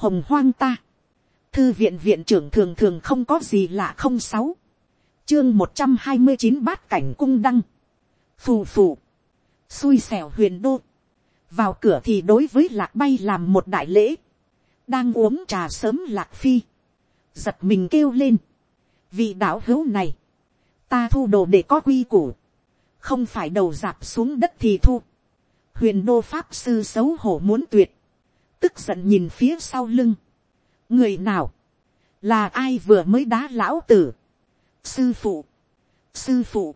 hồng hoang ta, thư viện viện trưởng thường thường không có gì lạ không sáu, chương một trăm hai mươi chín bát cảnh cung đăng, phù phù, xui xẻo huyền đô, vào cửa thì đối với lạc bay làm một đại lễ, đang uống trà sớm lạc phi, giật mình kêu lên, vị đạo hữu này, ta thu đồ để có quy củ, không phải đầu dạp xuống đất thì thu, huyền đô pháp sư xấu hổ muốn tuyệt, tức giận nhìn phía sau lưng, người nào, là ai vừa mới đá lão tử, sư phụ, sư phụ,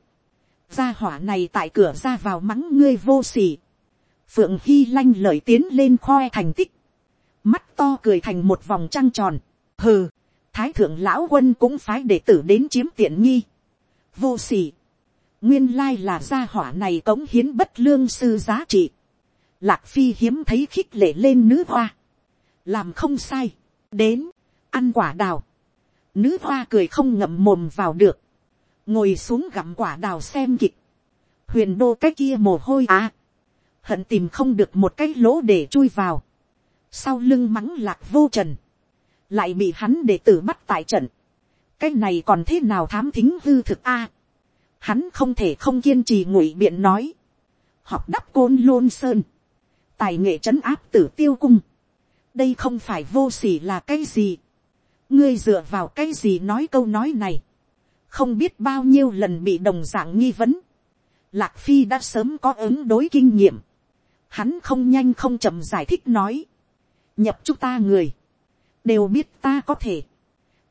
gia hỏa này tại cửa ra vào mắng ngươi vô s ỉ phượng hy lanh lời tiến lên khoe thành tích, mắt to cười thành một vòng trăng tròn, hừ, thái thượng lão quân cũng phái đệ tử đến chiếm tiện nghi, vô s ỉ nguyên lai là gia hỏa này cống hiến bất lương sư giá trị, lạc phi hiếm thấy khích lệ lên nữ hoa, làm không sai, đến, ăn quả đào, nữ hoa cười không ngậm mồm vào được, ngồi xuống gặm quả đào xem kịch, huyền đô cái kia mồ hôi à, hận tìm không được một cái lỗ để chui vào, sau lưng mắng lạc vô trần, lại bị hắn để tử bắt tại trận, cái này còn thế nào thám thính hư thực a, hắn không thể không kiên trì ngụy biện nói, học đắp côn lôn sơn, tài nghệ trấn áp tử tiêu cung, đây không phải vô s ỉ là cái gì, ngươi dựa vào cái gì nói câu nói này, không biết bao nhiêu lần bị đồng dạng nghi vấn, lạc phi đã sớm có ứng đối kinh nghiệm, hắn không nhanh không chậm giải thích nói, nhập chúng ta người, đều biết ta có thể,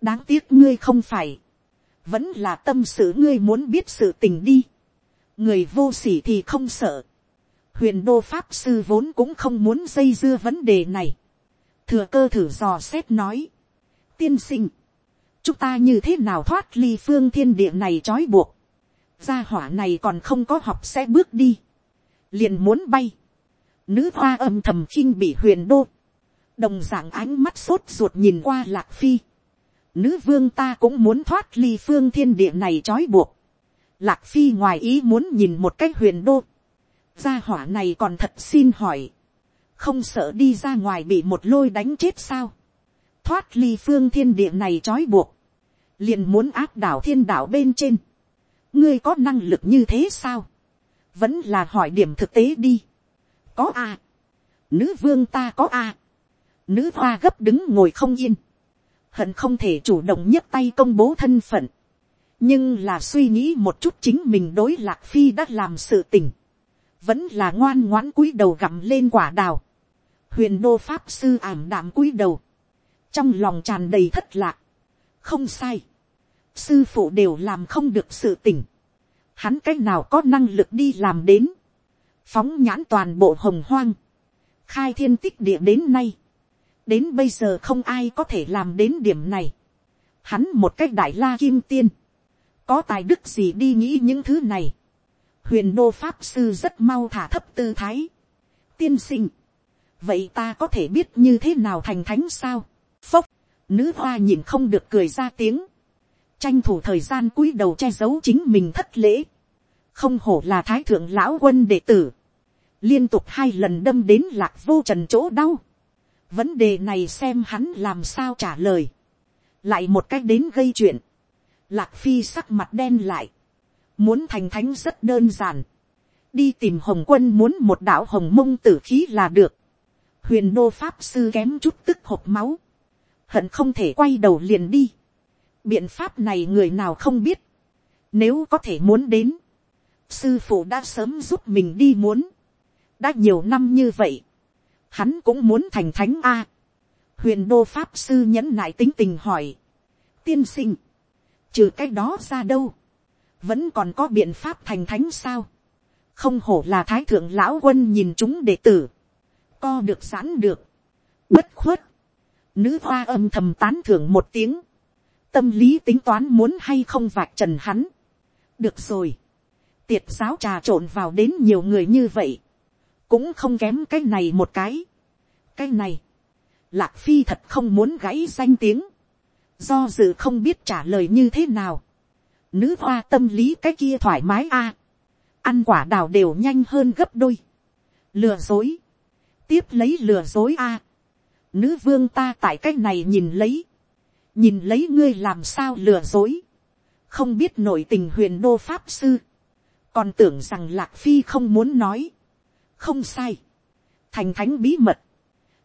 đáng tiếc ngươi không phải, vẫn là tâm sự ngươi muốn biết sự tình đi, người vô s ỉ thì không sợ, huyền đô pháp sư vốn cũng không muốn dây dưa vấn đề này, thừa cơ thử dò xét nói, tiên sinh, chúng ta như thế nào thoát ly phương thiên địa này trói buộc, gia hỏa này còn không có học sẽ bước đi, liền muốn bay, nữ hoa âm thầm khinh bị huyền đô, đồng d ạ n g ánh mắt sốt ruột nhìn qua lạc phi, nữ vương ta cũng muốn thoát ly phương thiên địa này trói buộc, lạc phi ngoài ý muốn nhìn một cái huyền đô, gia hỏa này còn thật xin hỏi, không sợ đi ra ngoài bị một lôi đánh chết sao, thoát ly phương thiên địa này trói buộc, liền muốn áp đảo thiên đạo bên trên. ngươi có năng lực như thế sao, vẫn là hỏi điểm thực tế đi. có a, à. nữ vương ta có a, à. nữ hoa gấp đứng ngồi không yên, hận không thể chủ động nhấc tay công bố thân phận, nhưng là suy nghĩ một chút chính mình đối lạc phi đã làm sự tình, vẫn là ngoan ngoãn cúi đầu gặm lên quả đào, huyền đô pháp sư ảm đạm cúi đầu, trong lòng tràn đầy thất lạc, không sai, sư phụ đều làm không được sự tỉnh, hắn c á c h nào có năng lực đi làm đến, phóng nhãn toàn bộ hồng hoang, khai thiên tích địa đến nay, đến bây giờ không ai có thể làm đến điểm này, hắn một cách đại la kim tiên, có tài đức gì đi nghĩ những thứ này, huyền đô pháp sư rất mau thả thấp tư thái, tiên sinh, vậy ta có thể biết như thế nào thành thánh sao, Phốc, nữ hoa nhìn không được cười ra tiếng. Tranh thủ thời gian cúi đầu che giấu chính mình thất lễ. Không hổ là thái thượng lão quân đệ tử. Liên tục hai lần đâm đến lạc vô trần chỗ đau. Vấn đề này xem hắn làm sao trả lời. Lại một cách đến gây chuyện. Lạc phi sắc mặt đen lại. Muốn thành thánh rất đơn giản. Đi tìm hồng quân muốn một đạo hồng mông tử khí là được. Huyền đô pháp sư kém chút tức hộp máu hận không thể quay đầu liền đi. biện pháp này người nào không biết. nếu có thể muốn đến, sư phụ đã sớm giúp mình đi muốn. đã nhiều năm như vậy, hắn cũng muốn thành thánh a. huyền đô pháp sư nhẫn nại tính tình hỏi. tiên sinh, trừ cái đó ra đâu, vẫn còn có biện pháp thành thánh sao. không hổ là thái thượng lão quân nhìn chúng đệ tử, co được giãn được, bất khuất, Nữ hoa âm thầm tán thưởng một tiếng. Tâm lý tính toán muốn hay không vạch trần hắn. Được rồi. Tiệt giáo trà trộn vào đến nhiều người như vậy. Cũng không kém cái này một cái. Cái này. Lạc Phi thật không muốn gãy danh tiếng. Do dự không biết trả lời như thế nào. Nữ hoa tâm lý cái kia thoải mái a. Ăn quả đào đều nhanh hơn gấp đôi. Lừa dối. Tiếp lấy lừa dối a. Nữ vương ta tại cái này nhìn lấy, nhìn lấy ngươi làm sao lừa dối, không biết nội tình huyền đô pháp sư, còn tưởng rằng lạc phi không muốn nói, không sai, thành thánh bí mật,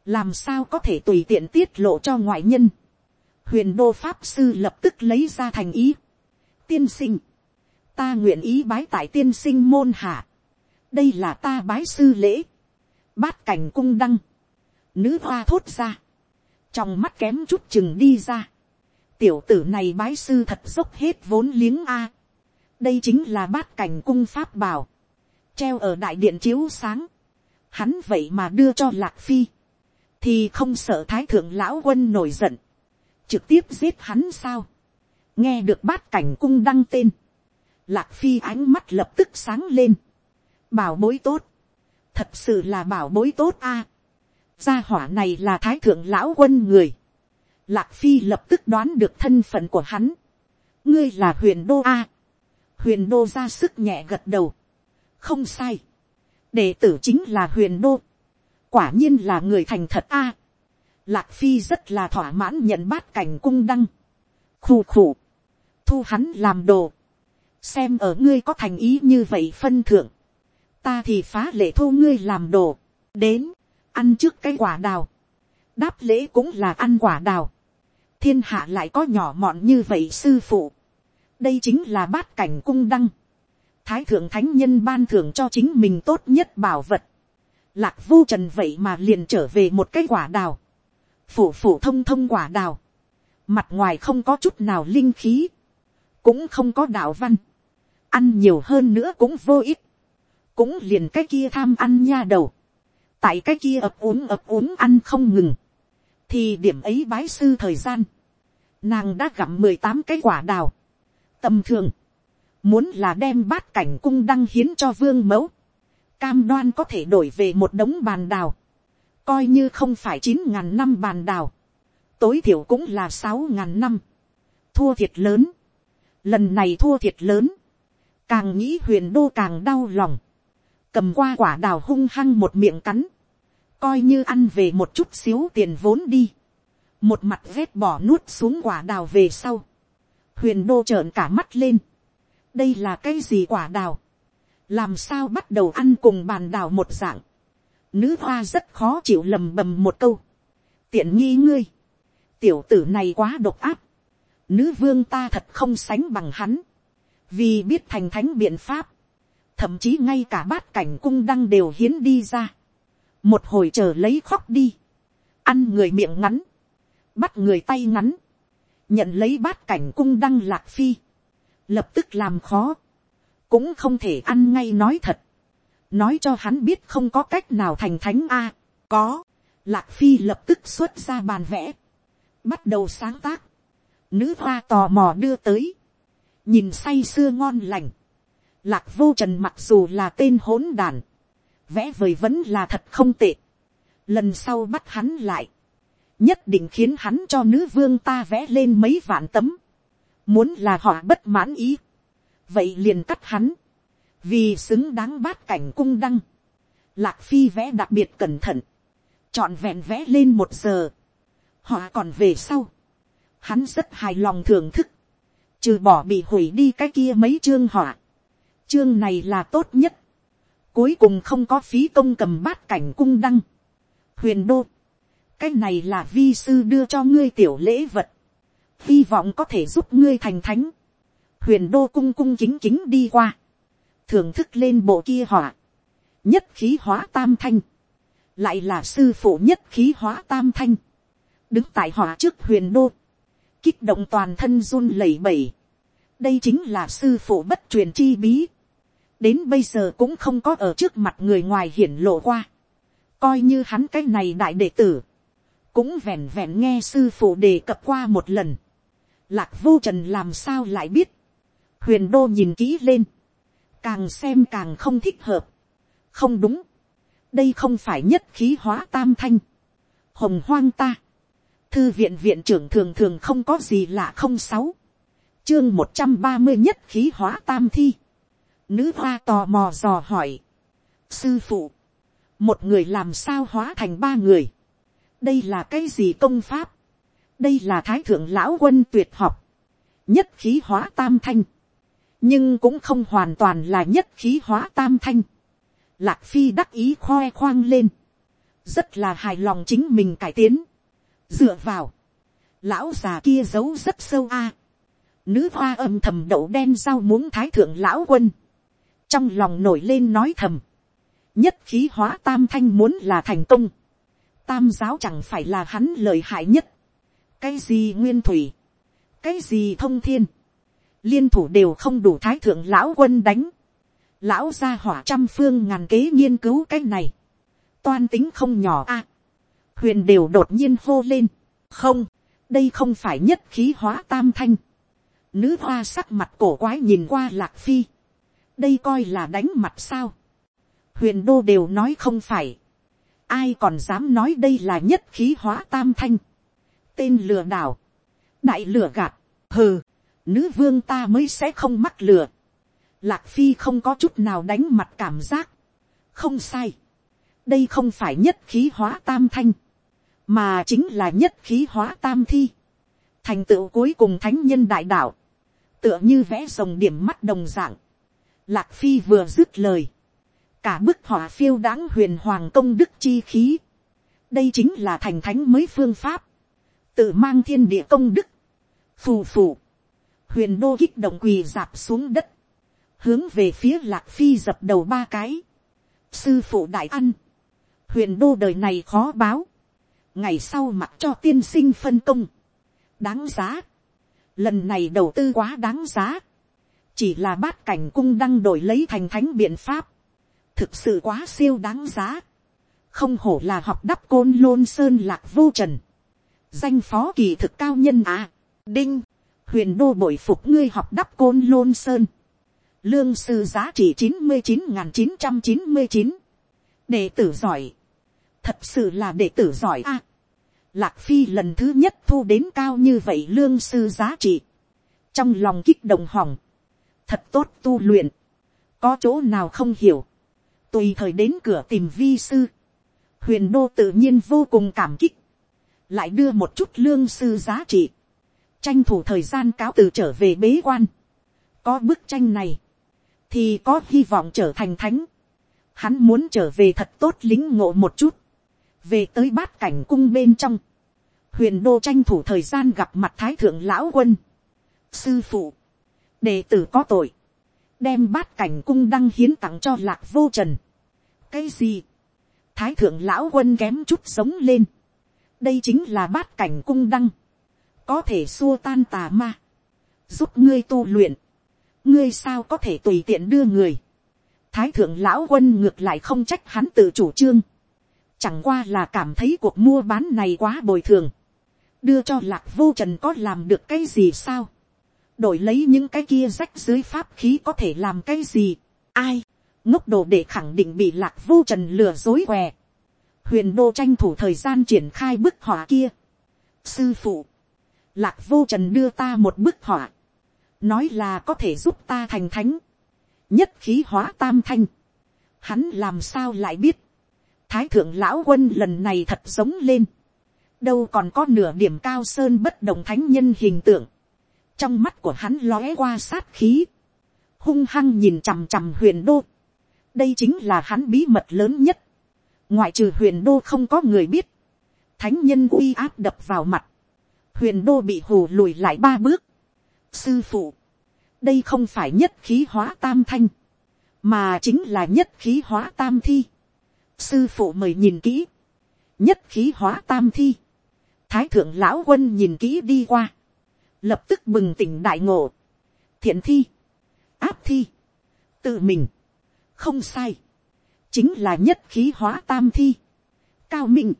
làm sao có thể tùy tiện tiết lộ cho ngoại nhân, huyền đô pháp sư lập tức lấy ra thành ý, tiên sinh, ta nguyện ý bái tại tiên sinh môn hạ, đây là ta bái sư lễ, bát cảnh cung đăng, nữ hoa thốt ra, trong mắt kém chút chừng đi ra, tiểu tử này bái sư thật dốc hết vốn liếng a, đây chính là bát cảnh cung pháp bảo, treo ở đại điện chiếu sáng, hắn vậy mà đưa cho lạc phi, thì không sợ thái thượng lão quân nổi giận, trực tiếp giết hắn sao, nghe được bát cảnh cung đăng tên, lạc phi ánh mắt lập tức sáng lên, bảo bối tốt, thật sự là bảo bối tốt a, gia hỏa này là thái thượng lão quân người, lạc phi lập tức đoán được thân phận của hắn, ngươi là huyền đô a, huyền đô ra sức nhẹ gật đầu, không sai, đệ tử chính là huyền đô, quả nhiên là người thành thật a, lạc phi rất là thỏa mãn nhận bát cảnh cung đăng, khù khù, thu hắn làm đồ, xem ở ngươi có thành ý như vậy phân thượng, ta thì phá lệ thu ngươi làm đồ, đến, ăn trước cái quả đào, đáp lễ cũng là ăn quả đào, thiên hạ lại có nhỏ mọn như vậy sư phụ, đây chính là bát cảnh cung đăng, thái thượng thánh nhân ban thưởng cho chính mình tốt nhất bảo vật, lạc vô trần vậy mà liền trở về một cái quả đào, phủ phủ thông thông quả đào, mặt ngoài không có chút nào linh khí, cũng không có đạo văn, ăn nhiều hơn nữa cũng vô ích, cũng liền cái kia tham ăn nha đầu, tại cái kia ập uống ập uống ăn không ngừng, thì điểm ấy bái sư thời gian, nàng đã gặm mười tám cái quả đào, tầm thường, muốn là đem bát cảnh cung đăng hiến cho vương mẫu, cam đoan có thể đổi về một đống bàn đào, coi như không phải chín ngàn năm bàn đào, tối thiểu cũng là sáu ngàn năm, thua thiệt lớn, lần này thua thiệt lớn, càng nghĩ huyền đô càng đau lòng, cầm qua quả đào hung hăng một miệng cắn, coi như ăn về một chút xíu tiền vốn đi, một mặt vét bỏ nuốt xuống quả đào về sau, huyền đô trợn cả mắt lên, đây là cái gì quả đào, làm sao bắt đầu ăn cùng bàn đào một dạng, nữ hoa rất khó chịu lầm bầm một câu, tiện nghi ngươi, tiểu tử này quá độc áp, nữ vương ta thật không sánh bằng hắn, vì biết thành thánh biện pháp, thậm chí ngay cả bát cảnh cung đăng đều hiến đi ra, một hồi chờ lấy khóc đi, ăn người miệng ngắn, bắt người tay ngắn, nhận lấy bát cảnh cung đăng lạc phi, lập tức làm khó, cũng không thể ăn ngay nói thật, nói cho hắn biết không có cách nào thành thánh a, có, lạc phi lập tức xuất ra bàn vẽ, bắt đầu sáng tác, nữ hoa tò mò đưa tới, nhìn say sưa ngon lành, lạc vô trần mặc dù là tên hỗn đàn, vẽ vời vẫn là thật không tệ, lần sau bắt hắn lại, nhất định khiến hắn cho nữ vương ta vẽ lên mấy vạn tấm, muốn là họ bất mãn ý, vậy liền cắt hắn, vì xứng đáng bát cảnh cung đăng, lạc phi vẽ đặc biệt cẩn thận, trọn vẹn vẽ lên một giờ, họ còn về sau, hắn rất hài lòng thưởng thức, trừ bỏ bị hủy đi cái kia mấy chương họa, chương này là tốt nhất, cuối cùng không có phí công cầm bát cảnh cung đăng, huyền đô, cái này là vi sư đưa cho ngươi tiểu lễ vật, hy vọng có thể giúp ngươi thành thánh, huyền đô cung cung chính chính đi qua, thưởng thức lên bộ kia họa, nhất khí hóa tam thanh, lại là sư phụ nhất khí hóa tam thanh, đứng tại họa trước huyền đô, kích động toàn thân run lẩy bẩy, đây chính là sư phụ bất truyền chi bí, đến bây giờ cũng không có ở trước mặt người ngoài hiển lộ qua, coi như hắn cái này đại đệ tử, cũng vẹn vẹn nghe sư phụ đề cập qua một lần, lạc vô trần làm sao lại biết, huyền đô nhìn kỹ lên, càng xem càng không thích hợp, không đúng, đây không phải nhất khí hóa tam thanh, hồng hoang ta, thư viện viện trưởng thường thường không có gì lạ không sáu, chương một trăm ba mươi nhất khí hóa tam thi, nữ hoa tò mò dò hỏi, sư phụ, một người làm sao hóa thành ba người, đây là cái gì công pháp, đây là thái thượng lão quân tuyệt học, nhất khí hóa tam thanh, nhưng cũng không hoàn toàn là nhất khí hóa tam thanh. Lạc phi đắc ý khoe khoang lên, rất là hài lòng chính mình cải tiến, dựa vào, lão già kia giấu rất sâu a, nữ hoa âm thầm đậu đen giao muốn thái thượng lão quân, trong lòng nổi lên nói thầm, nhất khí hóa tam thanh muốn là thành công, tam giáo chẳng phải là hắn lời hại nhất, cái gì nguyên thủy, cái gì thông thiên, liên thủ đều không đủ thái thượng lão quân đánh, lão gia hỏa trăm phương ngàn kế nghiên cứu cái này, toan tính không nhỏ a, huyền đều đột nhiên hô lên, không, đây không phải nhất khí hóa tam thanh, nữ hoa sắc mặt cổ quái nhìn qua lạc phi, đây coi là đánh mặt sao, huyền đô đều nói không phải, ai còn dám nói đây là nhất khí hóa tam thanh, tên lừa đảo, đại lừa gạt, hừ, nữ vương ta mới sẽ không mắc lừa. Lạc phi không có chút nào đánh mặt cảm giác. không sai. đây không phải nhất khí hóa tam thanh, mà chính là nhất khí hóa tam thi. thành tựu cuối cùng thánh nhân đại đạo, tựa như vẽ rồng điểm mắt đồng dạng. Lạc phi vừa dứt lời, cả bức họa phiêu đáng huyền hoàng công đức chi khí. đây chính là thành thánh mới phương pháp, tự mang thiên địa công đức, phù phù. Huyền đô kích động quỳ dạp xuống đất, hướng về phía lạc phi dập đầu ba cái, sư phụ đại ăn, huyền đô đời này khó báo, ngày sau mặc cho tiên sinh phân công, đáng giá, lần này đầu tư quá đáng giá, chỉ là bát cảnh cung đăng đổi lấy thành thánh biện pháp, thực sự quá siêu đáng giá, không hổ là học đắp côn lôn sơn lạc vô trần, danh phó kỳ thực cao nhân à, đinh, huyền đô bội phục ngươi học đắp côn lôn sơn, lương sư giá trị chín mươi chín nghìn chín trăm chín mươi chín, đệ tử giỏi, thật sự là đệ tử giỏi a, lạc phi lần thứ nhất thu đến cao như vậy lương sư giá trị, trong lòng kích động hỏng, thật tốt tu luyện, có chỗ nào không hiểu, tùy thời đến cửa tìm vi sư, huyền đô tự nhiên vô cùng cảm kích, lại đưa một chút lương sư giá trị, tranh thủ thời gian cáo từ trở về bế quan. có bức tranh này, thì có hy vọng trở thành thánh. hắn muốn trở về thật tốt lính ngộ một chút, về tới bát cảnh cung bên trong, huyền đô tranh thủ thời gian gặp mặt thái thượng lão quân. sư phụ, đệ tử có tội, đem bát cảnh cung đăng hiến tặng cho lạc vô trần. cái gì, thái thượng lão quân kém chút sống lên, đây chính là bát cảnh cung đăng, có thể xua tan tà ma, giúp ngươi tu luyện, ngươi sao có thể tùy tiện đưa người, thái thượng lão quân ngược lại không trách hắn tự chủ trương, chẳng qua là cảm thấy cuộc mua bán này quá bồi thường, đưa cho lạc vô trần có làm được cái gì sao, đổi lấy những cái kia rách dưới pháp khí có thể làm cái gì, ai, ngốc đồ để khẳng định bị lạc vô trần lừa dối què, huyền đô tranh thủ thời gian triển khai bức họa kia, sư phụ, lạc vô trần đưa ta một bức họa, nói là có thể giúp ta thành thánh, nhất khí hóa tam thanh, hắn làm sao lại biết, thái thượng lão quân lần này thật giống lên, đâu còn có nửa điểm cao sơn bất đồng thánh nhân hình tượng, trong mắt của hắn lóe qua sát khí, hung hăng nhìn chằm chằm huyền đô, đây chính là hắn bí mật lớn nhất, ngoại trừ huyền đô không có người biết, thánh nhân uy áp đập vào mặt, huyền đô bị hù lùi lại ba bước. sư phụ, đây không phải nhất khí hóa tam thanh, mà chính là nhất khí hóa tam thi sư phụ mời nhìn kỹ, nhất khí hóa tam thi. thái thượng lão quân nhìn kỹ đi qua, lập tức bừng tỉnh đại ngộ, thiện thi, áp thi, tự mình, không sai, chính là nhất khí hóa tam thi, cao minh,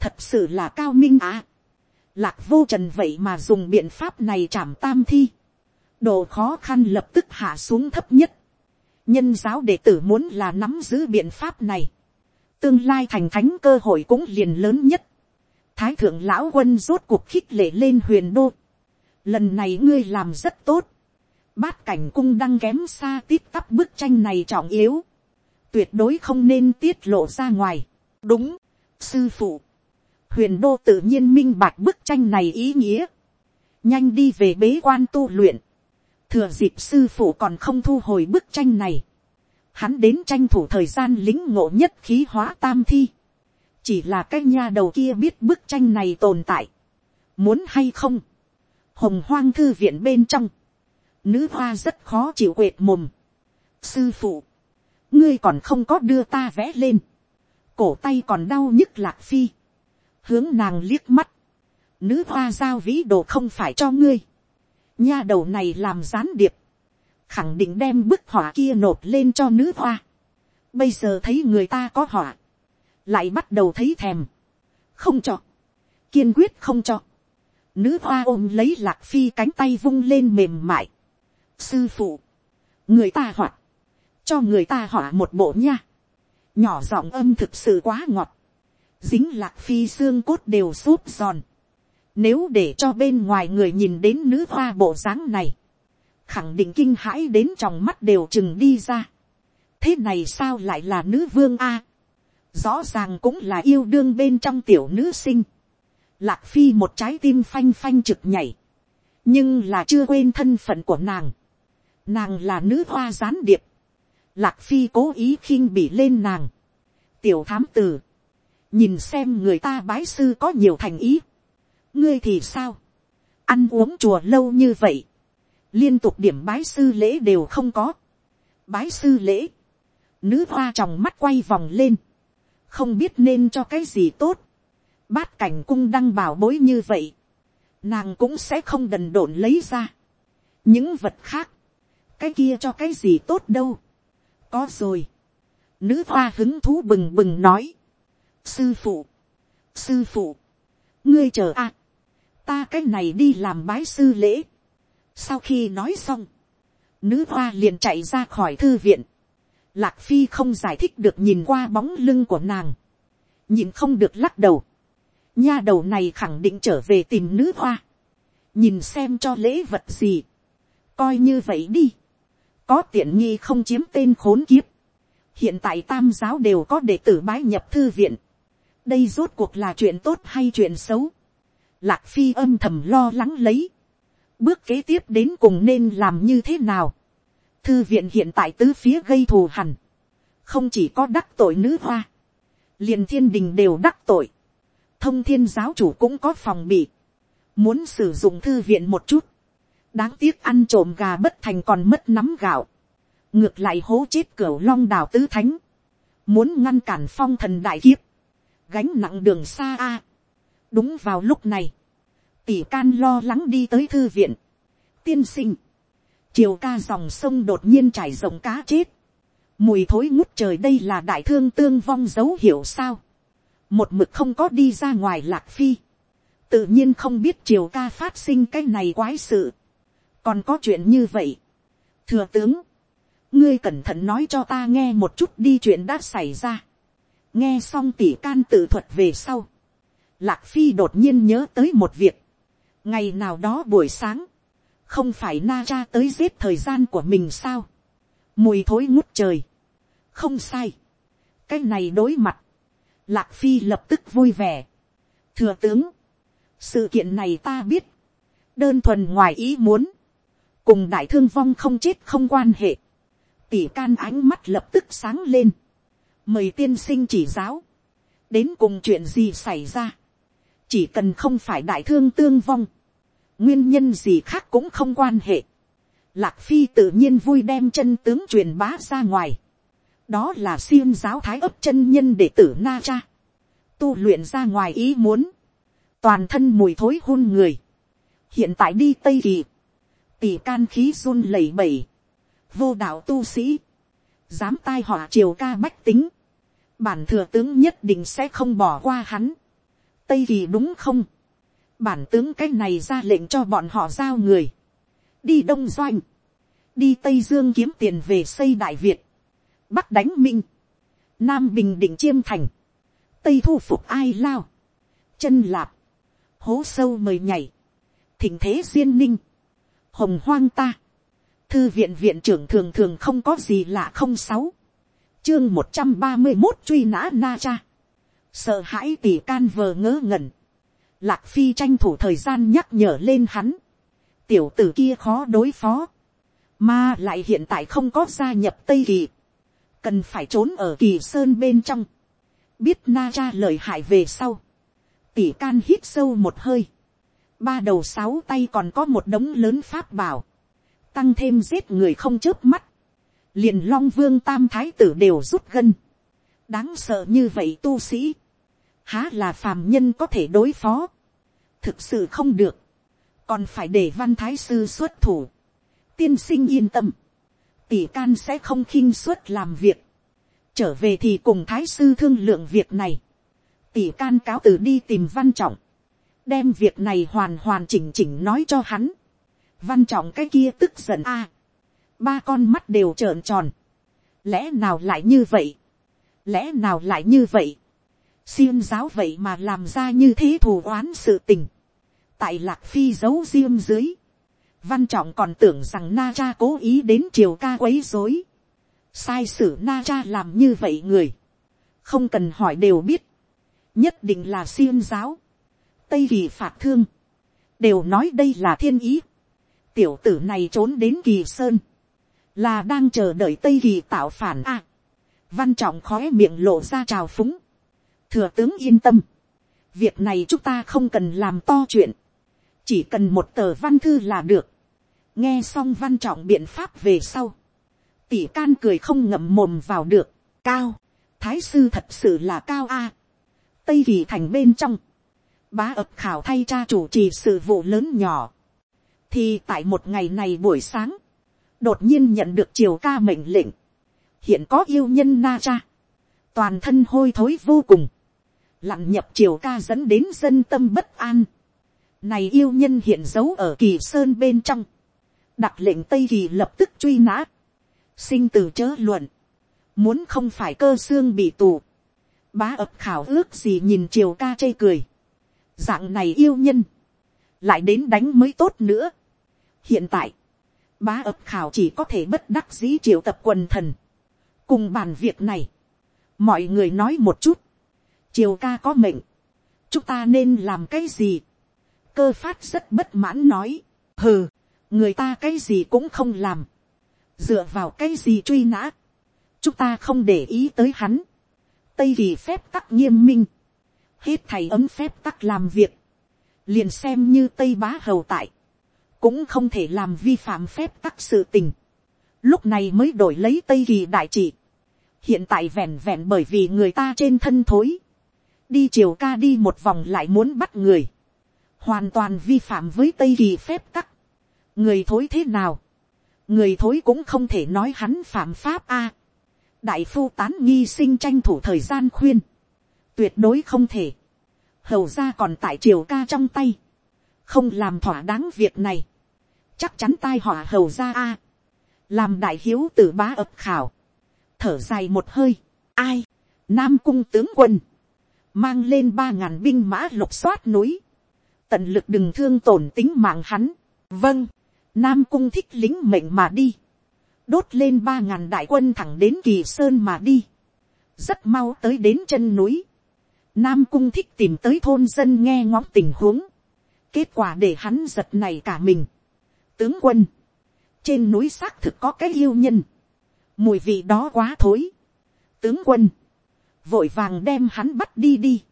thật sự là cao minh à. Lạc vô trần vậy mà dùng biện pháp này chạm tam thi. Độ khó khăn lập tức hạ xuống thấp nhất. Nhân giáo đệ tử muốn là nắm giữ biện pháp này. Tương lai thành thánh cơ hội cũng liền lớn nhất. Thái thượng lão quân rốt cuộc khích lệ lên huyền đô. Lần này ngươi làm rất tốt. Bát cảnh cung đang kém xa tiếp tắp bức tranh này trọng yếu. Tuyệt đối không nên tiết lộ ra ngoài. Đúng, sư phụ huyền đô tự nhiên minh bạch bức tranh này ý nghĩa, nhanh đi về bế quan tu luyện, thừa dịp sư phụ còn không thu hồi bức tranh này, hắn đến tranh thủ thời gian lính ngộ nhất khí hóa tam thi, chỉ là cái nha đầu kia biết bức tranh này tồn tại, muốn hay không, hồng hoang thư viện bên trong, nữ hoa rất khó chịu quệt mồm, sư phụ, ngươi còn không có đưa ta vẽ lên, cổ tay còn đau nhức lạc phi, hướng nàng liếc mắt, nữ hoa giao vĩ đồ không phải cho ngươi, nha đầu này làm gián điệp, khẳng định đem bức họa kia nộp lên cho nữ hoa, bây giờ thấy người ta có họa, lại bắt đầu thấy thèm, không cho, kiên quyết không cho, nữ hoa ôm lấy lạc phi cánh tay vung lên mềm mại, sư phụ, người ta họa, cho người ta họa một bộ nha, nhỏ giọng âm thực sự quá ngọt, dính lạc phi xương cốt đều xốp giòn, nếu để cho bên ngoài người nhìn đến nữ hoa bộ dáng này, khẳng định kinh hãi đến tròng mắt đều chừng đi ra. thế này sao lại là nữ vương a. rõ ràng cũng là yêu đương bên trong tiểu nữ sinh. lạc phi một trái tim phanh phanh trực nhảy. nhưng là chưa quên thân phận của nàng. nàng là nữ hoa gián điệp. lạc phi cố ý khinh bị lên nàng. tiểu thám tử. nhìn xem người ta bái sư có nhiều thành ý ngươi thì sao, ăn uống chùa lâu như vậy, liên tục điểm bái sư lễ đều không có, bái sư lễ, nữ hoa tròng mắt quay vòng lên, không biết nên cho cái gì tốt, bát cảnh cung đăng bảo bối như vậy, nàng cũng sẽ không đần độn lấy ra, những vật khác, cái kia cho cái gì tốt đâu, có rồi, nữ hoa hứng thú bừng bừng nói, sư phụ, sư phụ, ngươi chờ a, ta cái này đi làm bái sư lễ sau khi nói xong, nữ hoa liền chạy ra khỏi thư viện. lạc phi không giải thích được nhìn qua bóng lưng của nàng. nhìn không được lắc đầu. nha đầu này khẳng định trở về tìm nữ hoa. nhìn xem cho lễ vật gì. coi như vậy đi. có tiện nghi không chiếm tên khốn kiếp. hiện tại tam giáo đều có đệ tử bái nhập thư viện. đây rốt cuộc là chuyện tốt hay chuyện xấu Lạc phi âm thầm lo lắng lấy. Bước kế tiếp đến cùng nên làm như thế nào. Thư viện hiện tại tứ phía gây thù hằn. Không chỉ có đắc tội nữ hoa. liền thiên đình đều đắc tội. Thông thiên giáo chủ cũng có phòng bị. Muốn sử dụng thư viện một chút. Đáng tiếc ăn trộm gà bất thành còn mất nắm gạo. Ngược lại hố chết cửa long đào tứ thánh. Muốn ngăn cản phong thần đại kiếp. Gánh nặng đường xa a đúng vào lúc này, tỷ can lo lắng đi tới thư viện, tiên sinh, chiều ca dòng sông đột nhiên trải rộng cá chết, mùi thối ngút trời đây là đại thương tương vong dấu hiệu sao, một mực không có đi ra ngoài lạc phi, tự nhiên không biết chiều ca phát sinh cái này quái sự, còn có chuyện như vậy, thừa tướng, ngươi cẩn thận nói cho ta nghe một chút đi chuyện đã xảy ra, nghe xong tỷ can tự thuật về sau, Lạc Phi đột nhiên nhớ tới một việc. Ngày nào đó buổi sáng. Không phải na cha tới giết thời gian của mình sao. Mùi thối ngút trời. Không sai. Cái này đối mặt. Lạc Phi lập tức vui vẻ. Thừa tướng. Sự kiện này ta biết. Đơn thuần ngoài ý muốn. Cùng đại thương vong không chết không quan hệ. Tỷ can ánh mắt lập tức sáng lên. Mời tiên sinh chỉ giáo. Đến cùng chuyện gì xảy ra chỉ cần không phải đại thương tương vong, nguyên nhân gì khác cũng không quan hệ. Lạc phi tự nhiên vui đem chân tướng truyền bá ra ngoài. đó là siêng giáo thái ấp chân nhân đệ tử na cha. tu luyện ra ngoài ý muốn. toàn thân mùi thối hôn người. hiện tại đi tây kỳ. tỷ can khí run lẩy bẩy. vô đạo tu sĩ. dám tai họa triều ca bách tính. bản thừa tướng nhất định sẽ không bỏ qua hắn tây kỳ đúng không, bản tướng cái này ra lệnh cho bọn họ giao người, đi đông doanh, đi tây dương kiếm tiền về xây đại việt, bắc đánh minh, nam bình định chiêm thành, tây thu phục ai lao, chân lạp, hố sâu mời nhảy, thỉnh thế duyên ninh, hồng hoang ta, thư viện viện trưởng thường thường không có gì lạ không sáu, chương một trăm ba mươi một truy nã na cha, sợ hãi tỷ can vờ ngớ ngẩn, lạc phi tranh thủ thời gian nhắc nhở lên hắn, tiểu tử kia khó đối phó, mà lại hiện tại không có gia nhập tây kỳ, cần phải trốn ở kỳ sơn bên trong, biết na cha lời hại về sau, tỷ can hít sâu một hơi, ba đầu sáu tay còn có một đống lớn pháp bảo, tăng thêm giết người không chớp mắt, liền long vương tam thái tử đều rút gân, đáng sợ như vậy tu sĩ, há là phàm nhân có thể đối phó, thực sự không được, còn phải để văn thái sư xuất thủ, tiên sinh yên tâm, tỷ can sẽ không khinh suất làm việc, trở về thì cùng thái sư thương lượng việc này, tỷ can cáo từ đi tìm văn trọng, đem việc này hoàn hoàn chỉnh chỉnh nói cho hắn, văn trọng cái kia tức giận a, ba con mắt đều trợn tròn, lẽ nào lại như vậy, lẽ nào lại như vậy, xiêm giáo vậy mà làm ra như thế thù oán sự tình, tại lạc phi giấu diêm dưới, văn trọng còn tưởng rằng na cha cố ý đến triều ca quấy dối, sai sử na cha làm như vậy người, không cần hỏi đều biết, nhất định là xiêm giáo, tây kỳ phạt thương, đều nói đây là thiên ý, tiểu tử này trốn đến kỳ sơn, là đang chờ đợi tây kỳ tạo phản a, văn trọng khói miệng lộ ra trào phúng, thừa tướng yên tâm, việc này chúng ta không cần làm to chuyện, chỉ cần một tờ văn thư là được, nghe xong văn trọng biện pháp về sau, tỷ can cười không ngậm mồm vào được, cao, thái sư thật sự là cao a, tây kỳ thành bên trong, bá ập khảo thay cha chủ trì sự vụ lớn nhỏ, thì tại một ngày này buổi sáng, đột nhiên nhận được triều ca mệnh lệnh, hiện có yêu nhân na cha, toàn thân hôi thối vô cùng, lặn nhập triều ca dẫn đến dân tâm bất an, này yêu nhân hiện giấu ở kỳ sơn bên trong, đặt lệnh tây kỳ lập tức truy nã, sinh từ chớ luận, muốn không phải cơ xương bị tù, bá ập khảo ước gì nhìn triều ca chê cười, dạng này yêu nhân, lại đến đánh mới tốt nữa. hiện tại, bá ập khảo chỉ có thể bất đắc dĩ triệu tập quần thần, cùng bàn việc này, mọi người nói một chút, triều ca có mệnh, chúng ta nên làm cái gì, cơ phát rất bất mãn nói, hừ, người ta cái gì cũng không làm, dựa vào cái gì truy nã, chúng ta không để ý tới hắn, tây kỳ phép tắc nghiêm minh, hết thầy ấm phép tắc làm việc, liền xem như tây bá hầu tại, cũng không thể làm vi phạm phép tắc sự tình, lúc này mới đổi lấy tây kỳ đại trị, hiện tại vẹn vẹn bởi vì người ta trên thân thối, đi chiều ca đi một vòng lại muốn bắt người, hoàn toàn vi phạm với tây kỳ phép tắc, người thối thế nào, người thối cũng không thể nói hắn phạm pháp a, đại phu tán nghi sinh tranh thủ thời gian khuyên, tuyệt đối không thể, hầu ra còn tại triều ca trong tay, không làm thỏa đáng việc này, chắc chắn tai họa hầu ra a, làm đại hiếu t bá ập khảo, thở dài một hơi, ai, nam cung tướng quân, mang lên ba ngàn binh mã lục soát núi, tận lực đừng thương tổn tính mạng hắn, vâng, nam cung thích lính mệnh mà đi, đốt lên ba ngàn đại quân thẳng đến kỳ sơn mà đi, rất mau tới đến chân núi, Nam cung thích tìm tới thôn dân nghe ngóng tình huống. Kết quả để hắn giật này cả mình. Tướng quân. Trên núi xác thực có cái yêu nhân. Mùi vị đó quá thối. Tướng quân. Vội vàng đem hắn bắt đi đi.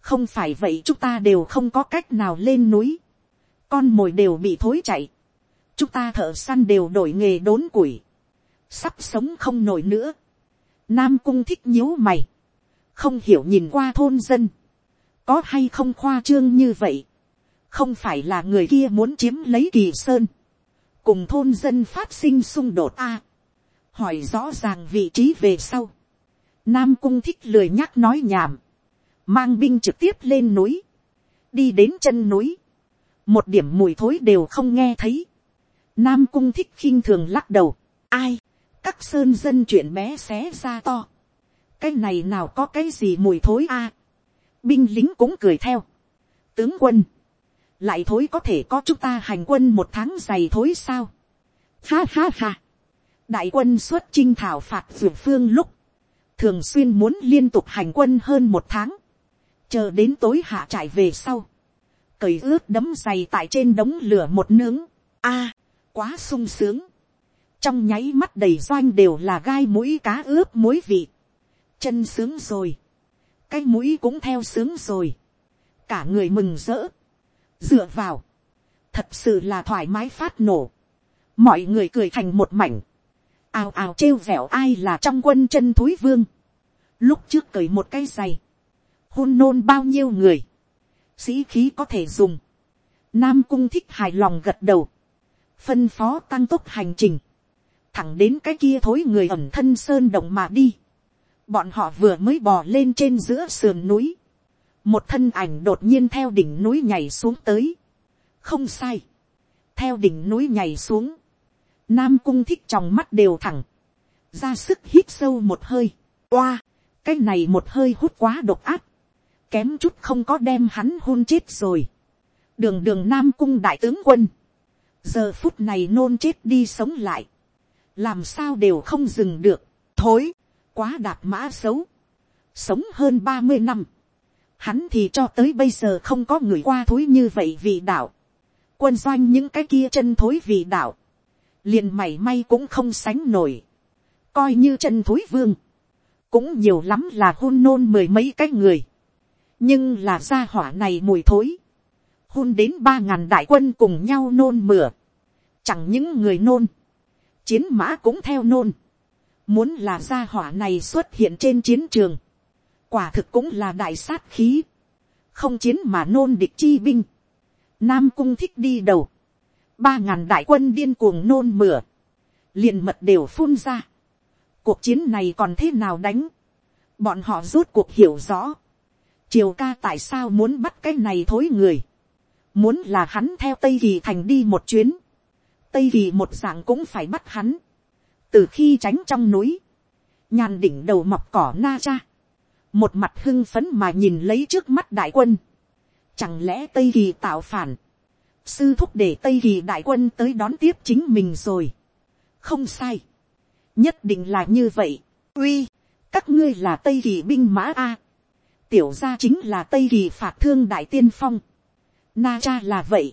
Không phải vậy chúng ta đều không có cách nào lên núi. Con mồi đều bị thối chạy. Chúng ta thợ săn đều đổi nghề đốn củi. Sắp sống không nổi nữa. Nam cung thích nhíu mày không hiểu nhìn qua thôn dân, có hay không khoa trương như vậy, không phải là người kia muốn chiếm lấy kỳ sơn, cùng thôn dân phát sinh xung đột a, hỏi rõ ràng vị trí về sau, nam cung thích lười nhắc nói nhảm, mang binh trực tiếp lên núi, đi đến chân núi, một điểm mùi thối đều không nghe thấy, nam cung thích khinh thường lắc đầu, ai, các sơn dân chuyện bé xé ra to, cái này nào có cái gì mùi thối a. binh lính cũng cười theo. tướng quân, lại thối có thể có chúng ta hành quân một tháng dày thối sao. ha ha ha đại quân xuất chinh thảo phạt dược phương lúc, thường xuyên muốn liên tục hành quân hơn một tháng. chờ đến tối hạ trải về sau, cởi ướt đấm dày tại trên đống lửa một nướng, a, quá sung sướng, trong nháy mắt đầy doanh đều là gai mũi cá ướp muối vị, chân sướng rồi, cái mũi cũng theo sướng rồi, cả người mừng rỡ, dựa vào, thật sự là thoải mái phát nổ, mọi người cười thành một mảnh, ào ào trêu vẻo ai là trong quân chân thối vương, lúc trước cởi một cái giày, hôn nôn bao nhiêu người, sĩ khí có thể dùng, nam cung thích hài lòng gật đầu, phân phó tăng tốc hành trình, thẳng đến cái kia thối người ẩm thân sơn động mà đi, bọn họ vừa mới bò lên trên giữa sườn núi, một thân ảnh đột nhiên theo đỉnh núi nhảy xuống tới, không sai, theo đỉnh núi nhảy xuống, nam cung thích tròng mắt đều thẳng, ra sức hít sâu một hơi, oa, cái này một hơi hút quá độc áp, kém chút không có đem hắn hôn chết rồi, đường đường nam cung đại tướng quân, giờ phút này nôn chết đi sống lại, làm sao đều không dừng được, thối, quá đạp mã xấu, sống hơn ba mươi năm, hắn thì cho tới bây giờ không có người qua thối như vậy vì đạo, quân doanh những cái kia chân thối vì đạo, liền mảy may cũng không sánh nổi, coi như chân thối vương, cũng nhiều lắm là hôn nôn mười mấy cái người, nhưng là gia hỏa này mùi thối, hôn đến ba ngàn đại quân cùng nhau nôn mửa, chẳng những người nôn, chiến mã cũng theo nôn, muốn là gia hỏa này xuất hiện trên chiến trường, quả thực cũng là đại sát khí, không chiến mà nôn địch chi binh, nam cung thích đi đầu, ba ngàn đại quân điên cuồng nôn mửa, liền mật đều phun ra, cuộc chiến này còn thế nào đánh, bọn họ rút cuộc hiểu rõ, triều ca tại sao muốn bắt cái này thối người, muốn là hắn theo tây kỳ thành đi một chuyến, tây kỳ một dạng cũng phải bắt hắn, từ khi tránh trong núi, nhàn đỉnh đầu mọc cỏ na cha, một mặt hưng phấn mà nhìn lấy trước mắt đại quân, chẳng lẽ tây kỳ tạo phản, sư thúc để tây kỳ đại quân tới đón tiếp chính mình rồi, không sai, nhất định là như vậy, uy, các ngươi là tây kỳ binh mã a, tiểu gia chính là tây kỳ phạt thương đại tiên phong, na cha là vậy,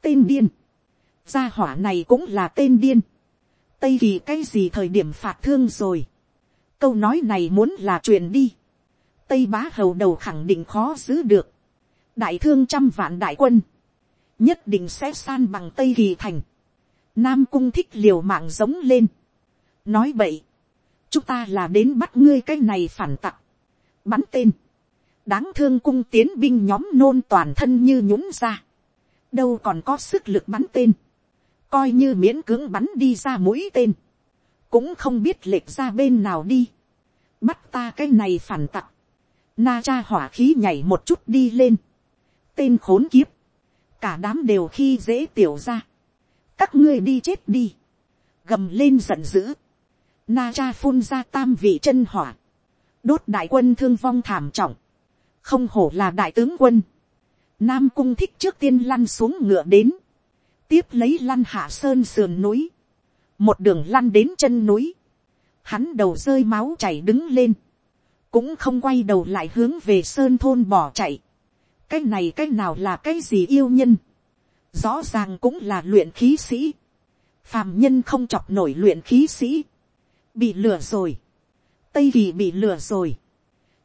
tên điên, gia hỏa này cũng là tên điên, tây kỳ cái gì thời điểm phạt thương rồi, câu nói này muốn là chuyện đi, tây bá hầu đầu khẳng định khó giữ được, đại thương trăm vạn đại quân, nhất định sẽ san bằng tây kỳ thành, nam cung thích liều mạng giống lên, nói vậy, chúng ta là đến bắt ngươi cái này phản tặc, bắn tên, đáng thương cung tiến binh nhóm nôn toàn thân như nhũng ra, đâu còn có sức lực bắn tên, coi như miễn cưỡng bắn đi ra mũi tên, cũng không biết lệch ra bên nào đi, bắt ta cái này phản tặc, na cha hỏa khí nhảy một chút đi lên, tên khốn kiếp, cả đám đều khi dễ tiểu ra, các ngươi đi chết đi, gầm lên giận dữ, na cha phun ra tam vị chân hỏa, đốt đại quân thương vong thảm trọng, không hổ là đại tướng quân, nam cung thích trước tiên lăn xuống ngựa đến, tiếp lấy lăn hạ sơn sườn núi, một đường lăn đến chân núi, hắn đầu rơi máu chảy đứng lên, cũng không quay đầu lại hướng về sơn thôn bỏ chạy, cái này cái nào là cái gì yêu nhân, rõ ràng cũng là luyện khí sĩ, phàm nhân không chọc nổi luyện khí sĩ, bị lừa rồi, tây kỳ bị lừa rồi,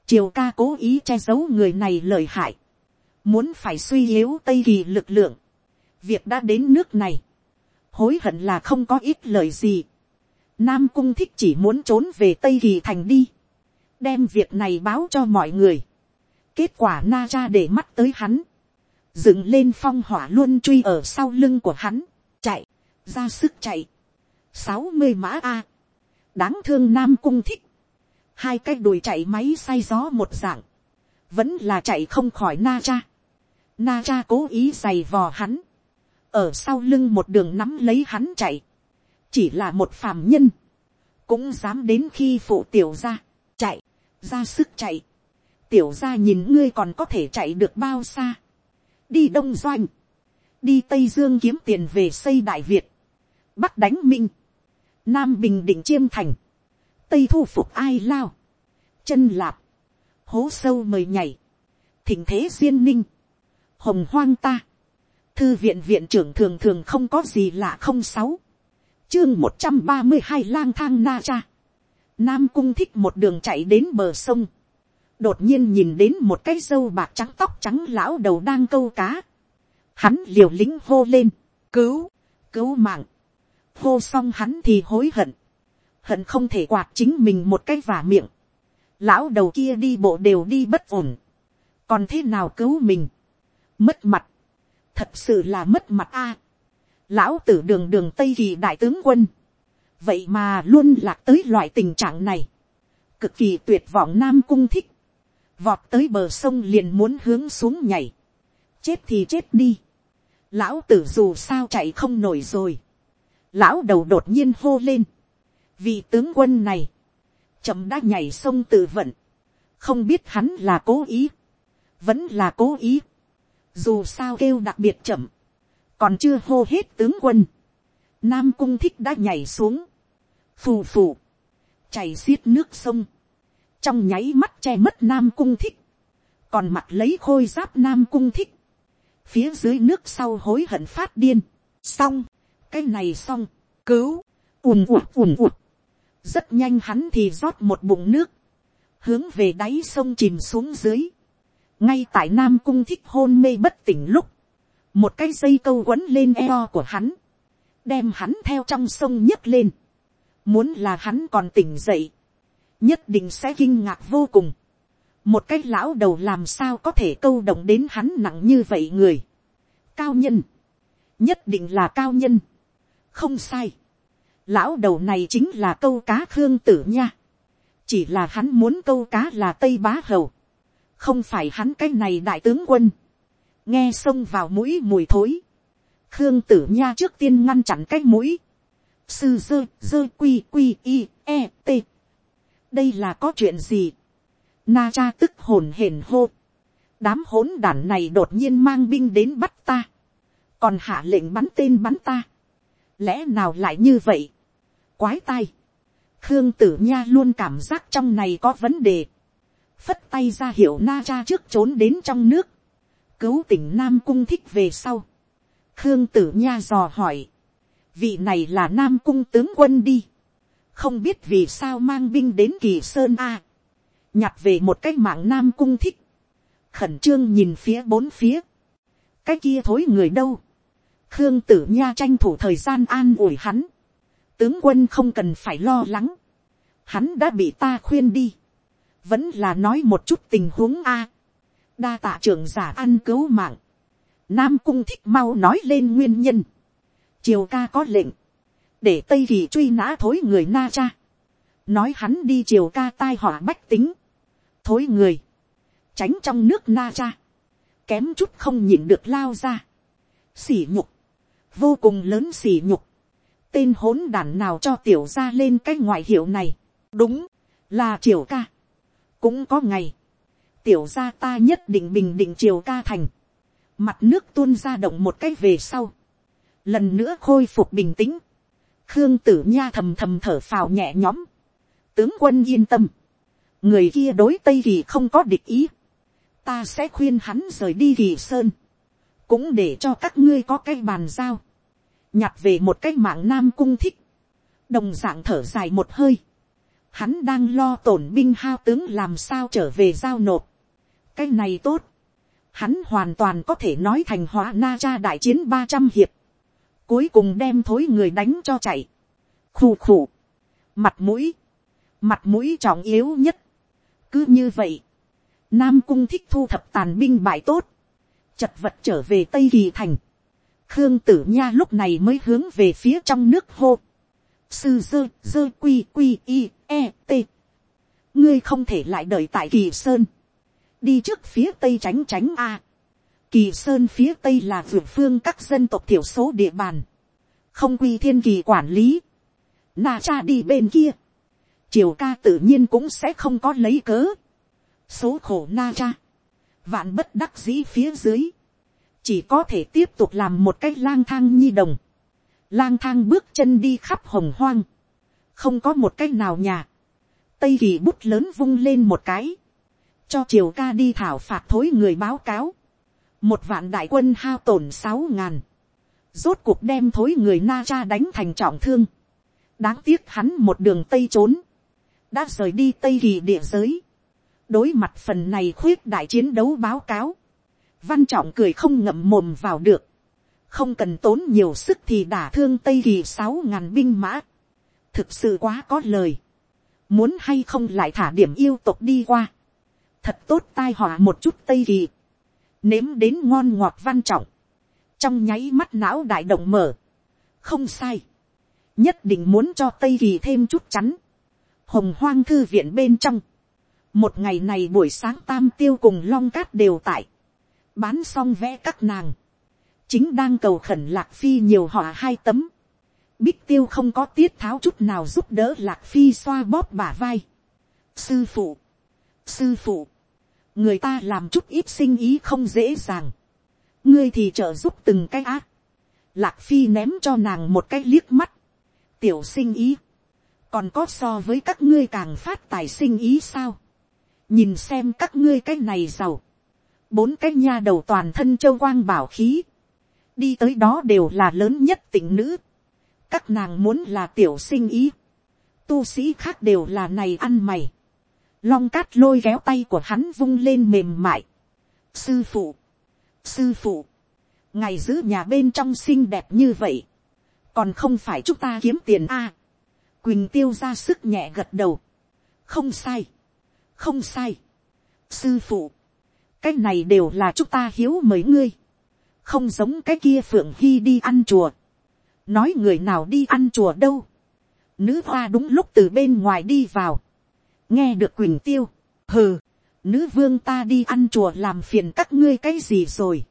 triều ca cố ý che giấu người này lời hại, muốn phải suy yếu tây kỳ lực lượng, việc đã đến nước này, hối hận là không có ít lời gì, nam cung thích chỉ muốn trốn về tây kỳ thành đi, đem việc này báo cho mọi người, kết quả na cha để mắt tới hắn, dựng lên phong hỏa luôn truy ở sau lưng của hắn, chạy, ra sức chạy, sáu mươi mã a, đáng thương nam cung thích, hai cái đùi chạy máy say gió một dạng, vẫn là chạy không khỏi na cha, na cha cố ý giày vò hắn, ở sau lưng một đường nắm lấy hắn chạy, chỉ là một phàm nhân, cũng dám đến khi phụ tiểu ra, chạy, ra sức chạy, tiểu ra nhìn ngươi còn có thể chạy được bao xa, đi đông doanh, đi tây dương kiếm tiền về xây đại việt, bắc đánh minh, nam bình định chiêm thành, tây thu phục ai lao, chân lạp, hố sâu mời nhảy, thịnh thế duyên ninh, hồng hoang ta, thư viện viện trưởng thường thường không có gì lạ không sáu, chương một trăm ba mươi hai lang thang na cha, nam cung thích một đường chạy đến bờ sông, đột nhiên nhìn đến một cái dâu bạc trắng tóc trắng lão đầu đang câu cá, hắn liều lĩnh hô lên, cứu, cứu mạng, hô xong hắn thì hối hận, hận không thể quạt chính mình một cái vả miệng, lão đầu kia đi bộ đều đi bất ổn, còn thế nào cứu mình, mất mặt, thật sự là mất mặt a, lão tử đường đường tây kỳ đại tướng quân, vậy mà luôn lạc tới loại tình trạng này, cực kỳ tuyệt vọng nam cung thích, vọt tới bờ sông liền muốn hướng xuống nhảy, chết thì chết đi, lão tử dù sao chạy không nổi rồi, lão đầu đột nhiên hô lên, vị tướng quân này, chậm đã nhảy sông tự vận, không biết hắn là cố ý, vẫn là cố ý, dù sao kêu đặc biệt chậm, còn chưa hô hết tướng quân, nam cung thích đã nhảy xuống, phù phù, chảy xiết nước sông, trong nháy mắt che mất nam cung thích, còn mặt lấy khôi giáp nam cung thích, phía dưới nước sau hối hận phát điên, xong, cái này xong, cứu, ùn ụt ùn ụt, rất nhanh hắn thì rót một bụng nước, hướng về đáy sông chìm xuống dưới, ngay tại nam cung thích hôn mê bất tỉnh lúc, một cái dây câu quấn lên eo của hắn, đem hắn theo trong sông nhấc lên, muốn là hắn còn tỉnh dậy, nhất định sẽ kinh ngạc vô cùng. một cái lão đầu làm sao có thể câu động đến hắn nặng như vậy người. cao nhân, nhất định là cao nhân, không sai. lão đầu này chính là câu cá khương tử nha. chỉ là hắn muốn câu cá là tây bá hầu, không phải hắn cái này đại tướng quân. nghe xông vào mũi mùi thối. khương tử nha trước tiên ngăn chặn cái mũi. sư dơ dơ quy quy i e t đây là có chuyện gì. na cha tức hồn hển hô. đám hỗn đản này đột nhiên mang binh đến bắt ta. còn hạ lệnh bắn tên bắn ta. lẽ nào lại như vậy. quái tai. khương tử nha luôn cảm giác trong này có vấn đề. phất tay ra hiệu na cha trước trốn đến trong nước. cứu tỉnh nam cung thích về sau. khương tử nha dò hỏi. vị này là nam cung tướng quân đi không biết vì sao mang binh đến kỳ sơn a, nhặt về một cái mạng nam cung thích, khẩn trương nhìn phía bốn phía, cái kia thối người đâu, khương tử nha tranh thủ thời gian an ủi hắn, tướng quân không cần phải lo lắng, hắn đã bị ta khuyên đi, vẫn là nói một chút tình huống a, đa tạ trưởng giả ăn cứu mạng, nam cung thích mau nói lên nguyên nhân, triều ca có lệnh, để tây kỳ truy nã thối người na cha, nói hắn đi chiều ca tai họa bách tính, thối người, tránh trong nước na cha, kém chút không nhịn được lao ra, xỉ nhục, vô cùng lớn xỉ nhục, tên hỗn đản nào cho tiểu ra lên cái ngoại hiệu này, đúng, là triều ca, cũng có ngày, tiểu ra ta nhất định bình định triều ca thành, mặt nước tuôn ra động một cái về sau, lần nữa khôi phục bình tĩnh, khương tử nha thầm thầm thở phào nhẹ nhõm. tướng quân yên tâm. người kia đối tây kỳ không có địch ý. ta sẽ khuyên hắn rời đi kỳ sơn. cũng để cho các ngươi có cái bàn giao. nhặt về một cái mạng nam cung thích. đồng dạng thở dài một hơi. hắn đang lo tổn binh hao tướng làm sao trở về giao nộp. cái này tốt. hắn hoàn toàn có thể nói thành hóa na cha đại chiến ba trăm hiệp cuối cùng đem thối người đánh cho chạy, khù khù, mặt mũi, mặt mũi trọng yếu nhất. cứ như vậy, nam cung thích thu thập tàn binh bại tốt, chật vật trở về tây kỳ thành, khương tử nha lúc này mới hướng về phía trong nước hô, sư dơ dơ quy quy i e t, ngươi không thể lại đợi tại kỳ sơn, đi trước phía tây tránh tránh a, Kỳ Sơn phía Tây là vượt phương các dân tộc thiểu số địa bàn. Không quy thiên kỳ quản lý. Na cha đi bên kia. Triều ca tự nhiên cũng sẽ không có lấy cớ. Số khổ na cha. Vạn bất đắc dĩ phía dưới. Chỉ có thể tiếp tục làm một cách lang thang nhi đồng. Lang thang bước chân đi khắp hồng hoang. Không có một cách nào nhà. Tây kỳ bút lớn vung lên một cái cho triều ca đi thảo phạt thối người báo cáo, một vạn đại quân hao tổn sáu ngàn, rốt cuộc đem thối người na cha đánh thành trọng thương, đáng tiếc hắn một đường tây trốn, đã rời đi tây kỳ địa giới, đối mặt phần này khuyết đại chiến đấu báo cáo, văn trọng cười không ngậm mồm vào được, không cần tốn nhiều sức thì đả thương tây kỳ sáu ngàn binh mã, thực sự quá có lời, muốn hay không lại thả điểm yêu tục đi qua, thật tốt tai họa một chút tây kỳ, nếm đến ngon ngọt văn trọng, trong nháy mắt não đại động mở, không sai, nhất định muốn cho tây kỳ thêm chút chắn, hồng hoang thư viện bên trong, một ngày này buổi sáng tam tiêu cùng long cát đều tại, bán xong vẽ các nàng, chính đang cầu khẩn lạc phi nhiều họ hai tấm, bích tiêu không có tiết tháo chút nào giúp đỡ lạc phi xoa bóp bả vai. sư phụ, sư phụ, người ta làm chút ít sinh ý không dễ dàng, ngươi thì trợ giúp từng cái ác, lạc phi ném cho nàng một cái liếc mắt, tiểu sinh ý, còn có so với các ngươi càng phát tài sinh ý sao, nhìn xem các ngươi cái này giàu, bốn cái nha đầu toàn thân châu quang bảo khí, đi tới đó đều là lớn nhất tỉnh nữ, các nàng muốn là tiểu sinh ý, tu sĩ khác đều là này ăn mày, long cát lôi kéo tay của hắn vung lên mềm mại, sư phụ, sư phụ, ngày giữ nhà bên trong xinh đẹp như vậy, còn không phải chúng ta kiếm tiền a, à, quỳnh tiêu ra sức nhẹ gật đầu, không sai, không sai, sư phụ, cái này đều là chúng ta hiếu mời ngươi, không giống cái kia phượng hy đi ăn chùa, nói người nào đi ăn chùa đâu, nữ hoa đúng lúc từ bên ngoài đi vào, nghe được quỳnh tiêu, hừ, nữ vương ta đi ăn chùa làm phiền các ngươi cái gì rồi,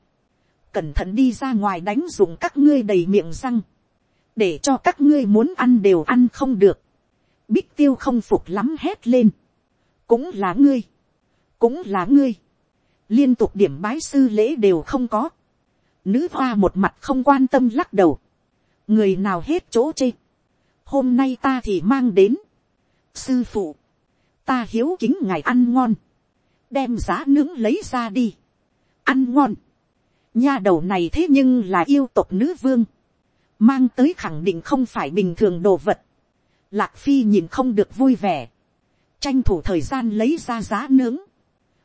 cẩn thận đi ra ngoài đánh dùng các ngươi đầy miệng răng, để cho các ngươi muốn ăn đều ăn không được, bích tiêu không phục lắm hét lên, cũng là ngươi, cũng là ngươi, liên tục điểm bái sư lễ đều không có, nữ hoa một mặt không quan tâm lắc đầu, người nào hết chỗ chê, hôm nay ta thì mang đến, sư phụ, ta hiếu kính ngài ăn ngon, đem giá nướng lấy ra đi, ăn ngon, nha đầu này thế nhưng là yêu tộc nữ vương, mang tới khẳng định không phải bình thường đồ vật, lạc phi nhìn không được vui vẻ, tranh thủ thời gian lấy ra giá nướng,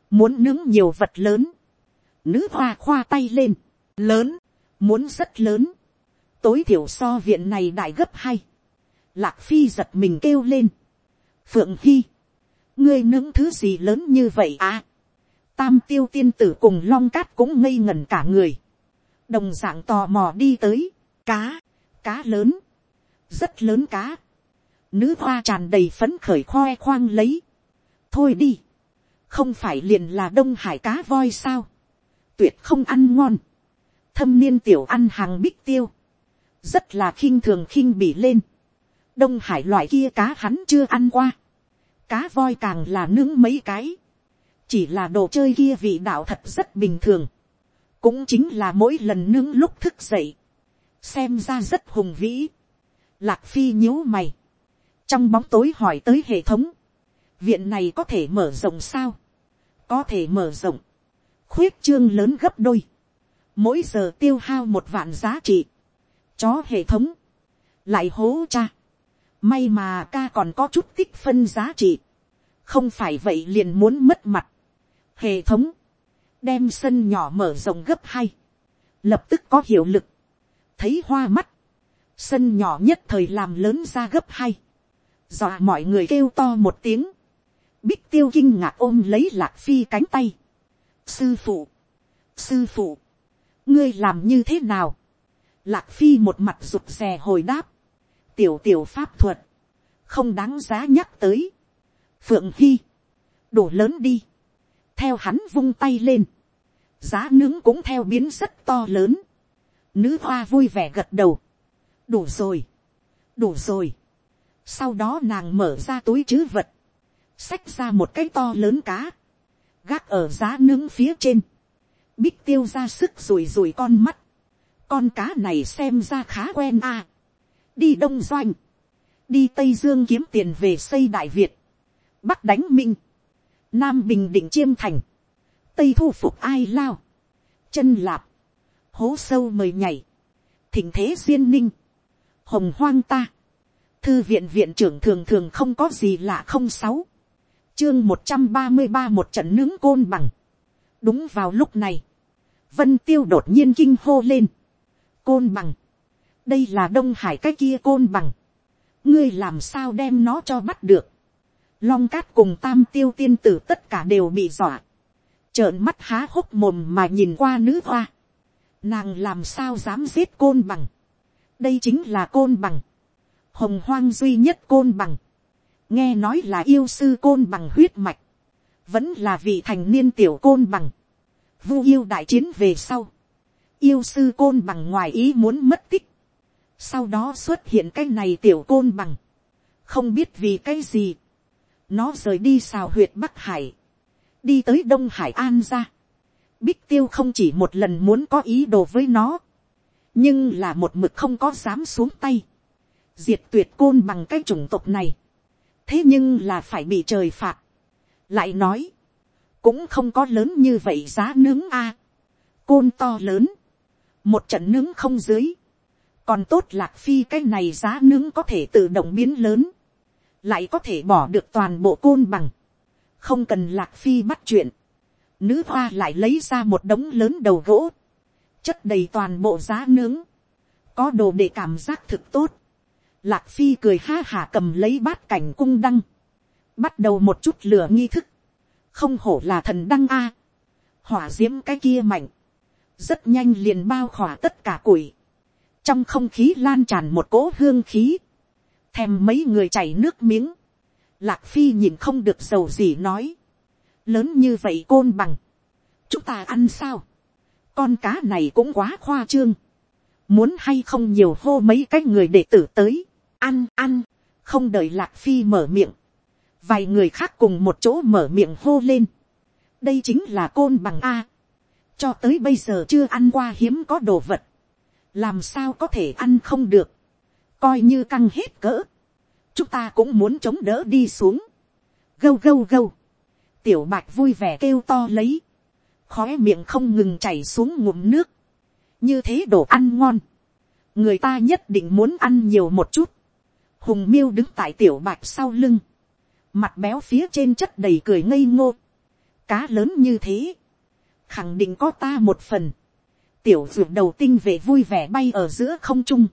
muốn nướng nhiều vật lớn, nữ hoa khoa tay lên, lớn, muốn rất lớn, tối thiểu so viện này đại gấp hay, lạc phi giật mình kêu lên, phượng hy, ngươi nướng thứ gì lớn như vậy à, tam tiêu tiên tử cùng long cát cũng ngây ngẩn cả người, đồng d ạ n g tò mò đi tới, cá, cá lớn, rất lớn cá, nữ hoa tràn đầy phấn khởi khoe khoang lấy, thôi đi, không phải liền là đông hải cá voi sao, tuyệt không ăn ngon, thâm niên tiểu ăn hàng bích tiêu, rất là khinh thường khinh bỉ lên, đông hải loại kia cá hắn chưa ăn qua, cá voi càng là nướng mấy cái, chỉ là đồ chơi kia vị đạo thật rất bình thường, cũng chính là mỗi lần nướng lúc thức dậy, xem ra rất hùng vĩ. Lạc phi nhíu mày, trong bóng tối hỏi tới hệ thống, viện này có thể mở rộng sao, có thể mở rộng, khuyết trương lớn gấp đôi, mỗi giờ tiêu hao một vạn giá trị, chó hệ thống, lại hố cha, may mà ca còn có chút tích phân giá trị, không phải vậy liền muốn mất mặt, hệ thống, đem sân nhỏ mở rộng gấp hai, lập tức có hiệu lực, thấy hoa mắt, sân nhỏ nhất thời làm lớn ra gấp hai, dọa mọi người kêu to một tiếng, bích tiêu kinh ngạc ôm lấy lạc phi cánh tay, sư phụ, sư phụ, ngươi làm như thế nào, lạc phi một mặt rụt rè hồi đáp, tiểu tiểu pháp thuật, không đáng giá nhắc tới, phượng hy, đủ lớn đi, theo hắn vung tay lên, giá nướng cũng theo biến rất to lớn, nữ hoa vui vẻ gật đầu, đủ rồi, đủ rồi, sau đó nàng mở ra túi chứ vật, xách ra một cái to lớn cá, gác ở giá nướng phía trên, bích tiêu ra sức rùi rùi con mắt, con cá này xem ra khá quen à đi đông doanh, đi tây dương kiếm tiền về xây đại việt, bắc đánh minh, nam bình định chiêm thành, tây thu phục ai lao, chân lạp, hố sâu mời nhảy, thỉnh thế duyên ninh, hồng hoang ta, thư viện viện trưởng thường thường không có gì lạ không sáu, chương một trăm ba mươi ba một trận nướng côn bằng, đúng vào lúc này, vân tiêu đột nhiên kinh hô lên, côn bằng, đây là đông hải cái kia côn bằng, ngươi làm sao đem nó cho bắt được, long cát cùng tam tiêu tiên tử tất cả đều bị dọa, trợn mắt há hốc mồm mà nhìn qua nữ hoa, nàng làm sao dám giết côn bằng, đây chính là côn bằng, hồng hoang duy nhất côn bằng, nghe nói là yêu sư côn bằng huyết mạch, vẫn là vị thành niên tiểu côn bằng, vu yêu đại chiến về sau, yêu sư côn bằng ngoài ý muốn mất tích, sau đó xuất hiện cái này tiểu côn bằng, không biết vì cái gì, nó rời đi xào huyệt bắc hải, đi tới đông hải an ra, bích tiêu không chỉ một lần muốn có ý đồ với nó, nhưng là một mực không có dám xuống tay, diệt tuyệt côn bằng cái chủng tộc này, thế nhưng là phải bị trời phạt, lại nói, cũng không có lớn như vậy giá nướng a, côn to lớn, một trận nướng không dưới, còn tốt lạc phi cái này giá nướng có thể tự động biến lớn, lại có thể bỏ được toàn bộ côn bằng, không cần lạc phi bắt chuyện, nữ hoa lại lấy ra một đống lớn đầu gỗ, chất đầy toàn bộ giá nướng, có đồ để cảm giác thực tốt, lạc phi cười ha hả cầm lấy bát cảnh cung đăng, bắt đầu một chút lửa nghi thức, không hổ là thần đăng a, hỏa d i ễ m cái kia mạnh, rất nhanh liền bao khỏa tất cả củi, trong không khí lan tràn một cỗ hương khí, thèm mấy người chảy nước miếng, lạc phi nhìn không được dầu gì nói, lớn như vậy côn bằng, chúng ta ăn sao, con cá này cũng quá khoa trương, muốn hay không nhiều hô mấy cái người để tử tới, ăn ăn, không đợi lạc phi mở miệng, vài người khác cùng một chỗ mở miệng hô lên. đây chính là côn bằng a. cho tới bây giờ chưa ăn qua hiếm có đồ vật làm sao có thể ăn không được. coi như căng hết cỡ. chúng ta cũng muốn chống đỡ đi xuống. gâu gâu gâu. tiểu bạch vui vẻ kêu to lấy. khó miệng không ngừng chảy xuống ngụm nước. như thế đồ ăn ngon. người ta nhất định muốn ăn nhiều một chút. hùng miêu đứng tại tiểu bạch sau lưng mặt béo phía trên chất đầy cười ngây ngô, cá lớn như thế, khẳng định có ta một phần, tiểu ruột đầu tinh về vui vẻ bay ở giữa không trung,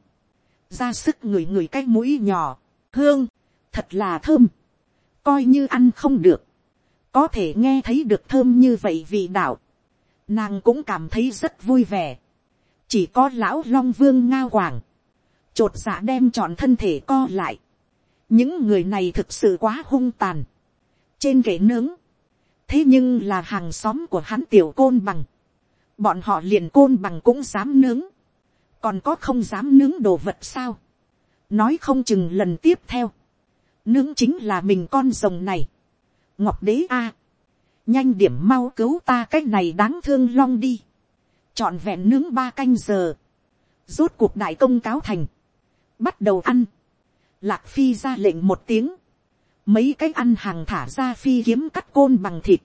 ra sức ngửi ngửi cái mũi nhỏ, hương, thật là thơm, coi như ăn không được, có thể nghe thấy được thơm như vậy vì đạo, nàng cũng cảm thấy rất vui vẻ, chỉ có lão long vương ngao hoàng, t r ộ t dạ đem tròn thân thể co lại, những người này thực sự quá hung tàn, trên kệ nướng, thế nhưng là hàng xóm của hắn tiểu côn bằng, bọn họ liền côn bằng cũng dám nướng, còn có không dám nướng đồ vật sao, nói không chừng lần tiếp theo, nướng chính là mình con rồng này, ngọc đế a, nhanh điểm mau cứu ta cái này đáng thương long đi, trọn vẹn nướng ba canh giờ, rốt cuộc đại công cáo thành, bắt đầu ăn, Lạc phi ra lệnh một tiếng. Mấy cái ăn hàng thả ra phi kiếm cắt côn bằng thịt.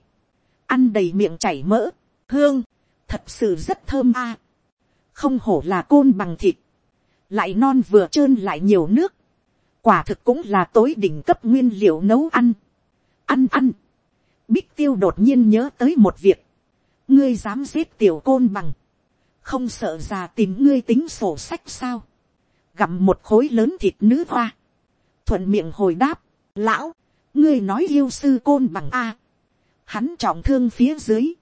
Ăn đầy miệng chảy mỡ, hương, thật sự rất thơm a. Không hổ là côn bằng thịt. Lại non vừa trơn lại nhiều nước. Quả thực cũng là tối đỉnh cấp nguyên liệu nấu ăn. Ăn ăn. Bích tiêu đột nhiên nhớ tới một việc. Ngươi dám giết tiểu côn bằng. Không sợ già tìm ngươi tính sổ sách sao. Gặm một khối lớn thịt nữ hoa thuận miệng hồi đáp, lão, ngươi nói yêu sư côn bằng a, hắn trọng thương phía dưới,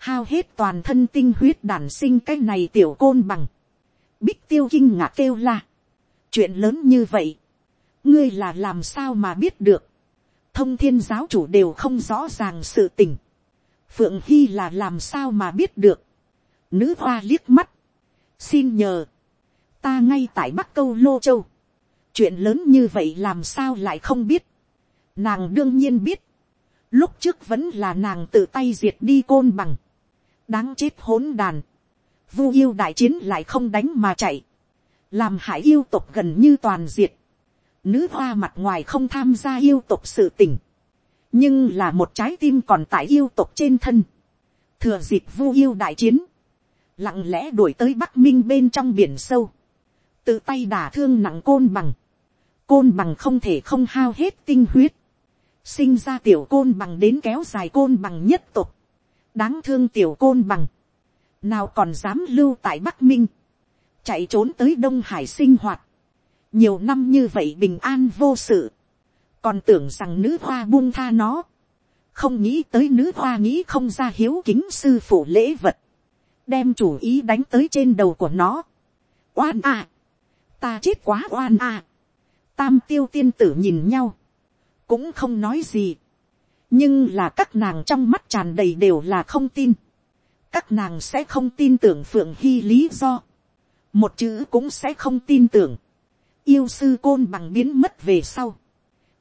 hao hết toàn thân tinh huyết đản sinh cái này tiểu côn bằng, bích tiêu kinh ngạc kêu la, chuyện lớn như vậy, ngươi là làm sao mà biết được, thông thiên giáo chủ đều không rõ ràng sự tình, phượng hy là làm sao mà biết được, nữ hoa liếc mắt, xin nhờ, ta ngay tại bắc câu lô châu, chuyện lớn như vậy làm sao lại không biết. nàng đương nhiên biết. lúc trước vẫn là nàng tự tay diệt đi côn bằng đáng chết hỗn đàn. vu yêu đại chiến lại không đánh mà chạy. làm hại yêu tộc gần như toàn diệt. nữ hoa mặt ngoài không tham gia yêu tộc sự tình. nhưng là một trái tim còn tại yêu tộc trên thân, thừa dịp vu yêu đại chiến, lặng lẽ đuổi tới bắc minh bên trong biển sâu, tự tay đả thương nặng côn bằng, côn bằng không thể không hao hết tinh huyết, sinh ra tiểu côn bằng đến kéo dài côn bằng nhất tục, đáng thương tiểu côn bằng, nào còn dám lưu tại bắc minh, chạy trốn tới đông hải sinh hoạt, nhiều năm như vậy bình an vô sự, còn tưởng rằng nữ hoa buông tha nó, không nghĩ tới nữ hoa nghĩ không ra hiếu kính sư phụ lễ vật, đem chủ ý đánh tới trên đầu của nó. oan à, ta chết quá oan à. tam tiêu tiên tử nhìn nhau, cũng không nói gì, nhưng là các nàng trong mắt tràn đầy đều là không tin, các nàng sẽ không tin tưởng phượng hy lý do, một chữ cũng sẽ không tin tưởng, yêu sư côn bằng biến mất về sau,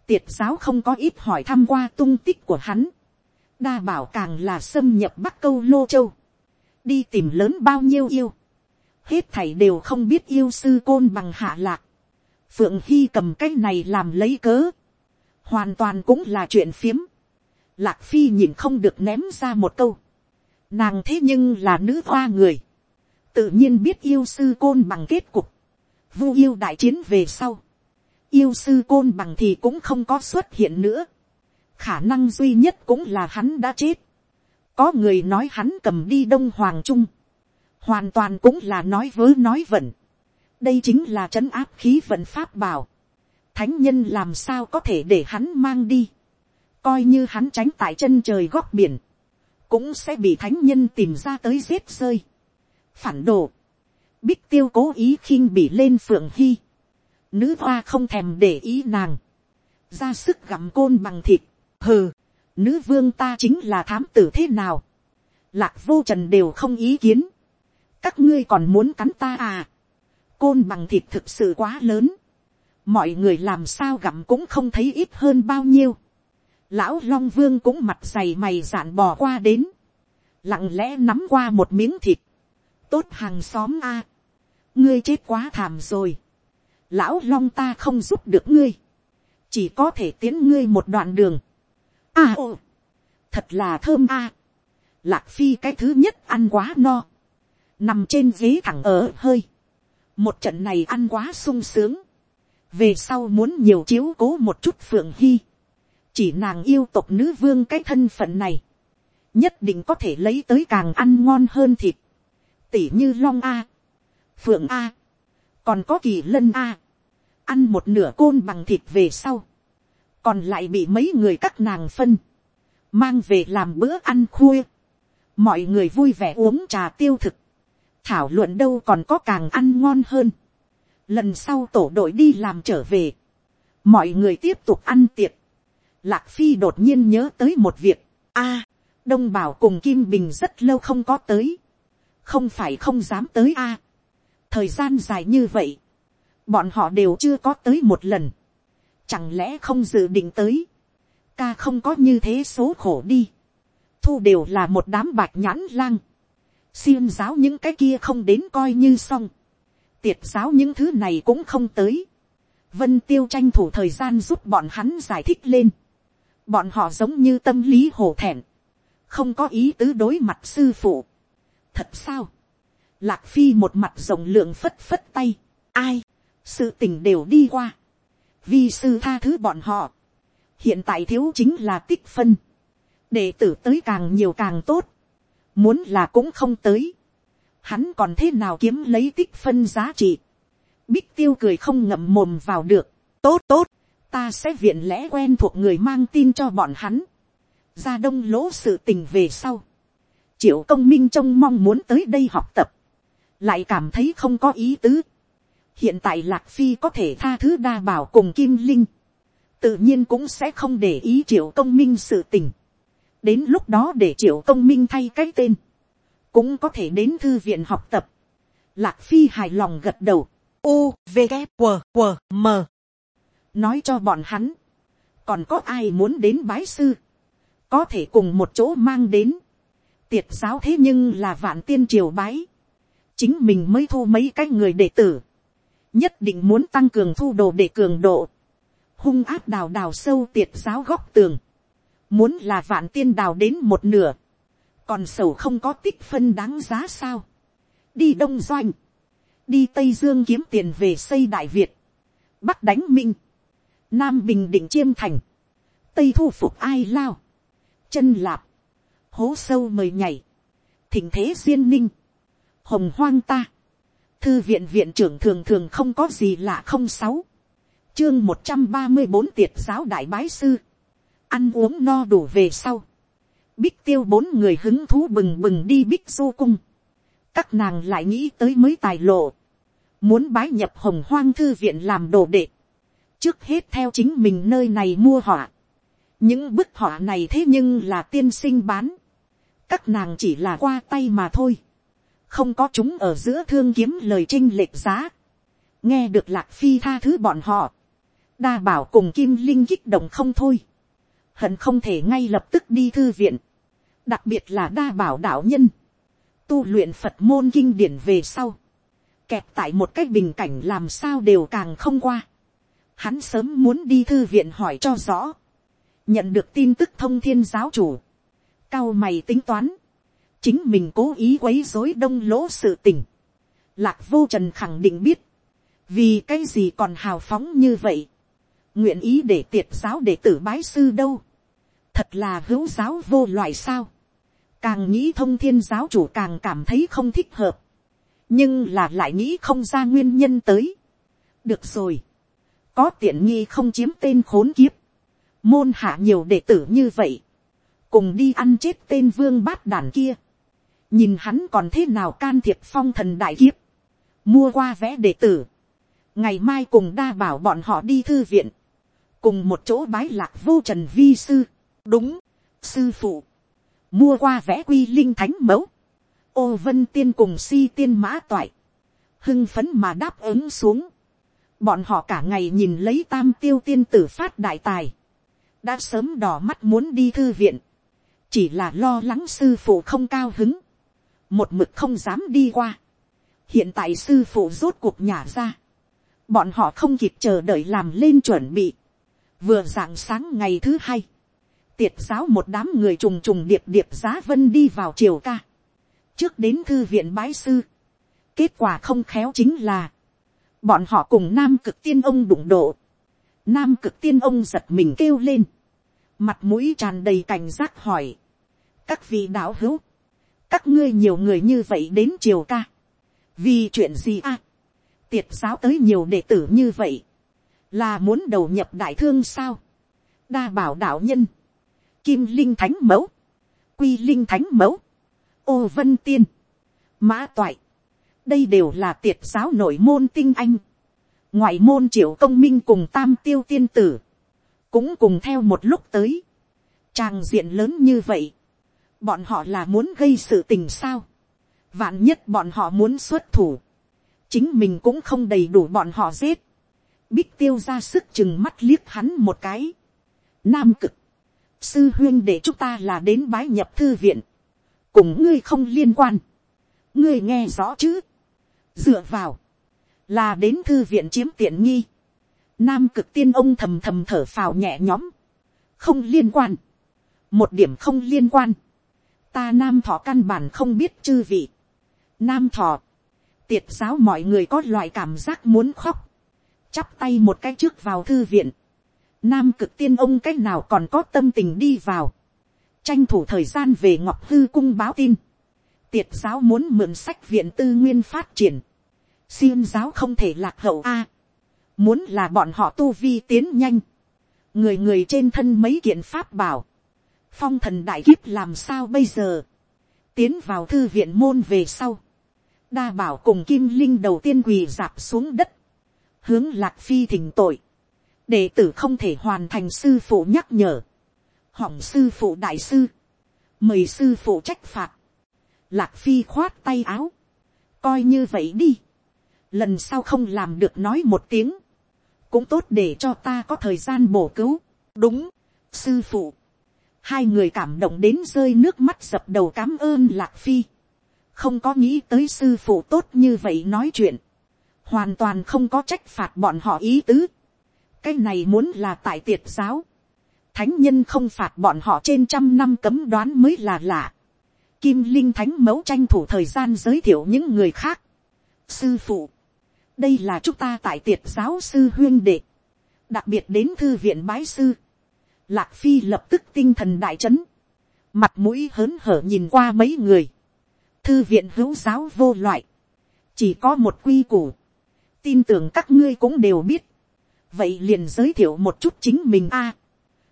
tiệt giáo không có ít hỏi thăm qua tung tích của hắn, đa bảo càng là xâm nhập bắc câu lô châu, đi tìm lớn bao nhiêu yêu, hết thảy đều không biết yêu sư côn bằng hạ lạc, phượng hy cầm cái này làm lấy cớ, hoàn toàn cũng là chuyện phiếm, lạc phi nhìn không được ném ra một câu, nàng thế nhưng là nữ hoa người, tự nhiên biết yêu sư côn bằng kết cục, vu yêu đại chiến về sau, yêu sư côn bằng thì cũng không có xuất hiện nữa, khả năng duy nhất cũng là hắn đã chết, có người nói hắn cầm đi đông hoàng trung, hoàn toàn cũng là nói vớ nói vẩn, đây chính là trấn áp khí vận pháp bảo, thánh nhân làm sao có thể để hắn mang đi, coi như hắn tránh tại chân trời góc biển, cũng sẽ bị thánh nhân tìm ra tới giết rơi. phản đồ, bích tiêu cố ý khinh bị lên phượng hy, nữ hoa không thèm để ý nàng, ra sức gặm côn bằng thịt, hừ, nữ vương ta chính là thám tử thế nào, lạc vô trần đều không ý kiến, các ngươi còn muốn cắn ta à, côn bằng thịt thực sự quá lớn, mọi người làm sao gặm cũng không thấy ít hơn bao nhiêu, lão long vương cũng mặt dày mày dạn bò qua đến, lặng lẽ nắm qua một miếng thịt, tốt hàng xóm a, ngươi chết quá thảm rồi, lão long ta không giúp được ngươi, chỉ có thể tiến ngươi một đoạn đường, a ô, thật là thơm a, lạc phi cái thứ nhất ăn quá no, nằm trên ghế thẳng ở hơi, một trận này ăn quá sung sướng, về sau muốn nhiều chiếu cố một chút phượng hy, chỉ nàng yêu tộc nữ vương cái thân phận này, nhất định có thể lấy tới càng ăn ngon hơn thịt, tỉ như long a, phượng a, còn có kỳ lân a, ăn một nửa côn bằng thịt về sau, còn lại bị mấy người các nàng phân, mang về làm bữa ăn khuya, mọi người vui vẻ uống trà tiêu thực, thảo luận đâu còn có càng ăn ngon hơn, lần sau tổ đội đi làm trở về, mọi người tiếp tục ăn tiệc, lạc phi đột nhiên nhớ tới một việc, a, đông bảo cùng kim bình rất lâu không có tới, không phải không dám tới a, thời gian dài như vậy, bọn họ đều chưa có tới một lần, chẳng lẽ không dự định tới, ca không có như thế số khổ đi, thu đều là một đám bạc nhãn lang, xiêm giáo những cái kia không đến coi như xong, tiệt giáo những thứ này cũng không tới, vân tiêu tranh thủ thời gian giúp bọn hắn giải thích lên, bọn họ giống như tâm lý hổ thẹn, không có ý tứ đối mặt sư phụ. thật sao, lạc phi một mặt rộng lượng phất phất tay, ai, sự tình đều đi qua, vi sư tha thứ bọn họ, hiện tại thiếu chính là tích phân, đệ tử tới càng nhiều càng tốt, muốn là cũng không tới, hắn còn thế nào kiếm lấy tích phân giá trị, bích tiêu cười không ngậm mồm vào được, tốt tốt, ta sẽ viện lẽ quen thuộc người mang tin cho bọn hắn, ra đông lỗ sự tình về sau, triệu công minh trông mong muốn tới đây học tập, lại cảm thấy không có ý tứ, hiện tại lạc phi có thể tha thứ đa bảo cùng kim linh, tự nhiên cũng sẽ không để ý triệu công minh sự tình, đến lúc đó để triệu công minh thay cái tên, cũng có thể đến thư viện học tập, lạc phi hài lòng gật đầu, u v g q q m nói cho bọn hắn, còn có ai muốn đến bái sư, có thể cùng một chỗ mang đến, tiệt giáo thế nhưng là vạn tiên triều bái, chính mình mới thu mấy cái người đệ tử, nhất định muốn tăng cường thu đồ để cường độ, hung áp đào đào sâu tiệt giáo góc tường, muốn là vạn tiên đào đến một nửa, còn sầu không có tích phân đáng giá sao, đi đông doanh, đi tây dương kiếm tiền về xây đại việt, bắc đánh minh, nam bình định chiêm thành, tây thu phục ai lao, chân lạp, hố sâu mời nhảy, thỉnh thế duyên ninh, hồng hoang ta, thư viện viện trưởng thường thường không có gì lạ không sáu, chương một trăm ba mươi bốn tiệt giáo đại bái sư, ăn uống no đủ về sau, bích tiêu bốn người hứng thú bừng bừng đi bích du cung, các nàng lại nghĩ tới mới tài lộ, muốn bái nhập hồng hoang thư viện làm đồ đệ, trước hết theo chính mình nơi này mua họa, những bức họa này thế nhưng là tiên sinh bán, các nàng chỉ là qua tay mà thôi, không có chúng ở giữa thương kiếm lời trinh lệch giá, nghe được lạc phi tha thứ bọn họ, đa bảo cùng kim linh kích động không thôi, hận không thể ngay lập tức đi thư viện, đặc biệt là đa bảo đạo nhân, tu luyện phật môn kinh điển về sau, kẹp tại một cái bình cảnh làm sao đều càng không qua, hắn sớm muốn đi thư viện hỏi cho rõ, nhận được tin tức thông thiên giáo chủ, cao mày tính toán, chính mình cố ý quấy dối đông lỗ sự tình, lạc vô trần khẳng định biết, vì cái gì còn hào phóng như vậy, nguyện ý để tiệt giáo để tử bái sư đâu, thật là hữu giáo vô loại sao, càng nghĩ thông thiên giáo chủ càng cảm thấy không thích hợp, nhưng là lại nghĩ không ra nguyên nhân tới. được rồi, có tiện nghi không chiếm tên khốn kiếp, môn hạ nhiều đệ tử như vậy, cùng đi ăn chết tên vương bát đàn kia, nhìn hắn còn thế nào can thiệp phong thần đại kiếp, mua qua vé đệ tử, ngày mai cùng đa bảo bọn họ đi thư viện, cùng một chỗ bái lạc vô trần vi sư, đúng, sư phụ, mua qua vẽ quy linh thánh mẫu, ô vân tiên cùng si tiên mã toại, hưng phấn mà đáp ứng xuống, bọn họ cả ngày nhìn lấy tam tiêu tiên tử phát đại tài, đã sớm đỏ mắt muốn đi thư viện, chỉ là lo lắng sư phụ không cao hứng, một mực không dám đi qua. hiện tại sư phụ rốt cuộc nhả ra, bọn họ không kịp chờ đợi làm lên chuẩn bị, vừa d ạ n g sáng ngày thứ hai, tiệt giáo một đám người trùng trùng điệp điệp giá vân đi vào triều ca, trước đến thư viện bái sư, kết quả không khéo chính là, bọn họ cùng nam cực tiên ông đụng độ, nam cực tiên ông giật mình kêu lên, mặt mũi tràn đầy cảnh giác hỏi, các vị đạo hữu, các ngươi nhiều người như vậy đến triều ca, vì chuyện gì à, tiệt giáo tới nhiều đệ tử như vậy, là muốn đầu nhập đại thương sao, đa bảo đạo nhân, kim linh thánh mẫu, quy linh thánh mẫu, ô vân tiên, mã toại, đây đều là tiệt giáo nội môn tinh anh, ngoại môn triệu công minh cùng tam tiêu tiên tử, cũng cùng theo một lúc tới, tràng diện lớn như vậy, bọn họ là muốn gây sự tình sao, vạn nhất bọn họ muốn xuất thủ, chính mình cũng không đầy đủ bọn họ giết, Bích tiêu ra sức chừng mắt liếc hắn một cái. Nam cực. Sư huyên để chúng ta là đến bái nhập thư viện. Cùng ngươi không liên quan. Ngươi nghe rõ chứ. Dựa vào. Là đến thư viện chiếm tiện nghi. Nam cực tiên ông thầm thầm thở phào nhẹ nhõm. Không liên quan. Một điểm không liên quan. Ta nam thọ căn bản không biết chư vị. Nam thọ. Tiệt giáo mọi người có loại cảm giác muốn khóc chắp tay một cái trước vào thư viện, nam cực tiên ông cái nào còn có tâm tình đi vào, tranh thủ thời gian về ngọc hư cung báo tin, tiệt giáo muốn mượn sách viện tư nguyên phát triển, xiêm giáo không thể lạc hậu a, muốn là bọn họ tu vi tiến nhanh, người người trên thân mấy kiện pháp bảo, phong thần đại kiếp làm sao bây giờ, tiến vào thư viện môn về sau, đa bảo cùng kim linh đầu tiên quỳ dạp xuống đất, hướng lạc phi thỉnh tội, đệ tử không thể hoàn thành sư phụ nhắc nhở, hỏng sư phụ đại sư, mời sư phụ trách phạt, lạc phi khoát tay áo, coi như vậy đi, lần sau không làm được nói một tiếng, cũng tốt để cho ta có thời gian bổ cứu, đúng, sư phụ, hai người cảm động đến rơi nước mắt dập đầu cám ơn lạc phi, không có nghĩ tới sư phụ tốt như vậy nói chuyện, hoàn toàn không có trách phạt bọn họ ý tứ. cái này muốn là tại tiệt giáo, thánh nhân không phạt bọn họ trên trăm năm cấm đoán mới là lạ. Kim Linh Thánh Mẫu tranh thủ thời gian giới thiệu những người khác. Sư phụ, đây là chúng ta tại tiệt giáo sư huyên đệ. Đặc biệt đến thư viện bái sư. Lạc Phi lập tức tinh thần đại chấn. Mặt mũi hớn hở nhìn qua mấy người. Thư viện hữu giáo vô loại. Chỉ có một quy củ. Tin tưởng các ngươi cũng đều biết. Vậy liền giới thiệu một chút chính mình a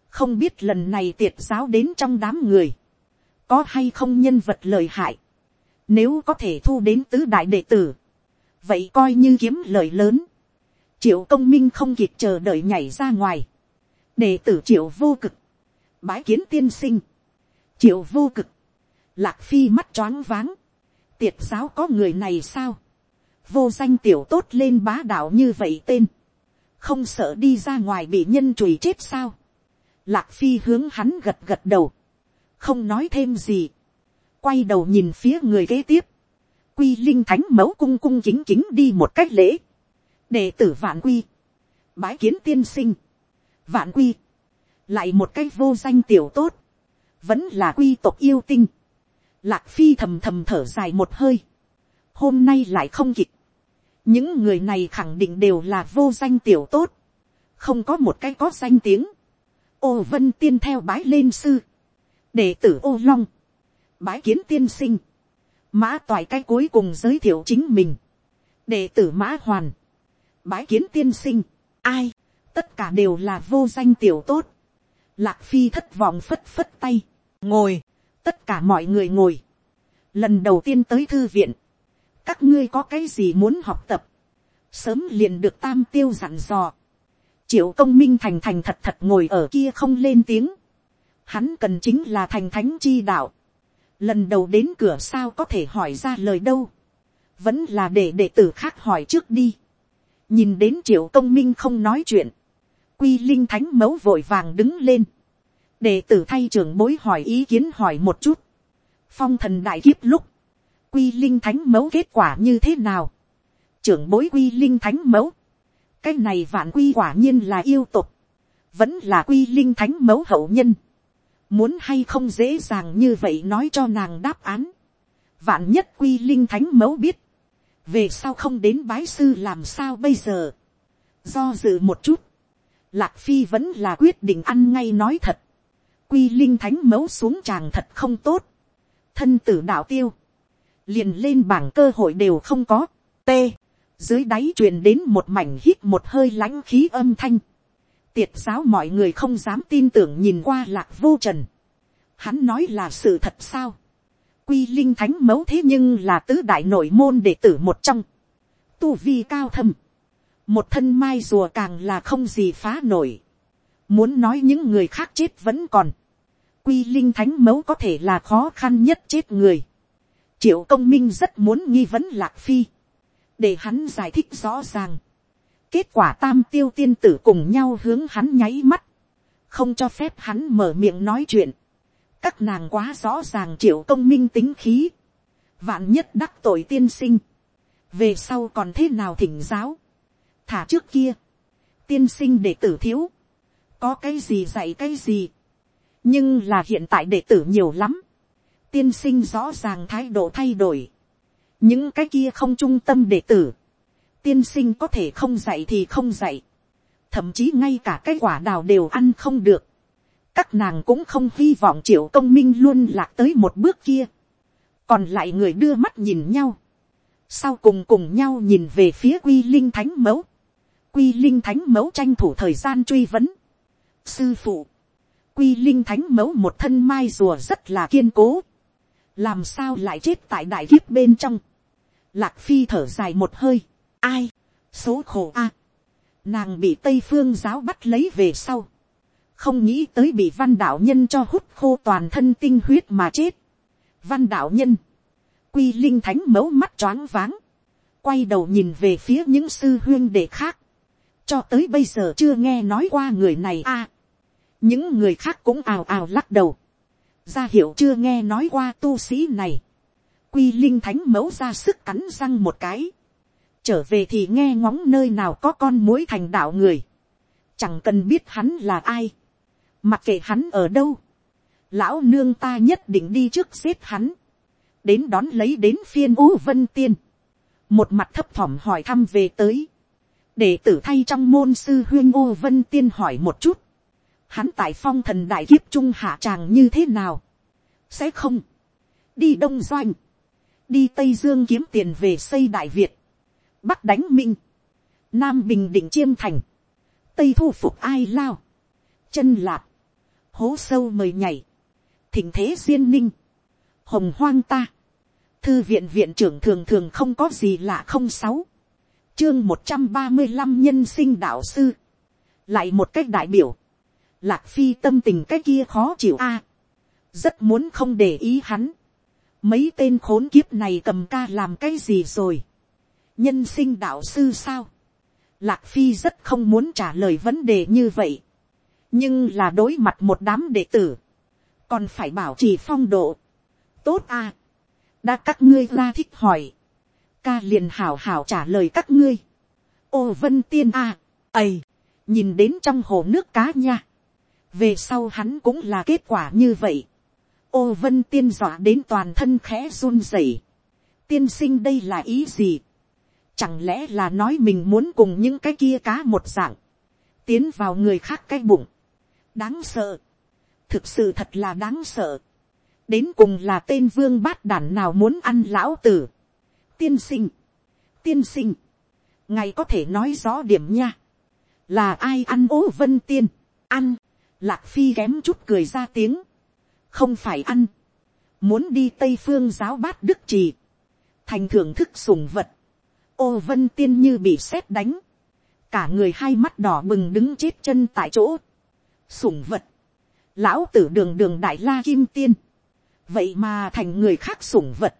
Không biết lần này tiệt giáo đến trong đám người có hay không nhân vật lời hại, nếu có thể thu đến tứ đại đệ tử, vậy coi như kiếm lời lớn, triệu công minh không kịp chờ đợi nhảy ra ngoài, đệ tử triệu vô cực, bái kiến tiên sinh, triệu vô cực, lạc phi mắt choáng váng, tiệt giáo có người này sao, vô danh tiểu tốt lên bá đạo như vậy tên, không sợ đi ra ngoài bị nhân chùi chết sao, lạc phi hướng hắn gật gật đầu, không nói thêm gì, quay đầu nhìn phía người kế tiếp, quy linh thánh mẫu cung cung chính chính đi một cách lễ, đệ tử vạn quy, bái kiến tiên sinh, vạn quy, lại một cái vô danh tiểu tốt, vẫn là quy tộc yêu tinh, lạc phi thầm thầm thở dài một hơi, hôm nay lại không kịp, những người này khẳng định đều là vô danh tiểu tốt, không có một cái có danh tiếng, ô vân tiên theo bái lên sư, đệ tử ô long, bái kiến tiên sinh, mã toại cái cuối cùng giới thiệu chính mình, đệ tử mã hoàn, bái kiến tiên sinh, ai, tất cả đều là vô danh tiểu tốt, lạc phi thất vọng phất phất tay, ngồi, tất cả mọi người ngồi, lần đầu tiên tới thư viện, các ngươi có cái gì muốn học tập, sớm liền được tam tiêu dặn dò, triệu công minh thành thành thật thật ngồi ở kia không lên tiếng, hắn cần chính là thành thánh chi đạo. Lần đầu đến cửa sao có thể hỏi ra lời đâu. Vẫn là để đệ tử khác hỏi trước đi. Nhìn đến triệu công minh không nói chuyện. Quy linh thánh mẫu vội vàng đứng lên. Đệ tử thay trưởng bối hỏi ý kiến hỏi một chút. Phong thần đại kiếp lúc. Quy linh thánh mẫu kết quả như thế nào? Trưởng bối quy linh thánh mẫu, Cái này vạn quy quả nhiên là yêu tục. Vẫn là quy linh thánh mẫu hậu nhân muốn hay không dễ dàng như vậy nói cho nàng đáp án. vạn nhất quy linh thánh mẫu biết, về sau không đến bái sư làm sao bây giờ. do dự một chút, lạc phi vẫn là quyết định ăn ngay nói thật. quy linh thánh mẫu xuống tràng thật không tốt. thân tử đạo tiêu, liền lên bảng cơ hội đều không có. t, dưới đáy truyền đến một mảnh hít một hơi lãnh khí âm thanh tiệt giáo mọi người không dám tin tưởng nhìn qua lạc vô trần. Hắn nói là sự thật sao. Quy linh thánh mấu thế nhưng là tứ đại nội môn đệ tử một trong. Tu vi cao thâm. Một thân mai rùa càng là không gì phá nổi. Muốn nói những người khác chết vẫn còn. Quy linh thánh mấu có thể là khó khăn nhất chết người. Triệu công minh rất muốn nghi vấn lạc phi. Để hắn giải thích rõ ràng Kết quả tam tiêu tiên tử cùng nhau hướng hắn nháy mắt. Không cho phép hắn mở miệng nói chuyện. Các nàng quá rõ ràng triệu công minh tính khí. Vạn nhất đắc tội tiên sinh. Về sau còn thế nào thỉnh giáo. Thả trước kia. Tiên sinh đệ tử thiếu. Có cái gì dạy cái gì. Nhưng là hiện tại đệ tử nhiều lắm. Tiên sinh rõ ràng thái độ thay đổi. Những cái kia không trung tâm đệ tử tiên sinh có thể không dạy thì không dạy, thậm chí ngay cả cái quả đào đều ăn không được, các nàng cũng không hy vọng triệu công minh luôn lạc tới một bước kia, còn lại người đưa mắt nhìn nhau, sau cùng cùng nhau nhìn về phía quy linh thánh mẫu, quy linh thánh mẫu tranh thủ thời gian truy vấn, sư phụ, quy linh thánh mẫu một thân mai rùa rất là kiên cố, làm sao lại chết tại đại kiếp bên trong, lạc phi thở dài một hơi, ai, số khổ a, nàng bị tây phương giáo bắt lấy về sau, không nghĩ tới bị văn đạo nhân cho hút khô toàn thân tinh huyết mà chết. văn đạo nhân, quy linh thánh mấu mắt choáng váng, quay đầu nhìn về phía những sư huyên đệ khác, cho tới bây giờ chưa nghe nói qua người này a. những người khác cũng ào ào lắc đầu, ra hiệu chưa nghe nói qua tu sĩ này, quy linh thánh mẫu ra sức cắn răng một cái, trở về thì nghe ngóng nơi nào có con mối thành đạo người, chẳng cần biết hắn là ai, mặc kệ hắn ở đâu, lão nương ta nhất định đi trước giết hắn, đến đón lấy đến phiên u vân tiên, một mặt thấp thỏm hỏi thăm về tới, để tử thay trong môn sư huyên u vân tiên hỏi một chút, hắn tại phong thần đại kiếp trung hạ tràng như thế nào, sẽ không, đi đông doanh, đi tây dương kiếm tiền về xây đại việt, bắc đánh minh, nam bình định chiêm thành, tây thu phục ai lao, chân lạp, hố sâu mời nhảy, thỉnh thế duyên ninh, hồng hoang ta, thư viện viện trưởng thường thường không có gì lạ không sáu, chương một trăm ba mươi năm nhân sinh đạo sư, lại một cách đại biểu, lạc phi tâm tình cái kia khó chịu a, rất muốn không để ý hắn, mấy tên khốn kiếp này cầm ca làm cái gì rồi, nhân sinh đạo sư sao, lạc phi rất không muốn trả lời vấn đề như vậy, nhưng là đối mặt một đám đệ tử, còn phải bảo trì phong độ, tốt à, đã các ngươi ra thích hỏi, ca liền hảo hảo trả lời các ngươi, ô vân tiên à, ầy, nhìn đến trong hồ nước cá nha, về sau hắn cũng là kết quả như vậy, ô vân tiên dọa đến toàn thân khẽ run rẩy, tiên sinh đây là ý gì, chẳng lẽ là nói mình muốn cùng những cái kia cá một dạng, tiến vào người khác cái bụng, đáng sợ, thực sự thật là đáng sợ, đến cùng là tên vương bát đản nào muốn ăn lão tử, tiên sinh, tiên sinh, ngài có thể nói rõ điểm nha, là ai ăn ố vân tiên, ăn, lạc phi kém chút cười ra tiếng, không phải ăn, muốn đi tây phương giáo bát đức trì, thành thưởng thức sùng vật, ô vân tiên như bị sét đánh, cả người hai mắt đỏ bừng đứng chết chân tại chỗ, Sủng vật, lão tử đường đường đại la kim tiên, vậy mà thành người khác sủng vật,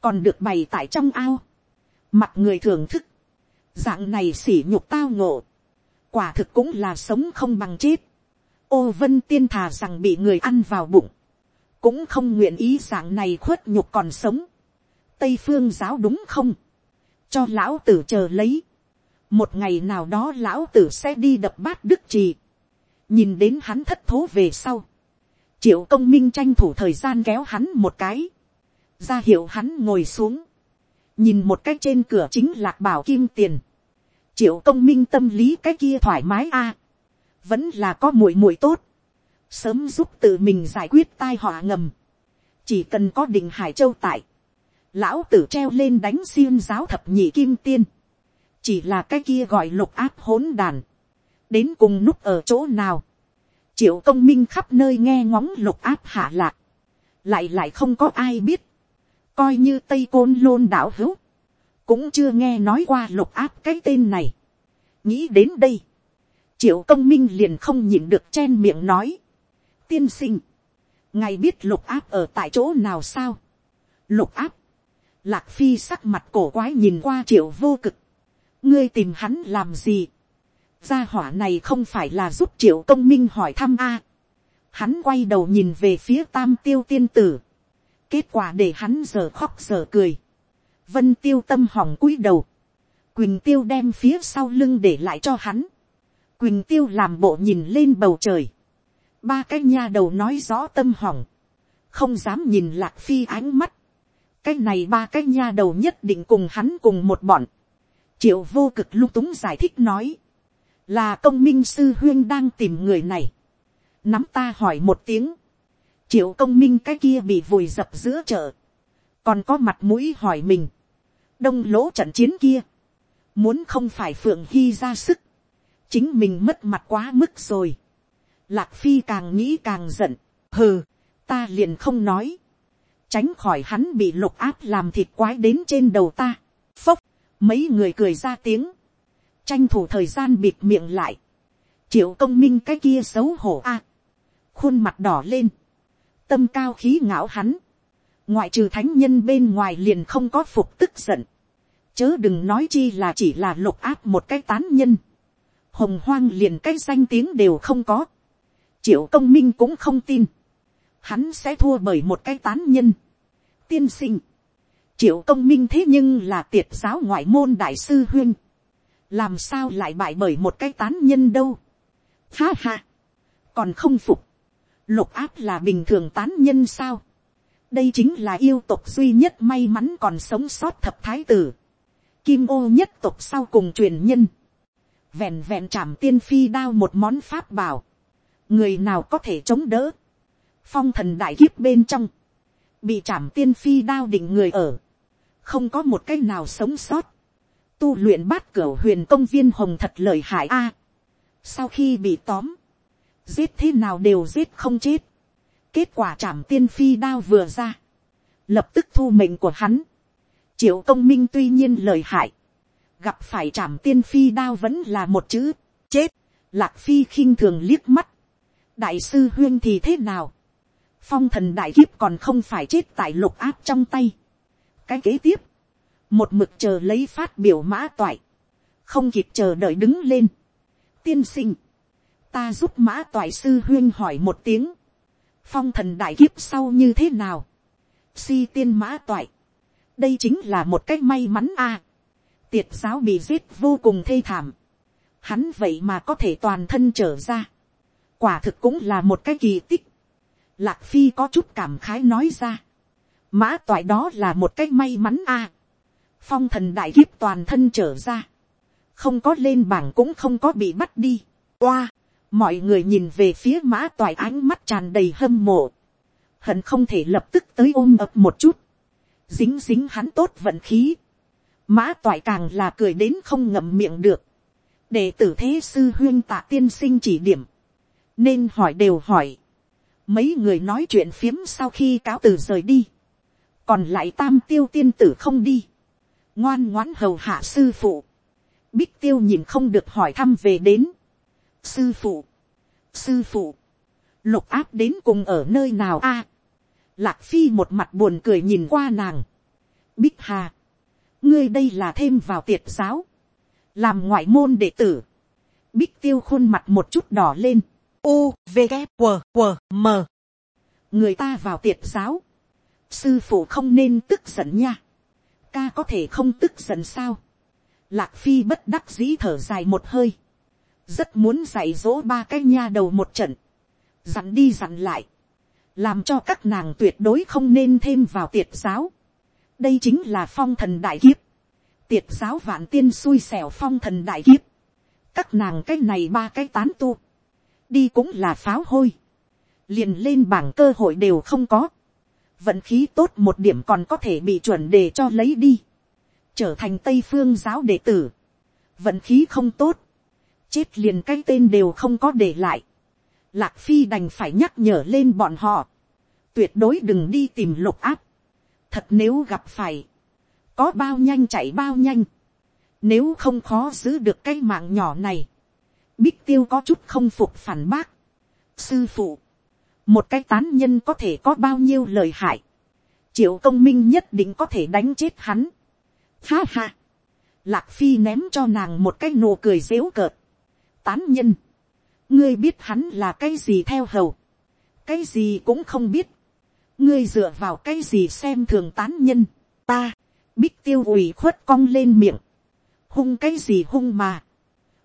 còn được bày tại trong ao, mặt người thưởng thức, dạng này xỉ nhục tao ngộ, quả thực cũng là sống không bằng chết, ô vân tiên thà rằng bị người ăn vào bụng, cũng không nguyện ý dạng này khuất nhục còn sống, tây phương giáo đúng không, cho lão tử chờ lấy, một ngày nào đó lão tử sẽ đi đập bát đức trì, nhìn đến hắn thất thố về sau, triệu công minh tranh thủ thời gian kéo hắn một cái, ra hiệu hắn ngồi xuống, nhìn một cái trên cửa chính lạc bảo kim tiền, triệu công minh tâm lý cái kia thoải mái a, vẫn là có muội muội tốt, sớm giúp tự mình giải quyết tai họa ngầm, chỉ cần có đình hải châu tại, lão tử treo lên đánh xiêm giáo thập nhị kim tiên, chỉ là cái kia gọi lục áp hỗn đàn, đến cùng núp ở chỗ nào, triệu công minh khắp nơi nghe ngóng lục áp hạ lạc, lại lại không có ai biết, coi như tây côn lôn đảo hữu, cũng chưa nghe nói qua lục áp cái tên này. nghĩ đến đây, triệu công minh liền không nhịn được chen miệng nói, tiên sinh, ngài biết lục áp ở tại chỗ nào sao, lục áp, lạc phi sắc mặt cổ quái nhìn qua triệu vô cực, ngươi tìm hắn làm gì, gia hỏa này không phải là giúp triệu công minh hỏi thăm a. hắn quay đầu nhìn về phía tam tiêu tiên tử. kết quả để hắn giờ khóc giờ cười. vân tiêu tâm hỏng cúi đầu. quỳnh tiêu đem phía sau lưng để lại cho hắn. quỳnh tiêu làm bộ nhìn lên bầu trời. ba cái nha đầu nói rõ tâm hỏng. không dám nhìn lạc phi ánh mắt cái này ba cái nha đầu nhất định cùng hắn cùng một bọn. triệu vô cực lung túng giải thích nói là công minh sư huyên đang tìm người này. nắm ta hỏi một tiếng. triệu công minh cái kia bị vùi dập giữa chợ. còn có mặt mũi hỏi mình. đông lỗ trận chiến kia. muốn không phải phượng hy ra sức. chính mình mất mặt quá mức rồi. lạc phi càng nghĩ càng giận. hừ, ta liền không nói tránh khỏi hắn bị lục áp làm thịt quái đến trên đầu ta. phốc, mấy người cười ra tiếng. Tranh thủ thời gian bịt miệng lại, triệu công minh cái kia xấu hổ a, khuôn mặt đỏ lên, tâm cao khí ngạo hắn, ngoại trừ thánh nhân bên ngoài liền không có phục tức giận, chớ đừng nói chi là chỉ là lục áp một cái tán nhân, hồng hoang liền cái danh tiếng đều không có, triệu công minh cũng không tin, hắn sẽ thua bởi một cái tán nhân, tiên sinh, triệu công minh thế nhưng là tiệt giáo ngoại môn đại sư huyên, làm sao lại bại bởi một cái tán nhân đâu. Ha ha, còn không phục, lục áp là bình thường tán nhân sao, đây chính là yêu tục duy nhất may mắn còn sống sót thập thái tử, kim ô nhất tục sau cùng truyền nhân, vẹn vẹn chạm tiên phi đao một món pháp bảo, người nào có thể chống đỡ, phong thần đại kiếp bên trong, bị trảm tiên phi đao định người ở, không có một cái nào sống sót, tu luyện bát cửa huyền công viên hồng thật lời hại a, sau khi bị tóm, giết thế nào đều giết không chết, kết quả trảm tiên phi đao vừa ra, lập tức thu mệnh của hắn, triệu công minh tuy nhiên lời hại, gặp phải trảm tiên phi đao vẫn là một chữ, chết, lạc phi khinh thường liếc mắt, đại sư huyên thì thế nào, phong thần đại kiếp còn không phải chết tại lục áp trong tay. cái kế tiếp, một mực chờ lấy phát biểu mã toại, không kịp chờ đợi đứng lên. tiên sinh, ta giúp mã toại sư huyên hỏi một tiếng, phong thần đại kiếp sau như thế nào, si tiên mã toại, đây chính là một cách may mắn a, tiệt giáo bị giết vô cùng thê thảm, hắn vậy mà có thể toàn thân trở ra, quả thực cũng là một cái kỳ tích, lạc phi có chút cảm khái nói ra, mã toại đó là một cái may mắn a, phong thần đại kiếp toàn thân trở ra, không có lên bảng cũng không có bị bắt đi, oa, mọi người nhìn về phía mã toại ánh mắt tràn đầy hâm mộ, hận không thể lập tức tới ôm ập một chút, dính dính hắn tốt vận khí, mã toại càng là cười đến không ngậm miệng được, để tử thế sư huyên tạ tiên sinh chỉ điểm, nên hỏi đều hỏi, mấy người nói chuyện phiếm sau khi cáo từ rời đi, còn lại tam tiêu tiên tử không đi, ngoan ngoãn hầu hạ sư phụ, bích tiêu nhìn không được hỏi thăm về đến, sư phụ, sư phụ, lục áp đến cùng ở nơi nào a, lạc phi một mặt buồn cười nhìn qua nàng, bích hà, ngươi đây là thêm vào tiệt giáo, làm ngoại môn đệ tử, bích tiêu khuôn mặt một chút đỏ lên, u v g q q m. Người ta vào tiệt giáo, sư phụ không nên tức giận nha, ca có thể không tức giận sao, lạc phi bất đắc dĩ thở dài một hơi, rất muốn dạy dỗ ba cái nha đầu một trận, dặn đi dặn lại, làm cho các nàng tuyệt đối không nên thêm vào tiệt giáo, đây chính là phong thần đại kiếp, tiệt giáo vạn tiên xui xẻo phong thần đại kiếp, các nàng cái này ba cái tán tu, đi cũng là pháo hôi, liền lên bảng cơ hội đều không có, vận khí tốt một điểm còn có thể bị chuẩn đề cho lấy đi, trở thành tây phương giáo đệ tử, vận khí không tốt, chết liền cái tên đều không có để lại, lạc phi đành phải nhắc nhở lên bọn họ, tuyệt đối đừng đi tìm lục áp, thật nếu gặp phải, có bao nhanh chạy bao nhanh, nếu không khó giữ được cái mạng nhỏ này, bích tiêu có chút không phục phản bác, sư phụ, một cái tán nhân có thể có bao nhiêu lời hại, triệu công minh nhất định có thể đánh chết hắn. Ha ha, lạc phi ném cho nàng một cái nụ cười dễu cợt, tán nhân, ngươi biết hắn là cái gì theo hầu, cái gì cũng không biết, ngươi dựa vào cái gì xem thường tán nhân, ta, bích tiêu ủy khuất cong lên miệng, hung cái gì hung mà,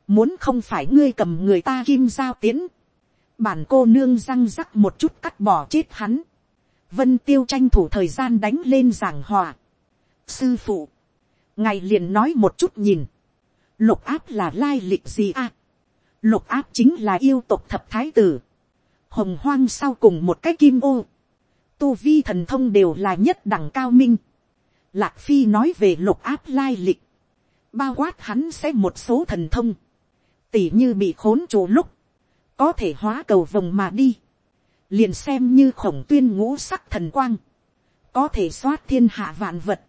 muốn không phải ngươi cầm người ta kim giao tiến, bản cô nương răng rắc một chút cắt bỏ chết hắn, vân tiêu tranh thủ thời gian đánh lên giảng hòa, sư phụ, ngài liền nói một chút nhìn, lục áp là lai lịch gì à, lục áp chính là yêu tục thập thái tử, hồng hoang sau cùng một cái kim ô, tu vi thần thông đều là nhất đẳng cao minh, lạc phi nói về lục áp lai lịch, bao quát hắn sẽ một số thần thông, tỉ như bị khốn chủ lúc, có thể hóa cầu vồng mà đi, liền xem như khổng tuyên ngũ sắc thần quang, có thể xoát thiên hạ vạn vật,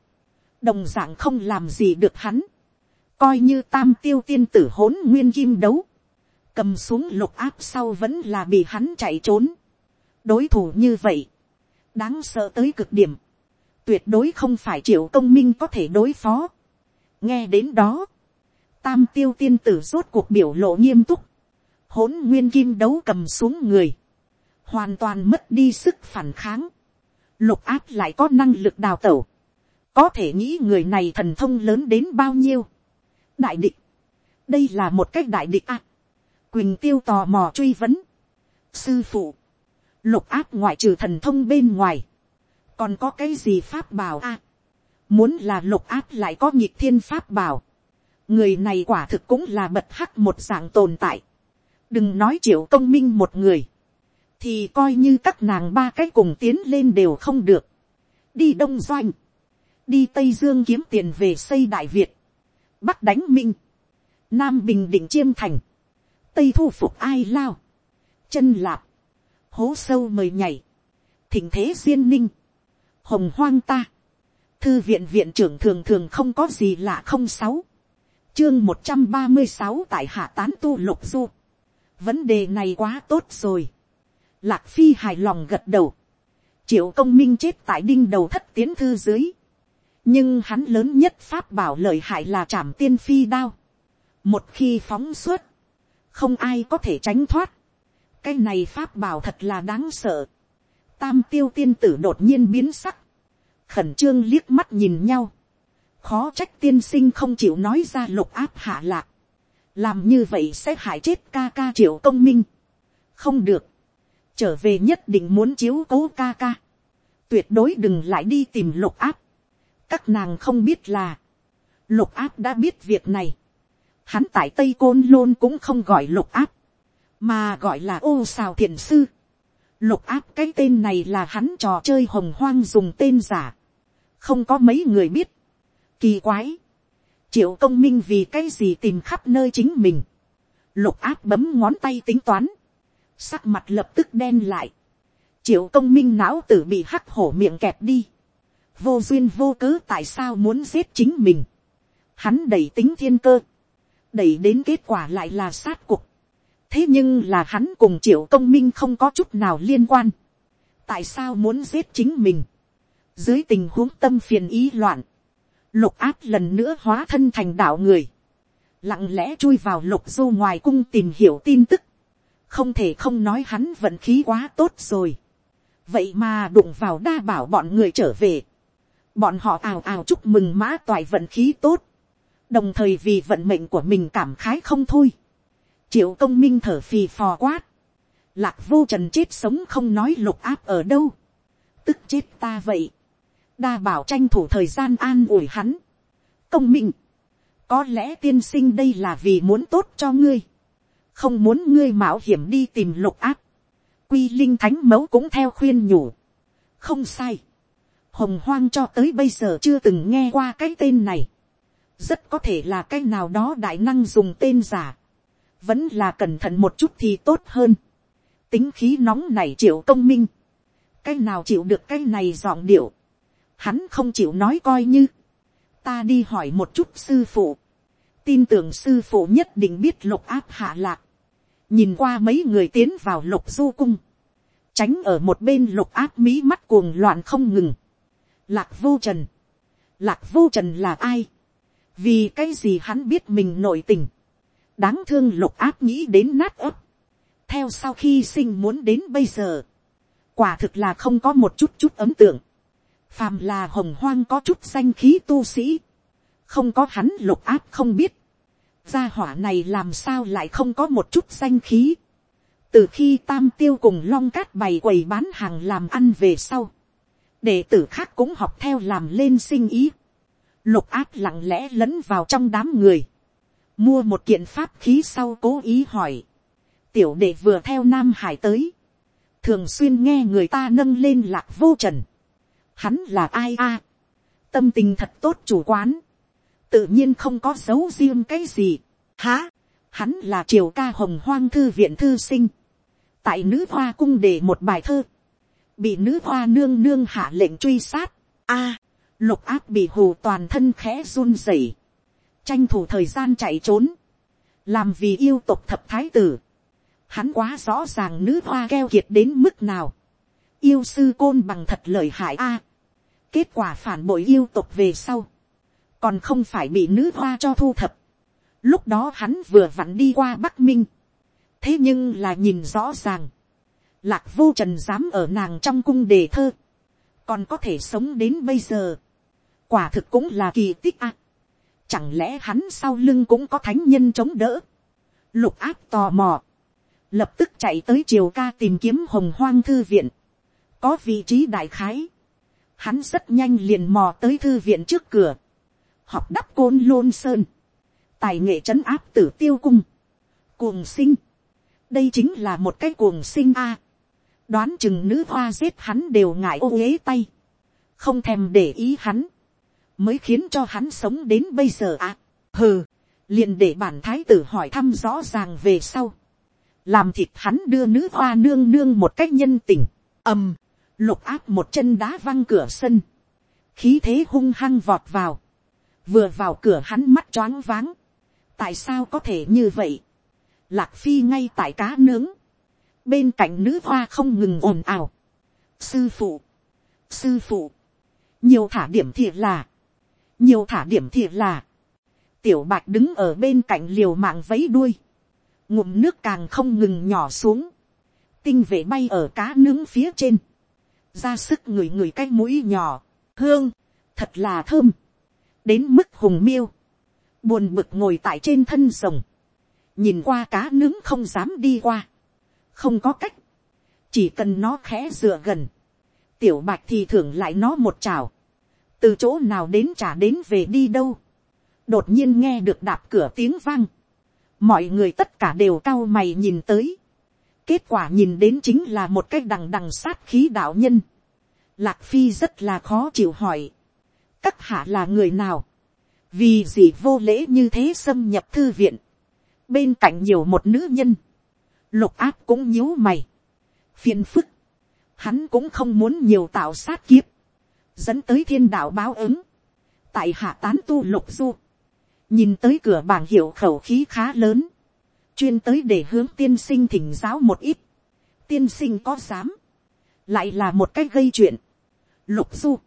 đồng d ạ n g không làm gì được hắn, coi như tam tiêu tiên tử hỗn nguyên kim đấu, cầm xuống lục áp sau vẫn là bị hắn chạy trốn, đối thủ như vậy, đáng sợ tới cực điểm, tuyệt đối không phải triệu công minh có thể đối phó. nghe đến đó, tam tiêu tiên tử rốt cuộc biểu lộ nghiêm túc, hỗn nguyên kim đấu cầm xuống người, hoàn toàn mất đi sức phản kháng, lục áp lại có năng lực đào tẩu, có thể nghĩ người này thần thông lớn đến bao nhiêu. đại địch, đây là một cách đại địch à. quỳnh tiêu tò mò truy vấn, sư phụ, lục áp ngoại trừ thần thông bên ngoài, còn có cái gì pháp bảo a, muốn là lục áp lại có nhịp thiên pháp bảo, người này quả thực cũng là bật hắc một dạng tồn tại, đừng nói triệu công minh một người, thì coi như các nàng ba cái cùng tiến lên đều không được, đi đông doanh, đi tây dương kiếm tiền về xây đại việt, bắc đánh minh, nam bình định chiêm thành, tây thu phục ai lao, chân lạp, hố sâu mời nhảy, thỉnh thế duyên ninh, hồng hoang ta, thư viện viện trưởng thường thường không có gì lạ không sáu, chương một trăm ba mươi sáu tại hạ tán tu lục du, vấn đề này quá tốt rồi, lạc phi hài lòng gật đầu, triệu công minh chết tại đinh đầu thất tiến thư dưới, nhưng hắn lớn nhất pháp bảo lợi hại là trảm tiên phi đao, một khi phóng suốt, không ai có thể tránh thoát, cái này pháp bảo thật là đáng sợ, tam tiêu tiên tử đột nhiên biến sắc, khẩn trương liếc mắt nhìn nhau, khó trách tiên sinh không chịu nói ra lục áp hạ lạc, làm như vậy sẽ hại chết ca ca triệu công minh, không được, trở về nhất định muốn chiếu cố ca ca, tuyệt đối đừng lại đi tìm lục áp, các nàng không biết là, lục áp đã biết việc này, hắn tại tây côn lôn cũng không gọi lục áp, mà gọi là ô xào thiền sư. Lục áp cái tên này là hắn trò chơi hồng hoang dùng tên giả, không có mấy người biết. Kỳ quái, triệu công minh vì cái gì tìm khắp nơi chính mình. Lục áp bấm ngón tay tính toán, sắc mặt lập tức đen lại. Triệu công minh não tử bị hắc hổ miệng kẹp đi. Vô duyên vô cớ tại sao muốn giết chính mình. Hắn đẩy tính thiên cơ đẩy đến kết quả lại là sát cuộc. thế nhưng là hắn cùng triệu công minh không có chút nào liên quan. tại sao muốn giết chính mình. dưới tình huống tâm phiền ý loạn, lục áp lần nữa hóa thân thành đạo người. lặng lẽ chui vào lục du ngoài cung tìm hiểu tin tức. không thể không nói hắn vận khí quá tốt rồi. vậy mà đụng vào đa bảo bọn người trở về. bọn họ ào ào chúc mừng mã toại vận khí tốt đồng thời vì vận mệnh của mình cảm khái không thôi. triệu công minh thở phì phò quát. lạc vô trần chết sống không nói lục áp ở đâu. tức chết ta vậy đa bảo tranh thủ thời gian an ủi hắn. công minh. có lẽ tiên sinh đây là vì muốn tốt cho ngươi. không muốn ngươi mạo hiểm đi tìm lục áp. quy linh thánh mẫu cũng theo khuyên nhủ. không sai. hồng hoang cho tới bây giờ chưa từng nghe qua cái tên này rất có thể là cái nào đó đại năng dùng tên giả, vẫn là cẩn thận một chút thì tốt hơn. tính khí nóng này triệu công minh, cái nào chịu được cái này dọn điệu, hắn không chịu nói coi như, ta đi hỏi một chút sư phụ, tin tưởng sư phụ nhất định biết lục áp hạ lạc, nhìn qua mấy người tiến vào lục du cung, tránh ở một bên lục áp mí mắt cuồng loạn không ngừng, lạc vô trần, lạc vô trần là ai, vì cái gì hắn biết mình nội tình, đáng thương lục áp nghĩ đến nát ấp, theo sau khi sinh muốn đến bây giờ, quả thực là không có một chút chút ấm tượng, phàm là hồng hoang có chút danh khí tu sĩ, không có hắn lục áp không biết, gia hỏa này làm sao lại không có một chút danh khí, từ khi tam tiêu cùng long cát bày quầy bán hàng làm ăn về sau, đệ tử khác cũng học theo làm lên sinh ý, lục áp lặng lẽ lẫn vào trong đám người, mua một kiện pháp khí sau cố ý hỏi, tiểu đệ vừa theo nam hải tới, thường xuyên nghe người ta nâng lên lạc vô trần, hắn là ai a, tâm tình thật tốt chủ quán, tự nhiên không có dấu riêng cái gì, há, hắn là triều ca hồng hoang thư viện thư sinh, tại nữ hoa cung để một bài thơ, bị nữ hoa nương nương hạ lệnh truy sát, a, lục áp bị hù toàn thân khẽ run rẩy, tranh thủ thời gian chạy trốn, làm vì yêu tục thập thái tử, hắn quá rõ ràng nữ hoa keo kiệt đến mức nào, yêu sư côn bằng thật lời hại a, kết quả phản bội yêu tục về sau, còn không phải bị nữ hoa cho thu thập, lúc đó hắn vừa vặn đi qua bắc minh, thế nhưng là nhìn rõ ràng, lạc vô trần dám ở nàng trong cung đề thơ, còn có thể sống đến bây giờ, quả thực cũng là kỳ tích à. chẳng lẽ hắn sau lưng cũng có thánh nhân chống đỡ. lục áp tò mò. lập tức chạy tới triều ca tìm kiếm hồng hoang thư viện, có vị trí đại khái, hắn rất nhanh liền mò tới thư viện trước cửa, học đắp côn lôn sơn, tài nghệ trấn áp tử tiêu cung, cuồng sinh, đây chính là một cái cuồng sinh a, đoán chừng nữ hoa giết hắn đều ngại ô ghế tay, không thèm để ý hắn, mới khiến cho hắn sống đến bây giờ à. hừ, liền để bản thái tử hỏi thăm rõ ràng về sau, làm thịt hắn đưa nữ hoa nương nương một cách nhân tình, ầm, lục áp một chân đá văng cửa sân, khí thế hung hăng vọt vào, vừa vào cửa hắn mắt choáng váng, tại sao có thể như vậy, lạc phi ngay tại cá nướng, bên cạnh nữ hoa không ngừng ồn ào, sư phụ, sư phụ, nhiều thả điểm thiệt là, nhiều thả điểm thiệt là, tiểu bạch đứng ở bên cạnh liều mạng vấy đuôi, ngụm nước càng không ngừng nhỏ xuống, tinh vệ bay ở cá nướng phía trên, ra sức ngửi ngửi cái mũi nhỏ, hương, thật là thơm, đến mức hùng miêu, buồn bực ngồi tại trên thân rồng, nhìn qua cá nướng không dám đi qua, không có cách, chỉ cần nó khẽ dựa gần, tiểu bạch thì thưởng lại nó một chào, từ chỗ nào đến trả đến về đi đâu, đột nhiên nghe được đạp cửa tiếng vang, mọi người tất cả đều cau mày nhìn tới, kết quả nhìn đến chính là một cái đằng đằng sát khí đạo nhân, lạc phi rất là khó chịu hỏi, các hạ là người nào, vì gì vô lễ như thế xâm nhập thư viện, bên cạnh nhiều một nữ nhân, lục áp cũng nhíu mày, phiền phức, hắn cũng không muốn nhiều tạo sát kiếp, dẫn tới thiên đạo báo ứng, tại hạ tán tu lục du, nhìn tới cửa bảng hiệu khẩu khí khá lớn, chuyên tới để hướng tiên sinh thỉnh giáo một ít, tiên sinh có dám, lại là một cái gây chuyện, lục du,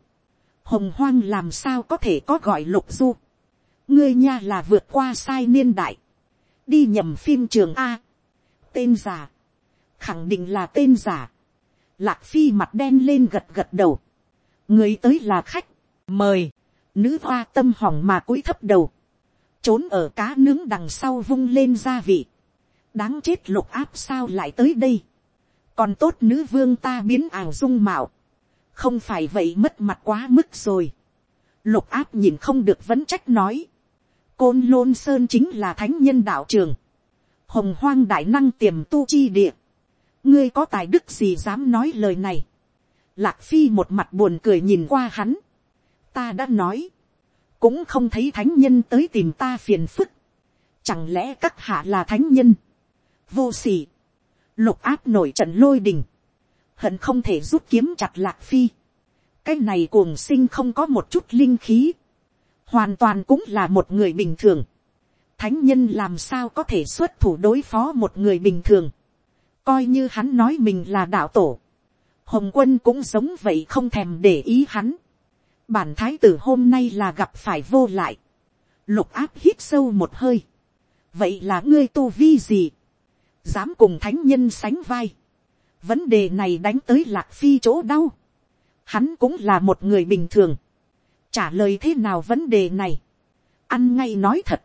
hồng hoang làm sao có thể có gọi lục du, ngươi nha là vượt qua sai niên đại, đi nhầm phim trường a, tên giả, khẳng định là tên giả, lạc phi mặt đen lên gật gật đầu, người tới là khách, mời, nữ hoa tâm hỏng mà cúi thấp đầu, trốn ở cá nướng đằng sau vung lên gia vị, đáng chết lục áp sao lại tới đây, còn tốt nữ vương ta biến ảo dung mạo, không phải vậy mất mặt quá mức rồi, lục áp nhìn không được vẫn trách nói, côn lôn sơn chính là thánh nhân đạo trường, hồng hoang đại năng tiềm tu chi địa, ngươi có tài đức gì dám nói lời này, lạc phi một mặt buồn cười nhìn qua hắn, ta đã nói, cũng không thấy thánh nhân tới tìm ta phiền phức, chẳng lẽ các hạ là thánh nhân, vô s lục áp nổi trận lôi đình, hận không thể rút kiếm chặt lạc phi, cái này cuồng sinh không có một chút linh khí, hoàn toàn cũng là một người bình thường, thánh nhân làm sao có thể xuất thủ đối phó một người bình thường, coi như hắn nói mình là đạo tổ, hồng quân cũng giống vậy không thèm để ý hắn, bản thái tử hôm nay là gặp phải vô lại, lục áp hít sâu một hơi, vậy là ngươi tu vi gì, dám cùng thánh nhân sánh vai, vấn đề này đánh tới lạc phi chỗ đau, hắn cũng là một người bình thường, trả lời thế nào vấn đề này, ăn ngay nói thật,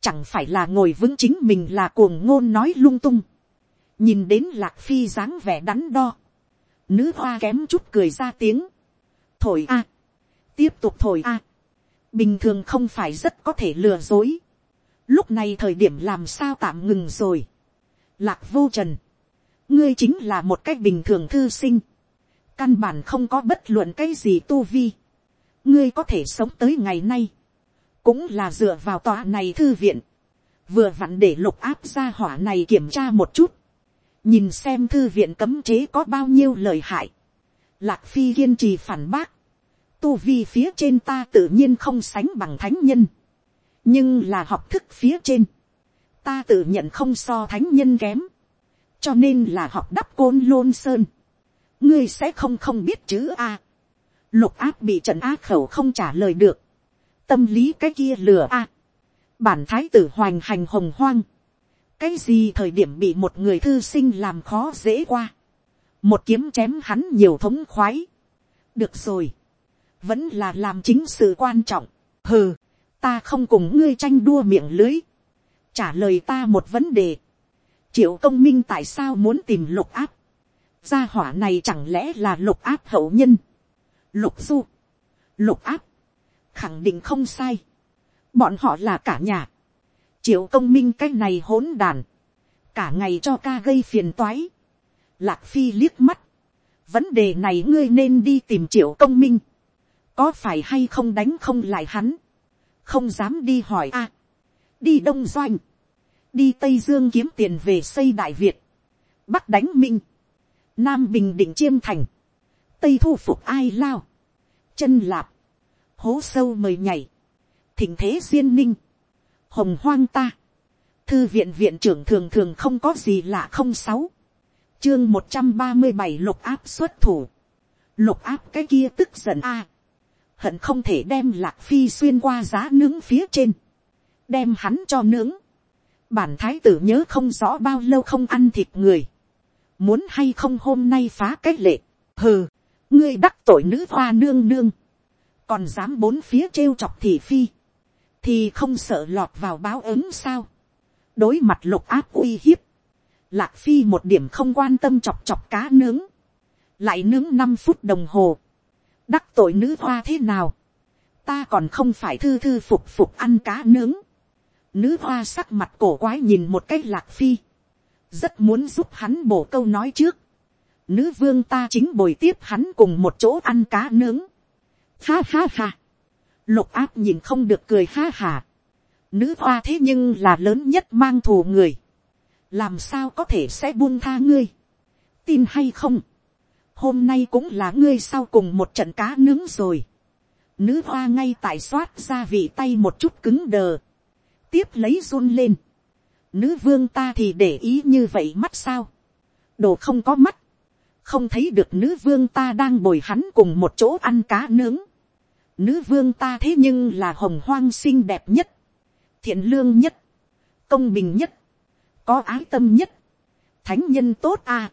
chẳng phải là ngồi vững chính mình là cuồng ngôn nói lung tung, nhìn đến lạc phi dáng vẻ đắn đo, nữ hoa kém chút cười ra tiếng, thổi a, tiếp tục thổi a, bình thường không phải rất có thể lừa dối, lúc này thời điểm làm sao tạm ngừng rồi, lạc vô trần, ngươi chính là một cách bình thường thư sinh, căn bản không có bất luận cái gì tu vi, ngươi có thể sống tới ngày nay, cũng là dựa vào tòa này thư viện, vừa vặn để lục áp ra hỏa này kiểm tra một chút, nhìn xem thư viện cấm chế có bao nhiêu lời hại, lạc phi kiên trì phản bác, tu vi phía trên ta tự nhiên không sánh bằng thánh nhân, nhưng là học thức phía trên, ta tự nhận không so thánh nhân kém, cho nên là học đắp côn lôn sơn, ngươi sẽ không không biết chữ a, lục áp bị trận á khẩu không trả lời được, tâm lý cái kia lừa a, bản thái tử hoành hành hồng hoang, cái gì thời điểm bị một người thư sinh làm khó dễ qua, một kiếm chém hắn nhiều thống khoái, được rồi, vẫn là làm chính sự quan trọng, hừ, ta không cùng ngươi tranh đua miệng lưới, trả lời ta một vấn đề, triệu công minh tại sao muốn tìm lục áp, gia hỏa này chẳng lẽ là lục áp hậu nhân, lục du, lục áp, khẳng định không sai, bọn họ là cả nhà, triệu công minh cái này hỗn đàn, cả ngày cho ca gây phiền toái, lạc phi liếc mắt, vấn đề này ngươi nên đi tìm triệu công minh, có phải hay không đánh không lại hắn, không dám đi hỏi a, đi đông doanh, đi tây dương kiếm tiền về xây đại việt, bắc đánh minh, nam bình định chiêm thành, tây thu phục ai lao, chân lạp, hố sâu mời nhảy, thỉnh thế duyên ninh, hồng hoang ta, thư viện viện trưởng thường thường không có gì lạ không sáu, chương một trăm ba mươi bảy lục áp xuất thủ, lục áp cái kia tức giận a, hận không thể đem lạc phi xuyên qua giá nướng phía trên, đem hắn cho nướng, bản thái tử nhớ không rõ bao lâu không ăn thịt người, muốn hay không hôm nay phá cái lệ, hừ, ngươi đắc tội nữ hoa nương nương, còn dám bốn phía trêu chọc thị phi, thì không sợ lọt vào báo ứng sao, đối mặt lục áp uy hiếp, lạc phi một điểm không quan tâm chọc chọc cá nướng, lại nướng năm phút đồng hồ, đắc tội nữ hoa thế nào, ta còn không phải thư thư phục phục ăn cá nướng, nữ hoa sắc mặt cổ quái nhìn một cách lạc phi, rất muốn giúp hắn bổ câu nói trước, nữ vương ta chính bồi tiếp hắn cùng một chỗ ăn cá nướng, ha ha ha, lục áp nhìn không được cười ha hà, nữ hoa thế nhưng là lớn nhất mang thù người, làm sao có thể sẽ buông tha ngươi, tin hay không, hôm nay cũng là ngươi sau cùng một trận cá nướng rồi, nữ hoa ngay tại xoát ra vị tay một chút cứng đờ, tiếp lấy run lên, nữ vương ta thì để ý như vậy mắt sao, đồ không có mắt, không thấy được nữ vương ta đang bồi hắn cùng một chỗ ăn cá nướng, nữ vương ta thế nhưng là hồng hoang xinh đẹp nhất, thiện lương nhất, công bình nhất, có ái tâm nhất, thánh nhân tốt a.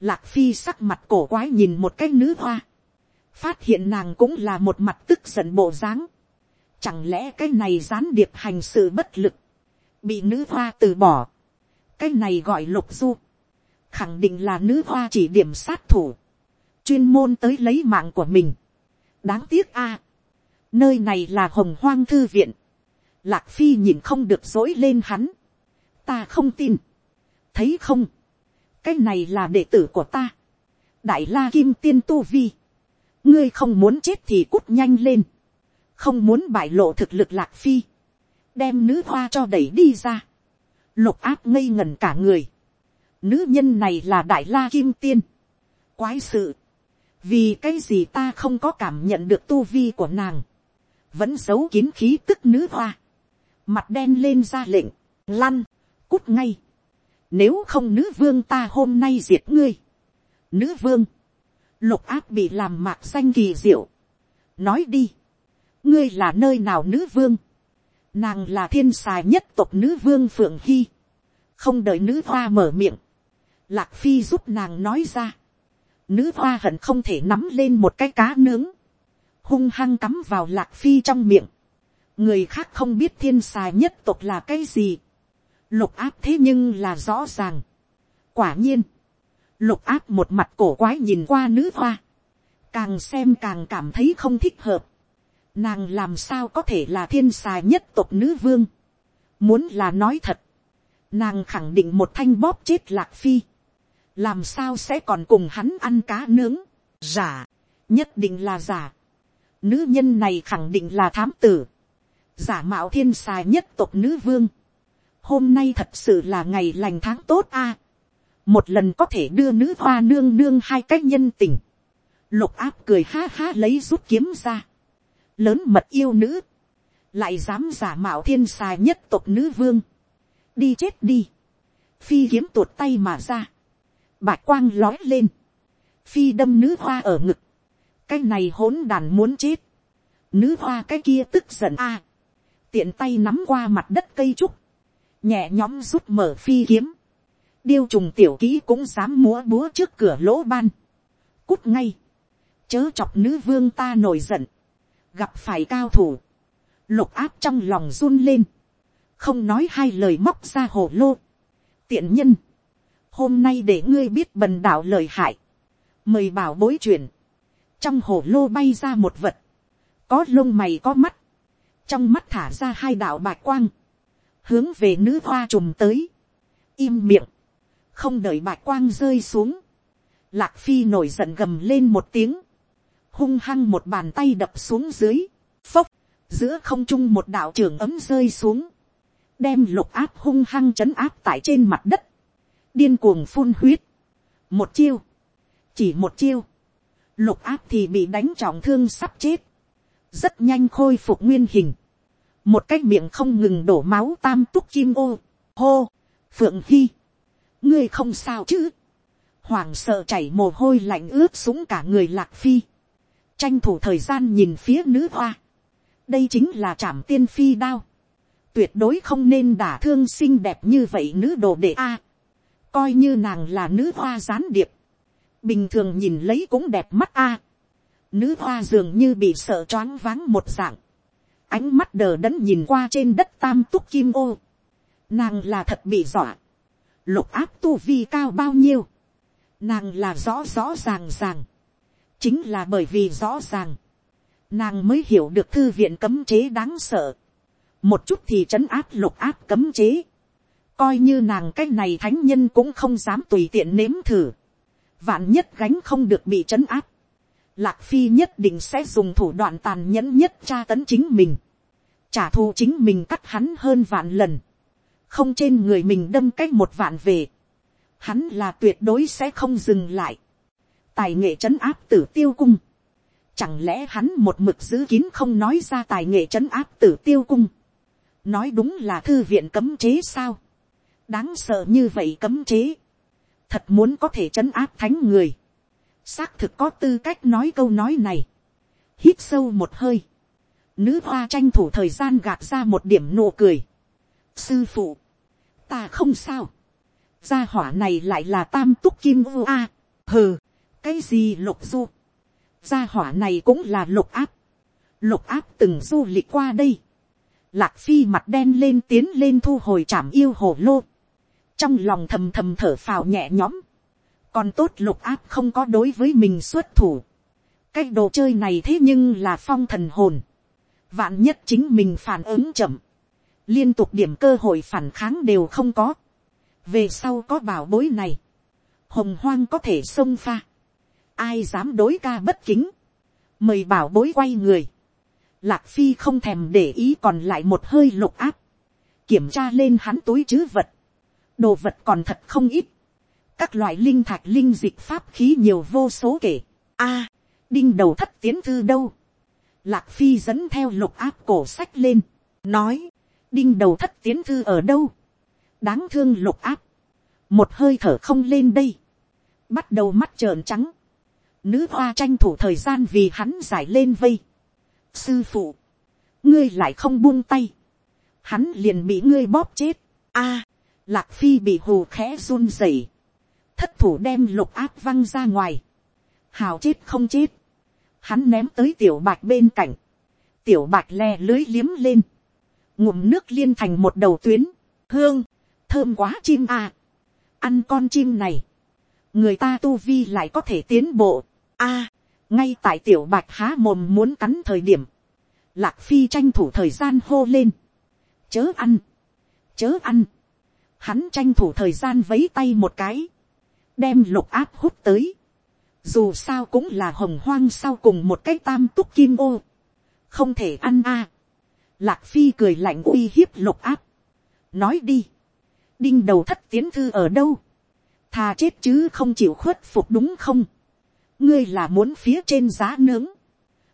Lạc phi sắc mặt cổ quái nhìn một cái nữ hoa, phát hiện nàng cũng là một mặt tức giận bộ dáng, chẳng lẽ cái này gián điệp hành sự bất lực, bị nữ hoa từ bỏ, cái này gọi lục du, khẳng định là nữ hoa chỉ điểm sát thủ, chuyên môn tới lấy mạng của mình. đáng tiếc a, nơi này là hồng hoang thư viện, lạc phi nhìn không được dối lên hắn, ta không tin, thấy không, cái này là đệ tử của ta, đại la kim tiên tu vi, ngươi không muốn chết thì cút nhanh lên, không muốn bại lộ thực lực lạc phi, đem nữ hoa cho đẩy đi ra, lục áp ngây ngần cả người, nữ nhân này là đại la kim tiên, quái sự, vì cái gì ta không có cảm nhận được tu vi của nàng, vẫn giấu kín khí tức nữ hoa, mặt đen lên ra lệnh, lăn, cút ngay, nếu không nữ vương ta hôm nay diệt ngươi, nữ vương, lục áp bị làm mạc xanh kỳ diệu, nói đi, ngươi là nơi nào nữ vương, nàng là thiên xài nhất tộc nữ vương phượng hy, không đợi nữ hoa mở miệng, lạc phi giúp nàng nói ra, nữ hoa hận không thể nắm lên một cái cá nướng, hung hăng cắm vào lạc phi trong miệng, người khác không biết thiên xài nhất tộc là cái gì, lục áp thế nhưng là rõ ràng. quả nhiên, lục áp một mặt cổ quái nhìn qua nữ hoa, càng xem càng cảm thấy không thích hợp, nàng làm sao có thể là thiên xài nhất tộc nữ vương, muốn là nói thật, nàng khẳng định một thanh bóp chết lạc phi, làm sao sẽ còn cùng hắn ăn cá nướng, giả, nhất định là giả, nữ nhân này khẳng định là thám tử, giả mạo thiên xài nhất tộc nữ vương, hôm nay thật sự là ngày lành tháng tốt a, một lần có thể đưa nữ hoa nương nương hai cách nhân tình, lục áp cười ha ha lấy rút kiếm ra, lớn mật yêu nữ, lại dám giả mạo thiên xài nhất tộc nữ vương, đi chết đi, phi kiếm tuột tay mà ra, bạc quang lói lên, phi đâm nữ hoa ở ngực, cái này hỗn đàn muốn chết, nữ hoa cái kia tức giận a, tiện tay nắm qua mặt đất cây trúc, nhẹ nhõm rút mở phi kiếm, điêu trùng tiểu ký cũng dám múa búa trước cửa lỗ ban, cút ngay, chớ chọc nữ vương ta nổi giận, gặp phải cao thủ, lục áp trong lòng run lên, không nói hai lời móc ra hồ lô, tiện nhân, hôm nay để ngươi biết bần đạo lời hại, mời bảo bối chuyển, trong hồ lô bay ra một vật, có lông mày có mắt, trong mắt thả ra hai đạo bạch quang, hướng về nữ hoa trùm tới, im miệng, không đợi bạch quang rơi xuống, lạc phi nổi giận gầm lên một tiếng, hung hăng một bàn tay đập xuống dưới, phốc, giữa không trung một đạo trưởng ấm rơi xuống, đem lục áp hung hăng chấn áp tại trên mặt đất, điên cuồng phun huyết, một chiêu, chỉ một chiêu, lục áp thì bị đánh trọng thương sắp chết, rất nhanh khôi phục nguyên hình, một cái miệng không ngừng đổ máu tam túc kim ô, hô, phượng hy, ngươi không sao chứ, hoảng sợ chảy mồ hôi lạnh ướt xuống cả người lạc phi, tranh thủ thời gian nhìn phía nữ hoa, đây chính là trảm tiên phi đao, tuyệt đối không nên đả thương xinh đẹp như vậy nữ đồ đệ a, coi như nàng là nữ hoa gián điệp, bình thường nhìn lấy cũng đẹp mắt a, nữ hoa dường như bị sợ choáng váng một dạng, ánh mắt đờ đẫn nhìn qua trên đất tam túc kim ô, nàng là thật bị dọa, lục áp tu vi cao bao nhiêu, nàng là rõ rõ ràng ràng, chính là bởi vì rõ ràng, nàng mới hiểu được thư viện cấm chế đáng sợ, một chút thì trấn áp lục áp cấm chế, coi như nàng cái này thánh nhân cũng không dám tùy tiện nếm thử, vạn nhất gánh không được bị trấn áp, lạc phi nhất định sẽ dùng thủ đoạn tàn nhẫn nhất tra tấn chính mình, trả thù chính mình cắt hắn hơn vạn lần, không trên người mình đâm cách một vạn về, hắn là tuyệt đối sẽ không dừng lại, tài nghệ trấn áp tử tiêu cung, chẳng lẽ hắn một mực giữ kín không nói ra tài nghệ trấn áp tử tiêu cung, nói đúng là thư viện cấm chế sao, đáng sợ như vậy cấm chế, thật muốn có thể trấn áp thánh người, xác thực có tư cách nói câu nói này, hít sâu một hơi, nữ hoa tranh thủ thời gian gạt ra một điểm nụ cười, sư phụ, ta không sao, gia hỏa này lại là tam túc kim vua a, hừ, cái gì lục du, gia hỏa này cũng là lục áp, lục áp từng du lịch qua đây, lạc phi mặt đen lên tiến lên thu hồi trảm yêu hồ lô, trong lòng thầm thầm thở phào nhẹ nhõm, còn tốt lục áp không có đối với mình xuất thủ, cái đồ chơi này thế nhưng là phong thần hồn, vạn nhất chính mình phản ứng chậm, liên tục điểm cơ hội phản kháng đều không có, về sau có bảo bối này, hồng hoang có thể xông pha, ai dám đối ca bất kính, mời bảo bối quay người, lạc phi không thèm để ý còn lại một hơi lục áp, kiểm tra lên hắn túi chứ vật, đồ vật còn thật không ít, các loại linh thạch linh dịch pháp khí nhiều vô số kể, a, đinh đầu thất tiến thư đâu, lạc phi dẫn theo lục áp cổ sách lên, nói, đinh đầu thất tiến thư ở đâu, đáng thương lục áp, một hơi thở không lên đây, bắt đầu mắt trợn trắng, nữ hoa tranh thủ thời gian vì hắn giải lên vây, sư phụ, ngươi lại không buông tay, hắn liền bị ngươi bóp chết, a, lạc phi bị hù khẽ run rẩy, thất thủ đem lục áp văng ra ngoài, hào chết không chết, hắn ném tới tiểu bạch bên cạnh, tiểu bạch le lưới liếm lên, ngụm nước liên thành một đầu tuyến, hương, thơm quá chim à. ăn con chim này, người ta tu vi lại có thể tiến bộ, a, ngay tại tiểu bạch há mồm muốn cắn thời điểm, lạc phi tranh thủ thời gian hô lên, chớ ăn, chớ ăn, hắn tranh thủ thời gian vấy tay một cái, đem lục áp hút tới, dù sao cũng là hồng hoang sau cùng một cái tam túc kim ô, không thể ăn a, Lạc Phi cười lạnh uy hiếp lục áp. Nói đi. Đinh đầu thất tiến thư ở đâu? Thà chết chứ không chịu khuất phục đúng không? Ngươi là muốn phía trên giá nướng.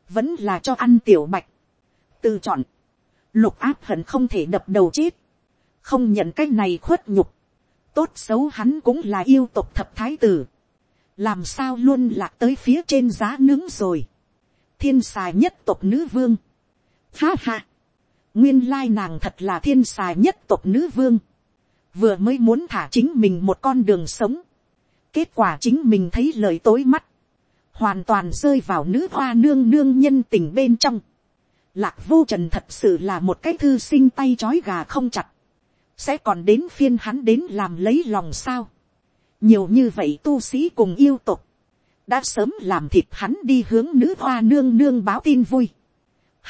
Vẫn là cho ăn tiểu bạch. Tự chọn. Lục áp hận không thể đập đầu chết. Không nhận cái này khuất nhục. Tốt xấu hắn cũng là yêu tục thập thái tử. Làm sao luôn lạc tới phía trên giá nướng rồi. Thiên xài nhất tộc nữ vương. Ha ha nguyên lai nàng thật là thiên xài nhất tộc nữ vương, vừa mới muốn thả chính mình một con đường sống, kết quả chính mình thấy lời tối mắt, hoàn toàn rơi vào nữ hoa nương nương nhân tình bên trong. Lạc vô trần thật sự là một cái thư sinh tay c h ó i gà không chặt, sẽ còn đến phiên hắn đến làm lấy lòng sao. nhiều như vậy tu sĩ cùng yêu tục, đã sớm làm thịt hắn đi hướng nữ hoa nương nương báo tin vui.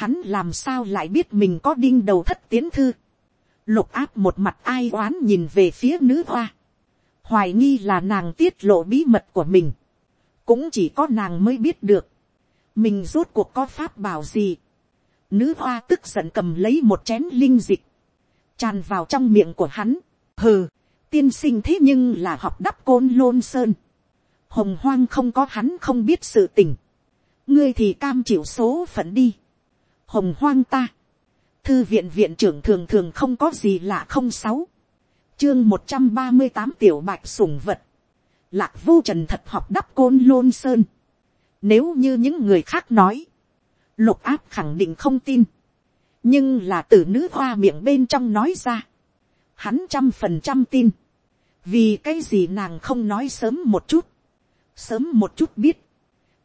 Hắn làm sao lại biết mình có đinh đầu thất tiến thư. Lục áp một mặt ai oán nhìn về phía nữ hoa. Hoài nghi là nàng tiết lộ bí mật của mình. Cũng chỉ có nàng mới biết được. Mình rốt cuộc có pháp bảo gì. Nữ hoa tức giận cầm lấy một chén linh dịch. Tràn vào trong miệng của hắn. Hừ, tiên sinh thế nhưng là học đắp côn lôn sơn. Hồng hoang không có hắn không biết sự tình. Ngươi thì cam chịu số phận đi. Hồng hoang ta. Thư viện viện trưởng thường thường không có gì lạ không sáu. Chương một trăm ba mươi tám tiểu bạch sủng vật. Lạc vô trần thật học đắp côn lôn sơn. Nếu như những người khác nói. Lục áp khẳng định không tin. Nhưng là từ nữ hoa miệng bên trong nói ra. Hắn trăm phần trăm tin. Vì cái gì nàng không nói sớm một chút. Sớm một chút biết.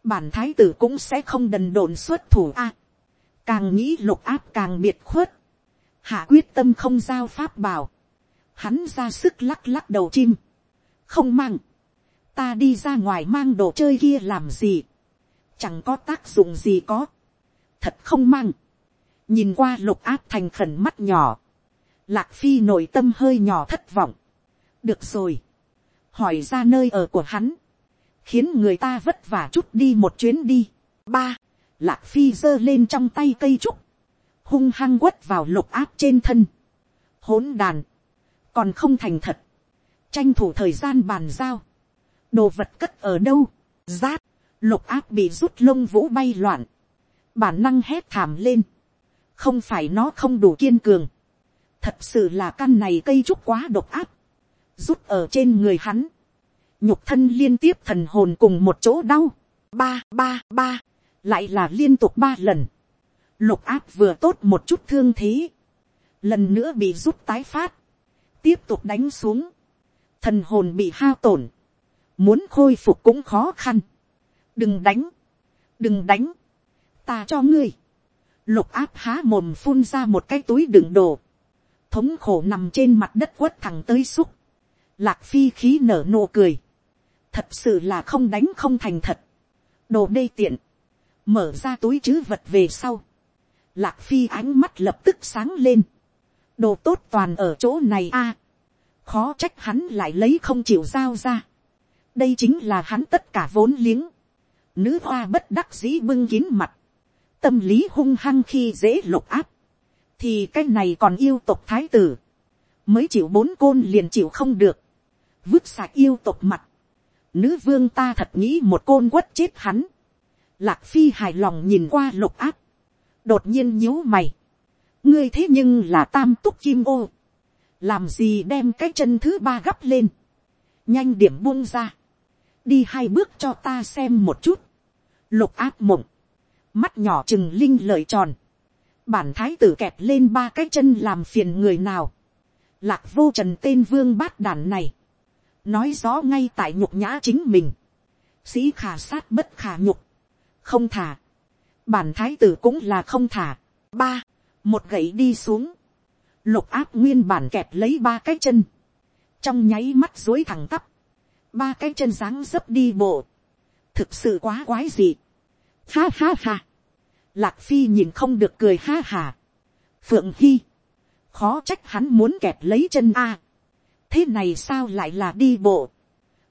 Bản thái tử cũng sẽ không đần độn xuất thủ a Càng nghĩ lục áp càng biệt khuất. Hạ quyết tâm không giao pháp bảo. Hắn ra sức lắc lắc đầu chim. Không mang. Ta đi ra ngoài mang đồ chơi kia làm gì. Chẳng có tác dụng gì có. Thật không mang. Nhìn qua lục áp thành khẩn mắt nhỏ. Lạc phi nội tâm hơi nhỏ thất vọng. Được rồi. Hỏi ra nơi ở của hắn. Khiến người ta vất vả chút đi một chuyến đi. Ba Lạc phi giơ lên trong tay cây trúc, hung hăng quất vào lục áp trên thân. hỗn đàn, còn không thành thật, tranh thủ thời gian bàn giao, đồ vật cất ở đâu, rát, lục áp bị rút lông vũ bay loạn, bản năng hét thảm lên, không phải nó không đủ kiên cường, thật sự là căn này cây trúc quá độc áp, rút ở trên người hắn, nhục thân liên tiếp thần hồn cùng một chỗ đau, ba ba ba, lại là liên tục ba lần, lục áp vừa tốt một chút thương thế, lần nữa bị rút tái phát, tiếp tục đánh xuống, thần hồn bị hao tổn, muốn khôi phục cũng khó khăn, đừng đánh, đừng đánh, ta cho ngươi, lục áp há mồm phun ra một cái túi đựng đồ, thống khổ nằm trên mặt đất quất thẳng tới xúc, lạc phi khí nở nụ cười, thật sự là không đánh không thành thật, đồ đê tiện, mở ra túi chứ vật về sau, lạc phi ánh mắt lập tức sáng lên, đồ tốt toàn ở chỗ này a, khó trách hắn lại lấy không chịu giao ra, đây chính là hắn tất cả vốn liếng, nữ hoa bất đắc dĩ bưng kín mặt, tâm lý hung hăng khi dễ lục áp, thì cái này còn yêu tộc thái tử, mới chịu bốn côn liền chịu không được, vứt sạc yêu tộc mặt, nữ vương ta thật nghĩ một côn quất chết hắn, Lạc Phi hài lòng nhìn qua lục áp. Đột nhiên nhíu mày. Ngươi thế nhưng là tam túc kim ô. Làm gì đem cái chân thứ ba gấp lên. Nhanh điểm buông ra. Đi hai bước cho ta xem một chút. Lục áp mộng. Mắt nhỏ chừng linh lợi tròn. Bản thái tử kẹp lên ba cái chân làm phiền người nào. Lạc vô trần tên vương bát đàn này. Nói rõ ngay tại nhục nhã chính mình. Sĩ khả sát bất khả nhục không thả, bản thái tử cũng là không thả, ba, một gậy đi xuống, lục áp nguyên bản kẹp lấy ba cái chân, trong nháy mắt dối thẳng tắp, ba cái chân dáng dấp đi bộ, thực sự quá quái gì, ha ha ha, lạc phi nhìn không được cười ha hà, phượng hy, khó trách hắn muốn kẹp lấy chân a, thế này sao lại là đi bộ,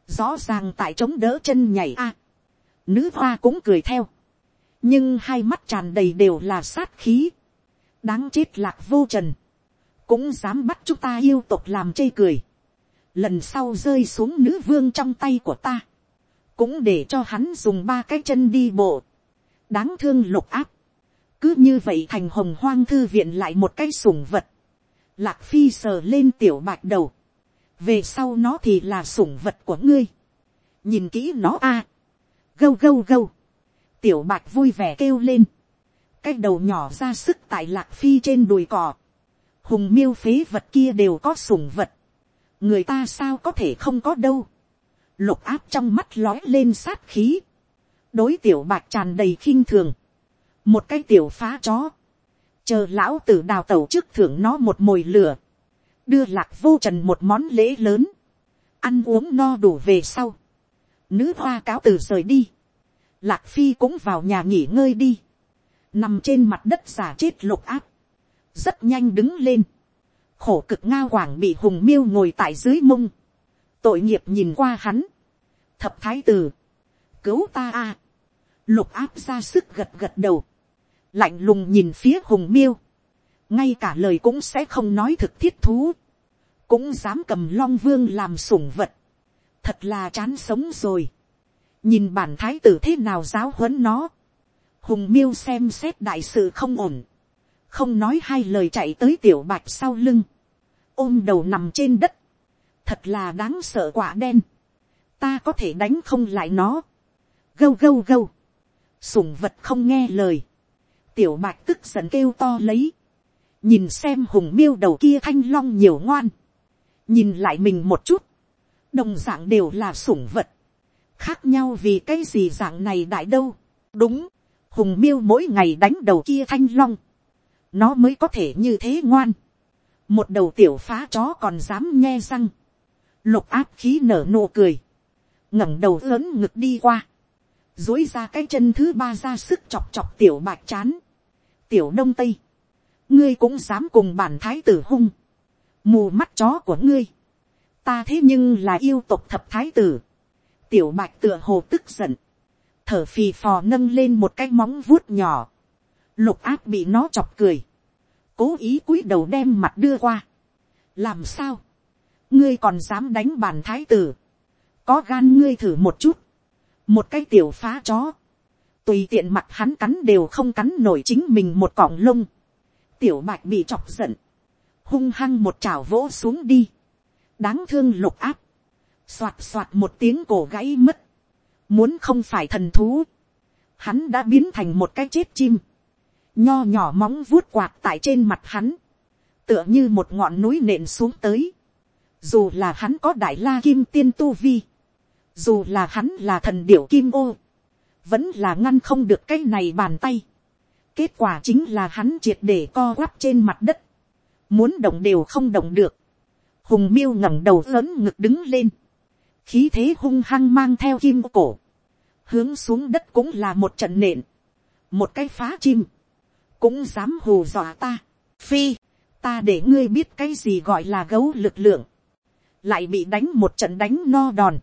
rõ ràng tại chống đỡ chân nhảy a, Nữ hoa cũng cười theo. Nhưng hai mắt tràn đầy đều là sát khí. Đáng chết lạc vô trần. Cũng dám bắt chúng ta yêu tục làm chê cười. Lần sau rơi xuống nữ vương trong tay của ta. Cũng để cho hắn dùng ba cái chân đi bộ. Đáng thương lục áp. Cứ như vậy thành hồng hoang thư viện lại một cái sủng vật. Lạc phi sờ lên tiểu bạch đầu. Về sau nó thì là sủng vật của ngươi. Nhìn kỹ nó a gâu gâu gâu, tiểu bạch vui vẻ kêu lên, cái đầu nhỏ ra sức tại lạc phi trên đùi cỏ, hùng miêu phế vật kia đều có sủng vật, người ta sao có thể không có đâu, lục áp trong mắt lói lên sát khí, đối tiểu bạch tràn đầy khinh thường, một cái tiểu phá chó, chờ lão tử đào tẩu trước thưởng nó một mồi lửa, đưa lạc vô trần một món lễ lớn, ăn uống no đủ về sau, nữ hoa cáo từ rời đi, lạc phi cũng vào nhà nghỉ ngơi đi, nằm trên mặt đất giả chết lục áp, rất nhanh đứng lên, khổ cực ngao quảng bị hùng miêu ngồi tại dưới mông, tội nghiệp nhìn qua hắn, thập thái tử, cứu ta a, lục áp ra sức gật gật đầu, lạnh lùng nhìn phía hùng miêu, ngay cả lời cũng sẽ không nói thực thiết thú, cũng dám cầm long vương làm sủng vật, thật là chán sống rồi, nhìn bản thái tử thế nào giáo huấn nó, hùng miêu xem xét đại sự không ổn, không nói hai lời chạy tới tiểu bạch sau lưng, ôm đầu nằm trên đất, thật là đáng sợ quả đen, ta có thể đánh không lại nó, gâu gâu gâu, sủng vật không nghe lời, tiểu bạch tức giận kêu to lấy, nhìn xem hùng miêu đầu kia thanh long nhiều ngoan, nhìn lại mình một chút, đồng d ạ n g đều là sủng vật, khác nhau vì cái gì dạng này đại đâu, đúng, hùng miêu mỗi ngày đánh đầu kia thanh long, nó mới có thể như thế ngoan, một đầu tiểu phá chó còn dám nghe răng, lục áp khí nở nụ cười, ngẩng đầu lớn ngực đi qua, dối ra cái chân thứ ba ra sức chọc chọc tiểu bạch chán, tiểu đông tây, ngươi cũng dám cùng bản thái tử hung, mù mắt chó của ngươi, ta thế nhưng là yêu tục thập thái tử, tiểu bạch tựa hồ tức giận, thở phì phò nâng lên một cái móng vuốt nhỏ, lục áp bị nó chọc cười, cố ý cúi đầu đem mặt đưa qua, làm sao, ngươi còn dám đánh bàn thái tử, có gan ngươi thử một chút, một cái tiểu phá chó, tùy tiện mặt hắn cắn đều không cắn nổi chính mình một cọng lông, tiểu bạch bị chọc giận, hung hăng một chảo vỗ xuống đi, đáng thương lục áp, soạt soạt một tiếng cổ gãy mất, muốn không phải thần thú, hắn đã biến thành một cái chết chim, nho nhỏ móng vuốt quạt tại trên mặt hắn, tựa như một ngọn núi nện xuống tới, dù là hắn có đại la kim tiên tu vi, dù là hắn là thần điểu kim ô, vẫn là ngăn không được cái này bàn tay, Kết quả chính là hắn triệt để co quắp trên mặt đất. Muốn động đều không động được. Hùng miêu ngẩng đầu lớn ngực đứng lên. Khí thế hung hăng mang theo kim cổ. Hướng xuống đất cũng là một trận nện. Một cái phá chim. Cũng dám hù dọa ta. Phi, ta để ngươi biết cái gì gọi là gấu lực lượng. Lại bị đánh một trận đánh no đòn.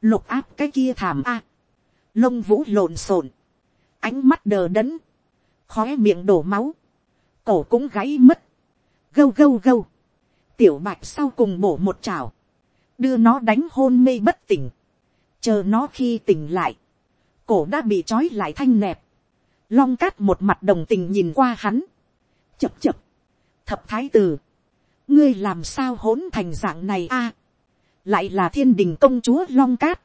Lục áp cái kia thảm a. Lông vũ lộn xộn. Ánh mắt đờ đẫn khóe miệng đổ máu, cổ cũng gãy mất, gâu gâu gâu, tiểu bạch sau cùng bổ một chảo, đưa nó đánh hôn mê bất tỉnh, chờ nó khi tỉnh lại, cổ đã bị trói lại thanh nẹp, long cát một mặt đồng tình nhìn qua hắn, chập chập, thập thái tử, ngươi làm sao hỗn thành dạng này a, lại là thiên đình công chúa long cát,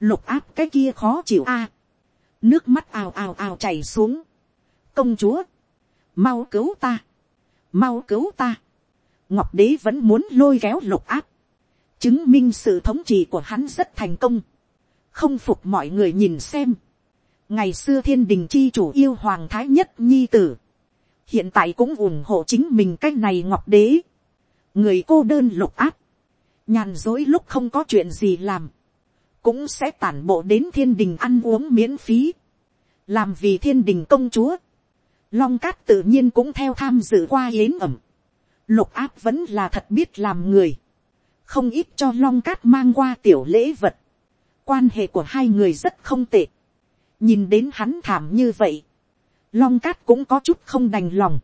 lục áp cái kia khó chịu a, nước mắt ào ào ào chảy xuống, công chúa, mau cứu ta, mau cứu ta, ngọc đế vẫn muốn lôi kéo lục áp, chứng minh sự thống trị của hắn rất thành công, không phục mọi người nhìn xem, ngày xưa thiên đình chi chủ yêu hoàng thái nhất nhi tử, hiện tại cũng ủng hộ chính mình cái này ngọc đế, người cô đơn lục áp, nhàn dối lúc không có chuyện gì làm, cũng sẽ tản bộ đến thiên đình ăn uống miễn phí, làm vì thiên đình công chúa, long cát tự nhiên cũng theo tham dự qua yến ẩm. lục áp vẫn là thật biết làm người. không ít cho long cát mang qua tiểu lễ vật. quan hệ của hai người rất không tệ nhìn đến hắn thảm như vậy. long cát cũng có chút không đành lòng.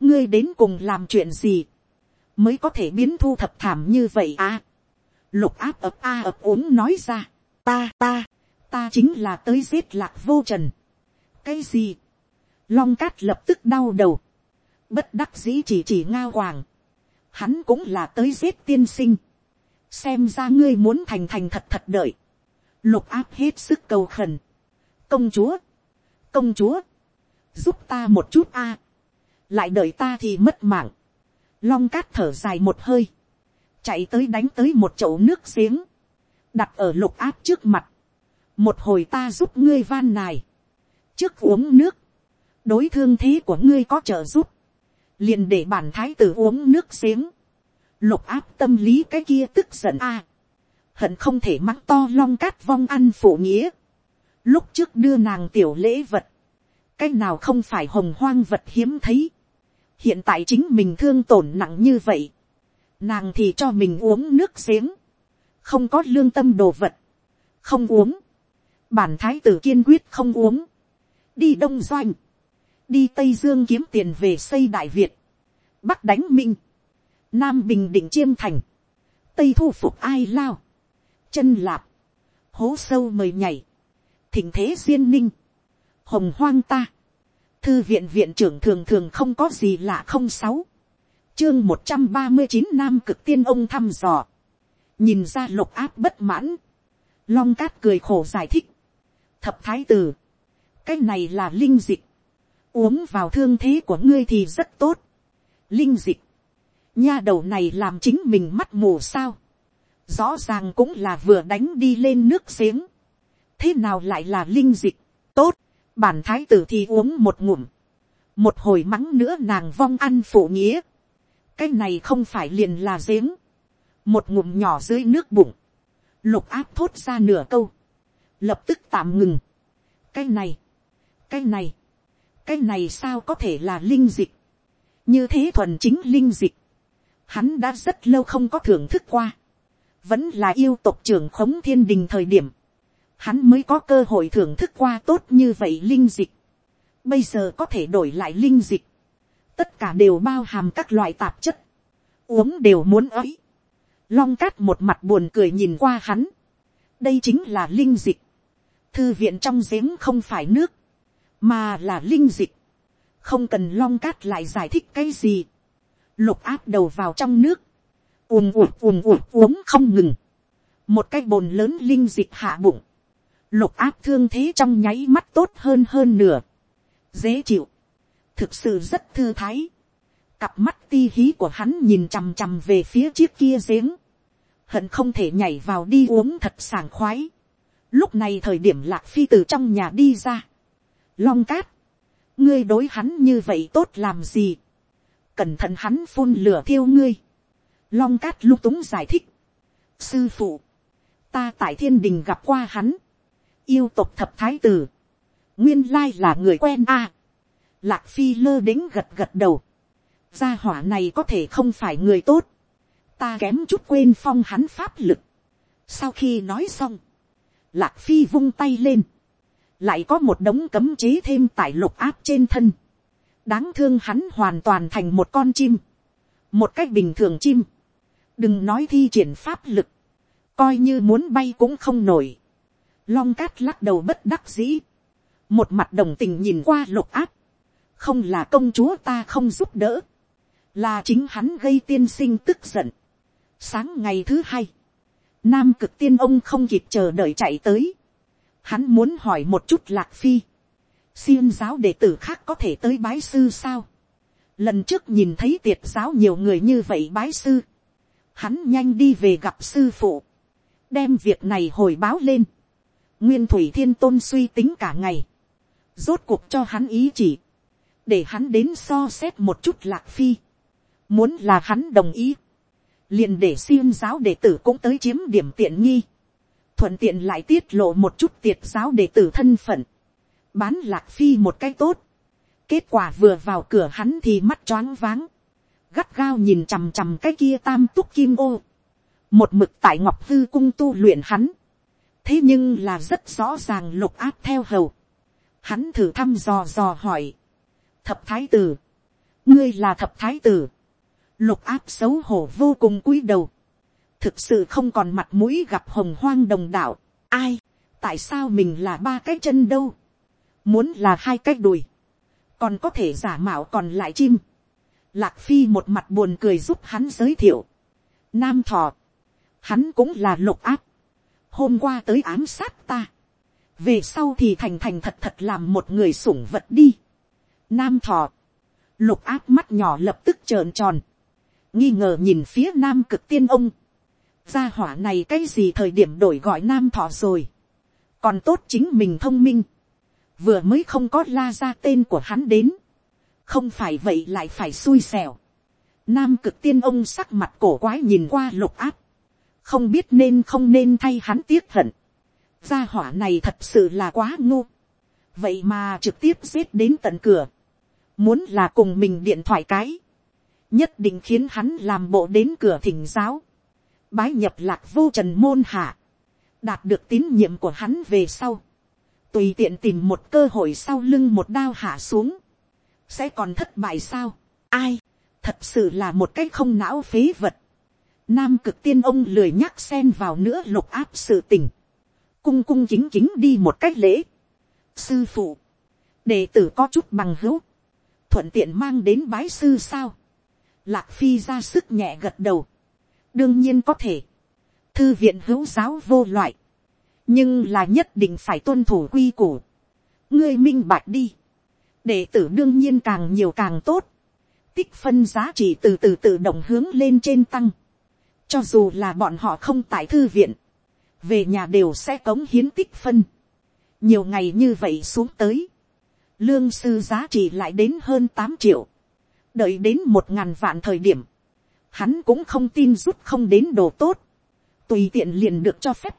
ngươi đến cùng làm chuyện gì. mới có thể biến thu thập thảm như vậy à. lục áp ập a ập uống nói ra. ta ta, ta chính là tới giết lạc vô trần. cái gì Long cát lập tức đau đầu. Bất đắc dĩ chỉ chỉ ngao hoàng. Hắn cũng là tới giết tiên sinh. Xem ra ngươi muốn thành thành thật thật đợi. Lục áp hết sức cầu khẩn. Công chúa. Công chúa. Giúp ta một chút a. Lại đợi ta thì mất mạng. Long cát thở dài một hơi. Chạy tới đánh tới một chậu nước giếng. Đặt ở lục áp trước mặt. Một hồi ta giúp ngươi van nài. Trước uống nước đối thương thế của ngươi có trợ giúp, liền để bản thái tử uống nước giếng, lục áp tâm lý cái kia tức giận a, hận không thể mắng to long cát vong ăn phụ nghĩa, lúc trước đưa nàng tiểu lễ vật, cái nào không phải hồng hoang vật hiếm thấy, hiện tại chính mình thương tổn nặng như vậy, nàng thì cho mình uống nước giếng, không có lương tâm đồ vật, không uống, bản thái tử kiên quyết không uống, đi đông doanh, đi tây dương kiếm tiền về xây đại việt, bắc đánh minh, nam bình định chiêm thành, tây thu phục ai lao, chân lạp, hố sâu mời nhảy, thình thế duyên ninh, hồng hoang ta, thư viện viện trưởng thường thường không có gì lạ không sáu, chương một trăm ba mươi chín nam cực tiên ông thăm dò, nhìn ra lục áp bất mãn, long cát cười khổ giải thích, thập thái tử, cái này là linh dịch, uống vào thương thế của ngươi thì rất tốt, linh dịch, nha đầu này làm chính mình mắt mù sao, rõ ràng cũng là vừa đánh đi lên nước giếng, thế nào lại là linh dịch, tốt, bản thái tử thì uống một ngụm, một hồi mắng nữa nàng vong ăn phụ nghĩa, cái này không phải liền là giếng, một ngụm nhỏ dưới nước bụng, lục áp thốt ra nửa câu, lập tức tạm ngừng, cái này, cái này, cái này sao có thể là linh dịch, như thế thuần chính linh dịch, hắn đã rất lâu không có thưởng thức qua, vẫn là yêu tộc trưởng khống thiên đình thời điểm, hắn mới có cơ hội thưởng thức qua tốt như vậy linh dịch, bây giờ có thể đổi lại linh dịch, tất cả đều bao hàm các loại tạp chất, uống đều muốn ấy. Long cát một mặt buồn cười nhìn qua hắn, đây chính là linh dịch, thư viện trong giếng không phải nước, mà là linh dịch, không cần long cát lại giải thích cái gì, lục áp đầu vào trong nước, Uồn ụt uồn ụt uống không ngừng, một cái bồn lớn linh dịch hạ bụng, lục áp thương thế trong nháy mắt tốt hơn hơn nửa, dễ chịu, thực sự rất thư thái, cặp mắt ti hí của hắn nhìn chằm chằm về phía chiếc kia giếng, hận không thể nhảy vào đi uống thật sảng khoái, lúc này thời điểm lạc phi từ trong nhà đi ra, long cát, ngươi đối hắn như vậy tốt làm gì, cẩn thận hắn phun lửa thiêu ngươi, long cát lung túng giải thích, sư phụ, ta tại thiên đình gặp qua hắn, yêu tộc thập thái tử, nguyên lai là người quen a, lạc phi lơ đĩnh gật gật đầu, gia hỏa này có thể không phải người tốt, ta kém chút quên phong hắn pháp lực. sau khi nói xong, lạc phi vung tay lên, lại có một đống cấm chế thêm tại lục áp trên thân, đáng thương hắn hoàn toàn thành một con chim, một cách bình thường chim, đừng nói thi triển pháp lực, coi như muốn bay cũng không nổi, long cát lắc đầu bất đắc dĩ, một mặt đồng tình nhìn qua lục áp, không là công chúa ta không giúp đỡ, là chính hắn gây tiên sinh tức giận. Sáng ngày thứ hai, nam cực tiên ông không kịp chờ đợi chạy tới, hắn muốn hỏi một chút lạc phi, Xin giáo đệ tử khác có thể tới bái sư sao, lần trước nhìn thấy tiệt giáo nhiều người như vậy bái sư, hắn nhanh đi về gặp sư phụ, đem việc này hồi báo lên, nguyên thủy thiên tôn suy tính cả ngày, rốt cuộc cho hắn ý chỉ, để hắn đến so xét một chút lạc phi, muốn là hắn đồng ý, liền để xiêm giáo đệ tử cũng tới chiếm điểm tiện nghi, thuận tiện lại tiết lộ một chút tiệt giáo đệ tử thân phận, bán lạc phi một cái tốt, kết quả vừa vào cửa hắn thì mắt choáng váng, gắt gao nhìn chằm chằm cái kia tam túc kim ô, một mực tại ngọc hư cung tu luyện hắn, thế nhưng là rất rõ ràng lục áp theo hầu, hắn thử thăm dò dò hỏi, thập thái tử, ngươi là thập thái tử, lục áp xấu hổ vô cùng cúi đầu, thực sự không còn mặt mũi gặp hồng hoang đồng đạo, ai, tại sao mình là ba cái chân đâu, muốn là hai cái đùi, còn có thể giả mạo còn lại chim, lạc phi một mặt buồn cười giúp hắn giới thiệu, nam thọ, hắn cũng là lục áp, hôm qua tới ám sát ta, về sau thì thành thành thật thật làm một người sủng vật đi, nam thọ, lục áp mắt nhỏ lập tức trợn tròn, nghi ngờ nhìn phía nam cực tiên ông, gia hỏa này cái gì thời điểm đổi gọi nam thọ rồi, còn tốt chính mình thông minh, vừa mới không có la ra tên của hắn đến, không phải vậy lại phải xui xẻo, nam cực tiên ông sắc mặt cổ quái nhìn qua lục áp, không biết nên không nên thay hắn tiếc hận, gia hỏa này thật sự là quá ngu, vậy mà trực tiếp giết đến tận cửa, muốn là cùng mình điện thoại cái, nhất định khiến hắn làm bộ đến cửa thỉnh giáo, bái nhập lạc vô trần môn hạ, đạt được tín nhiệm của hắn về sau, tùy tiện tìm một cơ hội sau lưng một đao hạ xuống, sẽ còn thất bại sao, ai, thật sự là một cái không não phế vật, nam cực tiên ông lười nhắc xen vào nữa lục áp sự tình, cung cung chính chính đi một cách lễ, sư phụ, đệ tử có chút bằng hữu, thuận tiện mang đến bái sư sao, lạc phi ra sức nhẹ gật đầu, đương nhiên có thể, thư viện hữu giáo vô loại, nhưng là nhất định phải tuân thủ quy củ, ngươi minh bạch đi, đệ tử đương nhiên càng nhiều càng tốt, tích phân giá trị từ từ tự động hướng lên trên tăng, cho dù là bọn họ không tại thư viện, về nhà đều sẽ cống hiến tích phân, nhiều ngày như vậy xuống tới, lương sư giá trị lại đến hơn tám triệu, đợi đến một ngàn vạn thời điểm, hắn cũng không tin rút không đến đồ tốt, tùy tiện liền được cho phép.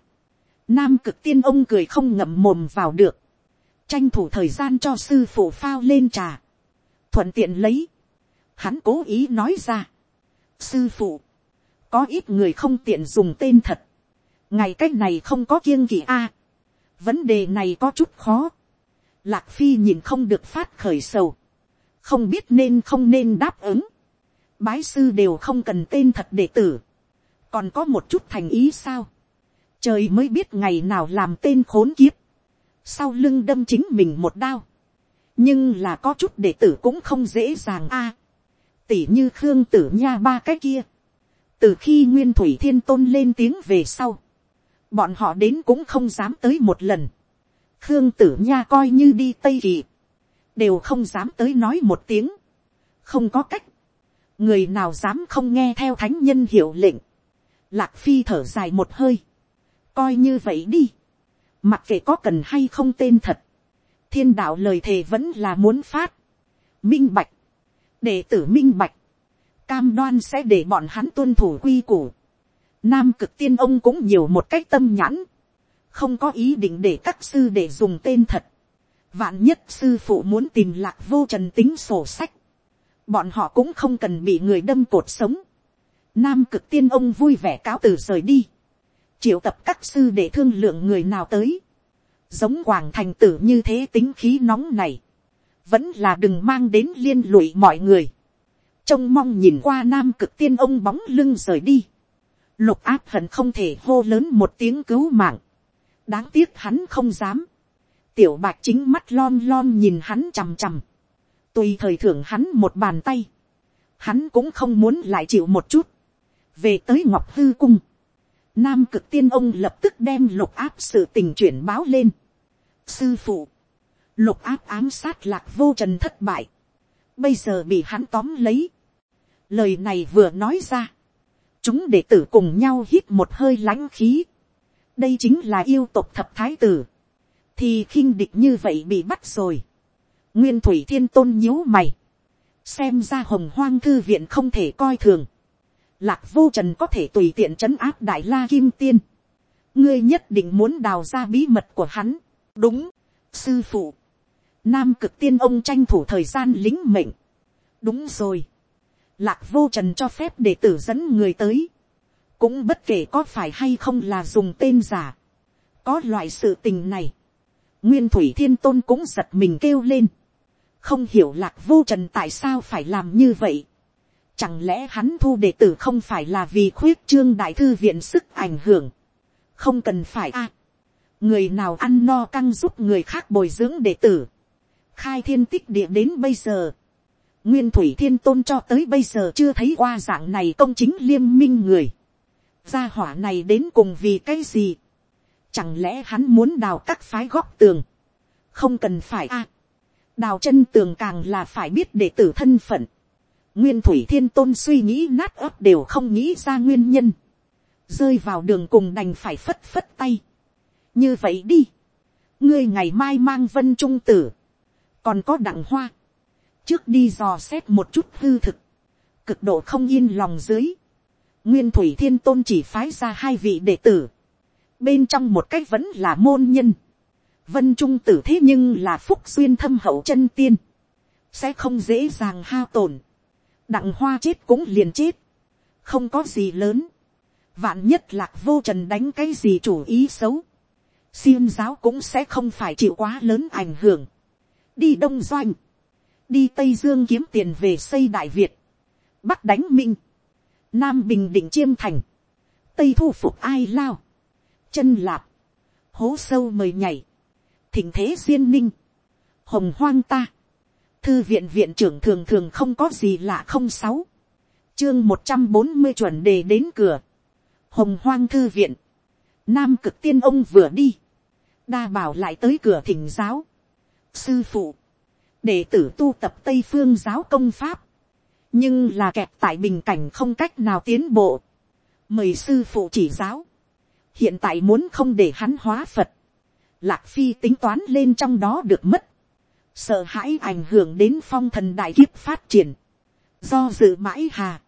Nam cực tiên ông cười không ngậm mồm vào được, tranh thủ thời gian cho sư phụ phao lên trà, thuận tiện lấy, hắn cố ý nói ra, sư phụ, có ít người không tiện dùng tên thật, ngày cách này không có kiêng kỵ a, vấn đề này có chút khó, lạc phi nhìn không được phát khởi sầu, không biết nên không nên đáp ứng, bái sư đều không cần tên thật đệ tử, còn có một chút thành ý sao, trời mới biết ngày nào làm tên khốn kiếp, sau lưng đâm chính mình một đao, nhưng là có chút đệ tử cũng không dễ dàng a, tỉ như khương tử nha ba cái kia, từ khi nguyên thủy thiên tôn lên tiếng về sau, bọn họ đến cũng không dám tới một lần, khương tử nha coi như đi tây kỳ, đều không dám tới nói một tiếng, không có cách, người nào dám không nghe theo thánh nhân hiệu lệnh, lạc phi thở dài một hơi, coi như vậy đi, mặc kệ có cần hay không tên thật, thiên đạo lời thề vẫn là muốn phát, minh bạch, đệ tử minh bạch, cam đoan sẽ để bọn hắn tuân thủ quy củ, nam cực tiên ông cũng nhiều một cách tâm nhãn, không có ý định để các sư để dùng tên thật, vạn nhất sư phụ muốn tìm lạc vô trần tính sổ sách, bọn họ cũng không cần bị người đâm cột sống. Nam cực tiên ông vui vẻ cáo từ rời đi, triệu tập các sư để thương lượng người nào tới, giống quảng thành tử như thế tính khí nóng này, vẫn là đừng mang đến liên lụy mọi người, trông mong nhìn qua nam cực tiên ông bóng lưng rời đi, lục áp hận không thể hô lớn một tiếng cứu mạng, đáng tiếc hắn không dám, tiểu bạc chính mắt lom lom nhìn hắn chằm chằm, tùy thời thưởng hắn một bàn tay, hắn cũng không muốn lại chịu một chút, về tới ngọc hư cung, nam cực tiên ông lập tức đem lục áp sự tình chuyển báo lên, sư phụ, lục áp ám sát lạc vô trần thất bại, bây giờ bị hắn tóm lấy, lời này vừa nói ra, chúng đệ tử cùng nhau hít một hơi lãnh khí, đây chính là yêu tục thập thái tử, thì khinh địch như vậy bị bắt rồi. nguyên thủy thiên tôn nhíu mày, xem ra hồng hoang thư viện không thể coi thường, lạc vô trần có thể tùy tiện trấn áp đại la kim tiên, ngươi nhất định muốn đào ra bí mật của hắn, đúng, sư phụ, nam cực tiên ông tranh thủ thời gian lính mệnh, đúng rồi, lạc vô trần cho phép để tử dẫn người tới, cũng bất kể có phải hay không là dùng tên giả, có loại sự tình này, nguyên thủy thiên tôn cũng giật mình kêu lên, không hiểu lạc vô trần tại sao phải làm như vậy, chẳng lẽ hắn thu đệ tử không phải là vì khuyết trương đại thư viện sức ảnh hưởng, không cần phải a, người nào ăn no căng giúp người khác bồi dưỡng đệ tử, khai thiên tích địa đến bây giờ, nguyên thủy thiên tôn cho tới bây giờ chưa thấy qua dạng này công chính liêm minh người, gia hỏa này đến cùng vì cái gì, Chẳng lẽ hắn muốn đào các phái góc tường. Không cần phải a Đào chân tường càng là phải biết để tử thân phận. Nguyên thủy thiên tôn suy nghĩ nát ấp đều không nghĩ ra nguyên nhân. Rơi vào đường cùng đành phải phất phất tay. Như vậy đi. Ngươi ngày mai mang vân trung tử. Còn có đặng hoa. Trước đi dò xét một chút hư thực. Cực độ không yên lòng dưới. Nguyên thủy thiên tôn chỉ phái ra hai vị đệ tử, bên trong một cách vẫn là môn nhân, vân trung tử thế nhưng là phúc duyên thâm hậu chân tiên, sẽ không dễ dàng hao tổn, đặng hoa chết cũng liền chết, không có gì lớn, vạn nhất lạc vô trần đánh cái gì chủ ý xấu, xiêm giáo cũng sẽ không phải chịu quá lớn ảnh hưởng, đi đông doanh, đi tây dương kiếm tiền về xây đại việt, bắc đánh minh, nam bình định chiêm thành, tây thu phục ai lao, chân lạp, hố sâu mời nhảy, thỉnh thế duyên ninh, hồng hoang ta, thư viện viện trưởng thường thường không có gì lạ không sáu, chương một trăm bốn mươi chuẩn đề đến cửa, hồng hoang thư viện, nam cực tiên ông vừa đi, đa bảo lại tới cửa thỉnh giáo, sư phụ, đệ tử tu tập tây phương giáo công pháp, nhưng là kẹt tại bình cảnh không cách nào tiến bộ, mời sư phụ chỉ giáo, hiện tại muốn không để hắn hóa phật, lạc phi tính toán lên trong đó được mất, sợ hãi ảnh hưởng đến phong thần đại kiếp phát triển, do dự mãi hà,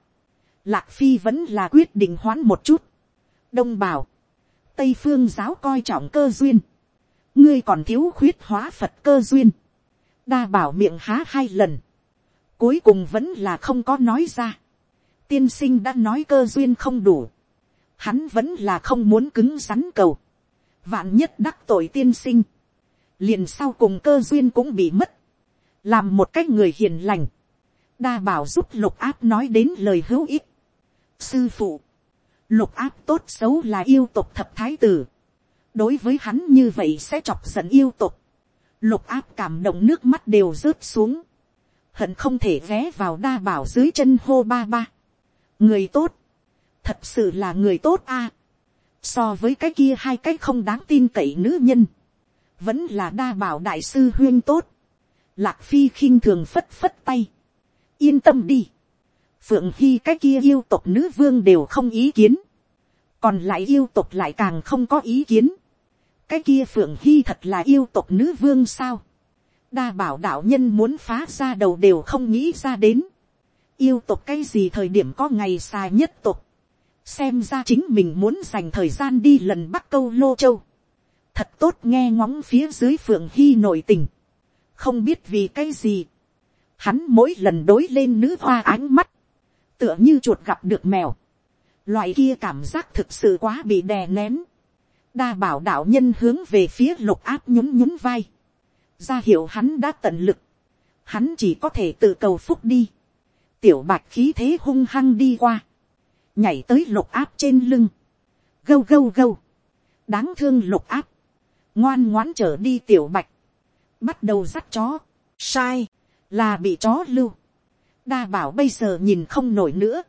lạc phi vẫn là quyết định hoán một chút, đông bảo, tây phương giáo coi trọng cơ duyên, ngươi còn thiếu khuyết hóa phật cơ duyên, đa bảo miệng há hai lần, cuối cùng vẫn là không có nói ra, tiên sinh đã nói cơ duyên không đủ, hắn vẫn là không muốn cứng rắn cầu, vạn nhất đắc tội tiên sinh, liền sau cùng cơ duyên cũng bị mất, làm một cách người hiền lành, đa bảo giúp lục áp nói đến lời hữu ích. sư phụ, lục áp tốt xấu là yêu tục thập thái tử, đối với hắn như vậy sẽ chọc giận yêu tục, lục áp cảm động nước mắt đều rớt xuống, hận không thể ghé vào đa bảo dưới chân hô ba ba. người tốt, thật sự là người tốt a. so với cái kia hai cái không đáng tin cậy nữ nhân, vẫn là đa bảo đại sư huyên tốt. lạc phi khinh thường phất phất tay. yên tâm đi. phượng hy cái kia yêu tộc nữ vương đều không ý kiến. còn lại yêu tộc lại càng không có ý kiến cái kia phượng hy thật là yêu tộc nữ vương sao. đa bảo đạo nhân muốn phá ra đầu đều không nghĩ ra đến. yêu tộc cái gì thời điểm có ngày xài nhất tộc? Xem ra chính mình muốn dành thời gian đi lần bắc câu lô châu, thật tốt nghe ngóng phía dưới phượng hy nội tình, không biết vì cái gì, hắn mỗi lần đối lên nữ hoa ánh mắt, tựa như chuột gặp được mèo, loại kia cảm giác thực sự quá bị đè nén, đa bảo đạo nhân hướng về phía lục áp nhún nhún vai, ra hiệu hắn đã tận lực, hắn chỉ có thể tự cầu phúc đi, tiểu bạch khí thế hung hăng đi qua, nhảy tới lục áp trên lưng, gâu gâu gâu, đáng thương lục áp, ngoan ngoãn trở đi tiểu bạch, bắt đầu dắt chó, sai, là bị chó lưu, đa bảo bây giờ nhìn không nổi nữa,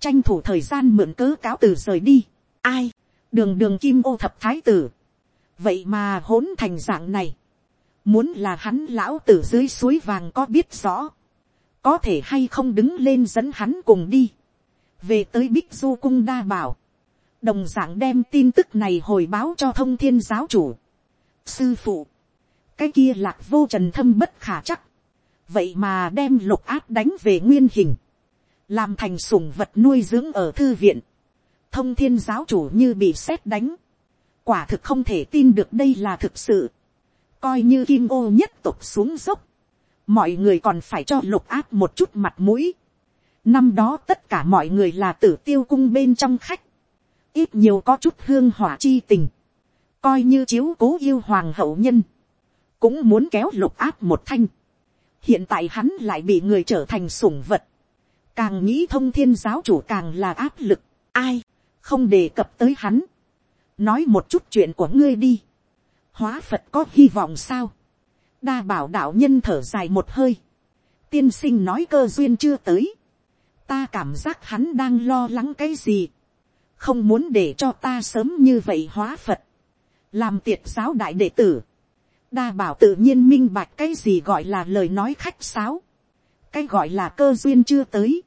tranh thủ thời gian mượn cớ cáo từ rời đi, ai, đường đường kim ô thập thái tử, vậy mà hỗn thành dạng này, muốn là hắn lão tử dưới suối vàng có biết rõ, có thể hay không đứng lên dẫn hắn cùng đi, về tới bích du cung đa bảo, đồng d ạ n g đem tin tức này hồi báo cho thông thiên giáo chủ. sư phụ, cái kia lạc vô trần thâm bất khả chắc, vậy mà đem lục áp đánh về nguyên hình, làm thành sủng vật nuôi dưỡng ở thư viện, thông thiên giáo chủ như bị xét đánh, quả thực không thể tin được đây là thực sự, coi như kim ô nhất tục xuống dốc, mọi người còn phải cho lục áp một chút mặt mũi, Năm đó tất cả mọi người là tử tiêu cung bên trong khách. Ít nhiều có chút hương hỏa chi tình. Coi như chiếu cố yêu hoàng hậu nhân. Cũng muốn kéo lục áp một thanh. Hiện tại hắn lại bị người trở thành sủng vật. Càng nghĩ thông thiên giáo chủ càng là áp lực. Ai, không đề cập tới hắn. Nói một chút chuyện của ngươi đi. Hóa Phật có hy vọng sao? Đa bảo đạo nhân thở dài một hơi. Tiên sinh nói cơ duyên chưa tới ta cảm giác hắn đang lo lắng cái gì, không muốn để cho ta sớm như vậy hóa phật, làm tiệt giáo đại đệ tử, đa bảo tự nhiên minh bạch cái gì gọi là lời nói khách sáo, cái gọi là cơ duyên chưa tới,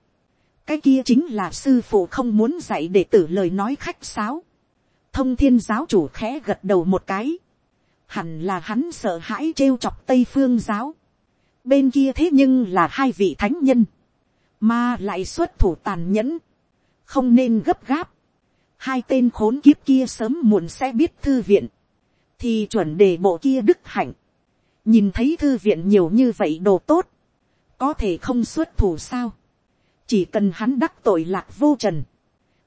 cái kia chính là sư phụ không muốn dạy đệ tử lời nói khách sáo, thông thiên giáo chủ khẽ gật đầu một cái, hẳn là hắn sợ hãi trêu chọc tây phương giáo, bên kia thế nhưng là hai vị thánh nhân, mà lại xuất thủ tàn nhẫn, không nên gấp gáp, hai tên khốn kiếp kia sớm muộn sẽ biết thư viện, thì chuẩn đề bộ kia đức hạnh, nhìn thấy thư viện nhiều như vậy đồ tốt, có thể không xuất thủ sao, chỉ cần hắn đắc tội lạc vô trần,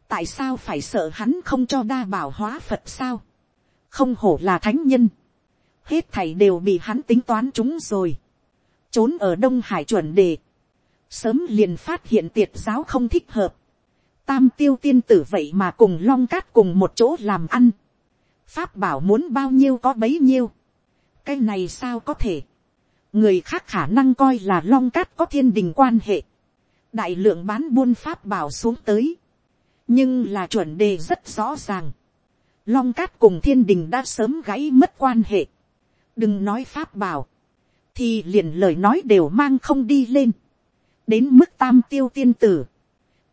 tại sao phải sợ hắn không cho đa bảo hóa phật sao, không hổ là thánh nhân, hết thảy đều bị hắn tính toán chúng rồi, trốn ở đông hải chuẩn đề, sớm liền phát hiện tiệt giáo không thích hợp, tam tiêu tiên tử vậy mà cùng long cát cùng một chỗ làm ăn, pháp bảo muốn bao nhiêu có bấy nhiêu, cái này sao có thể, người khác khả năng coi là long cát có thiên đình quan hệ, đại lượng bán buôn pháp bảo xuống tới, nhưng là chuẩn đề rất rõ ràng, long cát cùng thiên đình đã sớm gãy mất quan hệ, đừng nói pháp bảo, thì liền lời nói đều mang không đi lên, đến mức tam tiêu tiên tử,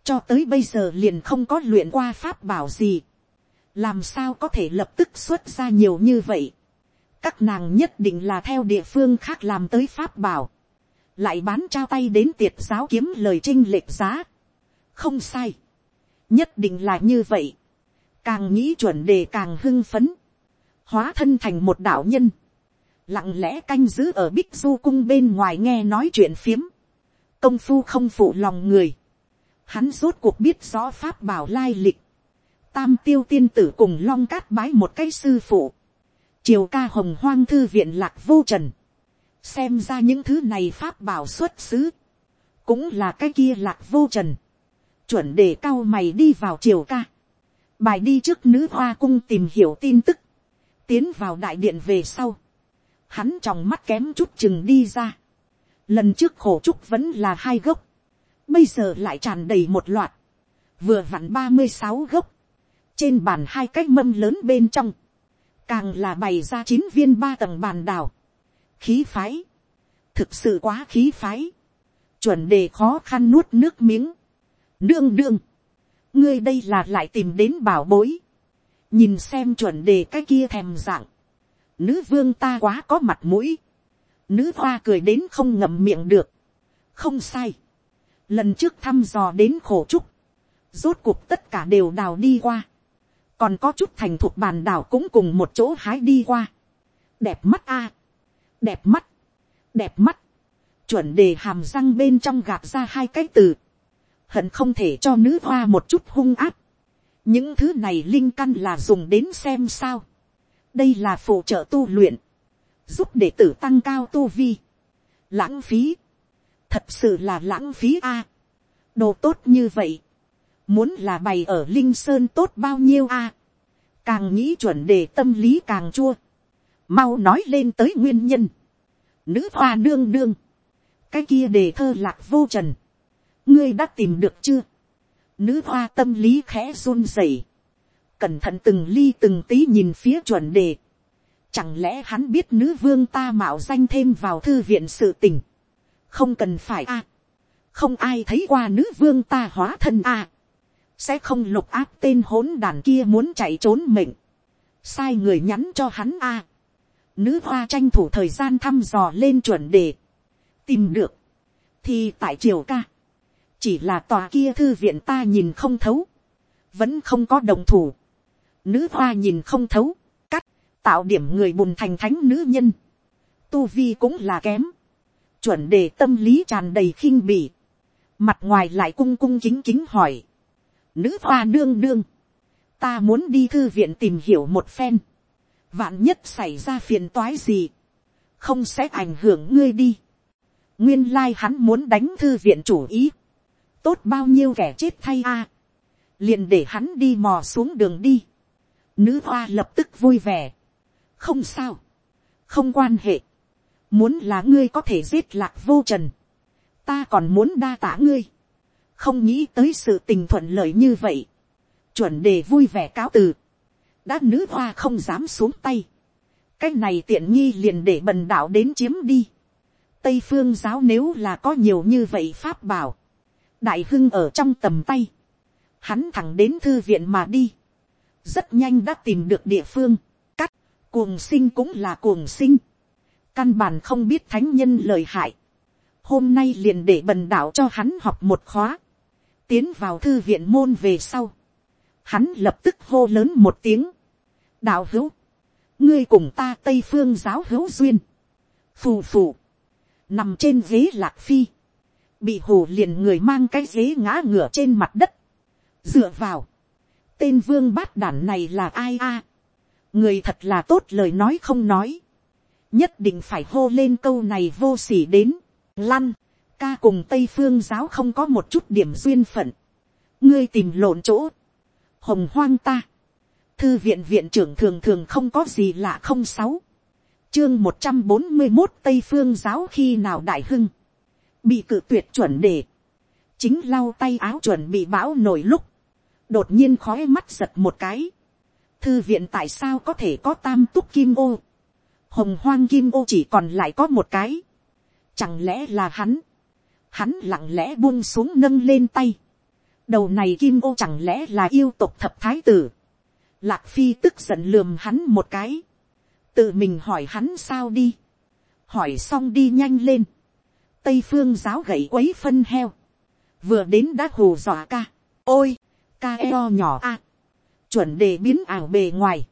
cho tới bây giờ liền không có luyện qua pháp bảo gì, làm sao có thể lập tức xuất ra nhiều như vậy, các nàng nhất định là theo địa phương khác làm tới pháp bảo, lại bán trao tay đến tiệt giáo kiếm lời trinh lệch giá, không sai, nhất định là như vậy, càng nghĩ chuẩn đề càng hưng phấn, hóa thân thành một đạo nhân, lặng lẽ canh giữ ở bích du cung bên ngoài nghe nói chuyện phiếm, công phu không phụ lòng người, hắn rốt cuộc biết rõ pháp bảo lai lịch, tam tiêu tiên tử cùng long cát bái một cái sư phụ, triều ca hồng hoang thư viện lạc vô trần, xem ra những thứ này pháp bảo xuất xứ, cũng là cái kia lạc vô trần, chuẩn để cao mày đi vào triều ca, bài đi trước nữ hoa cung tìm hiểu tin tức, tiến vào đại điện về sau, hắn trong mắt kém chút chừng đi ra, lần trước khổ trúc vẫn là hai gốc, bây giờ lại tràn đầy một loạt, vừa vặn ba mươi sáu gốc, trên bàn hai cái mâm lớn bên trong, càng là bày ra chín viên ba tầng bàn đào, khí phái, thực sự quá khí phái, chuẩn đề khó khăn nuốt nước miếng, đương đương, ngươi đây là lại tìm đến bảo bối, nhìn xem chuẩn đề cái kia thèm dạng, nữ vương ta quá có mặt mũi, nữ hoa cười đến không ngậm miệng được, không sai, lần trước thăm dò đến khổ trúc, rốt cuộc tất cả đều đào đi qua, còn có chút thành thuộc bàn đảo cũng cùng một chỗ hái đi qua. đẹp mắt a, đẹp mắt, đẹp mắt, chuẩn đề hàm răng bên trong gạt ra hai cái từ, hận không thể cho nữ hoa một chút hung áp. những thứ này linh căn là dùng đến xem sao. đây là phụ trợ tu luyện, giúp đệ tử tăng cao tu vi. lãng phí, thật sự là lãng phí a. À, đồ tốt như vậy, muốn là bày ở linh sơn tốt bao nhiêu a. À, càng nghĩ chuẩn đề tâm lý càng chua mau nói lên tới nguyên nhân. nữ hoa đương đương. cái kia đề thơ lạc vô trần. ngươi đã tìm được chưa. nữ hoa tâm lý khẽ run rẩy. cẩn thận từng ly từng tí nhìn phía chuẩn đề. Chẳng lẽ hắn biết nữ vương ta mạo danh thêm vào thư viện sự tình. Không cần phải a Không ai thấy qua nữ vương ta hóa thân a sẽ không lục áp tên hỗn đàn kia muốn chạy trốn mệnh, sai người nhắn cho hắn a. Nữ hoa tranh thủ thời gian thăm dò lên chuẩn đề, tìm được, thì tại triều ca, chỉ là tòa kia thư viện ta nhìn không thấu, vẫn không có đồng thủ, nữ hoa nhìn không thấu, cắt, tạo điểm người bùn thành thánh nữ nhân, tu vi cũng là kém, chuẩn đề tâm lý tràn đầy khinh bỉ, mặt ngoài lại cung cung chính chính hỏi, Nữ hoa đương đương. Ta muốn đi thư viện tìm hiểu một phen. Vạn nhất xảy ra phiền toái gì. Không sẽ ảnh hưởng ngươi đi. Nguyên lai hắn muốn đánh thư viện chủ ý. Tốt bao nhiêu kẻ chết thay a Liền để hắn đi mò xuống đường đi. Nữ hoa lập tức vui vẻ. Không sao. Không quan hệ. Muốn là ngươi có thể giết lạc vô trần. Ta còn muốn đa tả ngươi không nghĩ tới sự tình thuận lợi như vậy, chuẩn đề vui vẻ cáo từ, đã nữ hoa không dám xuống tay, cái này tiện nghi liền để bần đạo đến chiếm đi, tây phương giáo nếu là có nhiều như vậy pháp bảo, đại hưng ở trong tầm tay, hắn thẳng đến thư viện mà đi, rất nhanh đã tìm được địa phương, cắt, cuồng sinh cũng là cuồng sinh, căn bản không biết thánh nhân lời hại, hôm nay liền để bần đạo cho hắn học một khóa, tiến vào thư viện môn về sau, hắn lập tức hô lớn một tiếng, đạo hữu, ngươi cùng ta tây phương giáo hữu duyên, phù phù, nằm trên ghế lạc phi, bị hồ liền người mang cái ghế ngã ngửa trên mặt đất, dựa vào, tên vương bát đản này là ai a, người thật là tốt lời nói không nói, nhất định phải hô lên câu này vô s ỉ đến, lăn, ca cùng tây phương giáo không có một chút điểm duyên phận, ngươi tìm lộn chỗ, hồng hoang ta, thư viện viện trưởng thường thường không có gì lạ không sáu, chương một trăm bốn mươi một tây phương giáo khi nào đại hưng, bị cự tuyệt chuẩn đề, chính lau tay áo chuẩn bị bão nổi lúc, đột nhiên khói mắt giật một cái, thư viện tại sao có thể có tam túc kim ô, hồng hoang kim ô chỉ còn lại có một cái, chẳng lẽ là hắn, hắn lặng lẽ buông xuống nâng lên tay, đầu này kim ô chẳng lẽ là yêu tục thập thái tử, lạc phi tức giận lườm hắn một cái, tự mình hỏi hắn sao đi, hỏi xong đi nhanh lên, tây phương giáo gậy quấy phân heo, vừa đến đã hù dọa ca, ôi, ca eo nhỏ a, à. chuẩn đề biến ảo bề ngoài,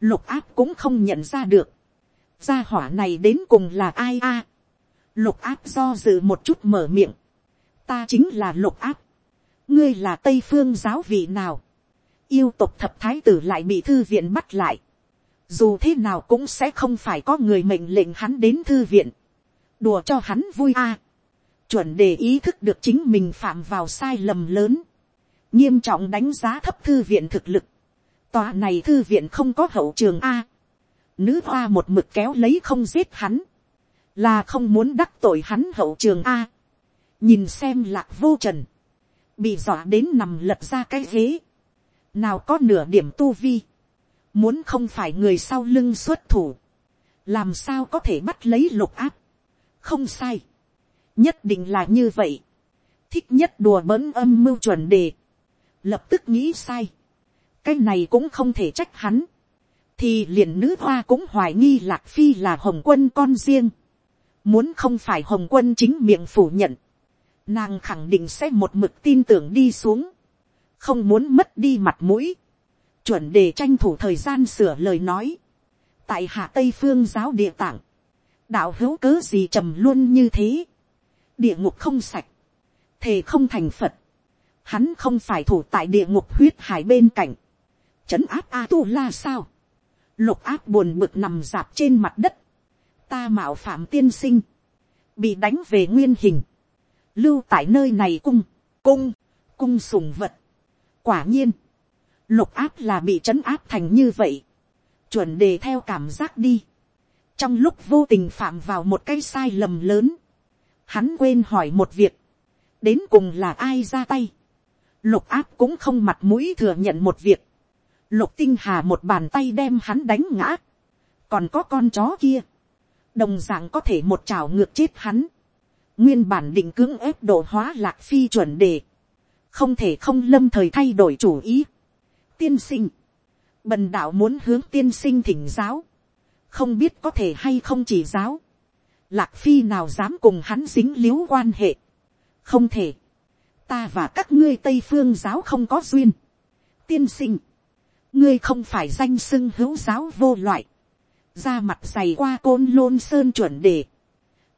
lục áp cũng không nhận ra được, gia hỏa này đến cùng là ai a, lục áp do dự một chút mở miệng, ta chính là lục áp, ngươi là tây phương giáo vị nào, yêu tục thập thái tử lại bị thư viện bắt lại, dù thế nào cũng sẽ không phải có người mệnh lệnh hắn đến thư viện, đùa cho hắn vui a, chuẩn đề ý thức được chính mình phạm vào sai lầm lớn, nghiêm trọng đánh giá thấp thư viện thực lực, tòa này thư viện không có hậu trường a, nữ hoa một mực kéo lấy không giết hắn, là không muốn đắc tội hắn hậu trường a, nhìn xem lạc vô trần, bị dọa đến nằm lật ra cái ghế, nào có nửa điểm tu vi, muốn không phải người sau lưng xuất thủ, làm sao có thể bắt lấy lục áp, không sai, nhất định là như vậy, thích nhất đùa bỡn âm mưu chuẩn đề, lập tức nghĩ sai, cái này cũng không thể trách hắn, thì liền nữ hoa cũng hoài nghi lạc phi là hồng quân con riêng, muốn không phải hồng quân chính miệng phủ nhận, nàng khẳng định sẽ một mực tin tưởng đi xuống, không muốn mất đi mặt mũi, chuẩn đề tranh thủ thời gian sửa lời nói, tại hạ tây phương giáo địa tạng, đạo hữu cớ gì trầm luôn như thế, địa ngục không sạch, thề không thành phật, hắn không phải thủ tại địa ngục huyết hải bên cạnh, trấn áp a tu la sao, lục áp buồn bực nằm dạp trên mặt đất, ta mạo phạm tiên sinh, bị đánh về nguyên hình, lưu tại nơi này cung, cung, cung sùng vật. quả nhiên, lục áp là bị trấn áp thành như vậy, chuẩn đề theo cảm giác đi, trong lúc vô tình phạm vào một cái sai lầm lớn, hắn quên hỏi một việc, đến cùng là ai ra tay, lục áp cũng không mặt mũi thừa nhận một việc, lục tinh hà một bàn tay đem hắn đánh ngã, còn có con chó kia, đồng d ạ n g có thể một trào ngược chết hắn, nguyên bản định cưỡng ép độ hóa lạc phi chuẩn đề, không thể không lâm thời thay đổi chủ ý. tiên sinh, bần đạo muốn hướng tiên sinh thỉnh giáo, không biết có thể hay không chỉ giáo, lạc phi nào dám cùng hắn dính l i ễ u quan hệ, không thể, ta và các ngươi tây phương giáo không có duyên, tiên sinh, ngươi không phải danh sưng hữu giáo vô loại, ra mặt dày qua côn lôn sơn chuẩn đề,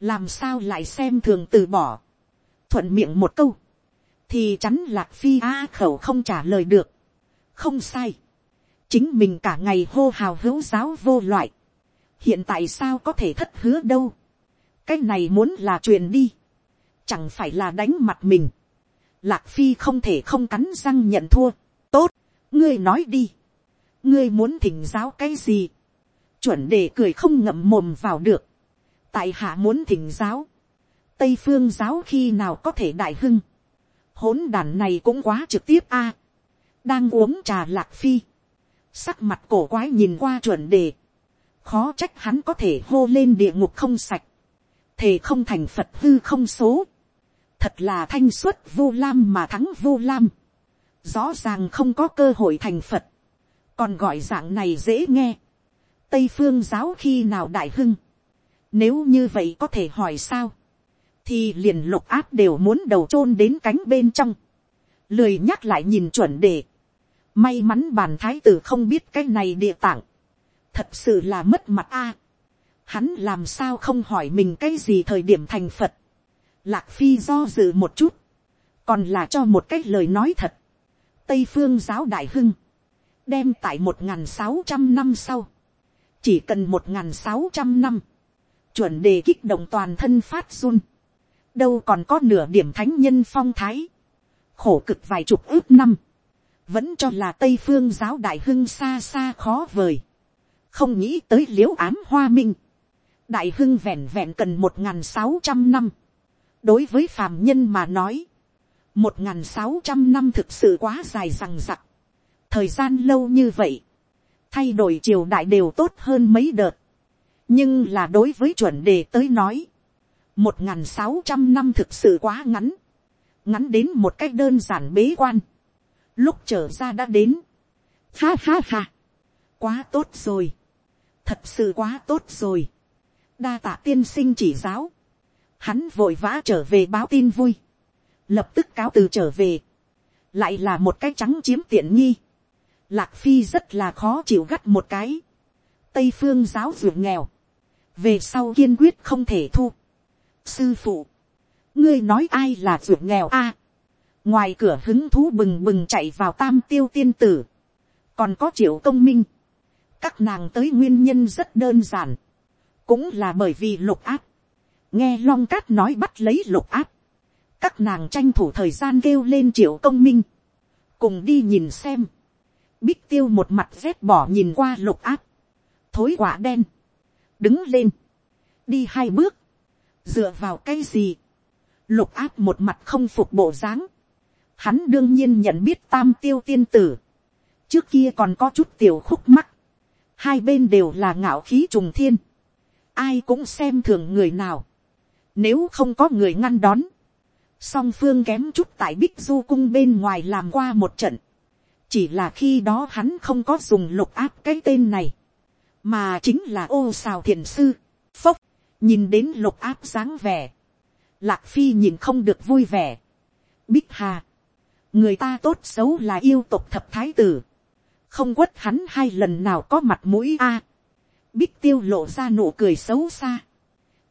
làm sao lại xem thường từ bỏ, thuận miệng một câu, thì chắn lạc phi a khẩu không trả lời được, không sai, chính mình cả ngày hô hào hữu giáo vô loại, hiện tại sao có thể thất hứa đâu, cái này muốn là truyền đi, chẳng phải là đánh mặt mình, lạc phi không thể không cắn răng nhận thua, tốt, ngươi nói đi, ngươi muốn thỉnh giáo cái gì, chuẩn để cười không ngậm mồm vào được, tại hạ muốn thỉnh giáo, tây phương giáo khi nào có thể đại hưng, hỗn đàn này cũng quá trực tiếp a, đang uống trà lạc phi, sắc mặt cổ quái nhìn qua chuẩn đề, khó trách hắn có thể hô lên địa ngục không sạch, thề không thành phật hư không số, thật là thanh xuất vô lam mà thắng vô lam, rõ ràng không có cơ hội thành phật, còn gọi dạng này dễ nghe, tây phương giáo khi nào đại hưng, nếu như vậy có thể hỏi sao, thì liền lục áp đều muốn đầu chôn đến cánh bên trong, lười nhắc lại nhìn chuẩn đề, may mắn bàn thái tử không biết cái này địa tạng, thật sự là mất mặt a, hắn làm sao không hỏi mình cái gì thời điểm thành phật, lạc phi do dự một chút, còn là cho một cái lời nói thật, tây phương giáo đại hưng, đem tại một n g h n sáu trăm năm sau, chỉ cần một n g h n sáu trăm năm, chuẩn đề kích động toàn thân phát run, đâu còn có nửa điểm thánh nhân phong thái, khổ cực vài chục ước năm, vẫn cho là tây phương giáo đại hưng xa xa khó vời, không nghĩ tới liễu ám hoa minh, đại hưng vẹn vẹn cần một n g h n sáu trăm năm, đối với phàm nhân mà nói, một n g h n sáu trăm năm thực sự quá dài rằng rặc, thời gian lâu như vậy, thay đổi triều đại đều tốt hơn mấy đợt, nhưng là đối với chuẩn đề tới nói, một n g h n sáu trăm năm thực sự quá ngắn, ngắn đến một cách đơn giản bế quan, lúc trở ra đã đến, ha ha ha, quá tốt rồi, thật sự quá tốt rồi, đa tạ tiên sinh chỉ giáo, hắn vội vã trở về báo tin vui, lập tức cáo từ trở về, lại là một cái trắng chiếm tiện nghi, Lạc Phi rất là khó chịu gắt một cái. Tây phương giáo dược nghèo. Về sau kiên quyết không thể thu. Sư phụ. Ngươi nói ai là dược nghèo a Ngoài cửa hứng thú bừng bừng chạy vào tam tiêu tiên tử. Còn có triệu công minh. Các nàng tới nguyên nhân rất đơn giản. Cũng là bởi vì lục áp. Nghe long cát nói bắt lấy lục áp. Các nàng tranh thủ thời gian kêu lên triệu công minh. Cùng đi nhìn xem Bích tiêu một mặt rét bỏ nhìn qua lục áp. Thối quả đen. Đứng lên. Đi hai bước. Dựa vào cái gì? Lục áp một mặt không phục bộ dáng. Hắn đương nhiên nhận biết tam tiêu tiên tử. Trước kia còn có chút tiểu khúc mắt. Hai bên đều là ngạo khí trùng thiên. Ai cũng xem thường người nào. Nếu không có người ngăn đón. Song phương kém chút tại Bích Du cung bên ngoài làm qua một trận chỉ là khi đó hắn không có dùng lục áp cái tên này, mà chính là ô xào thiền sư, phốc, nhìn đến lục áp dáng vẻ, lạc phi nhìn không được vui vẻ, bích hà, người ta tốt xấu là yêu tục thập thái tử, không quất hắn hai lần nào có mặt mũi a, bích tiêu lộ ra nụ cười xấu xa,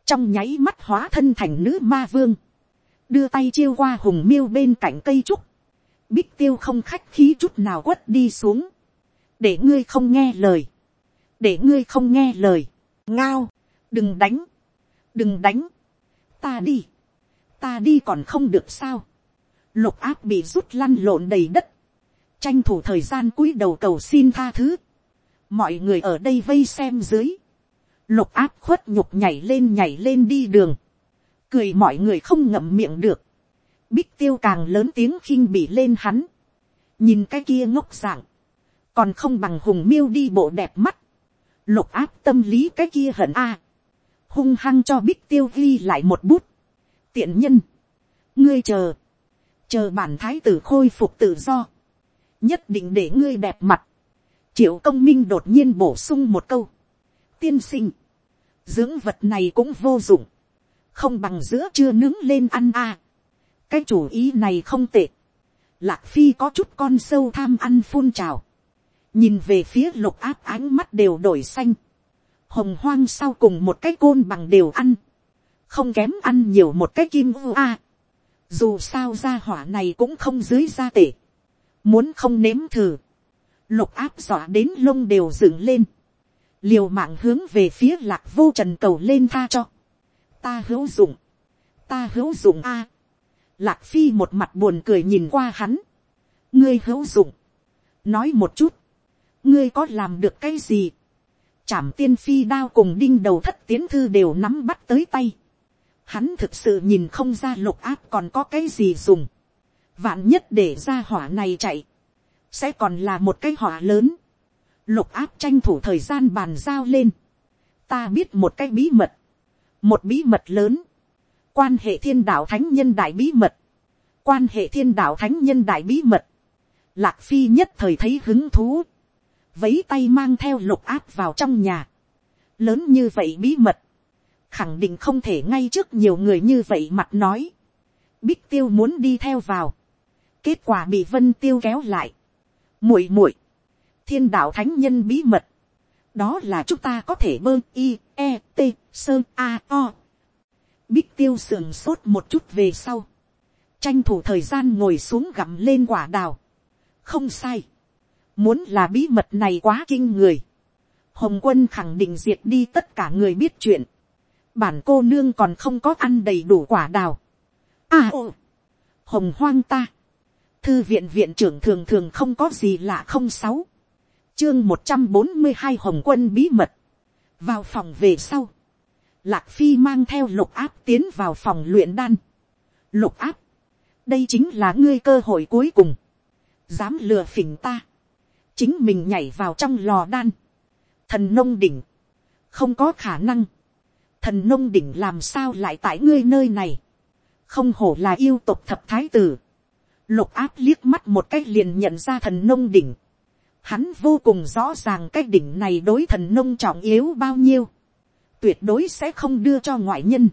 trong nháy mắt hóa thân thành nữ ma vương, đưa tay chiêu qua hùng miêu bên cạnh cây trúc, Bích tiêu không khách khí chút nào quất đi xuống. Để ngươi không nghe lời. Để ngươi không nghe lời. Ngao. Đừng đánh. Đừng đánh. Ta đi. Ta đi còn không được sao. Lục áp bị rút lăn lộn đầy đất. Tranh thủ thời gian cúi đầu cầu xin tha thứ. Mọi người ở đây vây xem dưới. Lục áp khuất nhục nhảy lên nhảy lên đi đường. Cười mọi người không ngậm miệng được Bích tiêu càng lớn tiếng khinh bị lên hắn. Nhìn cái kia ngốc dạng. Còn không bằng hùng miêu đi bộ đẹp mắt. Lục áp tâm lý cái kia hận a. Hung hăng cho bích tiêu ghi lại một bút. Tiện nhân. Ngươi chờ. Chờ bản thái tử khôi phục tự do. Nhất định để ngươi đẹp mặt. Triệu công minh đột nhiên bổ sung một câu. Tiên sinh. Dưỡng vật này cũng vô dụng. Không bằng giữa chưa nướng lên ăn a cái chủ ý này không tệ. Lạc phi có chút con sâu tham ăn phun trào nhìn về phía lục áp ánh mắt đều đổi xanh. hồng hoang sau cùng một cái côn bằng đều ăn. không kém ăn nhiều một cái kim u a. dù sao ra hỏa này cũng không dưới ra tể. muốn không nếm thử. lục áp dọa đến lông đều dựng lên. liều mạng hướng về phía lạc vô trần cầu lên tha cho. ta hữu dụng. ta hữu dụng a. Lạc phi một mặt buồn cười nhìn qua hắn. ngươi hữu dụng. nói một chút ngươi có làm được cái gì. chảm tiên phi đao cùng đinh đầu thất tiến thư đều nắm bắt tới tay. hắn thực sự nhìn không ra lục áp còn có cái gì dùng. vạn nhất để ra hỏa này chạy. sẽ còn là một cái hỏa lớn. lục áp tranh thủ thời gian bàn giao lên. ta biết một cái bí mật. một bí mật lớn quan hệ thiên đạo thánh nhân đại bí mật, quan hệ thiên đạo thánh nhân đại bí mật, lạc phi nhất thời thấy hứng thú, vấy tay mang theo lục áp vào trong nhà, lớn như vậy bí mật, khẳng định không thể ngay trước nhiều người như vậy mặt nói, bích tiêu muốn đi theo vào, kết quả bị vân tiêu kéo lại, muội muội, thiên đạo thánh nhân bí mật, đó là chúng ta có thể bơ i e t sơn a o. Bích tiêu sườn sốt một chút về sau, tranh thủ thời gian ngồi xuống gặm lên quả đào, không sai, muốn là bí mật này quá kinh người, hồng quân khẳng định diệt đi tất cả người biết chuyện, bản cô nương còn không có ăn đầy đủ quả đào. À ồ! hồng hoang ta, thư viện viện trưởng thường thường không có gì lạ không sáu, chương một trăm bốn mươi hai hồng quân bí mật, vào phòng về sau, lạc phi mang theo lục áp tiến vào phòng luyện đan, lục áp, đây chính là ngươi cơ hội cuối cùng, dám lừa phỉnh ta, chính mình nhảy vào trong lò đan, thần nông đỉnh, không có khả năng, thần nông đỉnh làm sao lại tại ngươi nơi này, không hổ là yêu tộc thập thái tử, lục áp liếc mắt một cách liền nhận ra thần nông đỉnh, hắn vô cùng rõ ràng cái đỉnh này đối thần nông trọng yếu bao nhiêu, tuyệt đối sẽ không đưa cho ngoại nhân,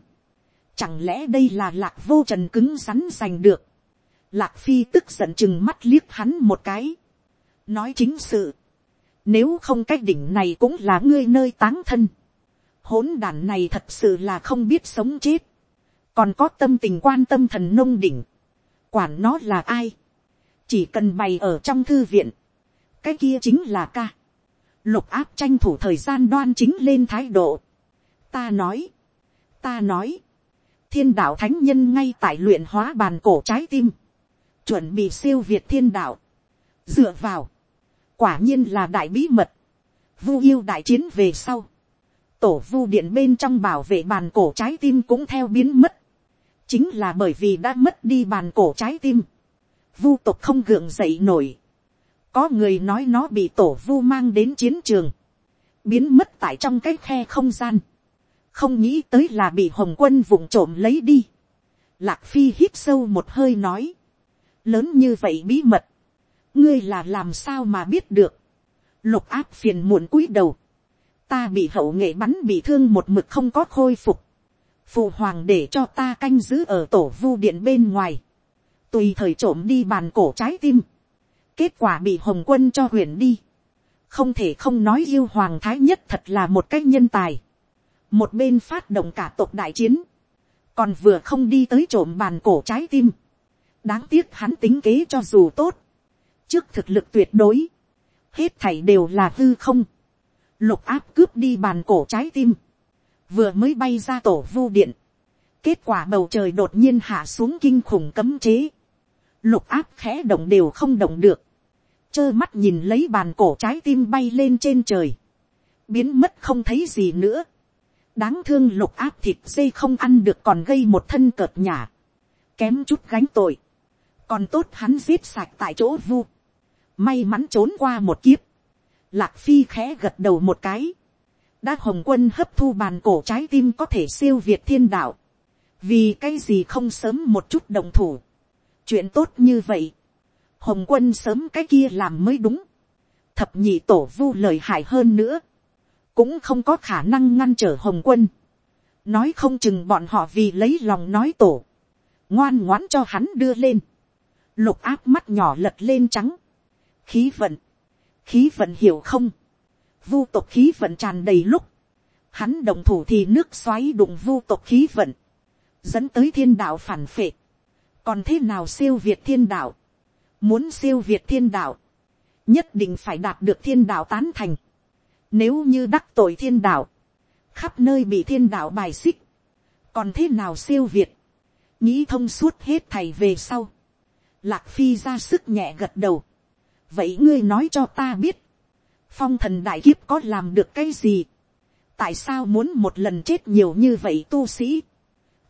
chẳng lẽ đây là lạc vô trần cứng rắn giành được, lạc phi tức giận chừng mắt liếc hắn một cái, nói chính sự, nếu không cái đỉnh này cũng là ngươi nơi táng thân, hỗn đản này thật sự là không biết sống chết, còn có tâm tình quan tâm thần nông đỉnh, quản nó là ai, chỉ cần bày ở trong thư viện, cái kia chính là ca, lục áp tranh thủ thời gian đoan chính lên thái độ, ta nói, ta nói, thiên đạo thánh nhân ngay tại luyện hóa bàn cổ trái tim, chuẩn bị siêu việt thiên đạo, dựa vào, quả nhiên là đại bí mật, vu yêu đại chiến về sau, tổ vu điện bên trong bảo vệ bàn cổ trái tim cũng theo biến mất. chính là bởi vì đã mất đi bàn cổ trái tim. vu tộc không gượng dậy nổi. có người nói nó bị tổ vu mang đến chiến trường. biến mất tại trong cái khe không gian. không nghĩ tới là bị hồng quân vụng trộm lấy đi. lạc phi hít sâu một hơi nói. lớn như vậy bí mật ngươi là làm sao mà biết được. lục áp phiền muộn cúi đầu ta bị hậu nghệ bắn bị thương một mực không có khôi phục. Phụ hoàng để cho ta canh giữ ở tổ vu điện bên ngoài. Tùy thời trộm đi bàn cổ trái tim. Kết quả bị hồng quân cho huyền đi. Không thể không nói yêu hoàng thái nhất thật là một cách nhân tài. Một bên phát động cả tộc đại chiến. Còn vừa không đi tới trộm bàn cổ trái tim. Đáng tiếc hắn tính kế cho dù tốt. Trước thực lực tuyệt đối. Hết thảy đều là hư không. Lục áp cướp đi bàn cổ trái tim, vừa mới bay ra tổ vu điện, kết quả bầu trời đột nhiên hạ xuống kinh khủng cấm chế, lục áp khẽ động đều không động được, trơ mắt nhìn lấy bàn cổ trái tim bay lên trên trời, biến mất không thấy gì nữa, đáng thương lục áp thịt dây không ăn được còn gây một thân cợt nhả. Kém chút gánh tội, còn tốt hắn giết sạch tại chỗ vu, may mắn trốn qua một kiếp, Lạc Phi khẽ gật đầu một cái. Đã Hồng quân hấp thu bàn cổ trái tim có thể siêu việt thiên đạo. Vì cái gì không sớm một chút đồng thủ. Chuyện tốt như vậy. Hồng quân sớm cái kia làm mới đúng. Thập nhị tổ vu lời hại hơn nữa. Cũng không có khả năng ngăn trở Hồng quân. Nói không chừng bọn họ vì lấy lòng nói tổ. Ngoan ngoãn cho hắn đưa lên. Lục áp mắt nhỏ lật lên trắng. Khí vận. Khí vận hiểu không, vu tộc khí vận tràn đầy lúc, hắn đồng thủ thì nước xoáy đụng vu tộc khí vận, dẫn tới thiên đạo phản phệ, còn thế nào siêu việt thiên đạo, muốn siêu việt thiên đạo, nhất định phải đạt được thiên đạo tán thành, nếu như đắc tội thiên đạo, khắp nơi bị thiên đạo bài xích, còn thế nào siêu việt, nghĩ thông suốt hết thầy về sau, lạc phi ra sức nhẹ gật đầu, vậy ngươi nói cho ta biết, phong thần đại kiếp có làm được cái gì, tại sao muốn một lần chết nhiều như vậy tu sĩ,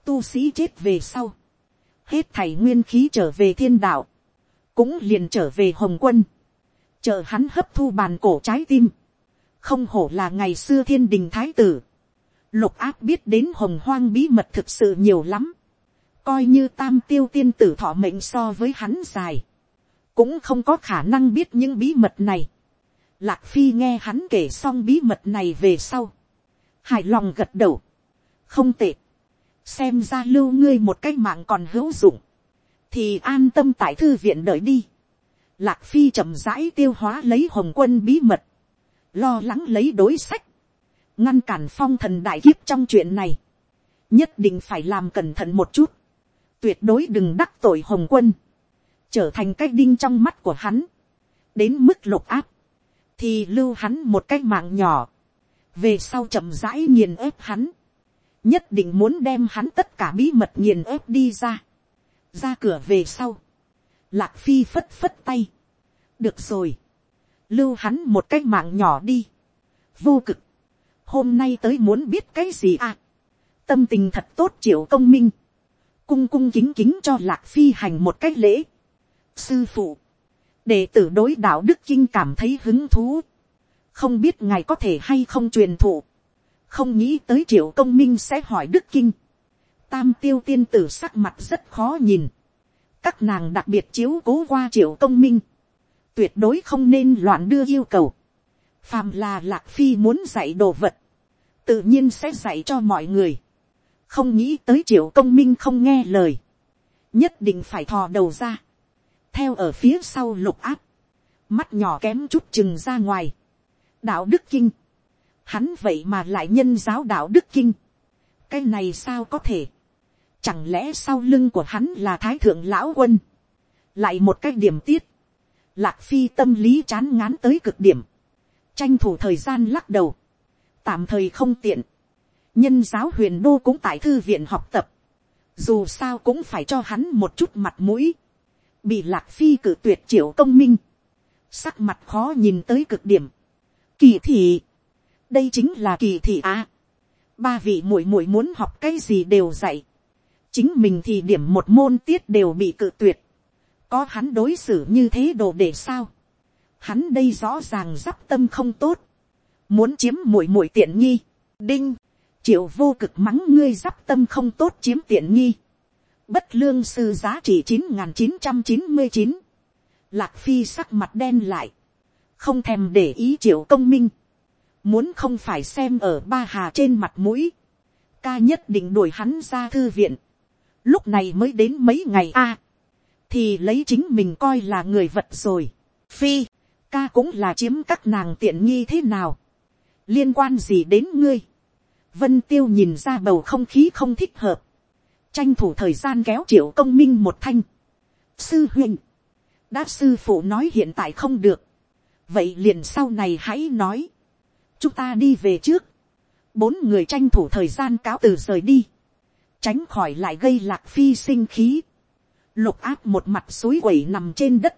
tu sĩ chết về sau, hết thảy nguyên khí trở về thiên đạo, cũng liền trở về hồng quân, chờ hắn hấp thu bàn cổ trái tim, không hổ là ngày xưa thiên đình thái tử, lục áp biết đến hồng hoang bí mật thực sự nhiều lắm, coi như tam tiêu tiên tử thọ mệnh so với hắn dài, cũng không có khả năng biết những bí mật này. Lạc phi nghe hắn kể xong bí mật này về sau, hài lòng gật đầu, không tệ, xem ra lưu ngươi một cái mạng còn hữu dụng, thì an tâm tại thư viện đợi đi. Lạc phi chậm rãi tiêu hóa lấy hồng quân bí mật, lo lắng lấy đối sách, ngăn cản phong thần đại kiếp trong chuyện này, nhất định phải làm cẩn thận một chút, tuyệt đối đừng đắc tội hồng quân, trở thành cái đinh trong mắt của hắn, đến mức lục áp, thì lưu hắn một cái mạng nhỏ, về sau chậm rãi nghiền ép hắn, nhất định muốn đem hắn tất cả bí mật nghiền ép đi ra, ra cửa về sau, lạc phi phất phất tay, được rồi, lưu hắn một cái mạng nhỏ đi, vô cực, hôm nay tới muốn biết cái gì à, tâm tình thật tốt triệu công minh, cung cung kính kính cho lạc phi hành một cách lễ, sư phụ, đệ tử đối đạo đức kinh cảm thấy hứng thú, không biết ngài có thể hay không truyền thụ, không nghĩ tới triệu công minh sẽ hỏi đức kinh, tam tiêu tiên tử sắc mặt rất khó nhìn, các nàng đặc biệt chiếu cố qua triệu công minh, tuyệt đối không nên loạn đưa yêu cầu, phàm là lạc phi muốn dạy đồ vật, tự nhiên sẽ dạy cho mọi người, không nghĩ tới triệu công minh không nghe lời, nhất định phải thò đầu ra, theo ở phía sau lục áp, mắt nhỏ kém chút chừng ra ngoài, đạo đức kinh, hắn vậy mà lại nhân giáo đạo đức kinh, cái này sao có thể, chẳng lẽ sau lưng của hắn là thái thượng lão quân, lại một cái điểm tiết, lạc phi tâm lý chán ngán tới cực điểm, tranh thủ thời gian lắc đầu, tạm thời không tiện, nhân giáo huyền đô cũng tại thư viện học tập, dù sao cũng phải cho hắn một chút mặt mũi, bị lạc phi cử tuyệt triệu công minh, sắc mặt khó nhìn tới cực điểm, kỳ thị, đây chính là kỳ thị á, ba vị muội muội muốn học cái gì đều dạy, chính mình thì điểm một môn tiết đều bị cự tuyệt, có hắn đối xử như thế đồ để sao, hắn đây rõ ràng d tâm không tốt, muốn chiếm muội muội tiện nghi, đinh, triệu vô cực mắng ngươi d tâm không tốt chiếm tiện nghi, bất lương sư giá trị chín n g h n chín trăm chín mươi chín, lạc phi sắc mặt đen lại, không thèm để ý triệu công minh, muốn không phải xem ở ba hà trên mặt mũi, ca nhất định đuổi hắn ra thư viện, lúc này mới đến mấy ngày a, thì lấy chính mình coi là người vật rồi, phi, ca cũng là chiếm các nàng tiện nghi thế nào, liên quan gì đến ngươi, vân tiêu nhìn ra bầu không khí không thích hợp, tranh thủ thời gian kéo triệu công minh một thanh. sư huynh, đã sư phụ nói hiện tại không được, vậy liền sau này hãy nói, chúng ta đi về trước, bốn người tranh thủ thời gian cáo từ rời đi, tránh khỏi lại gây lạc phi sinh khí, lục áp một mặt suối quẩy nằm trên đất,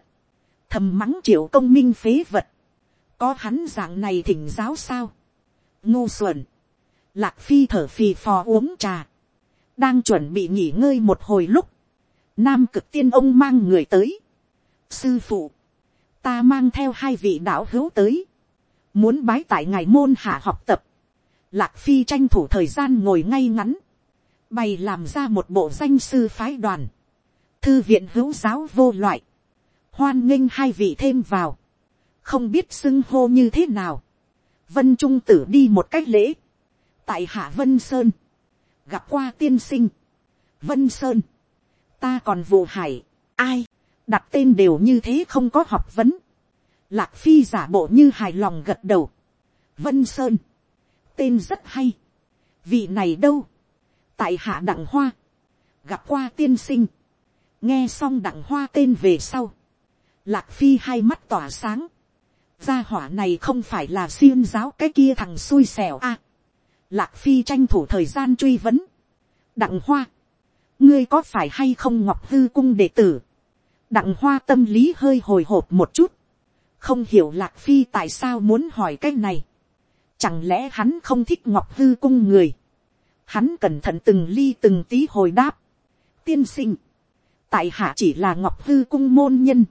thầm mắng triệu công minh phế vật, có hắn dạng này thỉnh giáo sao, ngu xuẩn, lạc phi thở phì phò uống trà, đang chuẩn bị nghỉ ngơi một hồi lúc, nam cực tiên ông mang người tới. sư phụ, ta mang theo hai vị đạo hữu tới, muốn bái tại ngài môn hạ học tập, lạc phi tranh thủ thời gian ngồi ngay ngắn, bày làm ra một bộ danh sư phái đoàn, thư viện hữu giáo vô loại, hoan nghênh hai vị thêm vào, không biết xưng hô như thế nào, vân trung tử đi một cách lễ, tại hạ vân sơn, gặp qua tiên sinh, vân sơn, ta còn vụ hải, ai, đặt tên đều như thế không có học vấn, lạc phi giả bộ như hài lòng gật đầu, vân sơn, tên rất hay, vị này đâu, tại hạ đặng hoa, gặp qua tiên sinh, nghe xong đặng hoa tên về sau, lạc phi hai mắt tỏa sáng, gia hỏa này không phải là xuyên giáo cái kia thằng xui xẻo a, Lạc Phi tranh thủ thời gian truy vấn. Đặng Hoa. Ngươi có phải hay không Ngọc Hư Cung đệ tử? Đặng Hoa tâm lý hơi hồi hộp một chút. Không hiểu Lạc Phi tại sao muốn hỏi cái này. Chẳng lẽ hắn không thích Ngọc Hư Cung người? Hắn cẩn thận từng ly từng tí hồi đáp. Tiên sinh. Tại hạ chỉ là Ngọc Hư Cung môn nhân.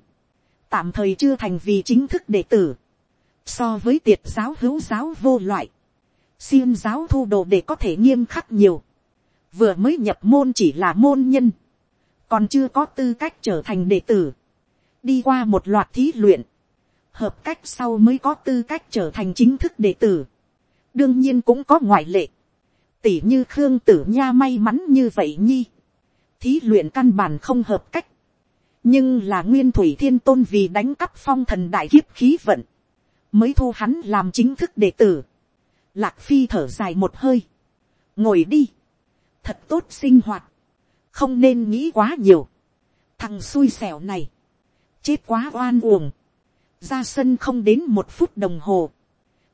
Tạm thời chưa thành vì chính thức đệ tử. So với tiệt giáo hữu giáo vô loại xiêm giáo thu đồ để có thể nghiêm khắc nhiều, vừa mới nhập môn chỉ là môn nhân, còn chưa có tư cách trở thành đệ tử, đi qua một loạt thí luyện, hợp cách sau mới có tư cách trở thành chính thức đệ tử, đương nhiên cũng có ngoại lệ, tỉ như khương tử nha may mắn như vậy nhi, thí luyện căn bản không hợp cách, nhưng là nguyên thủy thiên tôn vì đánh cắp phong thần đại kiếp khí vận, mới thu hắn làm chính thức đệ tử. Lạc phi thở dài một hơi, ngồi đi, thật tốt sinh hoạt, không nên nghĩ quá nhiều, thằng xui xẻo này, chết quá oan uổng, ra sân không đến một phút đồng hồ,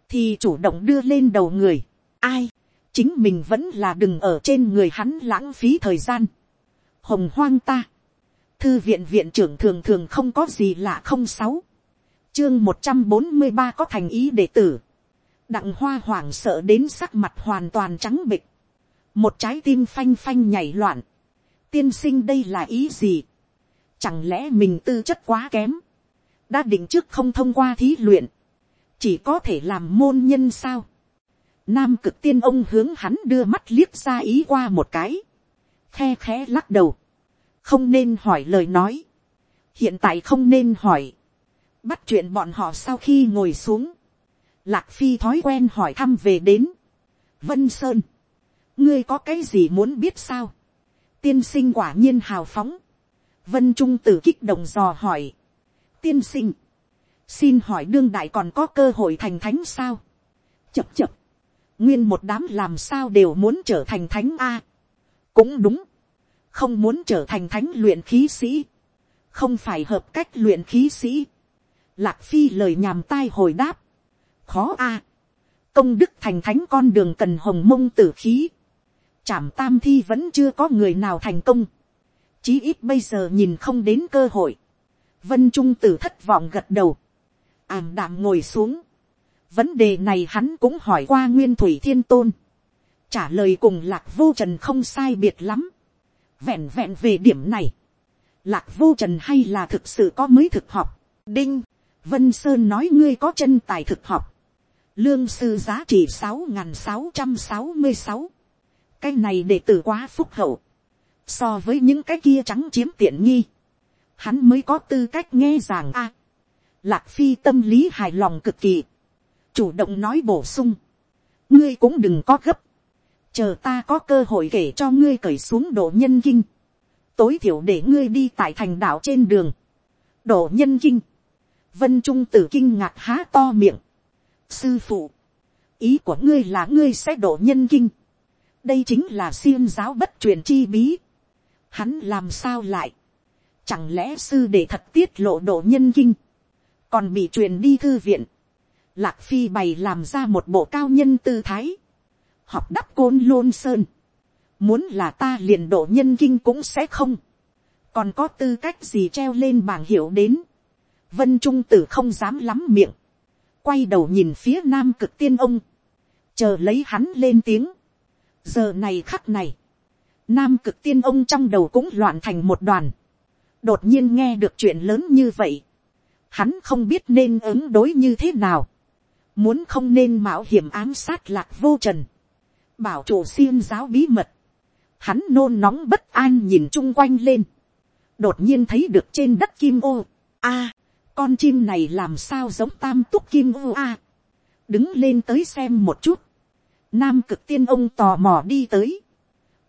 thì chủ động đưa lên đầu người, ai, chính mình vẫn là đừng ở trên người hắn lãng phí thời gian, hồng hoang ta, thư viện viện trưởng thường thường không có gì lạ không sáu, chương một trăm bốn mươi ba có thành ý đệ tử, đặng hoa hoảng sợ đến sắc mặt hoàn toàn trắng bịch, một trái tim phanh phanh nhảy loạn, tiên sinh đây là ý gì, chẳng lẽ mình tư chất quá kém, đã định trước không thông qua thí luyện, chỉ có thể làm môn nhân sao. Nam cực tiên ông hướng hắn đưa mắt liếc ra ý qua một cái, khe khẽ lắc đầu, không nên hỏi lời nói, hiện tại không nên hỏi, bắt chuyện bọn họ sau khi ngồi xuống, lạc phi thói quen hỏi thăm về đến, vân sơn, ngươi có cái gì muốn biết sao, tiên sinh quả nhiên hào phóng, vân trung tử kích động dò hỏi, tiên sinh, xin hỏi đương đại còn có cơ hội thành thánh sao, chập chập, nguyên một đám làm sao đều muốn trở thành thánh a, cũng đúng, không muốn trở thành thánh luyện khí sĩ, không phải hợp cách luyện khí sĩ, lạc phi lời nhàm tai hồi đáp, khó a, công đức thành thánh con đường cần hồng mông tử khí, chảm tam thi vẫn chưa có người nào thành công, chí ít bây giờ nhìn không đến cơ hội, vân trung tử thất vọng gật đầu, ảm đạm ngồi xuống, vấn đề này hắn cũng hỏi qua nguyên thủy thiên tôn, trả lời cùng lạc vô trần không sai biệt lắm, vẹn vẹn về điểm này, lạc vô trần hay là thực sự có mới thực học, đinh, vân sơn nói ngươi có chân tài thực học, lương sư giá trị sáu n g h n sáu trăm sáu mươi sáu, cái này để tử quá phúc hậu, so với những cái kia trắng chiếm tiện nghi, hắn mới có tư cách nghe giảng a, lạc phi tâm lý hài lòng cực kỳ, chủ động nói bổ sung, ngươi cũng đừng có gấp, chờ ta có cơ hội kể cho ngươi cởi xuống độ nhân kinh, tối thiểu để ngươi đi tại thành đạo trên đường, độ nhân kinh, vân trung tử kinh ngạc há to miệng, sư phụ, ý của ngươi là ngươi sẽ độ nhân kinh, đây chính là xiêm giáo bất truyền chi bí, hắn làm sao lại, chẳng lẽ sư để thật tiết lộ độ nhân kinh, còn bị truyền đi thư viện, lạc phi bày làm ra một bộ cao nhân tư thái, học đắp côn lôn sơn. Muốn là ta liền độ nhân kinh cũng sẽ không. Còn có tư cách gì treo lên bảng hiệu đến. Vân Trung Tử không dám lắm miệng. Quay đầu nhìn phía nam cực tiên ông. Chờ lấy hắn lên tiếng. Giờ này khắc này. Nam cực tiên ông trong đầu cũng loạn thành một đoàn. Đột nhiên nghe được chuyện lớn như vậy. Hắn không biết nên ứng đối như thế nào. Muốn không nên mạo hiểm ám sát lạc vô trần bảo chủ xiêm giáo bí mật, hắn nôn nóng bất an nhìn chung quanh lên, đột nhiên thấy được trên đất kim ô, a, con chim này làm sao giống tam túc kim ô a, đứng lên tới xem một chút, nam cực tiên ông tò mò đi tới,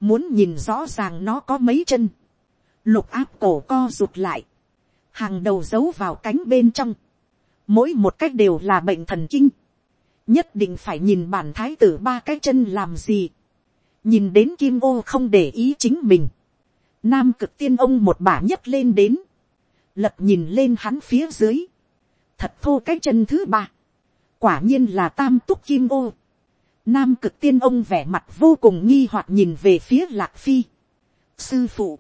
muốn nhìn rõ ràng nó có mấy chân, lục áp cổ co rụt lại, hàng đầu giấu vào cánh bên trong, mỗi một cách đều là bệnh thần kinh, nhất định phải nhìn bản thái tử ba cái chân làm gì, nhìn đến kim ô không để ý chính mình, nam cực tiên ông một bả nhấc lên đến, lật nhìn lên hắn phía dưới, thật thô cái chân thứ ba, quả nhiên là tam túc kim ô, nam cực tiên ông vẻ mặt vô cùng nghi hoặc nhìn về phía lạc phi, sư phụ,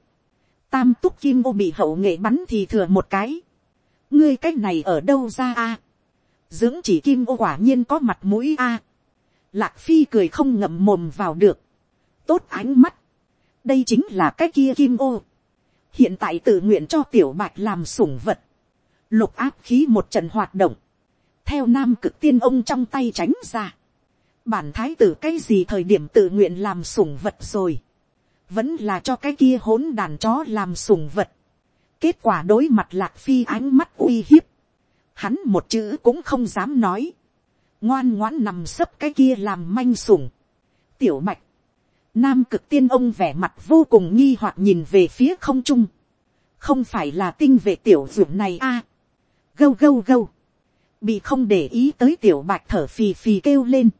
tam túc kim ô bị hậu nghệ bắn thì thừa một cái, ngươi cái này ở đâu ra a, dưỡng chỉ kim ô quả nhiên có mặt mũi a. lạc phi cười không ngậm mồm vào được. tốt ánh mắt. đây chính là cái kia kim ô hiện tại tự nguyện cho tiểu bạch làm sủng vật. lục áp khí một trận hoạt động. theo nam cực tiên ông trong tay tránh ra. bản thái tử cái gì thời điểm tự nguyện làm sủng vật rồi. vẫn là cho cái kia hỗn đàn chó làm sủng vật. kết quả đối mặt lạc phi ánh mắt uy hiếp hắn một chữ cũng không dám nói, ngoan ngoãn nằm sấp cái kia làm manh sủng. tiểu mạch, nam cực tiên ông vẻ mặt vô cùng nghi hoặc nhìn về phía không trung, không phải là tinh về tiểu dưỡng này a, à, gâu gâu gâu, bị không để ý tới tiểu bạch thở phì phì kêu lên,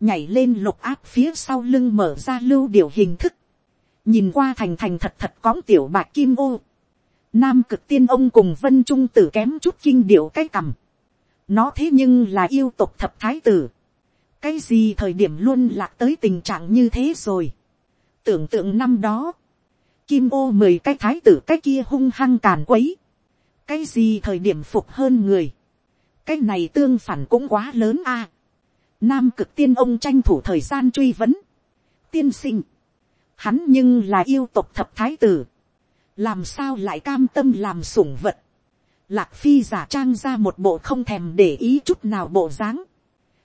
nhảy lên lục áp phía sau lưng mở ra lưu điều hình thức, nhìn qua thành thành thật thật cõng tiểu bạch kim ô, nam cực tiên ông cùng vân trung tử kém chút kinh điệu cái cằm, nó thế nhưng là yêu tục thập thái tử, cái gì thời điểm luôn lạc tới tình trạng như thế rồi, tưởng tượng năm đó, kim ô mười cái thái tử cái kia hung hăng càn quấy, cái gì thời điểm phục hơn người, cái này tương phản cũng quá lớn a, nam cực tiên ông tranh thủ thời gian truy vấn, tiên sinh, hắn nhưng là yêu tục thập thái tử, làm sao lại cam tâm làm sủng vật, lạc phi giả trang ra một bộ không thèm để ý chút nào bộ dáng,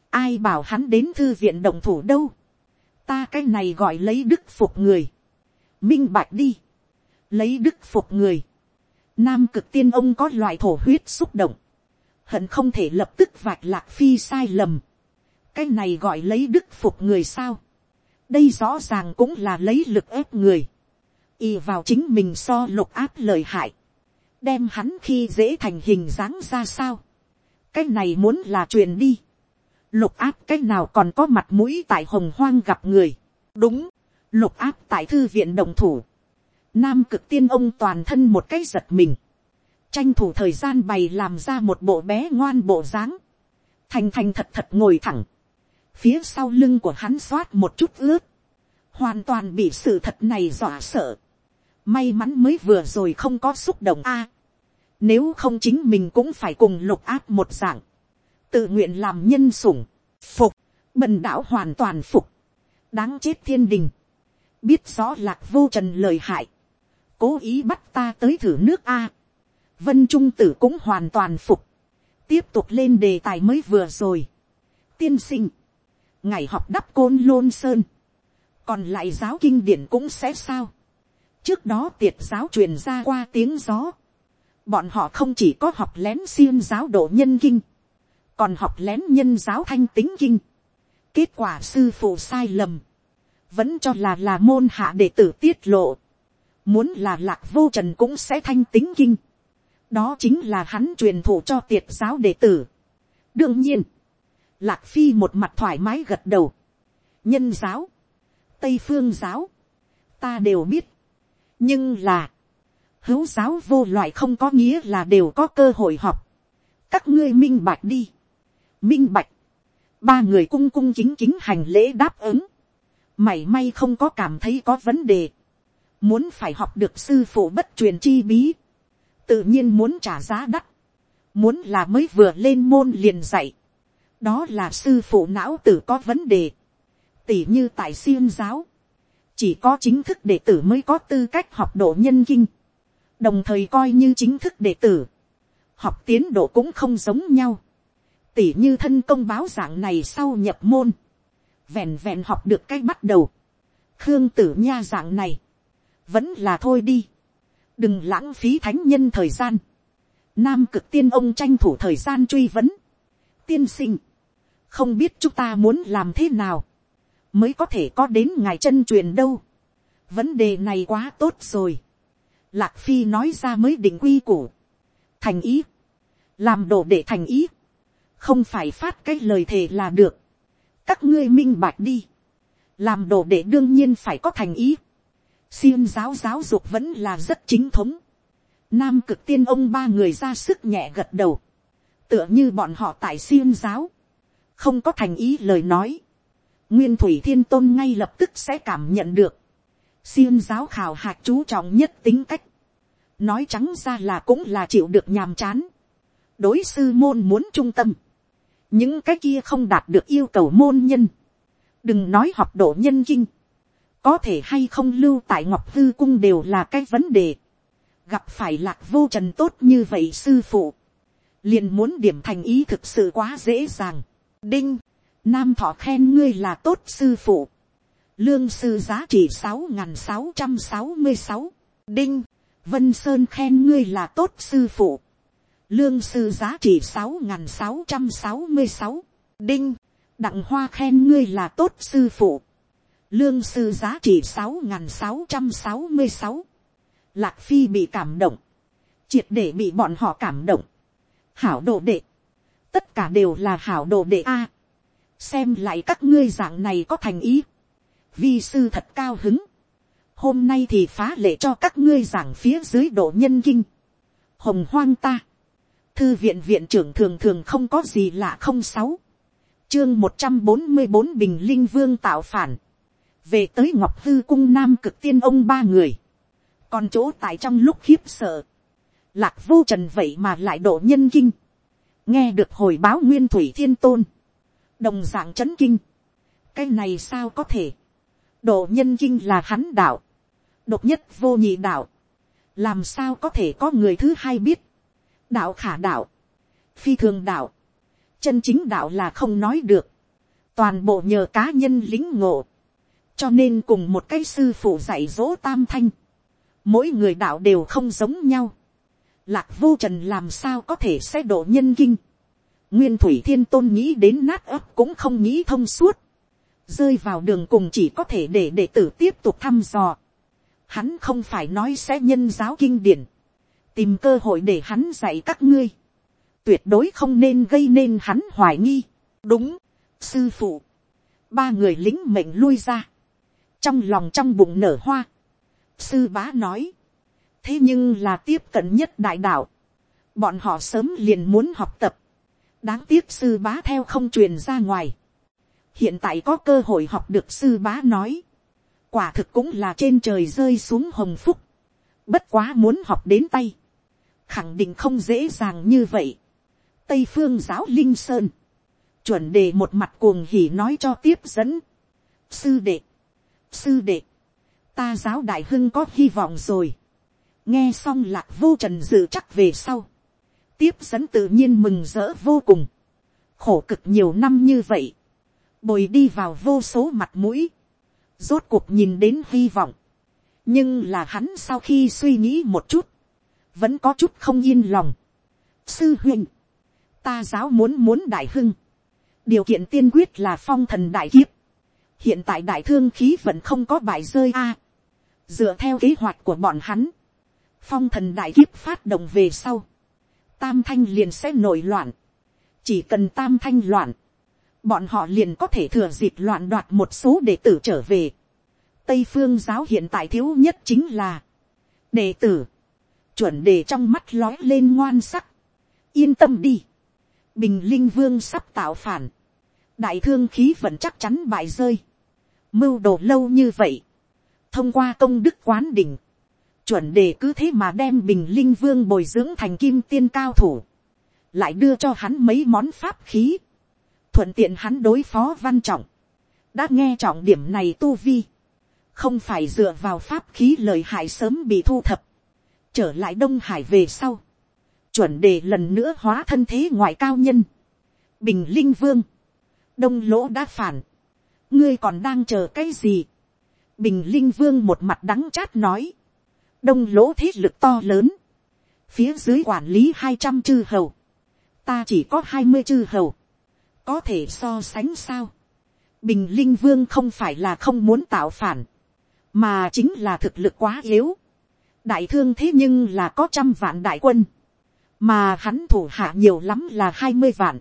ai bảo hắn đến thư viện đồng thủ đâu, ta cái này gọi lấy đức phục người, minh bạch đi, lấy đức phục người, nam cực tiên ông có loại thổ huyết xúc động, hận không thể lập tức vạch lạc phi sai lầm, cái này gọi lấy đức phục người sao, đây rõ ràng cũng là lấy lực ép người, y vào chính mình so lục áp lời hại, đem hắn khi dễ thành hình dáng ra sao, cái này muốn là truyền đi, lục áp cái nào còn có mặt mũi tại hồng hoang gặp người, đúng, lục áp tại thư viện đồng thủ, nam cực tiên ông toàn thân một cái giật mình, tranh thủ thời gian bày làm ra một bộ bé ngoan bộ dáng, thành thành thật thật ngồi thẳng, phía sau lưng của hắn xoát một chút ướt, hoàn toàn bị sự thật này dọa sợ, may mắn mới vừa rồi không có xúc động a, nếu không chính mình cũng phải cùng lục áp một dạng, tự nguyện làm nhân sủng, phục, bần đạo hoàn toàn phục, đáng chết thiên đình, biết rõ lạc vô trần lời hại, cố ý bắt ta tới thử nước a, vân trung tử cũng hoàn toàn phục, tiếp tục lên đề tài mới vừa rồi, tiên sinh, ngày học đắp côn lôn sơn, còn lại giáo kinh điển cũng sẽ sao, trước đó tiệt giáo truyền ra qua tiếng gió, bọn họ không chỉ có học lén xiêm giáo độ nhân kinh, còn học lén nhân giáo thanh tính kinh. kết quả sư phụ sai lầm, vẫn cho là là môn hạ đệ tử tiết lộ, muốn là lạc vô trần cũng sẽ thanh tính kinh, đó chính là hắn truyền thụ cho tiệt giáo đệ tử. đương nhiên, lạc phi một mặt thoải mái gật đầu, nhân giáo, tây phương giáo, ta đều biết, nhưng là, hữu giáo vô loại không có nghĩa là đều có cơ hội học, các ngươi minh bạch đi, minh bạch, ba người cung cung chính chính hành lễ đáp ứng, mảy may không có cảm thấy có vấn đề, muốn phải học được sư phụ bất truyền chi bí, tự nhiên muốn trả giá đắt, muốn là mới vừa lên môn liền dạy, đó là sư phụ não tử có vấn đề, tỉ như tại siêng giáo, chỉ có chính thức đệ tử mới có tư cách học độ nhân kinh, đồng thời coi như chính thức đệ tử, học tiến độ cũng không giống nhau, tỉ như thân công báo dạng này sau nhập môn, vẹn vẹn học được cách bắt đầu, khương tử nha dạng này, vẫn là thôi đi, đừng lãng phí thánh nhân thời gian, nam cực tiên ông tranh thủ thời gian truy vấn, tiên sinh, không biết chúng ta muốn làm thế nào, mới có thể có đến ngài chân truyền đâu, vấn đề này quá tốt rồi, lạc phi nói ra mới định quy củ, thành ý, làm đồ để thành ý, không phải phát cái lời thề là được, các ngươi minh bạch đi, làm đồ để đương nhiên phải có thành ý, xiêm giáo giáo dục vẫn là rất chính thống, nam cực tiên ông ba người ra sức nhẹ gật đầu, tựa như bọn họ tại xiêm giáo, không có thành ý lời nói, nguyên thủy thiên tôn ngay lập tức sẽ cảm nhận được, xiêm giáo khảo hạc chú trọng nhất tính cách, nói trắng ra là cũng là chịu được nhàm chán, đối sư môn muốn trung tâm, những cái kia không đạt được yêu cầu môn nhân, đừng nói học độ nhân kinh, có thể hay không lưu tại ngọc hư cung đều là cái vấn đề, gặp phải lạc vô trần tốt như vậy sư phụ, liền muốn điểm thành ý thực sự quá dễ dàng. đinh, nam thọ khen ngươi là tốt sư phụ, lương sư giá trị sáu n g h n sáu trăm sáu mươi sáu, đinh, vân sơn khen ngươi là tốt sư phụ, lương sư giá trị sáu n sáu trăm sáu mươi sáu, đinh, đặng hoa khen ngươi là tốt sư phụ, lương sư giá trị sáu n sáu trăm sáu mươi sáu, lạc phi bị cảm động, triệt để bị bọn họ cảm động, hảo đồ đệ, tất cả đều là hảo đồ đệ a, xem lại các ngươi dạng này có thành ý, vi sư thật cao hứng, hôm nay thì phá lệ cho các ngươi giảng phía dưới độ nhân kinh, hồng hoang ta, thư viện viện trưởng thường thường không có gì lạ không sáu, chương một trăm bốn mươi bốn bình linh vương tạo phản, về tới ngọc hư cung nam cực tiên ông ba người, còn chỗ tại trong lúc khiếp sợ, lạc vô trần vậy mà lại độ nhân kinh, nghe được hồi báo nguyên thủy thiên tôn, đồng dạng chấn kinh, cái này sao có thể, độ nhân kinh là hắn đạo, độc nhất vô nhị đạo, làm sao có thể có người thứ hai biết, đạo khả đạo, phi thường đạo, chân chính đạo là không nói được, toàn bộ nhờ cá nhân lính ngộ, cho nên cùng một cái sư phụ dạy dỗ tam thanh, mỗi người đạo đều không giống nhau, lạc vô trần làm sao có thể sẽ độ nhân kinh, Nguyên thủy thiên tôn nghĩ đến nát ấp cũng không nghĩ thông suốt. Rơi vào đường cùng chỉ có thể để đệ tử tiếp tục thăm dò. Hắn không phải nói sẽ nhân giáo kinh điển. Tìm cơ hội để hắn dạy các ngươi. Tuyệt đối không nên gây nên hắn hoài nghi. Đúng, sư phụ. Ba người lính mệnh lui ra. Trong lòng trong bụng nở hoa. Sư bá nói. Thế nhưng là tiếp cận nhất đại đạo. Bọn họ sớm liền muốn học tập đáng tiếc sư bá theo không truyền ra ngoài. hiện tại có cơ hội học được sư bá nói. quả thực cũng là trên trời rơi xuống hồng phúc. bất quá muốn học đến tay khẳng định không dễ dàng như vậy. tây phương giáo linh sơn. chuẩn đề một mặt cuồng hỉ nói cho tiếp dẫn. sư đệ. sư đệ. ta giáo đại hưng có hy vọng rồi. nghe xong lạc vô trần dự chắc về sau tiếp dẫn tự nhiên mừng rỡ vô cùng, khổ cực nhiều năm như vậy, bồi đi vào vô số mặt mũi, rốt cuộc nhìn đến hy vọng, nhưng là hắn sau khi suy nghĩ một chút, vẫn có chút không yên lòng. sư huynh, ta giáo muốn muốn đại hưng, điều kiện tiên quyết là phong thần đại kiếp, hiện tại đại thương khí vẫn không có bài rơi a, dựa theo kế hoạch của bọn hắn, phong thần đại kiếp phát động về sau, tam thanh liền sẽ nổi loạn. chỉ cần tam thanh loạn, bọn họ liền có thể thừa dịp loạn đoạt một số đệ tử trở về. tây phương giáo hiện tại thiếu nhất chính là đệ tử, chuẩn đề trong mắt lói lên ngoan sắc. yên tâm đi, bình linh vương sắp tạo phản, đại thương khí vẫn chắc chắn bại rơi, mưu đồ lâu như vậy, thông qua công đức quán đỉnh, chuẩn đề cứ thế mà đem bình linh vương bồi dưỡng thành kim tiên cao thủ, lại đưa cho hắn mấy món pháp khí, thuận tiện hắn đối phó văn trọng, đã nghe trọng điểm này tu vi, không phải dựa vào pháp khí lời hại sớm bị thu thập, trở lại đông hải về sau, chuẩn đề lần nữa hóa thân thế ngoại cao nhân, bình linh vương, đông lỗ đã phản, ngươi còn đang chờ cái gì, bình linh vương một mặt đắng chát nói, đông lỗ thế lực to lớn, phía dưới quản lý hai trăm chư hầu, ta chỉ có hai mươi chư hầu, có thể so sánh sao. bình linh vương không phải là không muốn tạo phản, mà chính là thực lực quá yếu đại thương thế nhưng là có trăm vạn đại quân, mà hắn thủ hạ nhiều lắm là hai mươi vạn.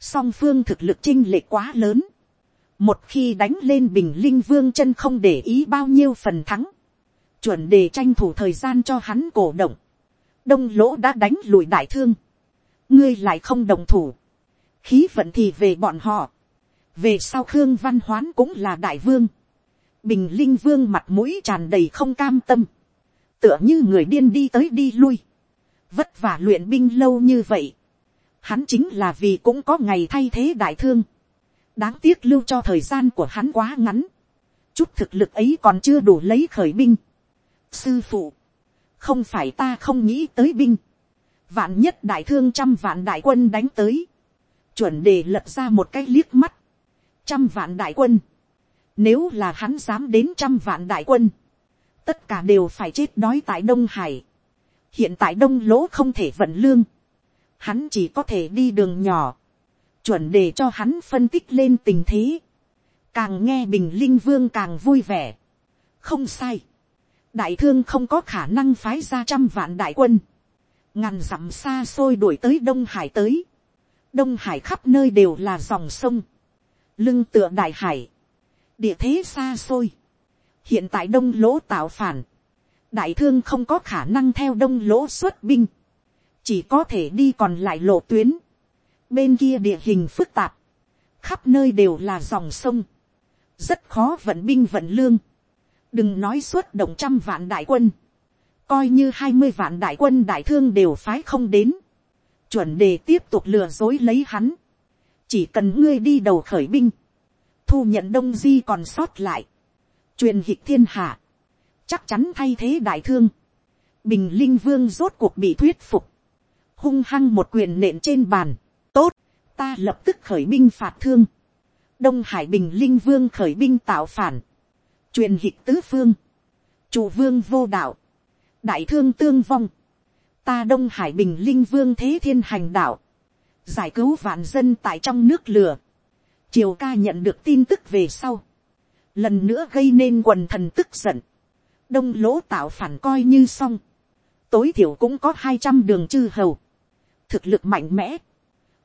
song phương thực lực chinh lệ quá lớn. một khi đánh lên bình linh vương chân không để ý bao nhiêu phần thắng, chuẩn đề tranh thủ thời gian cho hắn cổ động, đông lỗ đã đánh lùi đại thương, ngươi lại không đồng thủ, khí vận thì về bọn họ, về sau khương văn hoán cũng là đại vương, bình linh vương mặt mũi tràn đầy không cam tâm, tựa như người điên đi tới đi lui, vất vả luyện binh lâu như vậy, hắn chính là vì cũng có ngày thay thế đại thương, đáng tiếc lưu cho thời gian của hắn quá ngắn, chút thực lực ấy còn chưa đủ lấy khởi binh, sư phụ, không phải ta không nghĩ tới binh, vạn nhất đại thương trăm vạn đại quân đánh tới, chuẩn đề lật ra một cái liếc mắt, trăm vạn đại quân, nếu là hắn dám đến trăm vạn đại quân, tất cả đều phải chết đói tại đông hải, hiện tại đông lỗ không thể vận lương, hắn chỉ có thể đi đường nhỏ, chuẩn để cho hắn phân tích lên tình thế, càng nghe bình linh vương càng vui vẻ, không sai, đại thương không có khả năng phái ra trăm vạn đại quân, ngàn dặm xa xôi đuổi tới đông hải tới, đông hải khắp nơi đều là dòng sông, lưng tựa đại hải, địa thế xa xôi, hiện tại đông lỗ tạo phản, đại thương không có khả năng theo đông lỗ xuất binh, chỉ có thể đi còn lại lộ tuyến, bên kia địa hình phức tạp, khắp nơi đều là dòng sông, rất khó vận binh vận lương, đừng nói suốt động trăm vạn đại quân, coi như hai mươi vạn đại quân đại thương đều phái không đến, chuẩn đề tiếp tục lừa dối lấy hắn, chỉ cần ngươi đi đầu khởi binh, thu nhận đông di còn sót lại, truyền hịch thiên hạ, chắc chắn thay thế đại thương, bình linh vương rốt cuộc bị thuyết phục, hung hăng một quyền nện trên bàn, tốt, ta lập tức khởi binh phạt thương, đông hải bình linh vương khởi binh tạo phản, truyền hịch tứ phương, chủ vương vô đạo, đại thương tương vong, ta đông hải bình linh vương thế thiên hành đạo, giải cứu vạn dân tại trong nước lửa, triều ca nhận được tin tức về sau, lần nữa gây nên quần thần tức giận, đông lỗ tạo phản coi như xong, tối thiểu cũng có hai trăm đường chư hầu, thực lực mạnh mẽ,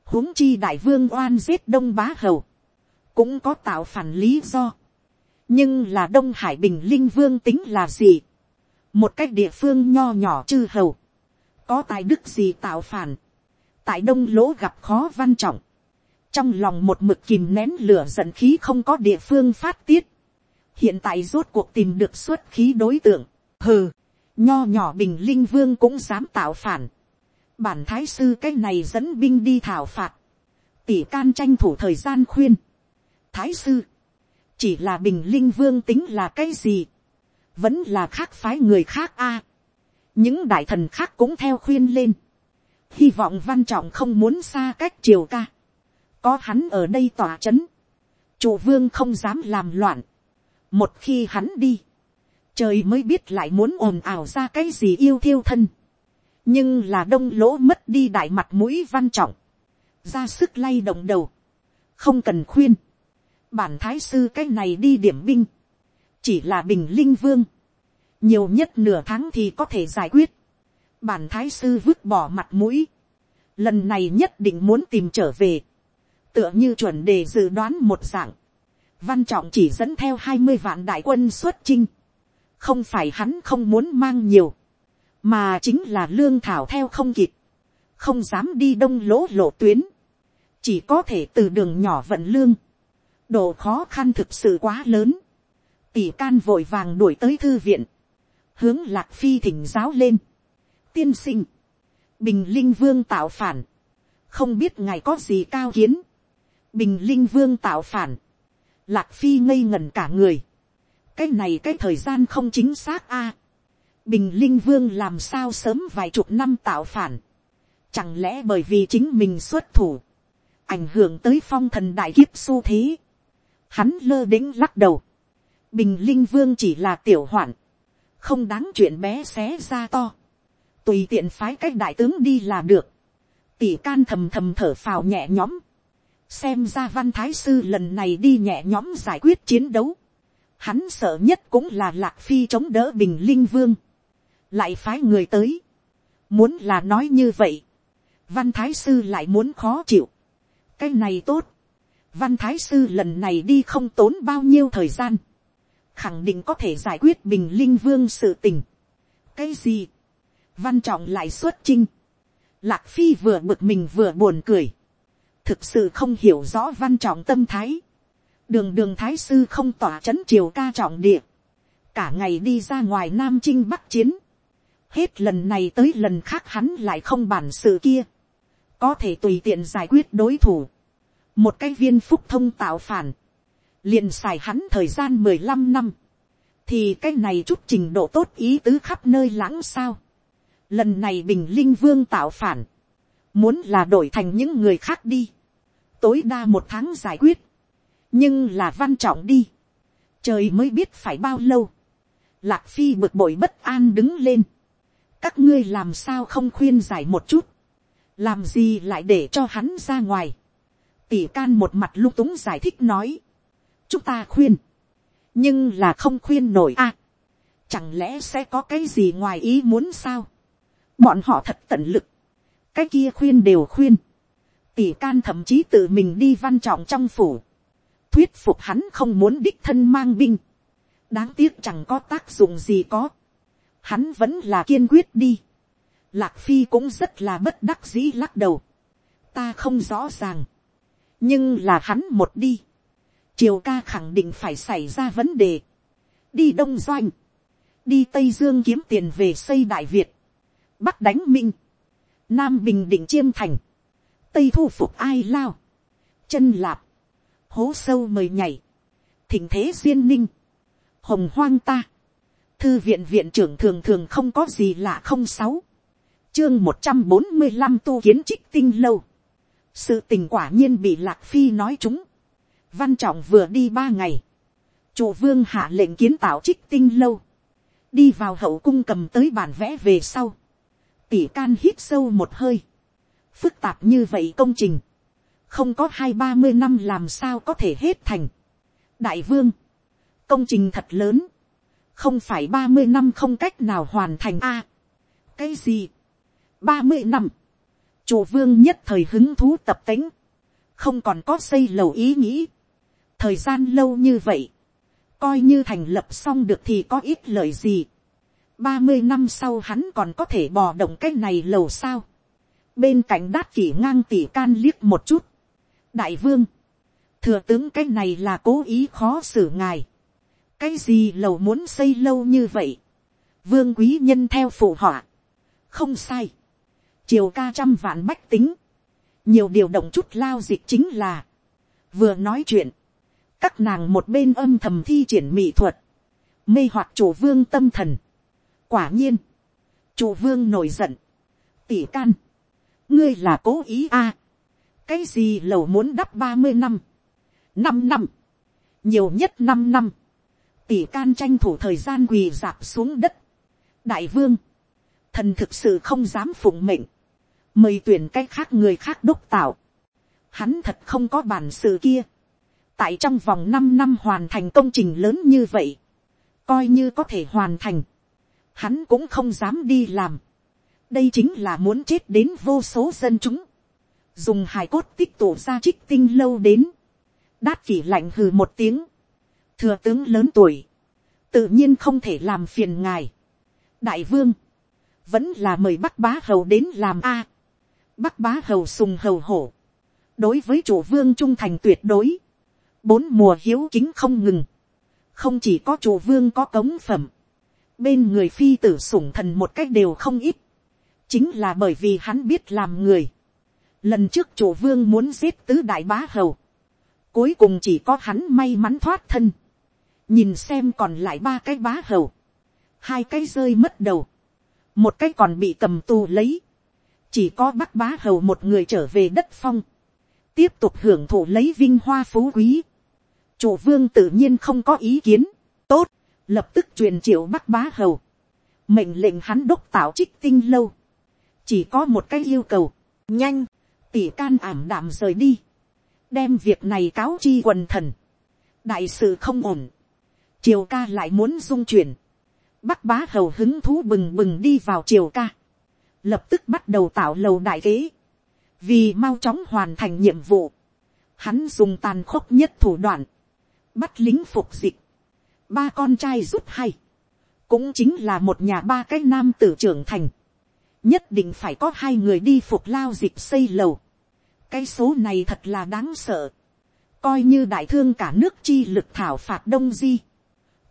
huống chi đại vương oan giết đông bá hầu, cũng có tạo phản lý do, nhưng là đông hải bình linh vương tính là gì, một cách địa phương nho nhỏ chư hầu, có tài đức gì tạo phản, tại đông lỗ gặp khó văn trọng, trong lòng một mực kìm nén lửa giận khí không có địa phương phát tiết, hiện tại rốt cuộc tìm được xuất khí đối tượng, hừ, nho nhỏ bình linh vương cũng dám tạo phản, bản thái sư cái này dẫn binh đi thảo phạt, tỷ can tranh thủ thời gian khuyên, thái sư, chỉ là bình linh vương tính là cái gì, vẫn là khác phái người khác a. những đại thần khác cũng theo khuyên lên, hy vọng văn trọng không muốn xa cách triều ca, có hắn ở đây tỏa c h ấ n chủ vương không dám làm loạn, một khi hắn đi, trời mới biết lại muốn ồn ào ra cái gì yêu thiêu thân, nhưng là đông lỗ mất đi đại mặt mũi văn trọng, ra sức lay động đầu, không cần khuyên, bản thái sư cái này đi điểm binh, chỉ là bình linh vương, nhiều nhất nửa tháng thì có thể giải quyết, bản thái sư vứt bỏ mặt mũi, lần này nhất định muốn tìm trở về, tựa như chuẩn đề dự đoán một dạng, văn trọng chỉ dẫn theo hai mươi vạn đại quân xuất chinh, không phải hắn không muốn mang nhiều, mà chính là lương thảo theo không kịp, không dám đi đông lỗ lộ tuyến, chỉ có thể từ đường nhỏ vận lương, độ khó khăn thực sự quá lớn, tỷ can vội vàng đuổi tới thư viện, hướng lạc phi thỉnh giáo lên, tiên sinh, bình linh vương tạo phản, không biết ngài có gì cao kiến, bình linh vương tạo phản, lạc phi ngây ngẩn cả người, cái này cái thời gian không chính xác a, bình linh vương làm sao sớm vài chục năm tạo phản, chẳng lẽ bởi vì chính mình xuất thủ, ảnh hưởng tới phong thần đại kiếp xu thế, hắn lơ đĩnh lắc đầu, bình linh vương chỉ là tiểu hoạn, không đáng chuyện bé xé ra to, tùy tiện phái cách đại tướng đi là được, tỷ can thầm thầm thở phào nhẹ nhõm, xem ra văn thái sư lần này đi nhẹ nhõm giải quyết chiến đấu. Hắn sợ nhất cũng là lạc phi chống đỡ bình linh vương. lại phái người tới. muốn là nói như vậy. văn thái sư lại muốn khó chịu. cái này tốt. văn thái sư lần này đi không tốn bao nhiêu thời gian. khẳng định có thể giải quyết bình linh vương sự tình. cái gì. văn trọng lại xuất chinh. lạc phi vừa bực mình vừa buồn cười thực sự không hiểu rõ văn trọng tâm thái. đường đường thái sư không tỏa c h ấ n triều ca trọng địa. cả ngày đi ra ngoài nam chinh bắc chiến. hết lần này tới lần khác hắn lại không bản sự kia. có thể tùy tiện giải quyết đối thủ. một cái viên phúc thông tạo phản. liền xài hắn thời gian mười lăm năm. thì cái này chút trình độ tốt ý tứ khắp nơi lãng sao. lần này bình linh vương tạo phản muốn là đổi thành những người khác đi, tối đa một tháng giải quyết, nhưng là văn trọng đi, trời mới biết phải bao lâu, lạc phi bực bội bất an đứng lên, các ngươi làm sao không khuyên giải một chút, làm gì lại để cho hắn ra ngoài, tỷ can một mặt lung túng giải thích nói, chúng ta khuyên, nhưng là không khuyên nổi a, chẳng lẽ sẽ có cái gì ngoài ý muốn sao, bọn họ thật tận lực, cái kia khuyên đều khuyên, tỷ can thậm chí tự mình đi văn trọng trong phủ, thuyết phục hắn không muốn đích thân mang binh, đáng tiếc chẳng có tác dụng gì có, hắn vẫn là kiên quyết đi, lạc phi cũng rất là bất đắc dĩ lắc đầu, ta không rõ ràng, nhưng là hắn một đi, triều ca khẳng định phải xảy ra vấn đề, đi đông doanh, đi tây dương kiếm tiền về xây đại việt, bắc đánh minh, nam bình định chiêm thành, tây thu phục ai lao, chân lạp, hố sâu mời nhảy, thỉnh thế duyên ninh, hồng hoang ta, thư viện viện trưởng thường thường không có gì lạ không sáu, chương một trăm bốn mươi năm tu kiến trích tinh lâu, sự tình quả nhiên bị lạc phi nói chúng, văn trọng vừa đi ba ngày, chủ vương hạ lệnh kiến tạo trích tinh lâu, đi vào hậu cung cầm tới bản vẽ về sau, tỷ can hít sâu một hơi, phức tạp như vậy công trình, không có hai ba mươi năm làm sao có thể hết thành. đại vương, công trình thật lớn, không phải ba mươi năm không cách nào hoàn thành a. cái gì, ba mươi năm, chủ vương nhất thời hứng thú tập tính, không còn có xây lầu ý nghĩ, thời gian lâu như vậy, coi như thành lập xong được thì có ít lời gì ba mươi năm sau hắn còn có thể bò động cái này lầu sao. bên cạnh đát kỷ ngang tỉ can liếc một chút. đại vương, thừa tướng cái này là cố ý khó xử ngài. cái gì lầu muốn xây lâu như vậy. vương quý nhân theo phụ họa. không sai. chiều ca trăm vạn bách tính. nhiều điều động chút lao dịch chính là. vừa nói chuyện các nàng một bên âm thầm thi triển mỹ thuật, mê hoặc chủ vương tâm thần quả nhiên, chủ vương nổi giận, tỷ can, ngươi là cố ý a, à. cái gì lầu muốn đắp ba mươi năm, năm năm, nhiều nhất năm năm, tỷ can tranh thủ thời gian quỳ dạp xuống đất, đại vương, thần thực sự không dám phụng mệnh, mời tuyển cái khác người khác đúc tạo, hắn thật không có bản sự kia, tại trong vòng năm năm hoàn thành công trình lớn như vậy, coi như có thể hoàn thành, hắn cũng không dám đi làm. đây chính là muốn chết đến vô số dân chúng, dùng hài cốt tích tụ ra trích tinh lâu đến, đát kỷ lạnh hừ một tiếng, thừa tướng lớn tuổi, tự nhiên không thể làm phiền ngài. đại vương, vẫn là mời bắc bá hầu đến làm a. bắc bá hầu sùng hầu hổ, đối với chủ vương trung thành tuyệt đối, bốn mùa hiếu kính không ngừng, không chỉ có chủ vương có cống phẩm, bên người phi tử sủng thần một cách đều không ít, chính là bởi vì hắn biết làm người. Lần trước chủ vương muốn giết tứ đại bá hầu, cuối cùng chỉ có hắn may mắn thoát thân, nhìn xem còn lại ba cái bá hầu, hai cái rơi mất đầu, một cái còn bị cầm tù lấy, chỉ có bắc bá hầu một người trở về đất phong, tiếp tục hưởng thụ lấy vinh hoa phú quý, chủ vương tự nhiên không có ý kiến, tốt, lập tức truyền triệu bắc bá hầu, mệnh lệnh hắn đốc tạo trích tinh lâu, chỉ có một cái yêu cầu, nhanh, tỷ can ảm đạm rời đi, đem việc này cáo chi quần thần, đại sự không ổn, triều ca lại muốn dung chuyển, bắc bá hầu hứng thú bừng bừng đi vào triều ca, lập tức bắt đầu tạo lầu đại kế, vì mau chóng hoàn thành nhiệm vụ, hắn dùng tàn khốc nhất thủ đoạn, bắt lính phục dịch, ba con trai rút hay, cũng chính là một nhà ba cái nam tử trưởng thành, nhất định phải có hai người đi phục lao dịch xây lầu, cái số này thật là đáng sợ, coi như đại thương cả nước chi lực thảo phạt đông di,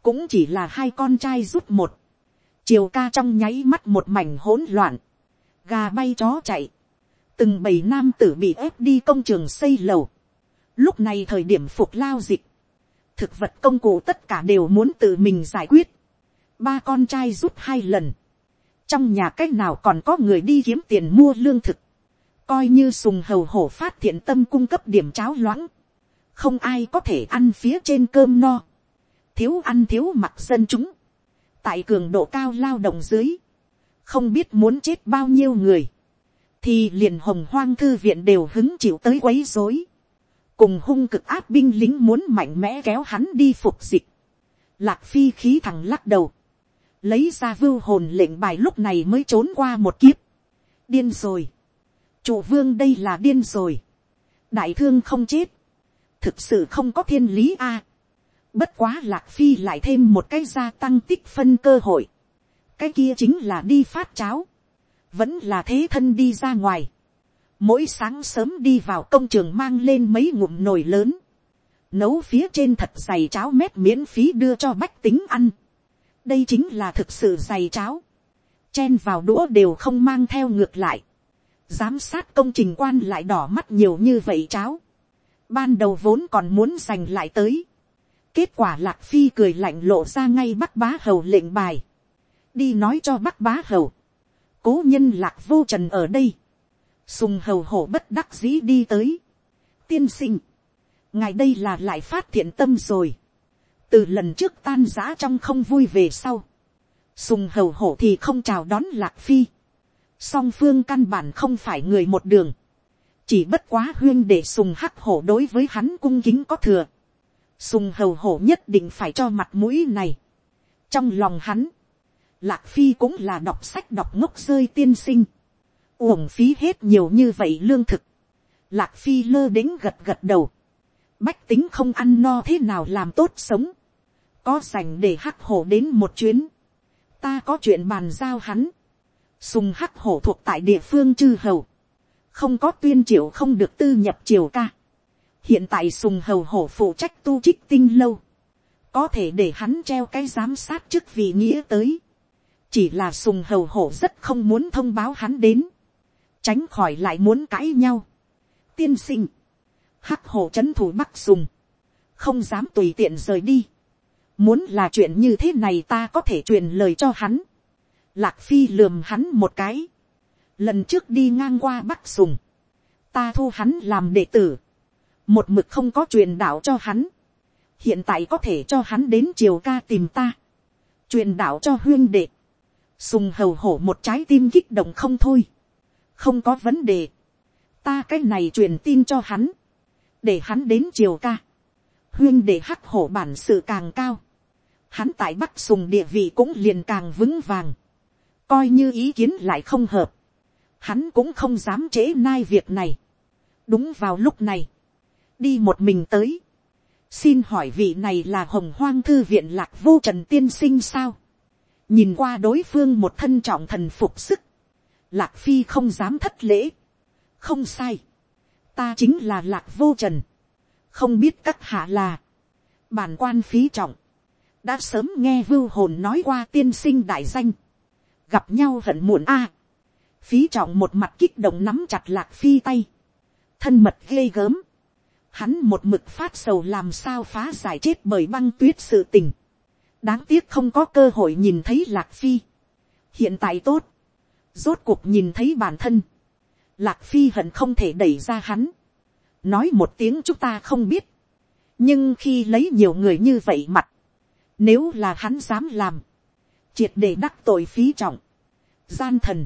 cũng chỉ là hai con trai rút một, chiều ca trong nháy mắt một mảnh hỗn loạn, gà bay chó chạy, từng bầy nam tử bị ép đi công trường xây lầu, lúc này thời điểm phục lao dịch, thực vật công cụ tất cả đều muốn tự mình giải quyết. Ba con trai rút hai lần. Trong nhà cách nào còn có người đi kiếm tiền mua lương thực. Coi như sùng hầu hổ phát thiện tâm cung cấp điểm cháo loãng. Không ai có thể ăn phía trên cơm no. Thiếu ăn thiếu mặc dân chúng. Tại cường độ cao lao động dưới. Không biết muốn chết bao nhiêu người. Thì liền hồng hoang thư viện đều hứng chịu tới quấy rối cùng hung cực áp binh lính muốn mạnh mẽ kéo hắn đi phục dịch. Lạc phi khí thằng lắc đầu, lấy ra vưu hồn lệnh bài lúc này mới trốn qua một kiếp, điên rồi, chủ vương đây là điên rồi, đại thương không chết, thực sự không có thiên lý a, bất quá lạc phi lại thêm một cái gia tăng tích phân cơ hội, cái kia chính là đi phát cháo, vẫn là thế thân đi ra ngoài, mỗi sáng sớm đi vào công trường mang lên mấy ngụm nồi lớn, nấu phía trên thật dày cháo mét miễn phí đưa cho bách tính ăn. đây chính là thực sự dày cháo, chen vào đũa đều không mang theo ngược lại, giám sát công trình quan lại đỏ mắt nhiều như vậy cháo, ban đầu vốn còn muốn giành lại tới, kết quả lạc phi cười lạnh lộ ra ngay bắc bá hầu lệnh bài, đi nói cho bắc bá hầu, cố nhân lạc vô trần ở đây, sùng hầu hổ bất đắc dĩ đi tới, tiên sinh, ngài đây là lại phát thiện tâm rồi, từ lần trước tan giã trong không vui về sau, sùng hầu hổ thì không chào đón lạc phi, song phương căn bản không phải người một đường, chỉ bất quá huyên để sùng hắc hổ đối với hắn cung kính có thừa, sùng hầu hổ nhất định phải cho mặt mũi này, trong lòng hắn, lạc phi cũng là đọc sách đọc ngốc rơi tiên sinh, uổng phí hết nhiều như vậy lương thực, lạc phi lơ đĩnh gật gật đầu, bách tính không ăn no thế nào làm tốt sống, có dành để hắc hổ đến một chuyến, ta có chuyện bàn giao hắn, sùng hắc hổ thuộc tại địa phương chư hầu, không có tuyên triệu không được tư nhập triều ca, hiện tại sùng hầu hổ phụ trách tu trích tinh lâu, có thể để hắn treo cái giám sát chức vị nghĩa tới, chỉ là sùng hầu hổ rất không muốn thông báo hắn đến, tránh khỏi lại muốn cãi nhau. tiên sinh, hắc hổ c h ấ n thủ bắc sùng, không dám tùy tiện rời đi. muốn là chuyện như thế này ta có thể truyền lời cho hắn. lạc phi lườm hắn một cái. lần trước đi ngang qua bắc sùng, ta thu hắn làm đệ tử. một mực không có truyền đạo cho hắn. hiện tại có thể cho hắn đến triều ca tìm ta. truyền đạo cho huyên đệ. sùng hầu hổ một trái tim kích động không thôi không có vấn đề, ta cái này truyền tin cho hắn, để hắn đến triều ca, huyên để hắc hổ bản sự càng cao, hắn tại bắc sùng địa vị cũng liền càng vững vàng, coi như ý kiến lại không hợp, hắn cũng không dám trễ nai việc này. đúng vào lúc này, đi một mình tới, xin hỏi vị này là hồng hoang thư viện lạc vô trần tiên sinh sao, nhìn qua đối phương một thân trọng thần phục sức, lạc phi không dám thất lễ. không sai, ta chính là lạc vô trần, không biết các hạ là, bản quan phí trọng, đã sớm nghe vưu hồn nói qua tiên sinh đại danh, gặp nhau hận muộn a, phí trọng một mặt kích động nắm chặt lạc phi tay, thân mật ghê gớm, hắn một mực phát sầu làm sao phá giải chết bởi băng tuyết sự tình, đáng tiếc không có cơ hội nhìn thấy lạc phi, hiện tại tốt, rốt cuộc nhìn thấy bản thân, lạc phi hận không thể đẩy ra hắn, nói một tiếng chúng ta không biết, nhưng khi lấy nhiều người như vậy mặt, nếu là hắn dám làm, triệt để đắc tội phí trọng, gian thần,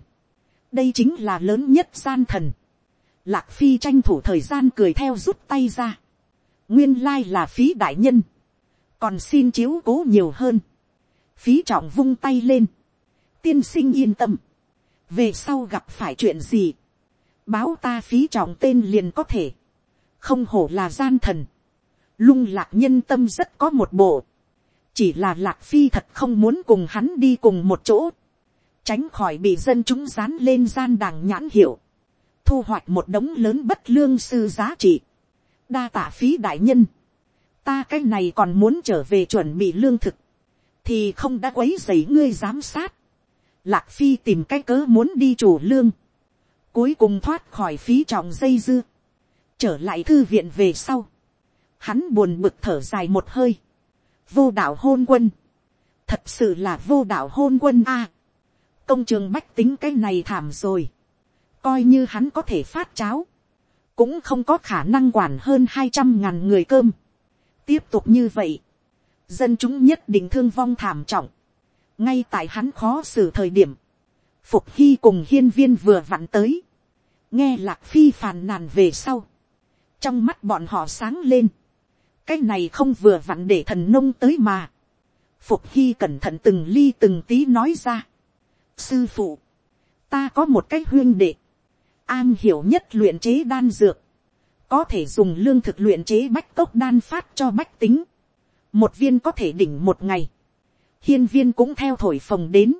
đây chính là lớn nhất gian thần, lạc phi tranh thủ thời gian cười theo rút tay ra, nguyên lai là phí đại nhân, còn xin chiếu cố nhiều hơn, phí trọng vung tay lên, tiên sinh yên tâm, về sau gặp phải chuyện gì, báo ta phí trọng tên liền có thể, không hổ là gian thần, lung lạc nhân tâm rất có một bộ, chỉ là lạc phi thật không muốn cùng hắn đi cùng một chỗ, tránh khỏi bị dân chúng dán lên gian đàng nhãn hiệu, thu hoạch một đống lớn bất lương sư giá trị, đa tạ phí đại nhân, ta cái này còn muốn trở về chuẩn bị lương thực, thì không đã quấy dày ngươi giám sát, Lạc Phi tìm cái cớ muốn đi chủ lương. Cuối cùng thoát khỏi phí trọng dây dưa. Trở lại thư viện về sau. Hắn buồn bực thở dài một hơi. Vô đạo hôn quân. Thật sự là vô đạo hôn quân a. công trường bách tính cái này thảm rồi. Coi như hắn có thể phát cháo. Cũng không có khả năng quản hơn hai trăm ngàn người cơm. Tiếp tục như vậy. Dân chúng nhất định thương vong thảm trọng ngay tại hắn khó xử thời điểm, phục hy cùng hiên viên vừa vặn tới, nghe lạc phi phàn nàn về sau, trong mắt bọn họ sáng lên, cái này không vừa vặn để thần nông tới mà, Phục Hy cẩn thận từng ly từng tí nói ra. Sư phụ, ta có một cái huyên đệ, an hiểu nhất luyện chế đan dược, có thể dùng lương thực luyện chế bách cốc đan phát cho bách tính, một viên có thể đỉnh một ngày, hiên viên cũng theo thổi phồng đến,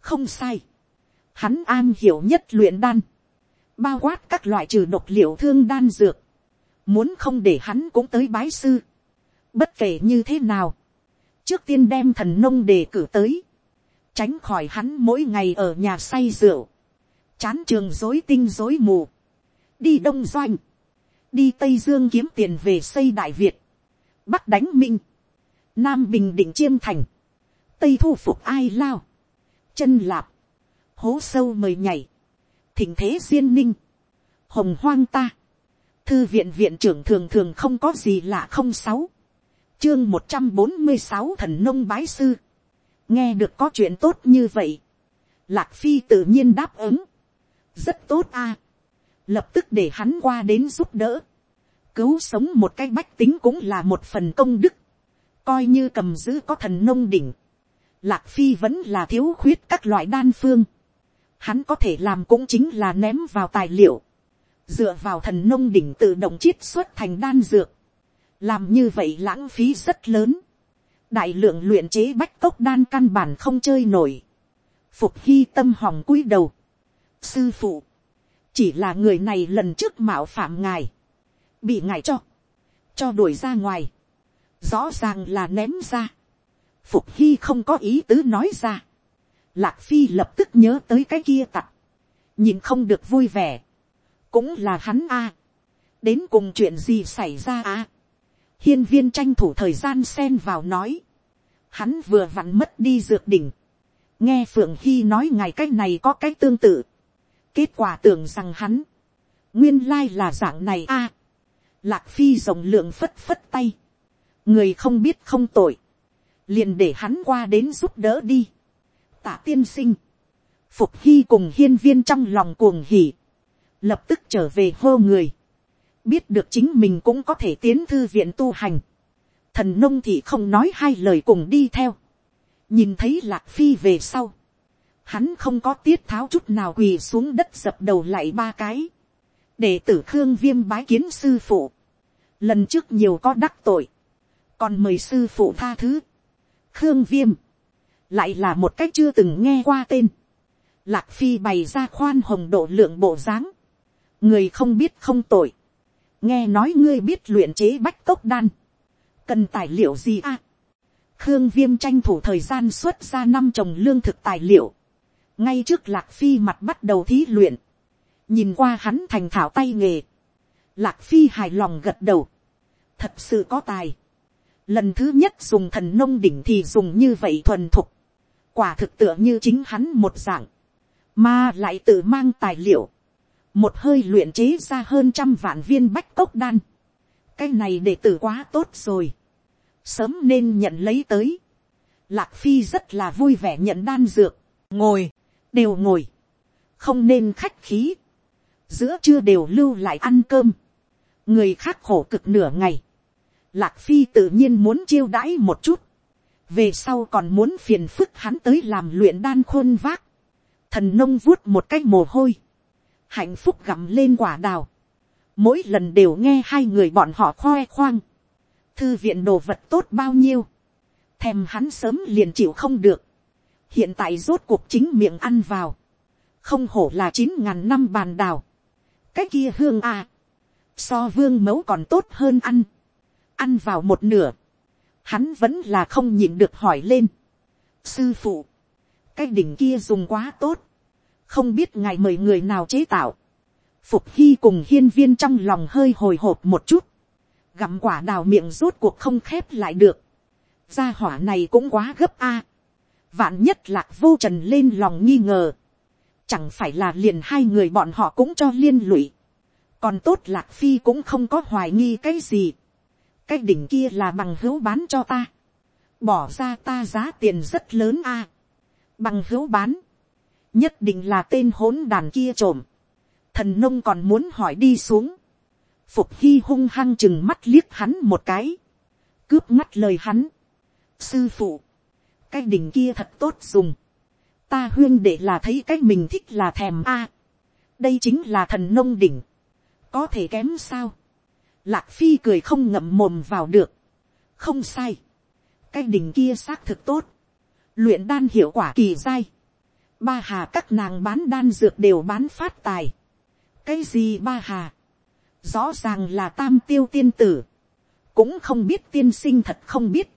không sai, hắn an hiểu nhất luyện đan, bao quát các loại trừ độc liệu thương đan dược, muốn không để hắn cũng tới bái sư, bất kể như thế nào, trước tiên đem thần nông đề cử tới, tránh khỏi hắn mỗi ngày ở nhà say rượu, chán trường dối tinh dối mù, đi đông doanh, đi tây dương kiếm tiền về xây đại việt, bắc đánh minh, nam bình định chiêm thành, tây thu phục ai lao, chân lạp, hố sâu mời nhảy, thỉnh thế duyên ninh, hồng hoang ta, thư viện viện trưởng thường thường không có gì lạ không sáu, chương một trăm bốn mươi sáu thần nông bái sư, nghe được có chuyện tốt như vậy, lạc phi tự nhiên đáp ứng, rất tốt a, lập tức để hắn qua đến giúp đỡ, cứu sống một cái bách tính cũng là một phần công đức, coi như cầm giữ có thần nông đỉnh, lạc phi vẫn là thiếu khuyết các loại đan phương, hắn có thể làm cũng chính là ném vào tài liệu, dựa vào thần nông đỉnh tự động chiết xuất thành đan dược, làm như vậy lãng phí rất lớn, đại lượng luyện chế bách cốc đan căn bản không chơi nổi, phục hy tâm hỏng cúi đầu, sư phụ, chỉ là người này lần trước mạo phạm ngài, bị ngài cho, cho đuổi ra ngoài, rõ ràng là ném ra, phục hy không có ý tứ nói ra, lạc phi lập tức nhớ tới cái kia tặc, nhìn không được vui vẻ, cũng là hắn a, đến cùng chuyện gì xảy ra a, hiên viên tranh thủ thời gian xen vào nói, hắn vừa vặn mất đi dược đỉnh, nghe phượng hy nói ngày cái này có cái tương tự, kết quả tưởng rằng hắn, nguyên lai là dạng này a, lạc phi rộng lượng phất phất tay, người không biết không tội, liền để hắn qua đến giúp đỡ đi, tạ tiên sinh, phục hy cùng hiên viên trong lòng cuồng hỉ, lập tức trở về hô người, biết được chính mình cũng có thể tiến thư viện tu hành, thần nông thì không nói hai lời cùng đi theo, nhìn thấy lạc phi về sau, hắn không có tiết tháo chút nào quỳ xuống đất dập đầu lại ba cái, để tử khương viêm bái kiến sư phụ, lần trước nhiều có đắc tội, còn mời sư phụ tha thứ, khương viêm, lại là một cách chưa từng nghe qua tên, lạc phi bày ra khoan hồng độ lượng bộ dáng, người không biết không tội, nghe nói ngươi biết luyện chế bách tốc đan, cần tài liệu gì à? khương viêm tranh thủ thời gian xuất ra năm trồng lương thực tài liệu, ngay trước lạc phi mặt bắt đầu thí luyện, nhìn qua hắn thành thảo tay nghề, lạc phi hài lòng gật đầu, thật sự có tài, lần thứ nhất dùng thần nông đỉnh thì dùng như vậy thuần thục, quả thực tựa như chính hắn một dạng, mà lại tự mang tài liệu, một hơi luyện chế ra hơn trăm vạn viên bách cốc đan, cái này để tử quá tốt rồi, sớm nên nhận lấy tới, lạc phi rất là vui vẻ nhận đan dược, ngồi, đều ngồi, không nên khách khí, giữa trưa đều lưu lại ăn cơm, người khác khổ cực nửa ngày, lạc phi tự nhiên muốn chiêu đãi một chút, về sau còn muốn phiền phức hắn tới làm luyện đan khôn vác, thần nông vuốt một cái mồ hôi, hạnh phúc gặm lên quả đào, mỗi lần đều nghe hai người bọn họ khoe khoang, thư viện đồ vật tốt bao nhiêu, thèm hắn sớm liền chịu không được, hiện tại rốt cuộc chính miệng ăn vào, không hổ là chín ngàn năm bàn đào, cái kia hương à, so vương mẫu còn tốt hơn ăn, ăn vào một nửa, hắn vẫn là không nhịn được hỏi lên. sư phụ, cái đỉnh kia dùng quá tốt, không biết ngài mời người nào chế tạo. phục hy cùng hiên viên trong lòng hơi hồi hộp một chút, gặm quả đào miệng rốt cuộc không khép lại được. gia hỏa này cũng quá gấp a. vạn nhất lạc vô trần lên lòng nghi ngờ. chẳng phải là liền hai người bọn họ cũng cho liên lụy. còn tốt lạc phi cũng không có hoài nghi cái gì cái đỉnh kia là bằng hữu bán cho ta, bỏ ra ta giá tiền rất lớn a, bằng hữu bán, nhất định là tên hỗn đàn kia trộm, thần nông còn muốn hỏi đi xuống, phục hy hung hăng chừng mắt liếc hắn một cái, cướp ngắt lời hắn, sư phụ, cái đỉnh kia thật tốt dùng, ta huyên để là thấy cái mình thích là thèm a, đây chính là thần nông đỉnh, có thể kém sao, lạc phi cười không ngậm mồm vào được, không sai, cái đỉnh kia xác thực tốt, luyện đan hiệu quả kỳ dai, ba hà các nàng bán đan dược đều bán phát tài, cái gì ba hà, rõ ràng là tam tiêu tiên tử, cũng không biết tiên sinh thật không biết,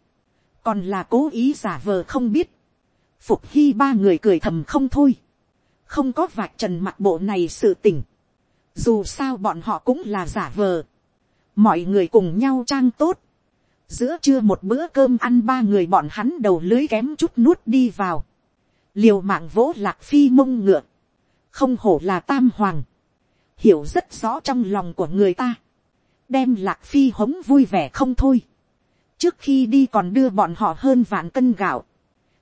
còn là cố ý giả vờ không biết, phục hy ba người cười thầm không thôi, không có vạch trần mặt bộ này sự tình, dù sao bọn họ cũng là giả vờ, mọi người cùng nhau trang tốt, giữa trưa một bữa cơm ăn ba người bọn hắn đầu lưới kém chút nuốt đi vào, liều mạng vỗ lạc phi mông ngựa, không hổ là tam hoàng, hiểu rất rõ trong lòng của người ta, đem lạc phi hống vui vẻ không thôi, trước khi đi còn đưa bọn họ hơn vạn cân gạo,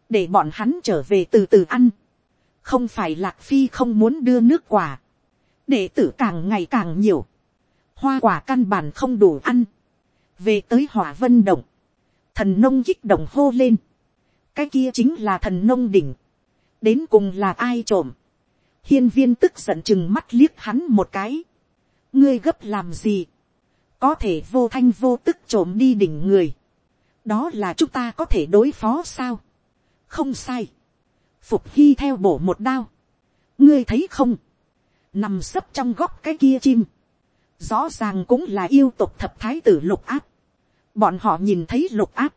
để bọn hắn trở về từ từ ăn, không phải lạc phi không muốn đưa nước quả, để tử càng ngày càng nhiều, hoa quả căn bản không đủ ăn, về tới hỏa vân động, thần nông kích động hô lên, cái kia chính là thần nông đỉnh, đến cùng là ai trộm, hiên viên tức giận chừng mắt liếc hắn một cái, ngươi gấp làm gì, có thể vô thanh vô tức trộm đi đỉnh người, đó là chúng ta có thể đối phó sao, không sai, phục hy theo bổ một đao, ngươi thấy không, nằm sấp trong góc cái kia chim, rõ ràng cũng là yêu tục thập thái tử lục áp, bọn họ nhìn thấy lục áp,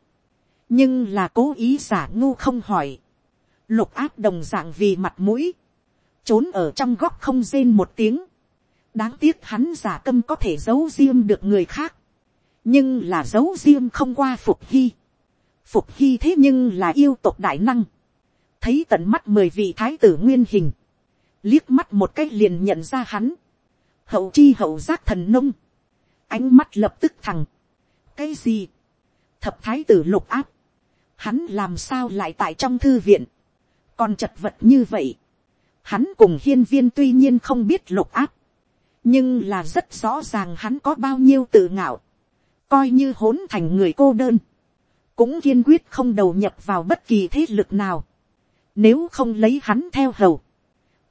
nhưng là cố ý giả ngu không hỏi, lục áp đồng dạng vì mặt mũi, trốn ở trong góc không rên một tiếng, đáng tiếc hắn giả câm có thể giấu riêng được người khác, nhưng là giấu riêng không qua phục hy, phục hy thế nhưng là yêu tộc đại năng, thấy tận mắt mười vị thái tử nguyên hình, liếc mắt một cách liền nhận ra hắn, hậu chi hậu giác thần nông, ánh mắt lập tức thằng, cái gì, thập thái tử lục áp, hắn làm sao lại tại trong thư viện, còn chật vật như vậy, hắn cùng hiên viên tuy nhiên không biết lục áp, nhưng là rất rõ ràng hắn có bao nhiêu tự ngạo, coi như hỗn thành người cô đơn, cũng kiên quyết không đầu nhập vào bất kỳ thế lực nào, nếu không lấy hắn theo hầu,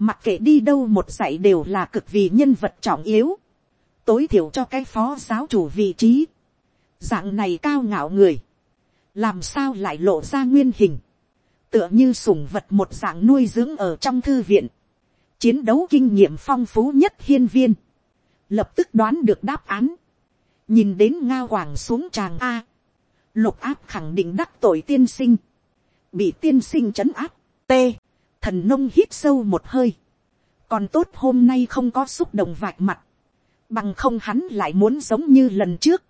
mặc kệ đi đâu một dạy đều là cực vì nhân vật trọng yếu, tối thiểu cho cái phó giáo chủ vị trí, dạng này cao ngạo người, làm sao lại lộ ra nguyên hình, tựa như sủng vật một dạng nuôi dưỡng ở trong thư viện, chiến đấu kinh nghiệm phong phú nhất hiên viên, lập tức đoán được đáp án, nhìn đến nga hoàng xuống tràng a, lục áp khẳng định đắc tội tiên sinh, bị tiên sinh trấn áp, t, thần nông hít sâu một hơi, còn tốt hôm nay không có xúc động vạch mặt, bằng không hắn lại muốn giống như lần trước,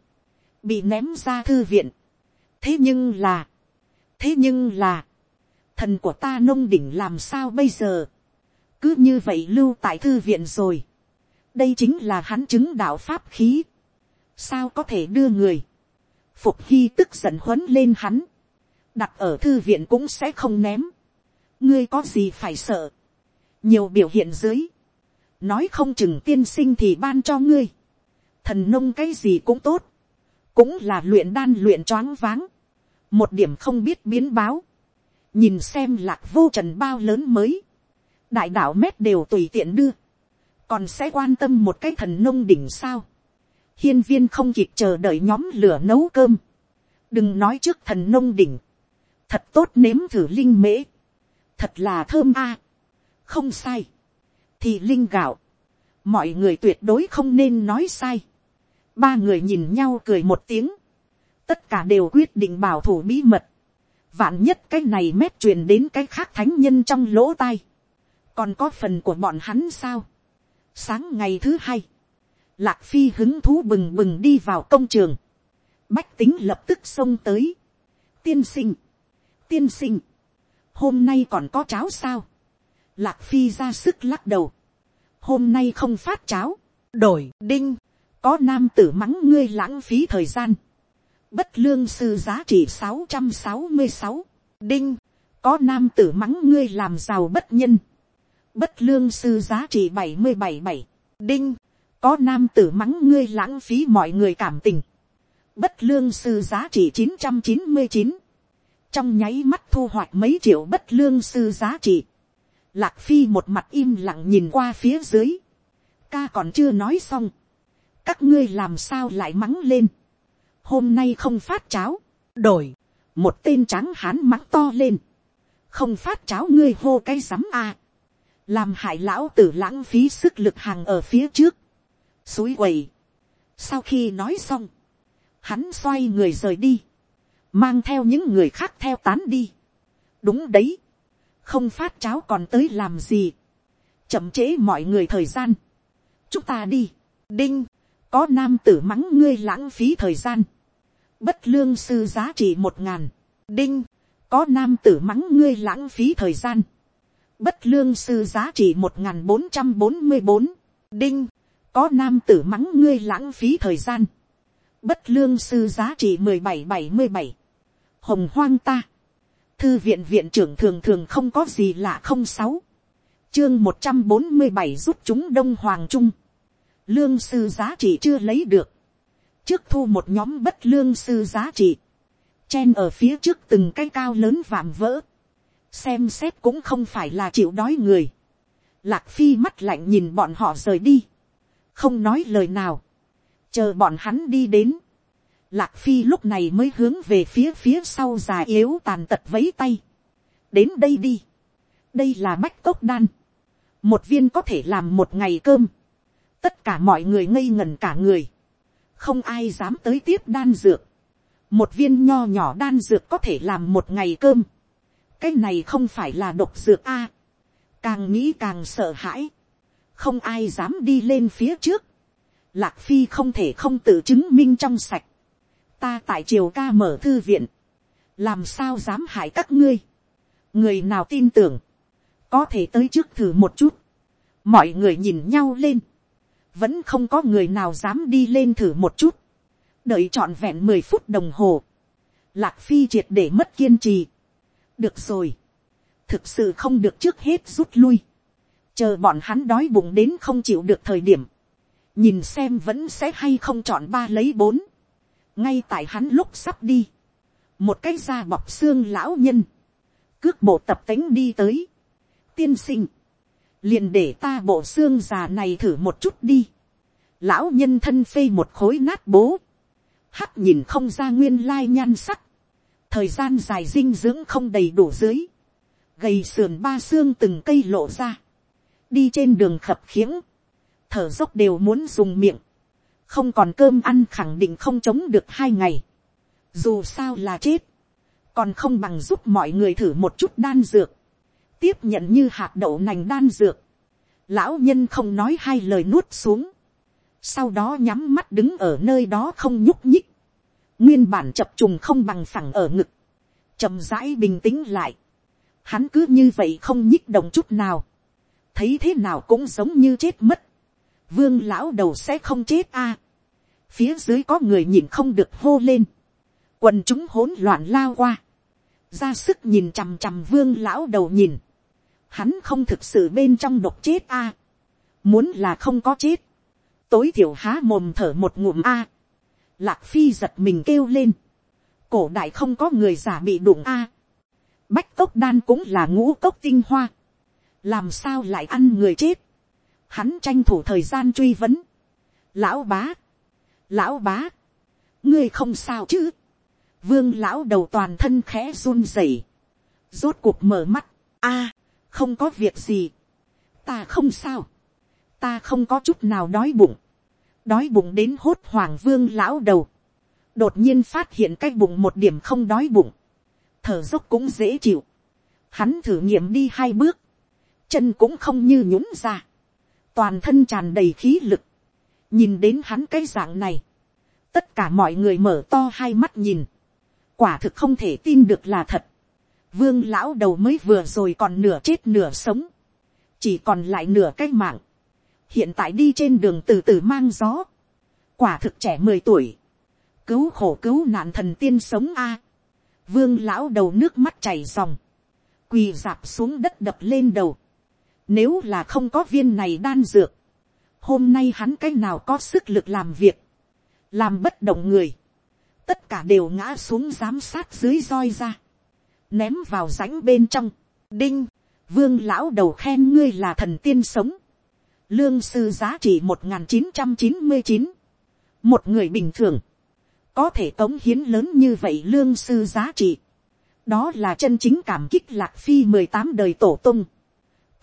bị ném ra thư viện. thế nhưng là, thế nhưng là, thần của ta nông đỉnh làm sao bây giờ, cứ như vậy lưu tại thư viện rồi, đây chính là hắn chứng đạo pháp khí, sao có thể đưa người, phục hy tức giận huấn lên hắn, đặt ở thư viện cũng sẽ không ném, ngươi có gì phải sợ, nhiều biểu hiện dưới, nói không chừng tiên sinh thì ban cho ngươi, thần nông cái gì cũng tốt, cũng là luyện đan luyện choáng váng, một điểm không biết biến báo, nhìn xem lạc vô trần bao lớn mới, đại đạo mét đều tùy tiện đưa, còn sẽ quan tâm một cái thần nông đỉnh sao, hiên viên không kịp chờ đợi nhóm lửa nấu cơm, đừng nói trước thần nông đỉnh, thật tốt nếm thử linh mễ, thật là thơm a, không sai, thì linh gạo, mọi người tuyệt đối không nên nói sai, ba người nhìn nhau cười một tiếng, tất cả đều quyết định bảo thủ bí mật, vạn nhất cái này mét truyền đến cái khác thánh nhân trong lỗ tai, còn có phần của bọn hắn sao. sáng ngày thứ hai, lạc phi hứng thú bừng bừng đi vào công trường, bách tính lập tức xông tới, tiên sinh, tiên sinh, hôm nay còn có cháo sao, lạc phi ra sức lắc đầu, hôm nay không phát cháo, đổi đinh, có nam tử mắng ngươi lãng phí thời gian, bất lương sư giá trị sáu trăm sáu mươi sáu, đinh, có nam tử mắng ngươi làm giàu bất nhân, bất lương sư giá trị bảy mươi bảy bảy, đinh, có nam tử mắng ngươi lãng phí mọi người cảm tình, bất lương sư giá trị chín trăm chín mươi chín, trong nháy mắt thu hoạch mấy triệu bất lương sư giá trị. Lạc phi một mặt im lặng nhìn qua phía dưới. ca còn chưa nói xong. các ngươi làm sao lại mắng lên. hôm nay không phát cháo, đổi, một tên trắng hán mắng to lên. không phát cháo ngươi hô cái rắm a. À. làm hại lão tử lãng phí sức lực hàng ở phía trước. suối quầy. sau khi nói xong, hắn xoay người rời đi mang theo những người khác theo tán đi. đúng đấy, không phát cháo còn tới làm gì, chậm chế mọi người thời gian. chúng ta đi, đinh, có nam tử mắng ngươi lãng phí thời gian, bất lương sư giá trị một ngàn, đinh, có nam tử mắng ngươi lãng phí thời gian, bất lương sư giá trị một ngàn bốn trăm bốn mươi bốn, đinh, có nam tử mắng ngươi lãng phí thời gian, bất lương sư giá trị mười bảy bảy mươi bảy, hồng hoang ta, thư viện viện trưởng thường thường không có gì lạ không sáu, chương một trăm bốn mươi bảy giúp chúng đông hoàng trung, lương sư giá trị chưa lấy được, trước thu một nhóm bất lương sư giá trị, chen ở phía trước từng cái cao lớn vạm vỡ, xem xét cũng không phải là chịu đói người, lạc phi mắt lạnh nhìn bọn họ rời đi, không nói lời nào, chờ bọn hắn đi đến, Lạc Phi lúc này mới hướng về phía phía sau già yếu tàn tật vấy tay. Đến đây đi. Đây là bách cốc đan. Một viên có thể làm một ngày cơm. Tất cả mọi người ngây ngẩn cả người. Không ai dám tới tiếp đan dược. Một viên nho nhỏ đan dược có thể làm một ngày cơm. Cái này không phải là độc dược A. càng nghĩ càng sợ hãi. Không ai dám đi lên phía trước. Lạc Phi không thể không tự chứng minh trong sạch ta tại triều ca mở thư viện, làm sao dám hại các ngươi, người nào tin tưởng, có thể tới trước thử một chút, mọi người nhìn nhau lên, vẫn không có người nào dám đi lên thử một chút, đợi trọn vẹn mười phút đồng hồ, lạc phi triệt để mất kiên trì, được rồi, thực sự không được trước hết rút lui, chờ bọn hắn đói bụng đến không chịu được thời điểm, nhìn xem vẫn sẽ hay không chọn ba lấy bốn, ngay tại hắn lúc sắp đi, một cái da bọc xương lão nhân, cước bộ tập tính đi tới, tiên sinh, liền để ta bộ xương già này thử một chút đi, lão nhân thân phê một khối nát bố, hắc nhìn không ra nguyên lai nhan sắc, thời gian dài dinh dưỡng không đầy đủ dưới, gầy sườn ba xương từng cây lộ ra, đi trên đường khập khiễng, thở dốc đều muốn dùng miệng, không còn cơm ăn khẳng định không chống được hai ngày. dù sao là chết, còn không bằng giúp mọi người thử một chút đan dược, tiếp nhận như hạt đậu nành đan dược. lão nhân không nói hai lời nuốt xuống, sau đó nhắm mắt đứng ở nơi đó không nhúc nhích, nguyên bản chập trùng không bằng phẳng ở ngực, chậm rãi bình tĩnh lại, hắn cứ như vậy không nhích động chút nào, thấy thế nào cũng giống như chết mất, vương lão đầu sẽ không chết a, phía dưới có người nhìn không được hô lên, quần chúng hỗn loạn lao qua, ra sức nhìn chằm chằm vương lão đầu nhìn, hắn không thực sự bên trong độc chết a, muốn là không có chết, tối thiểu há mồm thở một ngụm a, lạc phi giật mình kêu lên, cổ đại không có người giả bị đụng a, bách cốc đan cũng là ngũ cốc tinh hoa, làm sao lại ăn người chết, hắn tranh thủ thời gian truy vấn, lão bá, lão bá, ngươi không sao chứ, vương lão đầu toàn thân khẽ run rẩy, rốt cuộc mở mắt, a, không có việc gì, ta không sao, ta không có chút nào đói bụng, đói bụng đến hốt hoàng vương lão đầu, đột nhiên phát hiện cái bụng một điểm không đói bụng, thở dốc cũng dễ chịu, hắn thử nghiệm đi hai bước, chân cũng không như nhũng ra, toàn thân tràn đầy khí lực, nhìn đến hắn cái dạng này, tất cả mọi người mở to hai mắt nhìn, quả thực không thể tin được là thật, vương lão đầu mới vừa rồi còn nửa chết nửa sống, chỉ còn lại nửa cái mạng, hiện tại đi trên đường từ từ mang gió, quả thực trẻ mười tuổi, cứu khổ cứu nạn thần tiên sống a, vương lão đầu nước mắt chảy dòng, quỳ dạp xuống đất đập lên đầu, nếu là không có viên này đan dược, hôm nay hắn cái nào có sức lực làm việc, làm bất động người, tất cả đều ngã xuống giám sát dưới roi ra, ném vào rãnh bên trong, đinh, vương lão đầu khen ngươi là thần tiên sống, lương sư giá trị một nghìn chín trăm chín mươi chín, một người bình thường, có thể cống hiến lớn như vậy lương sư giá trị, đó là chân chính cảm kích lạc phi mười tám đời tổ tung,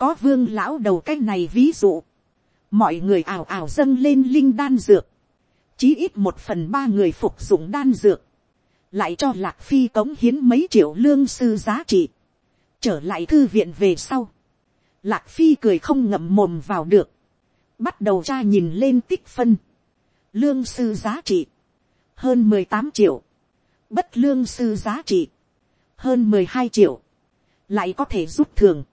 có vương lão đầu cái này ví dụ, mọi người ảo ảo dâng lên linh đan dược, chí ít một phần ba người phục dụng đan dược, lại cho lạc phi cống hiến mấy triệu lương sư giá trị, trở lại thư viện về sau, lạc phi cười không ngậm mồm vào được, bắt đầu tra nhìn lên tích phân, lương sư giá trị, hơn mười tám triệu, bất lương sư giá trị, hơn mười hai triệu, lại có thể rút thường,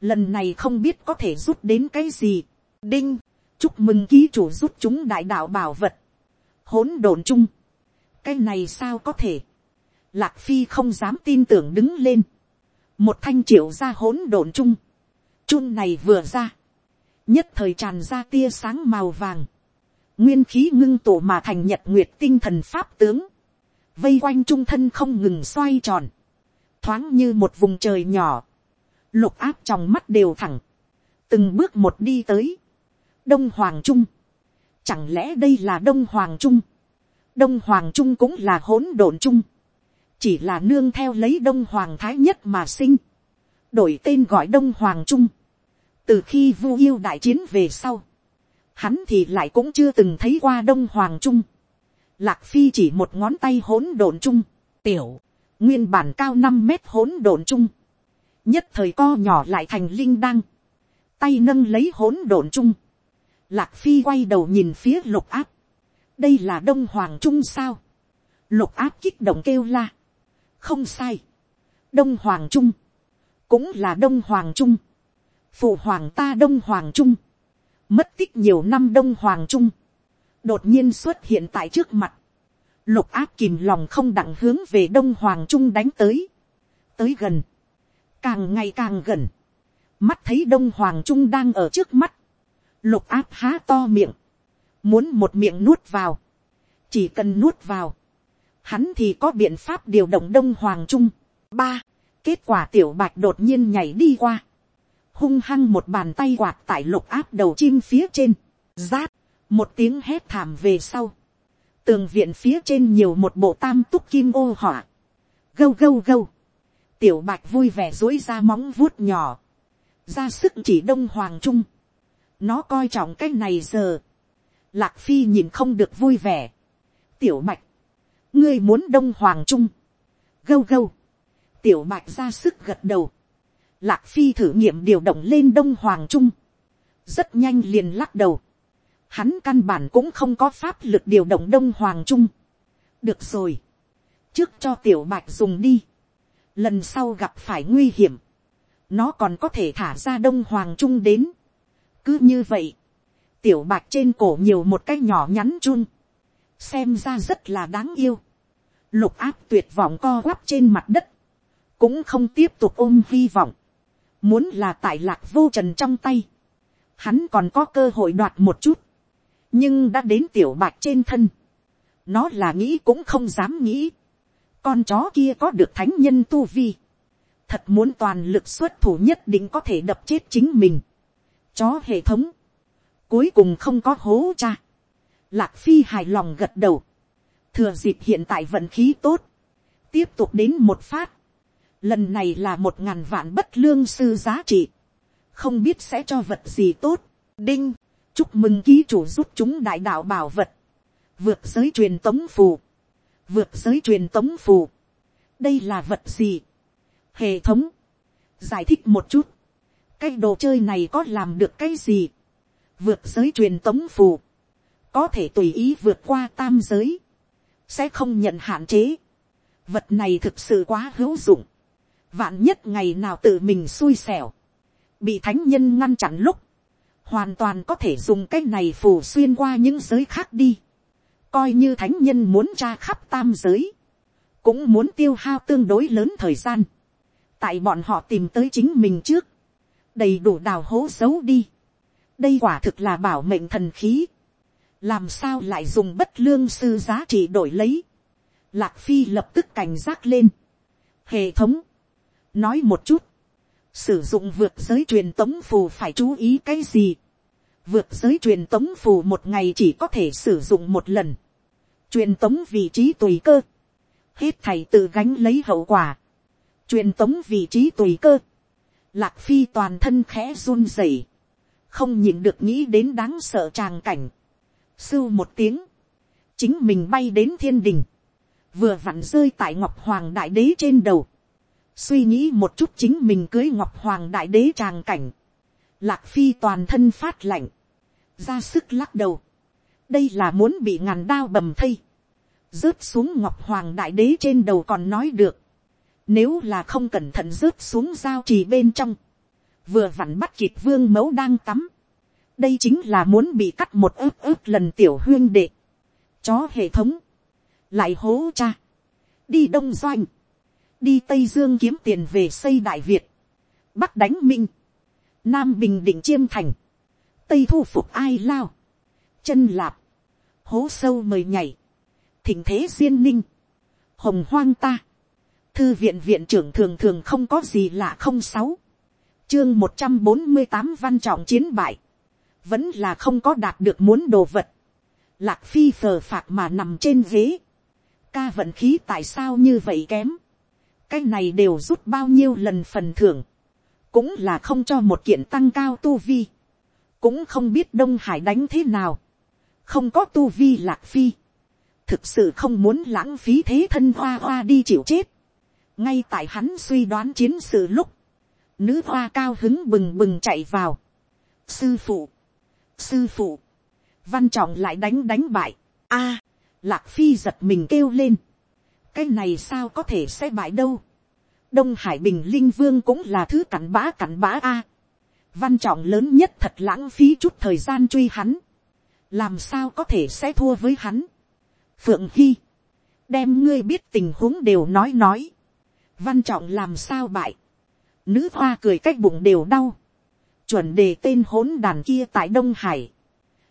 lần này không biết có thể rút đến cái gì, đinh, chúc mừng ký chủ rút chúng đại đạo bảo vật, hỗn độn chung, cái này sao có thể, lạc phi không dám tin tưởng đứng lên, một thanh triệu ra hỗn độn chung, chung này vừa ra, nhất thời tràn ra tia sáng màu vàng, nguyên khí ngưng tụ mà thành nhật nguyệt tinh thần pháp tướng, vây quanh trung thân không ngừng xoay tròn, thoáng như một vùng trời nhỏ, lục áp trong mắt đều thẳng, từng bước một đi tới, đông hoàng trung, chẳng lẽ đây là đông hoàng trung, đông hoàng trung cũng là hỗn độn trung, chỉ là nương theo lấy đông hoàng thái nhất mà sinh, đổi tên gọi đông hoàng trung, từ khi vu yêu đại chiến về sau, hắn thì lại cũng chưa từng thấy qua đông hoàng trung, lạc phi chỉ một ngón tay hỗn độn trung, tiểu, nguyên bản cao năm mét hỗn độn trung, nhất thời co nhỏ lại thành linh đăng, tay nâng lấy hỗn độn chung. Lạc phi quay đầu nhìn phía lục áp, đây là đông hoàng trung sao, lục áp kích động kêu la, không sai, đông hoàng trung, cũng là đông hoàng trung, phụ hoàng ta đông hoàng trung, mất tích nhiều năm đông hoàng trung, đột nhiên xuất hiện tại trước mặt, lục áp kìm lòng không đặng hướng về đông hoàng trung đánh tới, tới gần, càng ngày càng gần, mắt thấy đông hoàng trung đang ở trước mắt, lục áp há to miệng, muốn một miệng nuốt vào, chỉ cần nuốt vào, hắn thì có biện pháp điều động đông hoàng trung. ba, kết quả tiểu bạch đột nhiên nhảy đi qua, hung hăng một bàn tay quạt tại lục áp đầu chim phía trên, rát, một tiếng hét thảm về sau, tường viện phía trên nhiều một bộ tam túc kim ô hỏa, gâu gâu gâu, tiểu bạch vui vẻ dối ra móng vuốt nhỏ, ra sức chỉ đông hoàng trung, nó coi trọng cái này giờ, lạc phi nhìn không được vui vẻ, tiểu bạch, ngươi muốn đông hoàng trung, gâu gâu, tiểu bạch ra sức gật đầu, lạc phi thử nghiệm điều động lên đông hoàng trung, rất nhanh liền lắc đầu, hắn căn bản cũng không có pháp lực điều động đông hoàng trung, được rồi, trước cho tiểu bạch dùng đi, lần sau gặp phải nguy hiểm, nó còn có thể thả ra đông hoàng trung đến, cứ như vậy, tiểu bạc trên cổ nhiều một cái nhỏ nhắn chun, xem ra rất là đáng yêu, lục áp tuyệt vọng co quắp trên mặt đất, cũng không tiếp tục ôm hy vọng, muốn là tại lạc vô trần trong tay, hắn còn có cơ hội đoạt một chút, nhưng đã đến tiểu bạc trên thân, nó là nghĩ cũng không dám nghĩ, con chó kia có được thánh nhân tu vi, thật muốn toàn lực xuất thủ nhất định có thể đập chết chính mình, chó hệ thống, cuối cùng không có hố cha, lạc phi hài lòng gật đầu, thừa dịp hiện tại vận khí tốt, tiếp tục đến một phát, lần này là một ngàn vạn bất lương sư giá trị, không biết sẽ cho vật gì tốt, đinh, chúc mừng ký chủ giúp chúng đại đạo bảo vật, vượt giới truyền tống phù, vượt giới truyền tống phù, đây là vật gì, hệ thống, giải thích một chút, cái đồ chơi này có làm được cái gì, vượt giới truyền tống phù, có thể tùy ý vượt qua tam giới, sẽ không nhận hạn chế. Vật này thực sự quá hữu dụng. Vạn nhất ngày nào tự mình xui xẻo, bị thánh nhân ngăn chặn lúc, hoàn toàn có thể dùng cái này phù xuyên qua những giới khác đi. Coi như thánh nhân muốn tra khắp tam giới, cũng muốn tiêu hao tương đối lớn thời gian. Tại bọn họ tìm tới chính mình trước, đầy đủ đào hố giấu đi. Đây quả thực là bảo mệnh thần khí làm sao lại dùng bất lương sư giá trị đổi lấy. Lạc phi lập tức cảnh giác lên. hệ thống, nói một chút, sử dụng vượt giới truyền tống phù phải chú ý cái gì, vượt giới truyền tống phù một ngày chỉ có thể sử dụng một lần, truyền tống vị trí tùy cơ, hết thầy tự gánh lấy hậu quả, truyền tống vị trí tùy cơ, lạc phi toàn thân khẽ run rẩy, không nhìn được nghĩ đến đáng sợ tràng cảnh, sưu một tiếng, chính mình bay đến thiên đình, vừa vặn rơi tại ngọc hoàng đại đế trên đầu, suy nghĩ một chút chính mình cưới ngọc hoàng đại đế tràng cảnh, lạc phi toàn thân phát lạnh, ra sức lắc đầu, đây là muốn bị ngàn đao bầm thây, rớt xuống ngọc hoàng đại đế trên đầu còn nói được, nếu là không cẩn thận rớt xuống giao trì bên trong, vừa vặn bắt kịp vương mẫu đang tắm, đây chính là muốn bị cắt một ướp ướp lần tiểu huyên đệ, chó hệ thống, lại hố cha, đi đông doanh, đi tây dương kiếm tiền về xây đại việt, bắc đánh minh, nam bình định chiêm thành, tây thu phục ai lao, chân lạp, hố sâu mời nhảy, thỉnh thế duyên ninh, hồng hoang ta, thư viện viện trưởng thường thường không có gì lạ không sáu, chương một trăm bốn mươi tám văn trọng chiến bại, vẫn là không có đạt được muốn đồ vật, lạc phi phờ phạc mà nằm trên ghế, ca vận khí tại sao như vậy kém, cái này đều rút bao nhiêu lần phần thưởng, cũng là không cho một kiện tăng cao tu vi, cũng không biết đông hải đánh thế nào, không có tu vi lạc phi, thực sự không muốn lãng phí thế thân hoa hoa đi chịu chết, ngay tại hắn suy đoán chiến sự lúc, nữ hoa cao hứng bừng bừng chạy vào, sư phụ, sư phụ, văn trọng lại đánh đánh bại, a, lạc phi giật mình kêu lên, cái này sao có thể sẽ bại đâu, đông hải bình linh vương cũng là thứ cặn bã cặn bã a, văn trọng lớn nhất thật lãng phí chút thời gian truy hắn, làm sao có thể sẽ thua với hắn, phượng hy, đem ngươi biết tình huống đều nói nói, văn trọng làm sao bại, nữ hoa cười cách bụng đều đau, chuẩn đề tên hỗn đàn kia tại đông hải,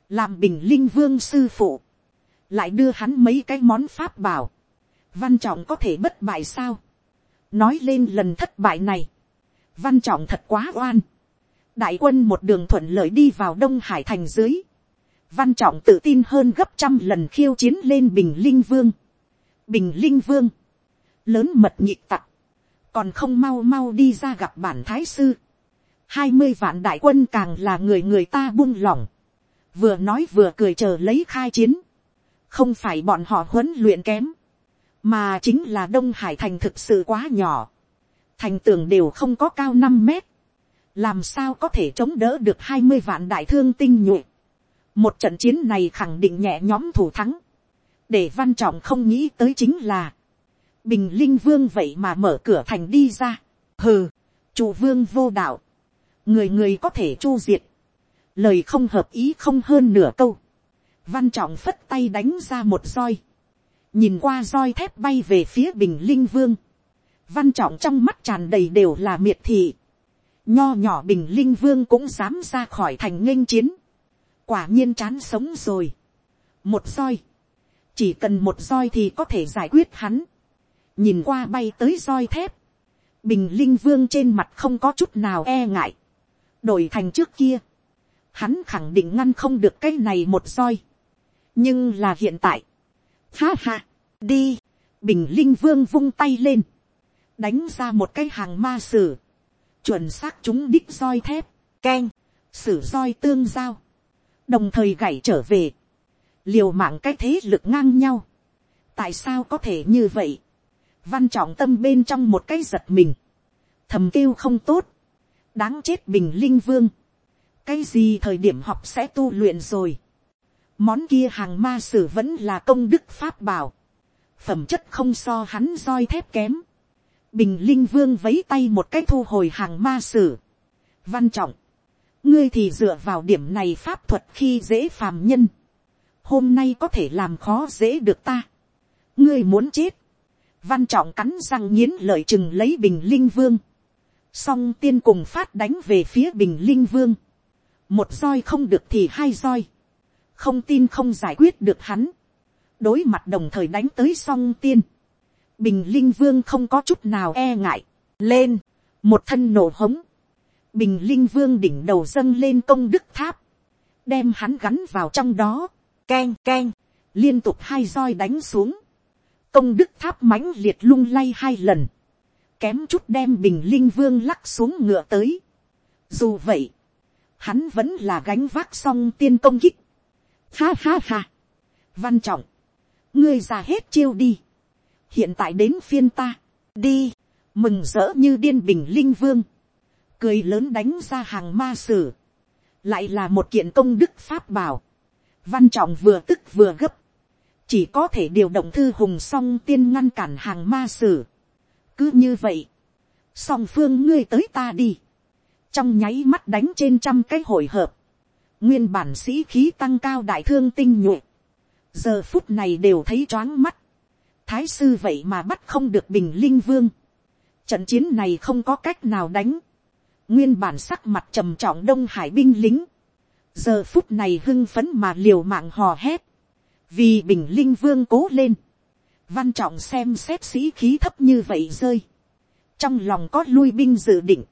làm bình linh vương sư phụ, lại đưa hắn mấy cái món pháp bảo, văn trọng có thể bất bại sao, nói lên lần thất bại này, văn trọng thật quá oan, đại quân một đường thuận lợi đi vào đông hải thành dưới, văn trọng tự tin hơn gấp trăm lần khiêu chiến lên bình linh vương, bình linh vương, lớn mật nhịp tặc, còn không mau mau đi ra gặp bản thái sư, hai mươi vạn đại quân càng là người người ta buông lỏng, vừa nói vừa cười chờ lấy khai chiến, không phải bọn họ huấn luyện kém, mà chính là đông hải thành thực sự quá nhỏ, thành tường đều không có cao năm mét, làm sao có thể chống đỡ được hai mươi vạn đại thương tinh nhuệ. một trận chiến này khẳng định nhẹ nhóm thủ thắng, để văn trọng không nghĩ tới chính là, bình linh vương vậy mà mở cửa thành đi ra, hừ, chủ vương vô đạo, người người có thể chu diệt, lời không hợp ý không hơn nửa câu, văn trọng phất tay đánh ra một roi, nhìn qua roi thép bay về phía bình linh vương, văn trọng trong mắt tràn đầy đều là miệt thị, nho nhỏ bình linh vương cũng dám ra khỏi thành nghênh chiến, quả nhiên chán sống rồi, một roi, chỉ cần một roi thì có thể giải quyết hắn, nhìn qua bay tới roi thép, bình linh vương trên mặt không có chút nào e ngại, đổi thành trước kia, hắn khẳng định ngăn không được cái này một roi, nhưng là hiện tại, ha ha, đi, bình linh vương vung tay lên, đánh ra một cái hàng ma sử, chuẩn xác chúng đích roi thép, keng, sử roi tương giao, đồng thời gảy trở về, liều mạng cái thế lực ngang nhau, tại sao có thể như vậy, văn trọng tâm bên trong một cái giật mình, thầm kêu không tốt, đáng chết bình linh vương, cái gì thời điểm học sẽ tu luyện rồi, món kia hàng ma sử vẫn là công đức pháp bảo, phẩm chất không so hắn roi thép kém, bình linh vương vấy tay một cái thu hồi hàng ma sử, văn trọng, ngươi thì dựa vào điểm này pháp thuật khi dễ phàm nhân, hôm nay có thể làm khó dễ được ta, ngươi muốn chết, văn trọng cắn răng nghiến lợi chừng lấy bình linh vương, song tiên cùng phát đánh về phía bình linh vương, một roi không được thì hai roi, không tin không giải quyết được hắn, đối mặt đồng thời đánh tới song tiên, bình linh vương không có chút nào e ngại, lên, một thân nổ hống, bình linh vương đỉnh đầu dâng lên công đức tháp, đem hắn gắn vào trong đó, keng keng, liên tục hai roi đánh xuống, công đức tháp mãnh liệt lung lay hai lần, kém chút đem bình linh vương lắc xuống ngựa tới. Dù vậy, hắn vẫn là gánh vác xong tiên công kích. Ha ha ha. Văn trọng, ngươi ra hết chiêu đi. Hiện tại đến phiên ta, đi, mừng rỡ như điên bình linh vương. Cười lớn đánh ra hàng ma sử. Lại là một kiện công đức pháp bảo. Văn trọng vừa tức vừa gấp. Chỉ có thể điều động thư hùng song tiên ngăn cản hàng ma sử. Cứ như vậy. Song phương ngươi tới ta đi. Trong nháy mắt đánh trên trăm cái hội hợp. Nguyên bản sĩ khí tăng cao đại thương tinh nhuệ. Giờ phút này đều thấy choáng mắt. Thái sư vậy mà bắt không được bình linh vương. Trận chiến này không có cách nào đánh. Nguyên bản sắc mặt trầm trọng đông hải binh lính. Giờ phút này hưng phấn mà liều mạng hò hét. Vì bình linh vương cố lên. Văn trọng xem xét sĩ khí thấp như vậy rơi. Trong lòng có lui binh dự định.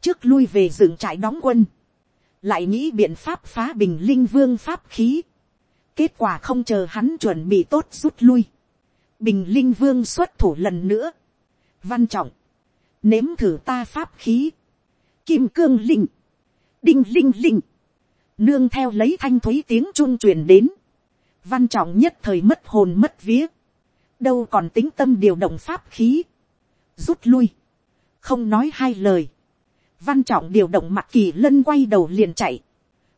Trước lui về dựng trại đóng quân. Lại nghĩ biện pháp phá bình linh vương pháp khí. Kết quả không chờ hắn chuẩn bị tốt rút lui. Bình linh vương xuất thủ lần nữa. Văn trọng. Nếm thử ta pháp khí. Kim cương linh. Đinh linh linh. Nương theo lấy thanh thúy tiếng trung truyền đến. Văn trọng nhất thời mất hồn mất vía đâu còn tính tâm điều động pháp khí, rút lui, không nói hai lời, văn trọng điều động mặt kỳ lân quay đầu liền chạy,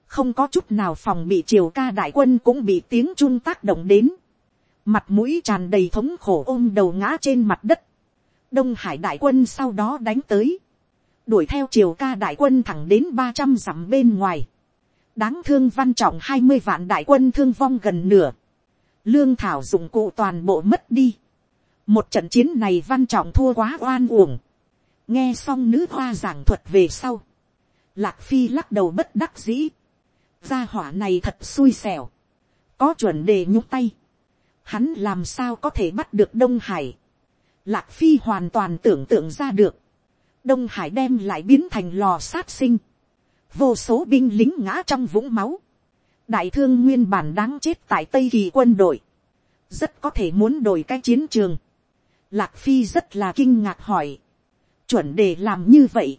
không có chút nào phòng bị triều ca đại quân cũng bị tiếng trung tác động đến, mặt mũi tràn đầy thống khổ ôm đầu ngã trên mặt đất, đông hải đại quân sau đó đánh tới, đuổi theo triều ca đại quân thẳng đến ba trăm dặm bên ngoài, đáng thương văn trọng hai mươi vạn đại quân thương vong gần nửa, lương thảo dụng cụ toàn bộ mất đi. một trận chiến này văn trọng thua quá oan uổng. nghe xong nữ hoa giảng thuật về sau. lạc phi lắc đầu bất đắc dĩ. gia hỏa này thật xui xẻo. có chuẩn đề nhúc tay hắn làm sao có thể bắt được đông hải. lạc phi hoàn toàn tưởng tượng ra được. đông hải đem lại biến thành lò sát sinh. vô số binh lính ngã trong vũng máu đại thương nguyên bản đáng chết tại tây kỳ quân đội, rất có thể muốn đổi cái chiến trường. Lạc phi rất là kinh ngạc hỏi, chuẩn để làm như vậy,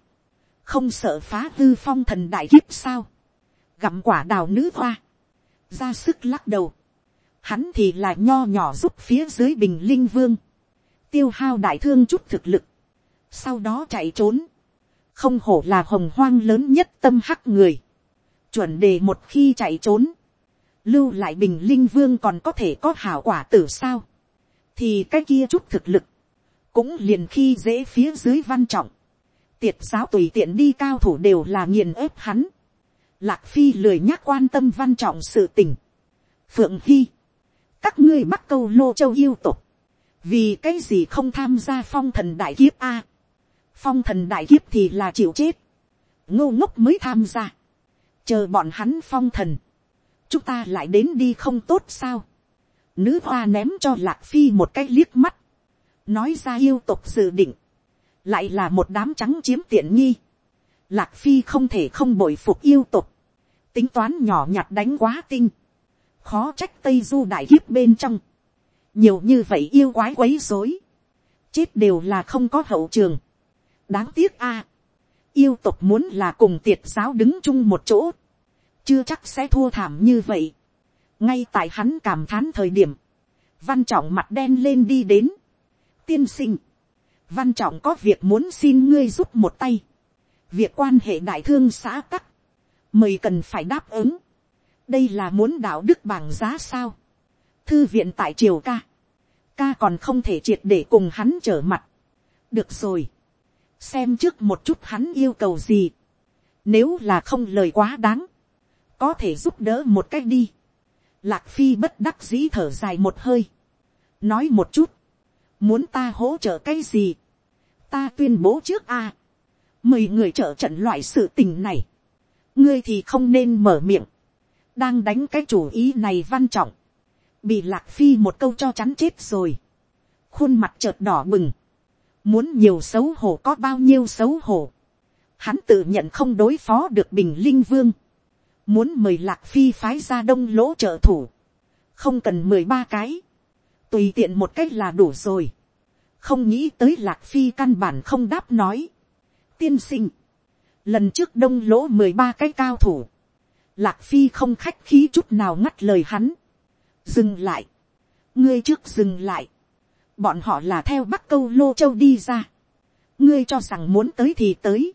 không sợ phá hư phong thần đại kiếp sao, gặm quả đào nữ hoa, ra sức lắc đầu, hắn thì là nho nhỏ giúp phía dưới bình linh vương, tiêu hao đại thương chút thực lực, sau đó chạy trốn, không hổ là hồng hoang lớn nhất tâm hắc người, chuẩn đề một khi chạy trốn, lưu lại bình linh vương còn có thể có hảo quả tử sao, thì cái kia chút thực lực, cũng liền khi dễ phía dưới văn trọng, tiệt giáo tùy tiện đi cao thủ đều là nghiền ép hắn, lạc phi lười nhắc quan tâm văn trọng sự tình, phượng hy, các ngươi bắc câu lô châu yêu tục, vì cái gì không tham gia phong thần đại kiếp a, phong thần đại kiếp thì là chịu chết, ngô ngốc mới tham gia, chờ bọn hắn phong thần, chúng ta lại đến đi không tốt sao. Nữ hoa ném cho lạc phi một cái liếc mắt, nói ra yêu tục dự định, lại là một đám trắng chiếm tiện nghi. Lạc phi không thể không bội phục yêu tục, tính toán nhỏ nhặt đánh quá tinh, khó trách tây du đại kiếp bên trong, nhiều như vậy yêu quái quấy rối, chết đều là không có hậu trường, đáng tiếc a, yêu tục muốn là cùng tiệt giáo đứng chung một chỗ, chưa chắc sẽ thua thảm như vậy. ngay tại hắn cảm thán thời điểm, văn trọng mặt đen lên đi đến. tiên sinh, văn trọng có việc muốn xin ngươi giúp một tay. việc quan hệ đại thương xã tắc, mời cần phải đáp ứng đây là muốn đạo đức bằng giá sao. thư viện tại triều ca, ca còn không thể triệt để cùng hắn trở mặt. được rồi, xem trước một chút hắn yêu cầu gì. Nếu là không lời quá đáng, có thể giúp đỡ một cách đi. Lạc phi bất đắc dĩ thở dài một hơi. nói một chút, muốn ta hỗ trợ cái gì. ta tuyên bố trước a. mời người trợ trận loại sự tình này. ngươi thì không nên mở miệng đang đánh cái chủ ý này văn trọng. bị lạc phi một câu cho chắn chết rồi. khuôn mặt chợt đỏ bừng. Muốn nhiều xấu hổ có bao nhiêu xấu hổ, hắn tự nhận không đối phó được bình linh vương, muốn mời lạc phi phái ra đông lỗ trợ thủ, không cần mười ba cái, tùy tiện một cách là đủ rồi, không nghĩ tới lạc phi căn bản không đáp nói, tiên sinh, lần trước đông lỗ mười ba cái cao thủ, lạc phi không khách khí chút nào ngắt lời hắn, dừng lại, ngươi trước dừng lại, bọn họ là theo bắc câu lô châu đi ra, ngươi cho rằng muốn tới thì tới,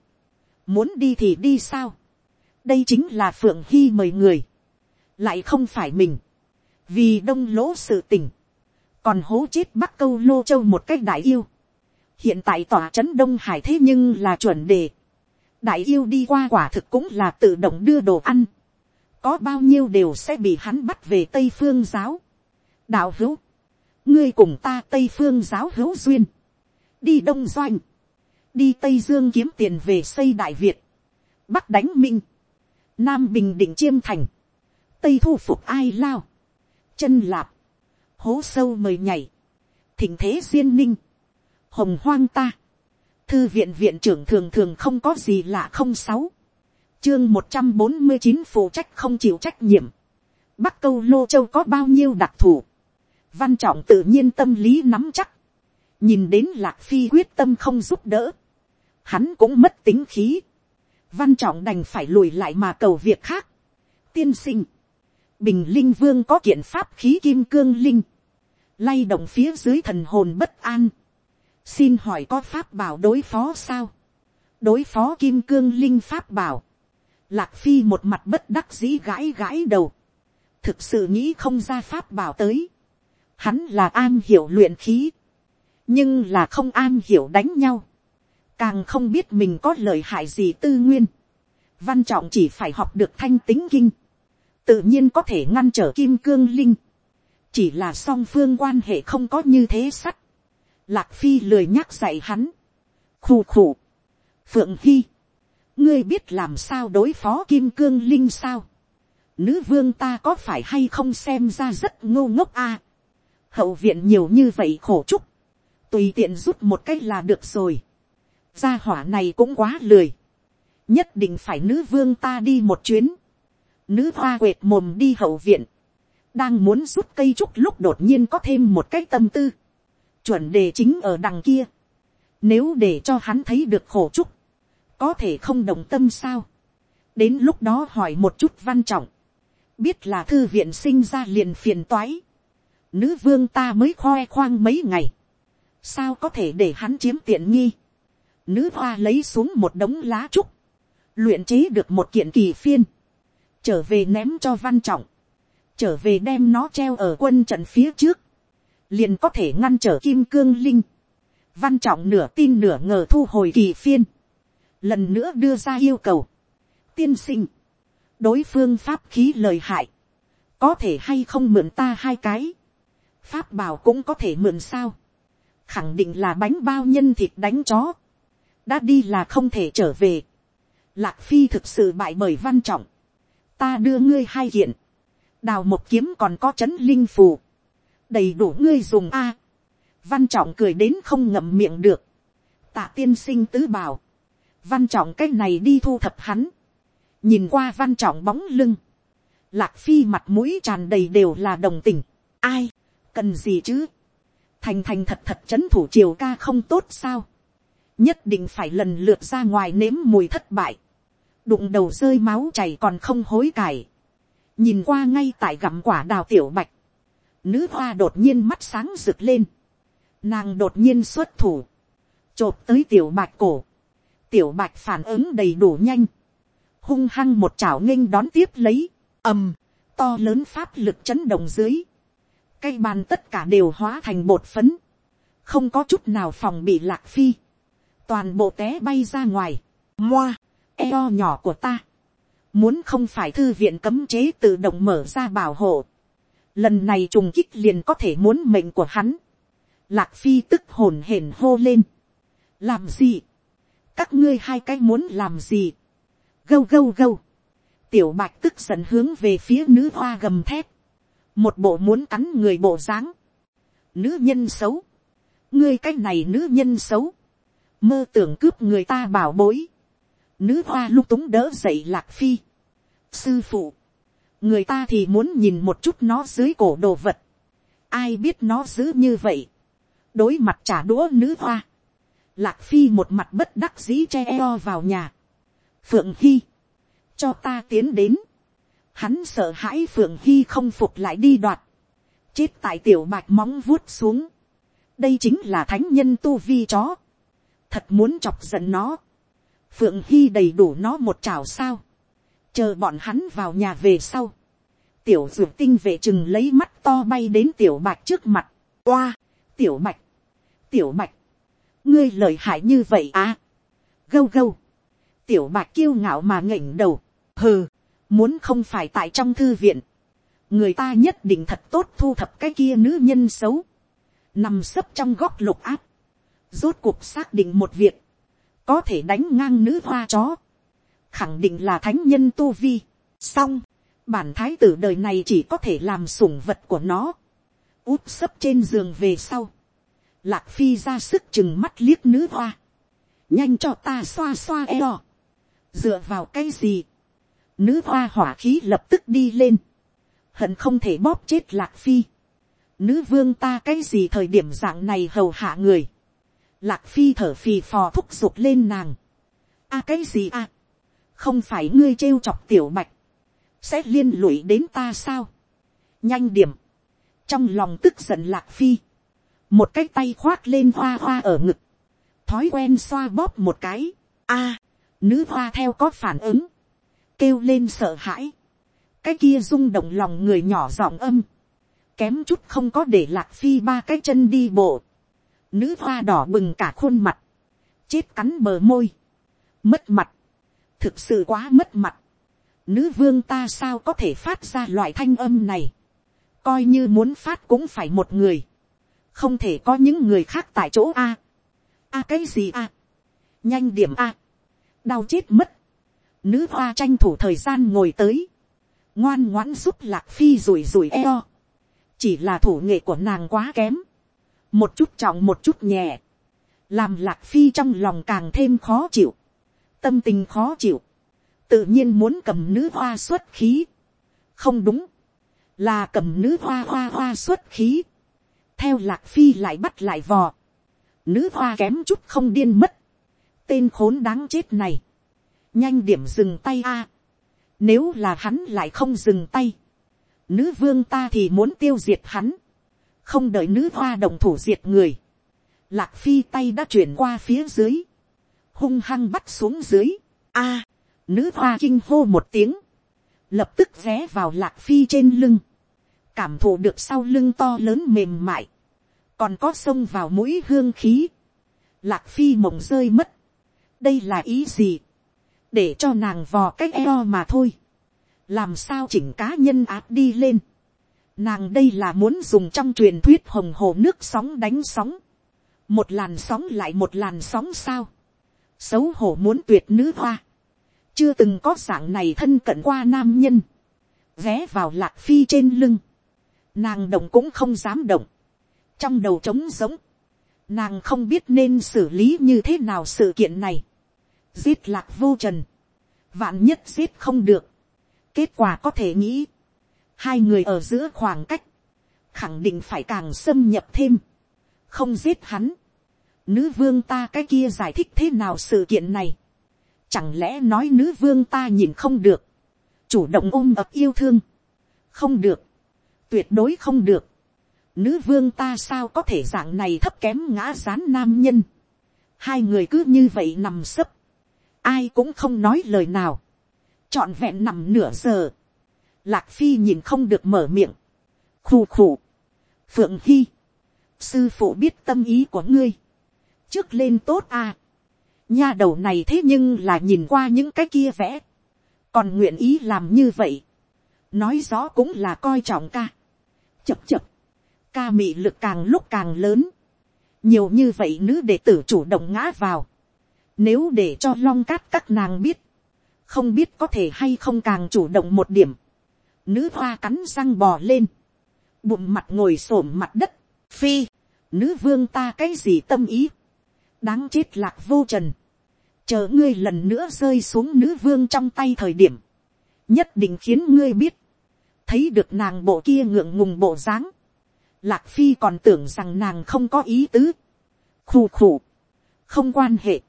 muốn đi thì đi sao, đây chính là phượng hy mời người, lại không phải mình, vì đông lỗ sự tình, còn hố chết bắc câu lô châu một cách đại yêu, hiện tại tòa trấn đông hải thế nhưng là chuẩn đề, đại yêu đi qua quả thực cũng là tự động đưa đồ ăn, có bao nhiêu đều sẽ bị hắn bắt về tây phương giáo. đạo hữu, ngươi cùng ta tây phương giáo hữu duyên, đi đông doanh, đi tây dương kiếm tiền về xây đại việt, bắc đánh minh, nam bình định chiêm thành, tây thu phục ai lao, chân lạp, hố sâu mời nhảy, thỉnh thế duyên ninh, hồng hoang ta, thư viện viện trưởng thường thường không có gì lạ không sáu, chương một trăm bốn mươi chín phụ trách không chịu trách nhiệm, bắc câu lô châu có bao nhiêu đặc thù, văn trọng tự nhiên tâm lý nắm chắc, nhìn đến lạc phi quyết tâm không giúp đỡ, hắn cũng mất tính khí, văn trọng đành phải lùi lại mà cầu việc khác. tiên sinh, bình linh vương có kiện pháp khí kim cương linh, lay động phía dưới thần hồn bất an, xin hỏi có pháp bảo đối phó sao, đối phó kim cương linh pháp bảo, lạc phi một mặt bất đắc dĩ gãi gãi đầu, thực sự nghĩ không ra pháp bảo tới, hắn là an hiểu luyện khí, nhưng là không an hiểu đánh nhau, càng không biết mình có lợi hại gì tư nguyên, văn trọng chỉ phải học được thanh tính kinh, tự nhiên có thể ngăn trở kim cương linh, chỉ là song phương quan hệ không có như thế sắt, lạc phi lười nhắc dạy hắn, khù khù, phượng hy, ngươi biết làm sao đối phó kim cương linh sao, nữ vương ta có phải hay không xem ra rất ngô ngốc a, hậu viện nhiều như vậy khổ chúc. tùy tiện rút một cái là được rồi, gia hỏa này cũng quá lười, nhất định phải nữ vương ta đi một chuyến, nữ hoa quệt mồm đi hậu viện, đang muốn rút cây trúc lúc đột nhiên có thêm một cái tâm tư, chuẩn đề chính ở đằng kia, nếu để cho hắn thấy được khổ trúc, có thể không đồng tâm sao, đến lúc đó hỏi một chút văn trọng, biết là thư viện sinh ra liền phiền toái, nữ vương ta mới khoe khoang mấy ngày, sao có thể để hắn chiếm tiện nghi, nữ hoa lấy xuống một đống lá trúc, luyện chế được một kiện kỳ phiên, trở về ném cho văn trọng, trở về đem nó treo ở quân trận phía trước, liền có thể ngăn trở kim cương linh, văn trọng nửa tin nửa ngờ thu hồi kỳ phiên, lần nữa đưa ra yêu cầu, tiên sinh, đối phương pháp khí lời hại, có thể hay không mượn ta hai cái, pháp bảo cũng có thể mượn sao, khẳng định là bánh bao nhân thịt đánh chó, đã đi là không thể trở về, lạc phi thực sự bại bởi văn trọng, ta đưa ngươi hai kiện, đào một kiếm còn có c h ấ n linh phù, đầy đủ ngươi dùng a, văn trọng cười đến không ngậm miệng được, tạ tiên sinh tứ bảo, văn trọng cái này đi thu thập hắn, nhìn qua văn trọng bóng lưng, lạc phi mặt mũi tràn đầy đều là đồng tình, ai, cần gì chứ, thành thành thật thật c h ấ n thủ triều ca không tốt sao, nhất định phải lần lượt ra ngoài nếm mùi thất bại, đụng đầu rơi máu chảy còn không hối cải, nhìn qua ngay tại gặm quả đào tiểu bạch, nữ hoa đột nhiên mắt sáng rực lên, nàng đột nhiên xuất thủ, chộp tới tiểu bạch cổ, tiểu bạch phản ứng đầy đủ nhanh, hung hăng một chảo nghênh đón tiếp lấy, ầm, to lớn pháp lực chấn động dưới, cây bàn tất cả đều hóa thành bột phấn, không có chút nào phòng bị lạc phi, toàn bộ té bay ra ngoài, moa, eo nhỏ của ta. Muốn không phải thư viện cấm chế tự động mở ra bảo hộ. Lần này trùng kích liền có thể muốn mệnh của hắn. Lạc phi tức hồn hển hô lên. Làm gì? Các ngươi hai cái muốn làm gì? Gâu gâu gâu. Tiểu bạch tức giận hướng về phía nữ hoa gầm thép. Một bộ muốn cắn người bộ dáng. Nữ nhân xấu. Ngươi cái này nữ nhân xấu. mơ tưởng cướp người ta bảo bối, nữ hoa lung túng đỡ dậy lạc phi, sư phụ, người ta thì muốn nhìn một chút nó dưới cổ đồ vật, ai biết nó giữ như vậy, đối mặt trả đũa nữ hoa, lạc phi một mặt bất đắc dĩ che eo vào nhà, phượng hy, cho ta tiến đến, hắn sợ hãi phượng hy không phục lại đi đoạt, chết tại tiểu bạch móng vuốt xuống, đây chính là thánh nhân tu vi chó, thật muốn chọc giận nó, phượng hy đầy đủ nó một chảo sao, chờ bọn hắn vào nhà về sau, tiểu dược tinh vệ chừng lấy mắt to bay đến tiểu bạch trước mặt, oa, tiểu bạch, tiểu bạch, ngươi lời hại như vậy à, gâu gâu, tiểu bạch kiêu ngạo mà nghỉnh đầu, hừ, muốn không phải tại trong thư viện, người ta nhất định thật tốt thu thập cái kia nữ nhân xấu, nằm sấp trong góc lục áp, rốt cuộc xác định một việc, có thể đánh ngang nữ hoa chó, khẳng định là thánh nhân tu vi, xong, bản thái tử đời này chỉ có thể làm sủng vật của nó, úp sấp trên giường về sau, lạc phi ra sức chừng mắt liếc nữ hoa, nhanh cho ta xoa xoa eo, dựa vào cái gì, nữ hoa hỏa khí lập tức đi lên, hận không thể bóp chết lạc phi, nữ vương ta cái gì thời điểm dạng này hầu hạ người, lạc phi thở phì phò thúc giục lên nàng, a cái gì a, không phải ngươi trêu chọc tiểu bạch, sẽ liên lụy đến ta sao, nhanh điểm, trong lòng tức giận lạc phi, một cái tay khoác lên hoa hoa ở ngực, thói quen xoa bóp một cái, a, nữ hoa theo có phản ứng, kêu lên sợ hãi, cái kia rung động lòng người nhỏ giọng âm, kém chút không có để lạc phi ba cái chân đi bộ, nữ hoa đỏ bừng cả khuôn mặt, chết cắn bờ môi, mất mặt, thực sự quá mất mặt, nữ vương ta sao có thể phát ra loại thanh âm này, coi như muốn phát cũng phải một người, không thể có những người khác tại chỗ a, a cái gì a, nhanh điểm a, đau chết mất, nữ hoa tranh thủ thời gian ngồi tới, ngoan ngoãn giúp lạc phi rủi rủi eo, chỉ là thủ nghệ của nàng quá kém, một chút trọng một chút nhẹ, làm lạc phi trong lòng càng thêm khó chịu, tâm tình khó chịu, tự nhiên muốn cầm nữ hoa xuất khí, không đúng, là cầm nữ hoa hoa hoa xuất khí, theo lạc phi lại bắt lại vò, nữ hoa kém chút không điên mất, tên khốn đáng chết này, nhanh điểm dừng tay a, nếu là hắn lại không dừng tay, nữ vương ta thì muốn tiêu diệt hắn, không đợi nữ hoa đồng thủ diệt người, lạc phi tay đã chuyển qua phía dưới, hung hăng bắt xuống dưới, a, nữ hoa kinh hô một tiếng, lập tức ré vào lạc phi trên lưng, cảm thụ được sau lưng to lớn mềm mại, còn có xông vào mũi hương khí, lạc phi mộng rơi mất, đây là ý gì, để cho nàng vò cách eo mà thôi, làm sao chỉnh cá nhân áp đi lên, nàng đây là muốn dùng trong truyền thuyết hồng hồ nước sóng đánh sóng, một làn sóng lại một làn sóng sao, xấu hổ muốn tuyệt nữ hoa, chưa từng có dạng này thân cận qua nam nhân, ghé vào lạc phi trên lưng, nàng động cũng không dám động, trong đầu trống giống, nàng không biết nên xử lý như thế nào sự kiện này, giết lạc vô trần, vạn nhất giết không được, kết quả có thể nghĩ, hai người ở giữa khoảng cách, khẳng định phải càng xâm nhập thêm, không giết hắn, nữ vương ta cái kia giải thích thế nào sự kiện này, chẳng lẽ nói nữ vương ta nhìn không được, chủ động ôm ập yêu thương, không được, tuyệt đối không được, nữ vương ta sao có thể dạng này thấp kém ngã rán nam nhân, hai người cứ như vậy nằm sấp, ai cũng không nói lời nào, chọn vẹn nằm nửa giờ, lạc phi nhìn không được mở miệng, khù khù, phượng hy, sư phụ biết tâm ý của ngươi, trước lên tốt à, nha đầu này thế nhưng là nhìn qua những cái kia vẽ, còn nguyện ý làm như vậy, nói rõ cũng là coi trọng ca, chập chập, ca mị lực càng lúc càng lớn, nhiều như vậy nữ đệ tử chủ động ngã vào, nếu để cho long cát các nàng biết, không biết có thể hay không càng chủ động một điểm, nữ hoa cắn răng bò lên, bụng mặt ngồi s ổ m mặt đất, phi, nữ vương ta cái gì tâm ý, đáng chết lạc vô trần, chờ ngươi lần nữa rơi xuống nữ vương trong tay thời điểm, nhất định khiến ngươi biết, thấy được nàng bộ kia ngượng ngùng bộ dáng, lạc phi còn tưởng rằng nàng không có ý tứ, khù khù, không quan hệ,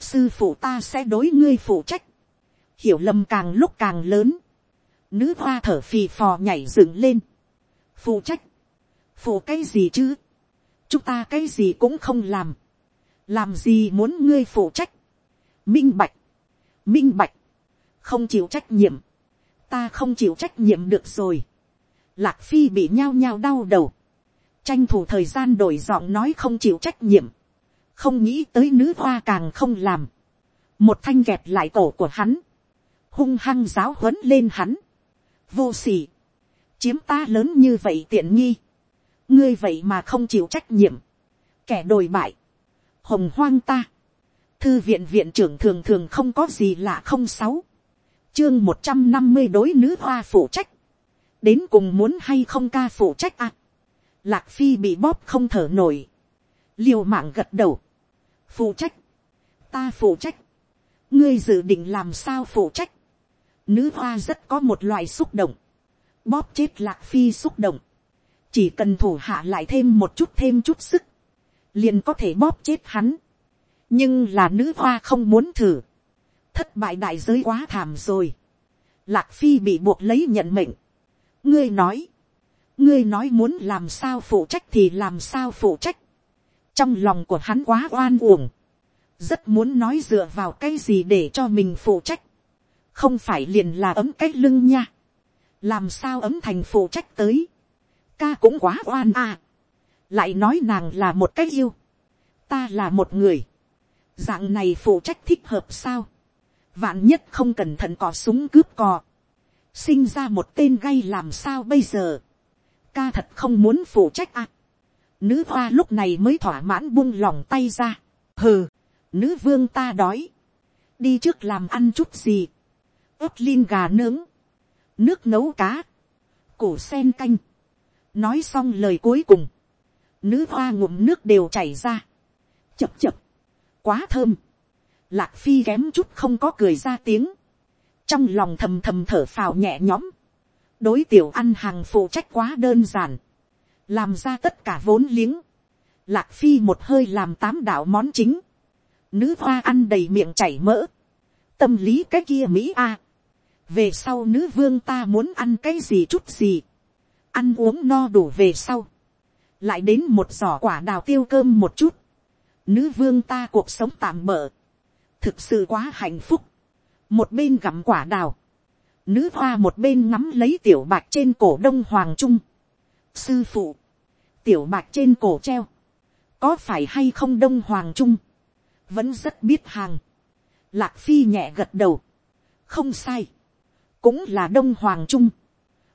sư phụ ta sẽ đối ngươi phụ trách, hiểu lầm càng lúc càng lớn, nữ hoa thở phì phò nhảy dựng lên, phụ trách, phụ cái gì chứ, chúng ta cái gì cũng không làm, làm gì muốn ngươi phụ trách, minh bạch, minh bạch, không chịu trách nhiệm, ta không chịu trách nhiệm được rồi, lạc phi bị nhao nhao đau đầu, tranh thủ thời gian đổi giọng nói không chịu trách nhiệm, không nghĩ tới nữ hoa càng không làm, một thanh kẹp lại cổ của hắn, hung hăng giáo huấn lên hắn, vô s ỉ chiếm ta lớn như vậy tiện nghi, ngươi vậy mà không chịu trách nhiệm, kẻ đồi bại, hồng hoang ta, thư viện viện trưởng thường thường không có gì lạ không sáu, chương một trăm năm mươi đối nữ hoa phụ trách, đến cùng muốn hay không ca phụ trách à. lạc phi bị bóp không thở nổi, liều mạng gật đầu, phụ trách, ta phụ trách, ngươi dự định làm sao phụ trách, nữ hoa rất có một loại xúc động, bóp chết lạc phi xúc động, chỉ cần thủ hạ lại thêm một chút thêm chút sức, liền có thể bóp chết hắn. nhưng là nữ hoa không muốn thử, thất bại đại giới quá thảm rồi, lạc phi bị buộc lấy nhận mệnh, ngươi nói, ngươi nói muốn làm sao phụ trách thì làm sao phụ trách, trong lòng của hắn quá oan uổng, rất muốn nói dựa vào cái gì để cho mình phụ trách, không phải liền là ấm cái lưng nha, làm sao ấm thành phụ trách tới, ca cũng quá oan à, lại nói nàng là một cái yêu, ta là một người, dạng này phụ trách thích hợp sao, vạn nhất không cẩn thận cò súng cướp cò, sinh ra một tên gay làm sao bây giờ, ca thật không muốn phụ trách à, nữ hoa lúc này mới thỏa mãn buông lòng tay ra, hừ, nữ vương ta đói, đi trước làm ăn chút gì, ướp lin gà nướng, nước nấu cá, củ sen canh, nói xong lời cuối cùng, nữ hoa ngụm nước đều chảy ra, chập chập, quá thơm, lạc phi kém chút không có cười ra tiếng, trong lòng thầm thầm thở phào nhẹ nhõm, đối tiểu ăn hàng phụ trách quá đơn giản, làm ra tất cả vốn liếng, lạc phi một hơi làm tám đạo món chính, nữ hoa ăn đầy miệng chảy mỡ, tâm lý cái kia mỹ a, về sau nữ vương ta muốn ăn cái gì chút gì, ăn uống no đủ về sau, lại đến một giỏ quả đào tiêu cơm một chút, nữ vương ta cuộc sống tạm bỡ, thực sự quá hạnh phúc, một bên gặm quả đào, nữ hoa một bên ngắm lấy tiểu bạc trên cổ đông hoàng trung, sư phụ, tiểu bạc trên cổ treo, có phải hay không đông hoàng trung, vẫn rất biết hàng, lạc phi nhẹ gật đầu, không sai, cũng là đông hoàng trung,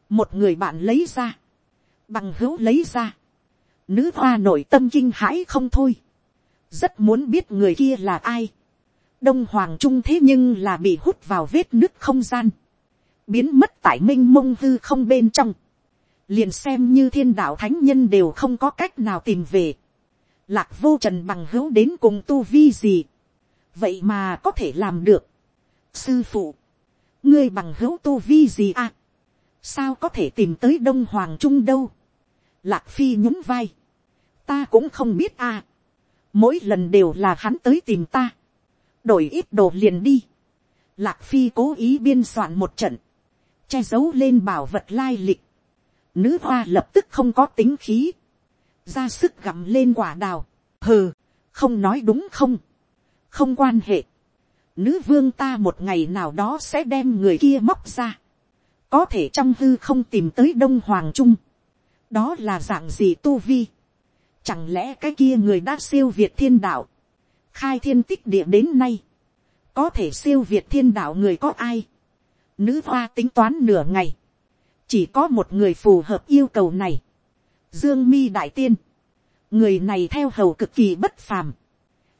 một người bạn lấy ra, bằng hữu lấy ra, nữ hoa nội tâm kinh hãi không thôi, rất muốn biết người kia là ai, đông hoàng trung thế nhưng là bị hút vào vết nứt không gian, biến mất tại m i n h mông hư không bên trong, liền xem như thiên đạo thánh nhân đều không có cách nào tìm về, lạc vô trần bằng hữu đến cùng tu vi gì, vậy mà có thể làm được. sư phụ, ngươi bằng hữu tu vi gì à, sao có thể tìm tới đông hoàng trung đâu, lạc phi nhún vai, ta cũng không biết à, mỗi lần đều là hắn tới tìm ta, đổi ít đồ liền đi. Lạc phi cố ý biên soạn một trận, che giấu lên bảo vật lai lịch. Nữ hoa lập tức không có tính khí, ra sức gặm lên quả đào. hừ, không nói đúng không, không quan hệ. Nữ vương ta một ngày nào đó sẽ đem người kia móc ra. Có thể trong hư không tìm tới đông hoàng trung. đó là dạng gì tu vi. Chẳng lẽ cái kia người đã siêu việt thiên đạo khai thiên tích địa đến nay, có thể siêu việt thiên đạo người có ai. Nữ hoa tính toán nửa ngày, chỉ có một người phù hợp yêu cầu này. Dương mi đại tiên, người này theo hầu cực kỳ bất phàm,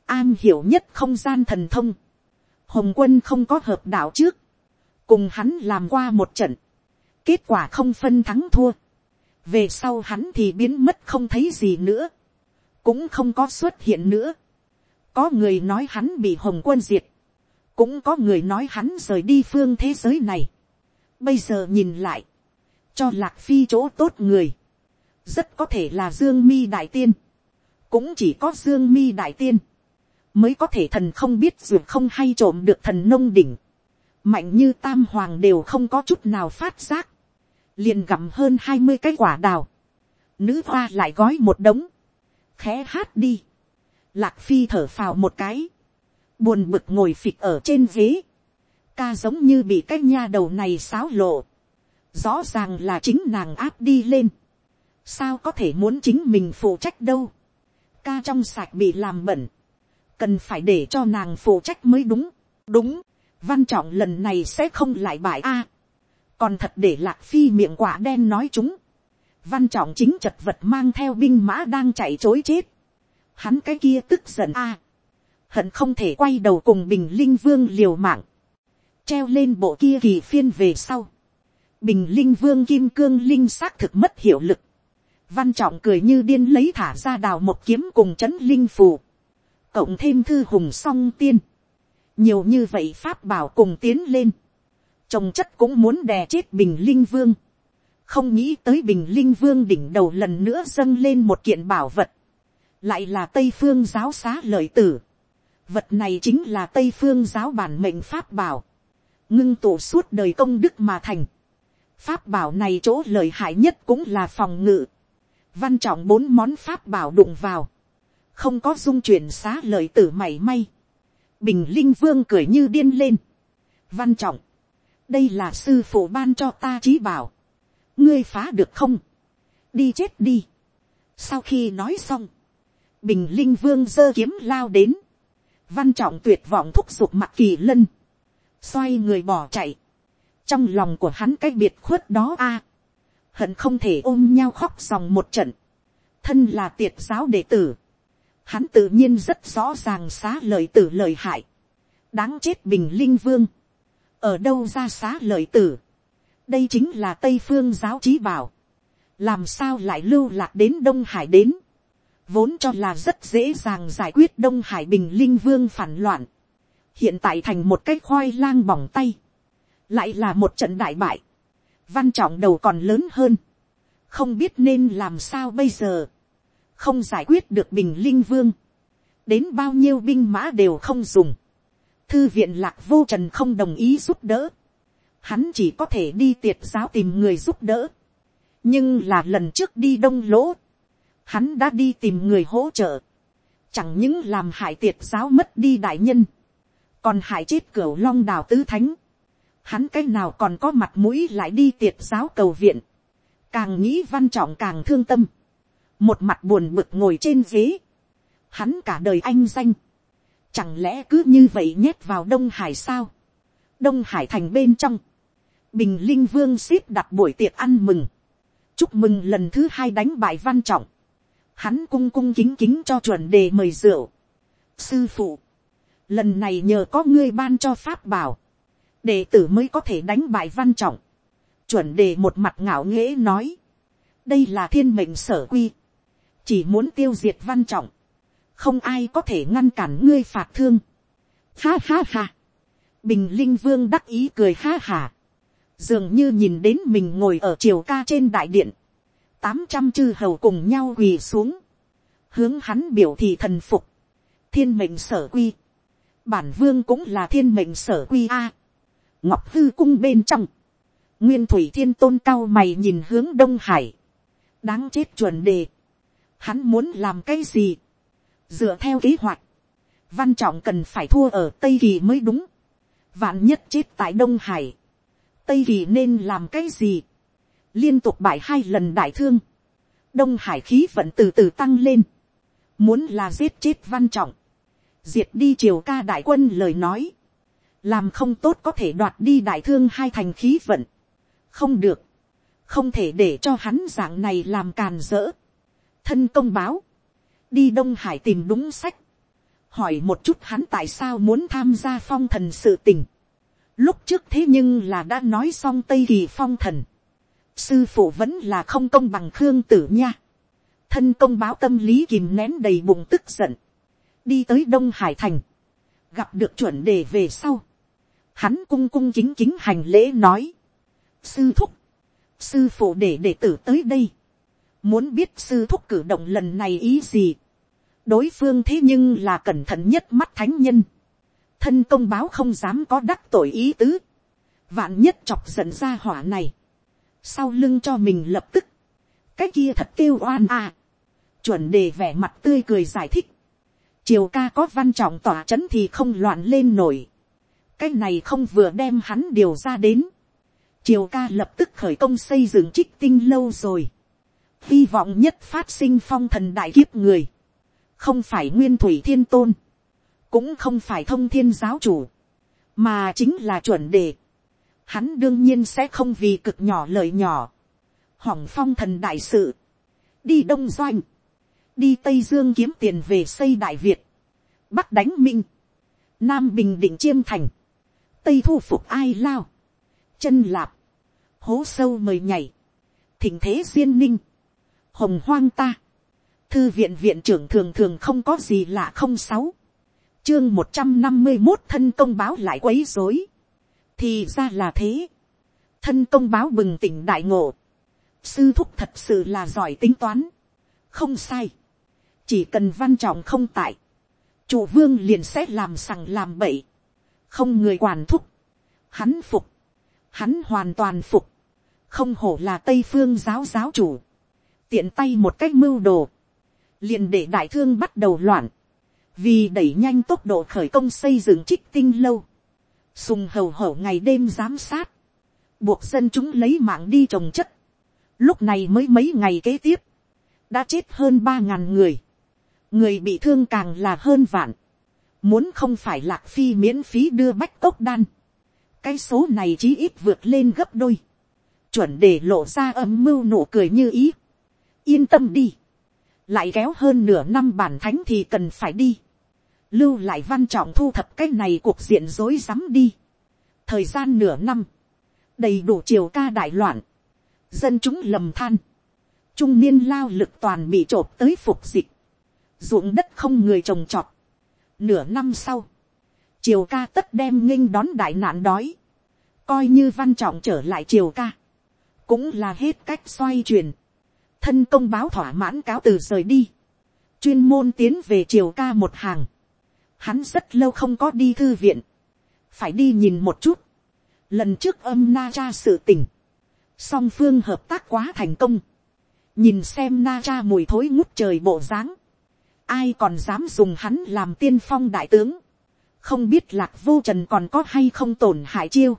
an hiểu nhất không gian thần thông. Hồng quân không có hợp đạo trước, cùng hắn làm qua một trận, kết quả không phân thắng thua. về sau hắn thì biến mất không thấy gì nữa, cũng không có xuất hiện nữa có người nói hắn bị hồng quân diệt, cũng có người nói hắn rời đi phương thế giới này. bây giờ nhìn lại, cho lạc phi chỗ tốt người, rất có thể là dương mi đại tiên, cũng chỉ có dương mi đại tiên, mới có thể thần không biết dù không hay trộm được thần nông đỉnh, mạnh như tam hoàng đều không có chút nào phát giác, liền gặm hơn hai mươi cái quả đào, nữ hoa lại gói một đống, khẽ hát đi, lạc phi thở phào một cái, buồn bực ngồi phịch ở trên ghế, ca giống như bị cái nha đầu này xáo lộ, rõ ràng là chính nàng áp đi lên, sao có thể muốn chính mình phụ trách đâu, ca trong sạch bị làm bẩn, cần phải để cho nàng phụ trách mới đúng, đúng, văn trọng lần này sẽ không lại bại a, còn thật để lạc phi miệng quả đen nói chúng, văn trọng chính chật vật mang theo binh mã đang chạy chối chết, hắn cái kia tức giận a, hận không thể quay đầu cùng bình linh vương liều mạng, treo lên bộ kia kỳ phiên về sau, bình linh vương kim cương linh xác thực mất hiệu lực, văn trọng cười như điên lấy thả ra đào một kiếm cùng c h ấ n linh phù, cộng thêm thư hùng song tiên, nhiều như vậy pháp bảo cùng tiến lên, trồng chất cũng muốn đè chết bình linh vương, không nghĩ tới bình linh vương đỉnh đầu lần nữa dâng lên một kiện bảo vật, lại là tây phương giáo xá lợi tử, vật này chính là tây phương giáo bản mệnh pháp bảo, ngưng tụ suốt đời công đức mà thành, pháp bảo này chỗ lợi hại nhất cũng là phòng ngự, văn trọng bốn món pháp bảo đụng vào, không có dung chuyển xá lợi tử mảy may, bình linh vương cười như điên lên, văn trọng, đây là sư phụ ban cho ta trí bảo, ngươi phá được không, đi chết đi. sau khi nói xong, bình linh vương giơ kiếm lao đến, văn trọng tuyệt vọng thúc giục mặt kỳ lân, xoay người bỏ chạy, trong lòng của hắn cái biệt khuất đó a, hận không thể ôm nhau khóc dòng một trận, thân là tiệt giáo đệ tử, hắn tự nhiên rất rõ ràng xá lời tử lời hại, đáng chết bình linh vương, ở đâu ra xá lời tử, đây chính là tây phương giáo trí bảo, làm sao lại lưu lạc đến đông hải đến, vốn cho là rất dễ dàng giải quyết đông hải bình linh vương phản loạn, hiện tại thành một cái khoai lang bỏng tay, lại là một trận đại bại, văn trọng đầu còn lớn hơn, không biết nên làm sao bây giờ, không giải quyết được bình linh vương, đến bao nhiêu binh mã đều không dùng, thư viện lạc vô trần không đồng ý giúp đỡ, hắn chỉ có thể đi tiệt giáo tìm người giúp đỡ, nhưng là lần trước đi đông lỗ, hắn đã đi tìm người hỗ trợ, chẳng những làm hại tiệt giáo mất đi đại nhân, còn hại chết cửa long đào tứ thánh, hắn cái nào còn có mặt mũi lại đi tiệt giáo cầu viện, càng nghĩ văn trọng càng thương tâm, một mặt buồn bực ngồi trên ghế, hắn cả đời anh danh, chẳng lẽ cứ như vậy nhét vào đông hải sao, đông hải thành bên trong, bình linh vương ship đặt buổi tiệc ăn mừng, chúc mừng lần thứ hai đánh bại văn trọng, hắn cung cung kính kính cho chuẩn đề mời rượu, sư phụ, lần này nhờ có ngươi ban cho pháp bảo, đệ tử mới có thể đánh bại văn trọng. chuẩn đề một mặt ngạo nghễ nói, đây là thiên mệnh sở quy, chỉ muốn tiêu diệt văn trọng, không ai có thể ngăn cản ngươi phạt thương. Ha ha ha, bình linh vương đắc ý cười ha ha, dường như nhìn đến mình ngồi ở triều ca trên đại điện, tám trăm chư hầu cùng nhau quỳ xuống, hướng hắn biểu thị thần phục, thiên mệnh sở quy, bản vương cũng là thiên mệnh sở quy a, ngọc hư cung bên trong, nguyên thủy thiên tôn cao mày nhìn hướng đông hải, đáng chết chuẩn đề, hắn muốn làm cái gì, dựa theo kế hoạch, văn trọng cần phải thua ở tây kỳ mới đúng, vạn nhất chết tại đông hải, tây kỳ nên làm cái gì, liên tục bại hai lần đại thương, đông hải khí vận từ từ tăng lên, muốn là giết chết văn trọng, diệt đi triều ca đại quân lời nói, làm không tốt có thể đoạt đi đại thương hai thành khí vận, không được, không thể để cho hắn dạng này làm càn rỡ, thân công báo, đi đông hải tìm đúng sách, hỏi một chút hắn tại sao muốn tham gia phong thần sự tình, lúc trước thế nhưng là đã nói xong tây kỳ phong thần, sư phụ vẫn là không công bằng khương tử nha, thân công báo tâm lý kìm nén đầy bụng tức giận, đi tới đông hải thành, gặp được chuẩn đề về sau, hắn cung cung chính chính hành lễ nói, sư thúc, sư phụ để đệ tử tới đây, muốn biết sư thúc cử động lần này ý gì, đối phương thế nhưng là cẩn thận nhất mắt thánh nhân, thân công báo không dám có đắc tội ý tứ, vạn nhất chọc giận ra hỏa này, sau lưng cho mình lập tức, cái kia thật kêu oan à, chuẩn đề vẻ mặt tươi cười giải thích, triều ca có văn trọng tỏa c h ấ n thì không loạn lên nổi, cái này không vừa đem hắn điều ra đến, triều ca lập tức khởi công xây dựng trích tinh lâu rồi, hy vọng nhất phát sinh phong thần đại kiếp người, không phải nguyên thủy thiên tôn, cũng không phải thông thiên giáo chủ, mà chính là chuẩn đề. Hắn đương nhiên sẽ không vì cực nhỏ lời nhỏ, hỏng phong thần đại sự, đi đông doanh, đi tây dương kiếm tiền về xây đại việt, bắc đánh minh, nam bình định chiêm thành, tây thu phục ai lao, chân lạp, hố sâu mời nhảy, thỉnh thế duyên ninh, hồng hoang ta, thư viện viện trưởng thường thường không có gì lạ không sáu, chương một trăm năm mươi một thân công báo lại quấy dối, thì ra là thế, thân công báo bừng tỉnh đại ngộ, sư thúc thật sự là giỏi tính toán, không sai, chỉ cần văn trọng không tại, chủ vương liền sẽ làm sằng làm bậy, không người quản thúc, hắn phục, hắn hoàn toàn phục, không hổ là tây phương giáo giáo chủ, tiện tay một cách mưu đồ, liền để đại thương bắt đầu loạn, vì đẩy nhanh tốc độ khởi công xây dựng trích tinh lâu, sùng hầu hầu ngày đêm giám sát, buộc dân chúng lấy mạng đi trồng chất, lúc này mới mấy ngày kế tiếp, đã chết hơn ba ngàn người, người bị thương càng là hơn vạn, muốn không phải lạc phi miễn phí đưa bách tốc đan, cái số này chí ít vượt lên gấp đôi, chuẩn để lộ ra âm mưu nụ cười như ý, yên tâm đi, lại kéo hơn nửa năm bản thánh thì cần phải đi, lưu lại văn trọng thu thập cái này cuộc diện rối rắm đi, thời gian nửa năm, đầy đủ chiều ca đại loạn, dân chúng lầm than, trung niên lao lực toàn bị t tới phục dịch, ruộng đất không người trồng trọt. Nửa năm sau, triều ca tất đem nghinh đón đại nạn đói, coi như văn trọng trở lại triều ca, cũng là hết cách xoay chuyển, thân công báo thỏa mãn cáo từ rời đi, chuyên môn tiến về triều ca một hàng, hắn rất lâu không có đi thư viện, phải đi nhìn một chút, lần trước âm na cha sự tình, song phương hợp tác quá thành công, nhìn xem na cha mùi thối ngút trời bộ dáng, ai còn dám dùng hắn làm tiên phong đại tướng, không biết lạc vô trần còn có hay không tổn hại chiêu,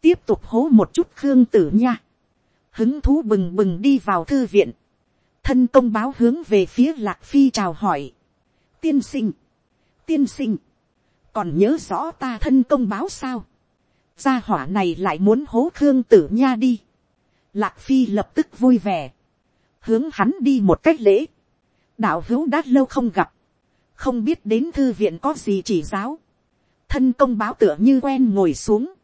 tiếp tục hố một chút khương tử nha, hứng thú bừng bừng đi vào thư viện, thân công báo hướng về phía lạc phi chào hỏi, tiên sinh, tiên sinh, còn nhớ rõ ta thân công báo sao, gia hỏa này lại muốn hố khương tử nha đi, lạc phi lập tức vui vẻ, hướng hắn đi một cách lễ, đạo hữu đã lâu không gặp, không biết đến thư viện có gì chỉ giáo, thân công báo tựa như quen ngồi xuống,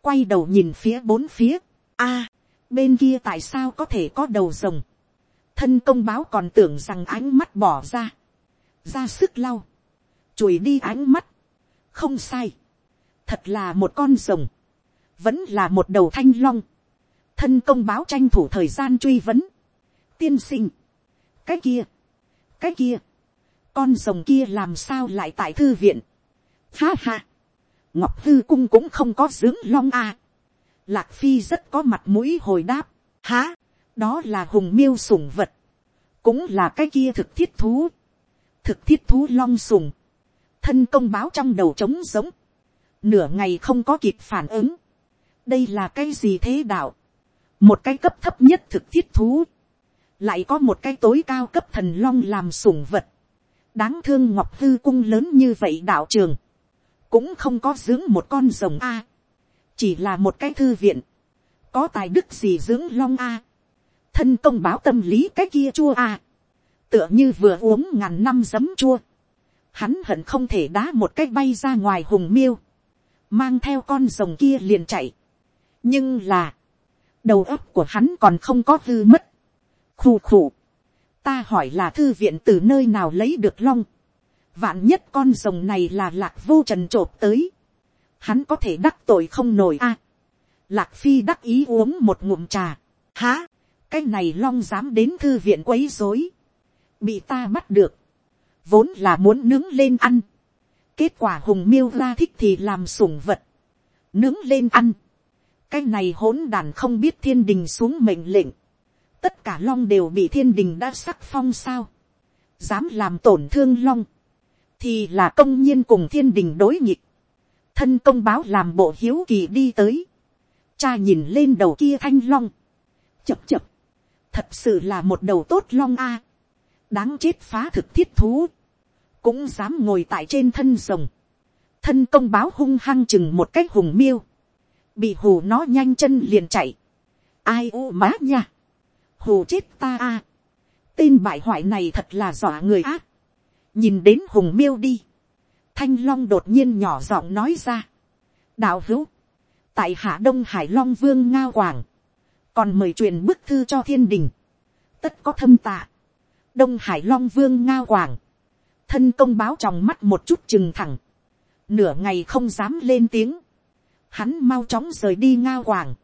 quay đầu nhìn phía bốn phía, a, bên kia tại sao có thể có đầu rồng, thân công báo còn tưởng rằng ánh mắt bỏ ra, ra sức lau, chùi đi ánh mắt, không sai, thật là một con rồng, vẫn là một đầu thanh long, thân công báo tranh thủ thời gian truy vấn, tiên sinh, cái kia, cái kia, con rồng kia làm sao lại tại thư viện. Ha ha, ngọc hư cung cũng không có dưỡng long a. lạc phi rất có mặt mũi hồi đáp, há, đó là hùng miêu sủng vật, cũng là cái kia thực thiết thú, thực thiết thú long sùng, thân công báo trong đầu trống giống, nửa ngày không có kịp phản ứng, đây là cái gì thế đạo, một cái cấp thấp nhất thực thiết thú, lại có một cái tối cao cấp thần long làm sủng vật, đáng thương ngọc hư cung lớn như vậy đạo trường, cũng không có dưỡng một con rồng a, chỉ là một cái thư viện, có tài đức gì dưỡng long a, thân công báo tâm lý cái kia chua a, tựa như vừa uống ngàn năm giấm chua, hắn hận không thể đá một cách bay ra ngoài hùng miêu, mang theo con rồng kia liền chạy, nhưng là, đầu óc của hắn còn không có hư mất, khù khù. Ta hỏi là thư viện từ nơi nào lấy được long. vạn nhất con rồng này là lạc vô trần t r ộ p tới, hắn có thể đắc tội không nổi a. lạc phi đắc ý uống một ngụm trà, há, cái này long dám đến thư viện quấy dối, bị ta bắt được, vốn là muốn nướng lên ăn, kết quả hùng miêu ra thích thì làm sủng vật, nướng lên ăn, cái này hỗn đàn không biết thiên đình xuống mệnh lệnh, tất cả long đều bị thiên đình đã sắc phong sao, dám làm tổn thương long, thì là công nhiên cùng thiên đình đối nghịch, thân công báo làm bộ hiếu kỳ đi tới, cha nhìn lên đầu kia thanh long, chập chập, thật sự là một đầu tốt long a, đáng chết phá thực thiết thú, cũng dám ngồi tại trên thân rồng, thân công báo hung hăng chừng một cách hùng miêu, bị hù nó nhanh chân liền chạy, ai u má nha, hù chết ta a, tên bại hoại này thật là dọa người ác, nhìn đến hùng miêu đi, thanh long đột nhiên nhỏ giọng nói ra, đạo hữu, tại hạ đông hải long vương ngao quảng, còn mời truyền bức thư cho thiên đình, tất có thâm tạ, đông hải long vương ngao quảng, thân công báo trong mắt một chút chừng thẳng, nửa ngày không dám lên tiếng, hắn mau chóng rời đi ngao quảng,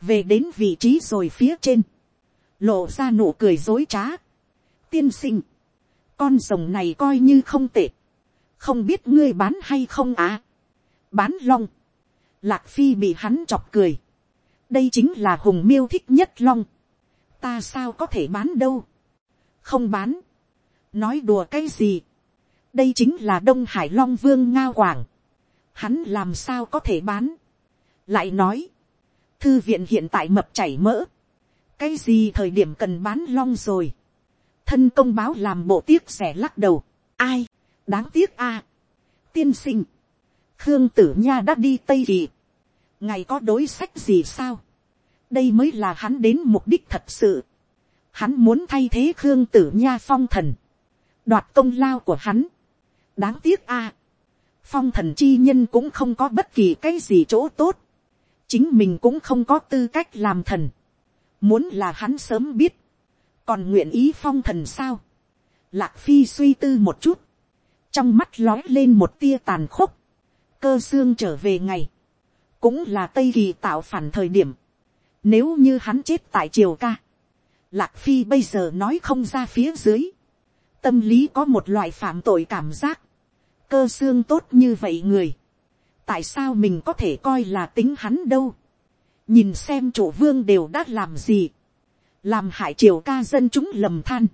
về đến vị trí rồi phía trên, lộ ra nụ cười dối trá, tiên sinh, con rồng này coi như không tệ, không biết ngươi bán hay không à. bán long, lạc phi bị hắn chọc cười, đây chính là hùng miêu thích nhất long, ta sao có thể bán đâu, không bán, nói đùa cái gì, đây chính là đông hải long vương nga quảng, hắn làm sao có thể bán, lại nói, thư viện hiện tại mập chảy mỡ, cái gì thời điểm cần bán long rồi, thân công báo làm bộ tiếc rẻ lắc đầu. ai, đáng tiếc a. tiên sinh, khương tử nha đã đi tây kỳ. ngày có đối sách gì sao. đây mới là hắn đến mục đích thật sự hắn muốn thay thế khương tử nha phong thần. đoạt công lao của hắn. đáng tiếc a. phong thần chi nhân cũng không có bất kỳ cái gì chỗ tốt. chính mình cũng không có tư cách làm thần. muốn là hắn sớm biết còn nguyện ý phong thần sao. lạc phi suy tư một chút, trong mắt lói lên một tia tàn khốc, cơ xương trở về ngày, cũng là tây kỳ tạo phản thời điểm, nếu như hắn chết tại triều ca, lạc phi bây giờ nói không ra phía dưới, tâm lý có một loại phạm tội cảm giác, cơ xương tốt như vậy người, tại sao mình có thể coi là tính hắn đâu, nhìn xem chủ vương đều đã làm gì, làm hại triều ca dân chúng lầm than,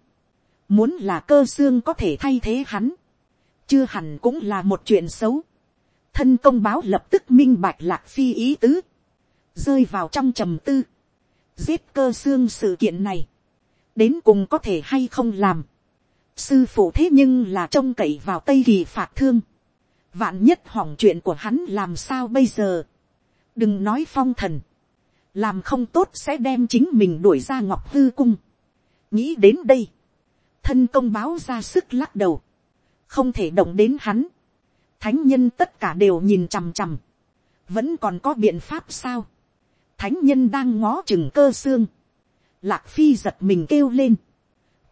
muốn là cơ xương có thể thay thế hắn, chưa hẳn cũng là một chuyện xấu. thân công báo lập tức minh bạch lạc phi ý tứ, rơi vào trong trầm tư, giết cơ xương sự kiện này, đến cùng có thể hay không làm. sư phụ thế nhưng là trông cậy vào tây kỳ phạt thương, vạn nhất hỏng chuyện của hắn làm sao bây giờ, đừng nói phong thần, làm không tốt sẽ đem chính mình đuổi ra ngọc hư cung. nghĩ đến đây, thân công báo ra sức lắc đầu, không thể động đến hắn. thánh nhân tất cả đều nhìn chằm chằm, vẫn còn có biện pháp sao thánh nhân đang ngó chừng cơ xương, lạc phi giật mình kêu lên,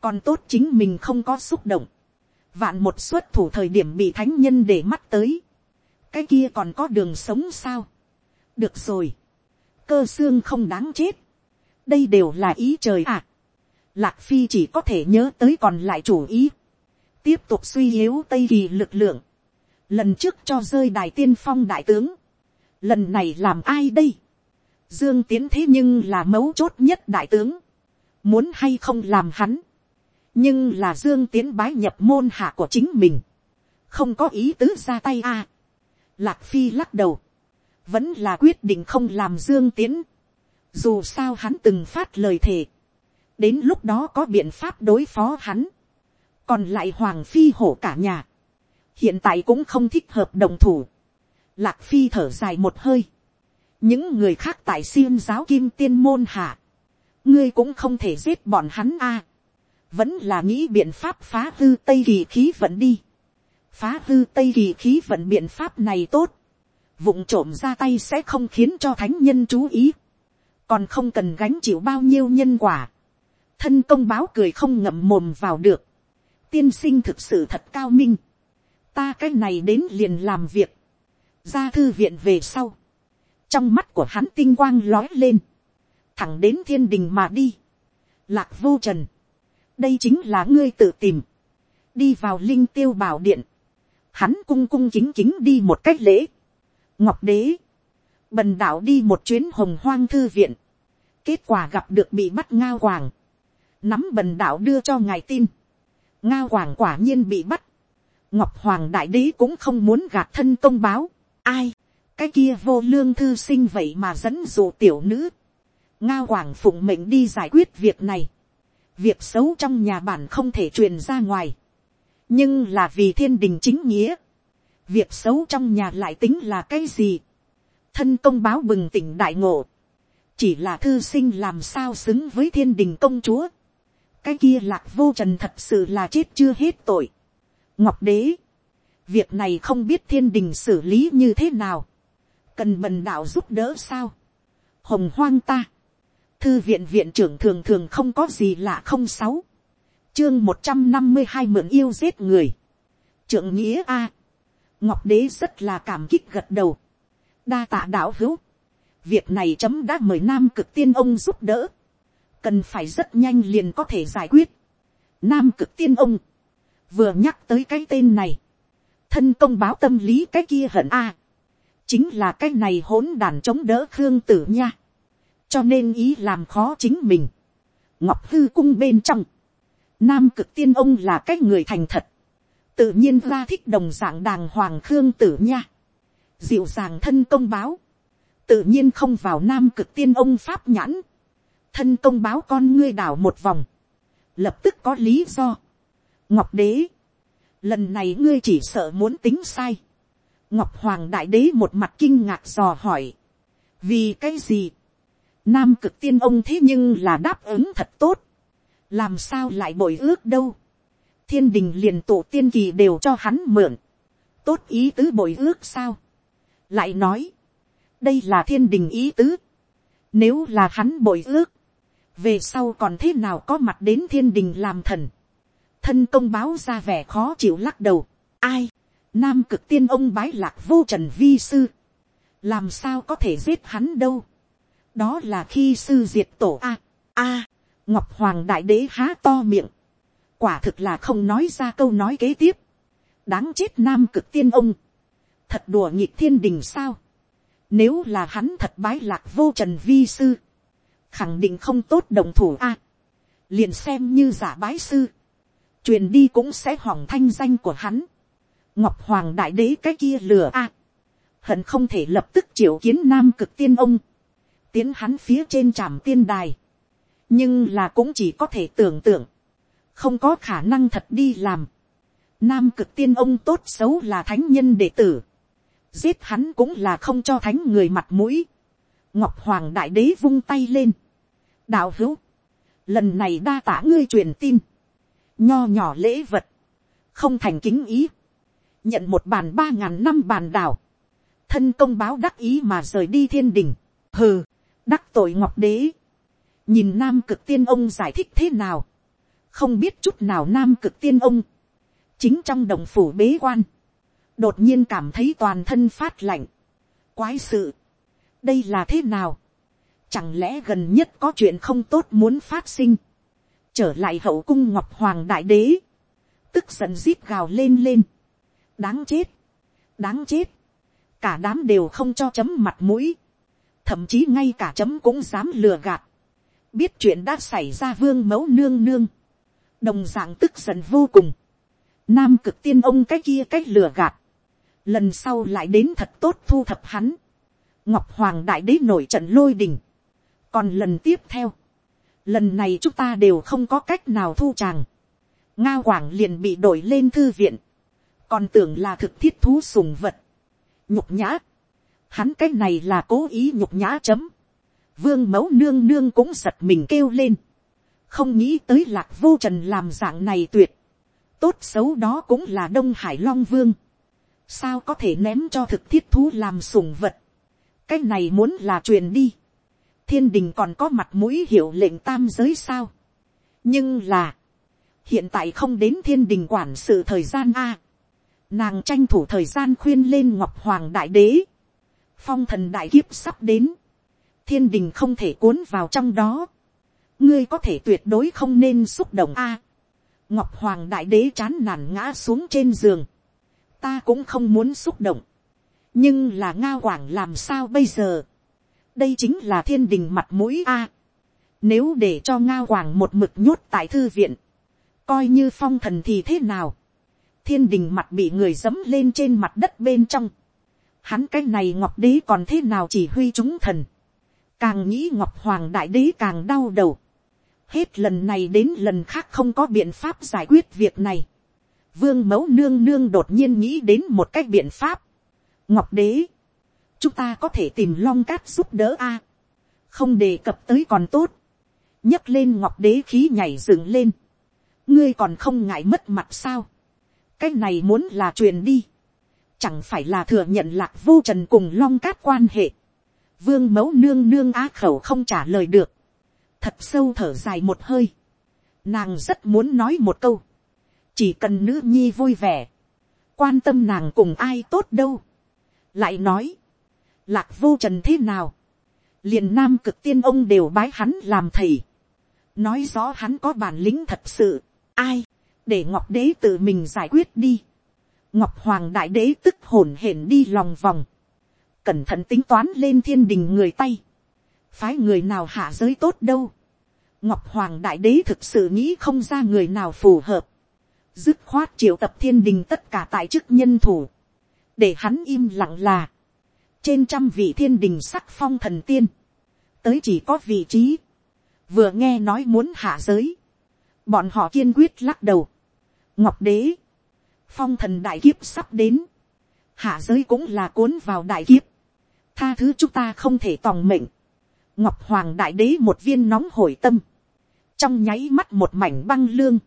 còn tốt chính mình không có xúc động, vạn một suất thủ thời điểm bị thánh nhân để mắt tới, cái kia còn có đường sống sao. được rồi, cơ xương không đáng chết. đây đều là ý trời ạ. À. lạc phi chỉ có thể nhớ tới còn lại chủ ý. tiếp tục suy yếu tây kỳ lực lượng. lần trước cho rơi đài tiên phong đại tướng. lần này làm ai đây dương tiến thế nhưng là mấu chốt nhất đại tướng. muốn hay không làm hắn. nhưng là dương tiến bái nhập môn hạ của chính mình. không có ý tứ ra tay a. À. lạc phi lắc đầu vẫn là quyết định không làm dương tiến. Dù sao hắn từng phát lời thề. Đến lúc đó có biện pháp đối phó hắn. Còn lại Hoàng Phi hổ cả nhà. Hiện tại cũng không thích hợp đồng thủ. Lạc Phi thở dài một hơi. Những người khác tại xiêm giáo kim tiên môn hạ. Ngươi cũng không thể giết bọn hắn a. Vẫn là nghĩ biện pháp phá hư Tây Kỳ khí vận đi. Phá hư Tây Kỳ khí vận biện pháp này tốt. Vụng trộm ra tay sẽ không khiến cho thánh nhân chú ý, còn không cần gánh chịu bao nhiêu nhân quả. thân công báo cười không ngậm mồm vào được, tiên sinh thực sự thật cao minh, ta cái này đến liền làm việc, ra thư viện về sau, trong mắt của hắn tinh quang lói lên, thẳng đến thiên đình mà đi, lạc vô trần, đây chính là ngươi tự tìm, đi vào linh tiêu bảo điện, hắn cung cung chính chính đi một cách lễ, ngọc đế, bần đạo đi một chuyến hồng hoang thư viện, kết quả gặp được bị bắt ngao hoàng, nắm bần đạo đưa cho ngài tin, ngao hoàng quả nhiên bị bắt, ngọc hoàng đại đế cũng không muốn gạt thân công báo, ai, cái kia vô lương thư sinh vậy mà dẫn dụ tiểu nữ, ngao hoàng phụng mệnh đi giải quyết việc này, việc xấu trong nhà bản không thể truyền ra ngoài, nhưng là vì thiên đình chính nghĩa, việc xấu trong nhà lại tính là cái gì, thân công báo bừng tỉnh đại ngộ, chỉ là thư sinh làm sao xứng với thiên đình công chúa, cái kia lạc vô trần thật sự là chết chưa hết tội. ngọc đế, việc này không biết thiên đình xử lý như thế nào, cần bần đạo giúp đỡ sao, hồng hoang ta, thư viện viện trưởng thường thường không có gì lạ không sáu, chương một trăm năm mươi hai mượn yêu giết người, trưởng nghĩa a, ngọc đế rất là cảm kích gật đầu, đa tạ đạo hữu, việc này chấm đã mời nam cực tiên ông giúp đỡ, cần phải rất nhanh liền có thể giải quyết. Nam cực tiên ông, vừa nhắc tới cái tên này, thân công báo tâm lý cái kia hận a, chính là cái này hỗn đàn chống đỡ khương tử nha, cho nên ý làm khó chính mình. ngọc hư cung bên trong, nam cực tiên ông là cái người thành thật, tự nhiên ra thích đồng dạng đàng hoàng khương tử nha, dịu dàng thân công báo, tự nhiên không vào nam cực tiên ông pháp nhãn, thân công báo con ngươi đảo một vòng, lập tức có lý do. ngọc đế, lần này ngươi chỉ sợ muốn tính sai ngọc hoàng đại đế một mặt kinh ngạc dò hỏi, vì cái gì, nam cực tiên ông thế nhưng là đáp ứng thật tốt, làm sao lại bội ước đâu, thiên đình liền tổ tiên kỳ đều cho hắn mượn, tốt ý tứ bội ước sao, lại nói, đây là thiên đình ý tứ, nếu là hắn bội ước, về sau còn thế nào có mặt đến thiên đình làm thần, thân công báo ra vẻ khó chịu lắc đầu, ai, nam cực tiên ông bái lạc vô trần vi sư, làm sao có thể giết hắn đâu, đó là khi sư diệt tổ a, a, ngọc hoàng đại đế há to miệng, quả thực là không nói ra câu nói kế tiếp, đáng chết nam cực tiên ông, thật đùa nhịp thiên đình sao, nếu là hắn thật bái lạc vô trần vi sư, khẳng định không tốt đồng thủ a. liền xem như giả bái sư, truyền đi cũng sẽ hỏng thanh danh của hắn ngọc hoàng đại đế cái kia lừa a. hận không thể lập tức triệu kiến nam cực tiên ông, tiến hắn phía trên trạm tiên đài. nhưng là cũng chỉ có thể tưởng tượng, không có khả năng thật đi làm. Nam cực tiên ông tốt xấu là thánh nhân đệ tử. Giết hắn cũng là không cho thánh người mặt mũi. Ngọc Hoàng Đại Đế vung tay lên đạo hữu, lần này đa tả ngươi truyền tin, nho nhỏ lễ vật, không thành kính ý, nhận một bàn ba ngàn năm bàn đảo, thân công báo đắc ý mà rời đi thiên đình, hừ, đắc tội ngọc đế, nhìn nam cực tiên ông giải thích thế nào, không biết chút nào nam cực tiên ông, chính trong đồng phủ bế quan, đột nhiên cảm thấy toàn thân phát lạnh, quái sự, đây là thế nào, Chẳng lẽ gần nhất có chuyện không tốt muốn phát sinh. Trở lại hậu cung ngọc hoàng đại đế. Tức giận rít gào lên lên. Đáng chết. Đáng chết. Cả đám đều không cho chấm mặt mũi. Thậm chí ngay cả chấm cũng dám lừa gạt. Biết chuyện đã xảy ra vương mẫu nương nương. Đồng dạng tức giận vô cùng. Nam cực tiên ông cái kia cái lừa gạt. Lần sau lại đến thật tốt thu thập hắn. Ngọc Hoàng Đại Đế nổi trận lôi đình còn lần tiếp theo, lần này chúng ta đều không có cách nào thu chàng. nga quảng liền bị đổi lên thư viện, còn tưởng là thực thiết thú sùng vật, nhục nhã. Hắn cái này là cố ý nhục nhã chấm. vương mẫu nương nương cũng giật mình kêu lên. không nghĩ tới lạc vô trần làm dạng này tuyệt. tốt xấu đó cũng là đông hải long vương. sao có thể ném cho thực thiết thú làm sùng vật. cái này muốn là truyền đi thiên đình còn có mặt mũi hiệu lệnh tam giới sao. nhưng là, hiện tại không đến thiên đình quản sự thời gian a nàng tranh thủ thời gian khuyên lên ngọc hoàng đại đế, phong thần đại kiếp sắp đến, thiên đình không thể cuốn vào trong đó, ngươi có thể tuyệt đối không nên xúc động a. ngọc hoàng đại đế chán nản ngã xuống trên giường, ta cũng không muốn xúc động, nhưng là nga quảng làm sao bây giờ, đây chính là thiên đình mặt mũi a. nếu để cho nga quảng một mực nhốt tại thư viện, coi như phong thần thì thế nào, thiên đình mặt bị người dẫm lên trên mặt đất bên trong, hắn cái này ngọc đế còn thế nào chỉ huy chúng thần, càng nghĩ ngọc hoàng đại đế càng đau đầu, hết lần này đến lần khác không có biện pháp giải quyết việc này, vương mẫu nương nương đột nhiên nghĩ đến một cách biện pháp, ngọc đế, chúng ta có thể tìm long cát giúp đỡ a, không đề cập tới còn tốt, nhấc lên ngọc đế khí nhảy dựng lên, ngươi còn không ngại mất mặt sao, cái này muốn là truyền đi, chẳng phải là thừa nhận lạc vô trần cùng long cát quan hệ, vương mẫu nương nương á khẩu không trả lời được, thật sâu thở dài một hơi, nàng rất muốn nói một câu, chỉ cần nữ nhi vui vẻ, quan tâm nàng cùng ai tốt đâu, lại nói, lạc vô trần thế nào, liền nam cực tiên ông đều bái hắn làm thầy, nói rõ hắn có bản lĩnh thật sự, ai, để ngọc đế tự mình giải quyết đi, ngọc hoàng đại đế tức hổn hển đi lòng vòng, cẩn thận tính toán lên thiên đình người tay, phái người nào hạ giới tốt đâu, ngọc hoàng đại đế thực sự nghĩ không ra người nào phù hợp, dứt khoát triệu tập thiên đình tất cả tại chức nhân thủ, để hắn im lặng là, trên trăm vị thiên đình sắc phong thần tiên, tới chỉ có vị trí, vừa nghe nói muốn hạ giới, bọn họ kiên quyết lắc đầu, ngọc đế, phong thần đại kiếp sắp đến, hạ giới cũng là cuốn vào đại kiếp, tha thứ chúng ta không thể tòng mệnh, ngọc hoàng đại đế một viên nóng hổi tâm, trong nháy mắt một mảnh băng lương,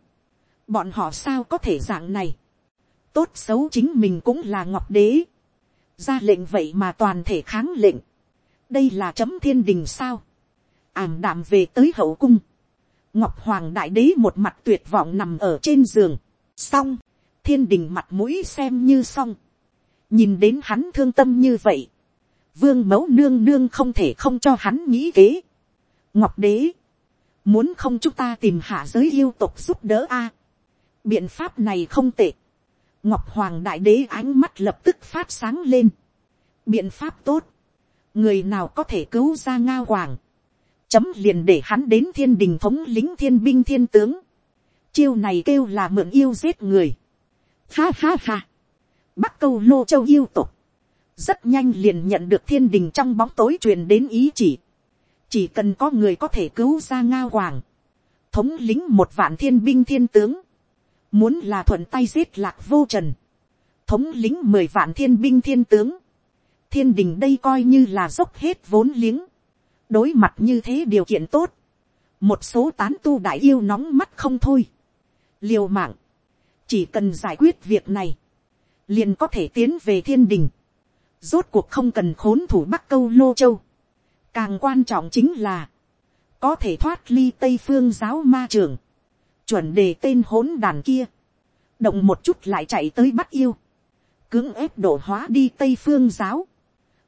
bọn họ sao có thể dạng này, tốt xấu chính mình cũng là ngọc đế, ra lệnh vậy mà toàn thể kháng lệnh, đây là chấm thiên đình sao, ảm đạm về tới hậu cung, ngọc hoàng đại đế một mặt tuyệt vọng nằm ở trên giường, xong, thiên đình mặt mũi xem như xong, nhìn đến hắn thương tâm như vậy, vương mẫu nương nương không thể không cho hắn nghĩ kế. ngọc đế, muốn không chúng ta tìm hạ giới yêu tục giúp đỡ a. biện pháp này không tệ. ngọc hoàng đại đế ánh mắt lập tức phát sáng lên. biện pháp tốt, người nào có thể cứu ra nga hoàng, chấm liền để hắn đến thiên đình thống lính thiên binh thiên tướng chiêu này kêu là mượn yêu giết người. ha ha ha. bắc câu lô châu yêu tục. Rất nhanh liền nhận được thiên đình trong bóng tối truyền đến ý chỉ. chỉ cần có người có thể cứu ra nga hoàng, thống lính một vạn thiên binh thiên tướng, muốn là thuận tay giết lạc vô trần, thống lính mười vạn thiên binh thiên tướng, thiên đình đây coi như là dốc hết vốn liếng, đối mặt như thế điều kiện tốt, một số tán tu đại yêu nóng mắt không thôi, liều mạng, chỉ cần giải quyết việc này, liền có thể tiến về thiên đình, rốt cuộc không cần khốn thủ bắc câu lô châu. càng quan trọng chính là, có thể thoát ly tây phương giáo ma trường, chuẩn đề tên hỗn đàn kia, động một chút lại chạy tới bắt yêu, cưỡng ép đổ hóa đi tây phương giáo,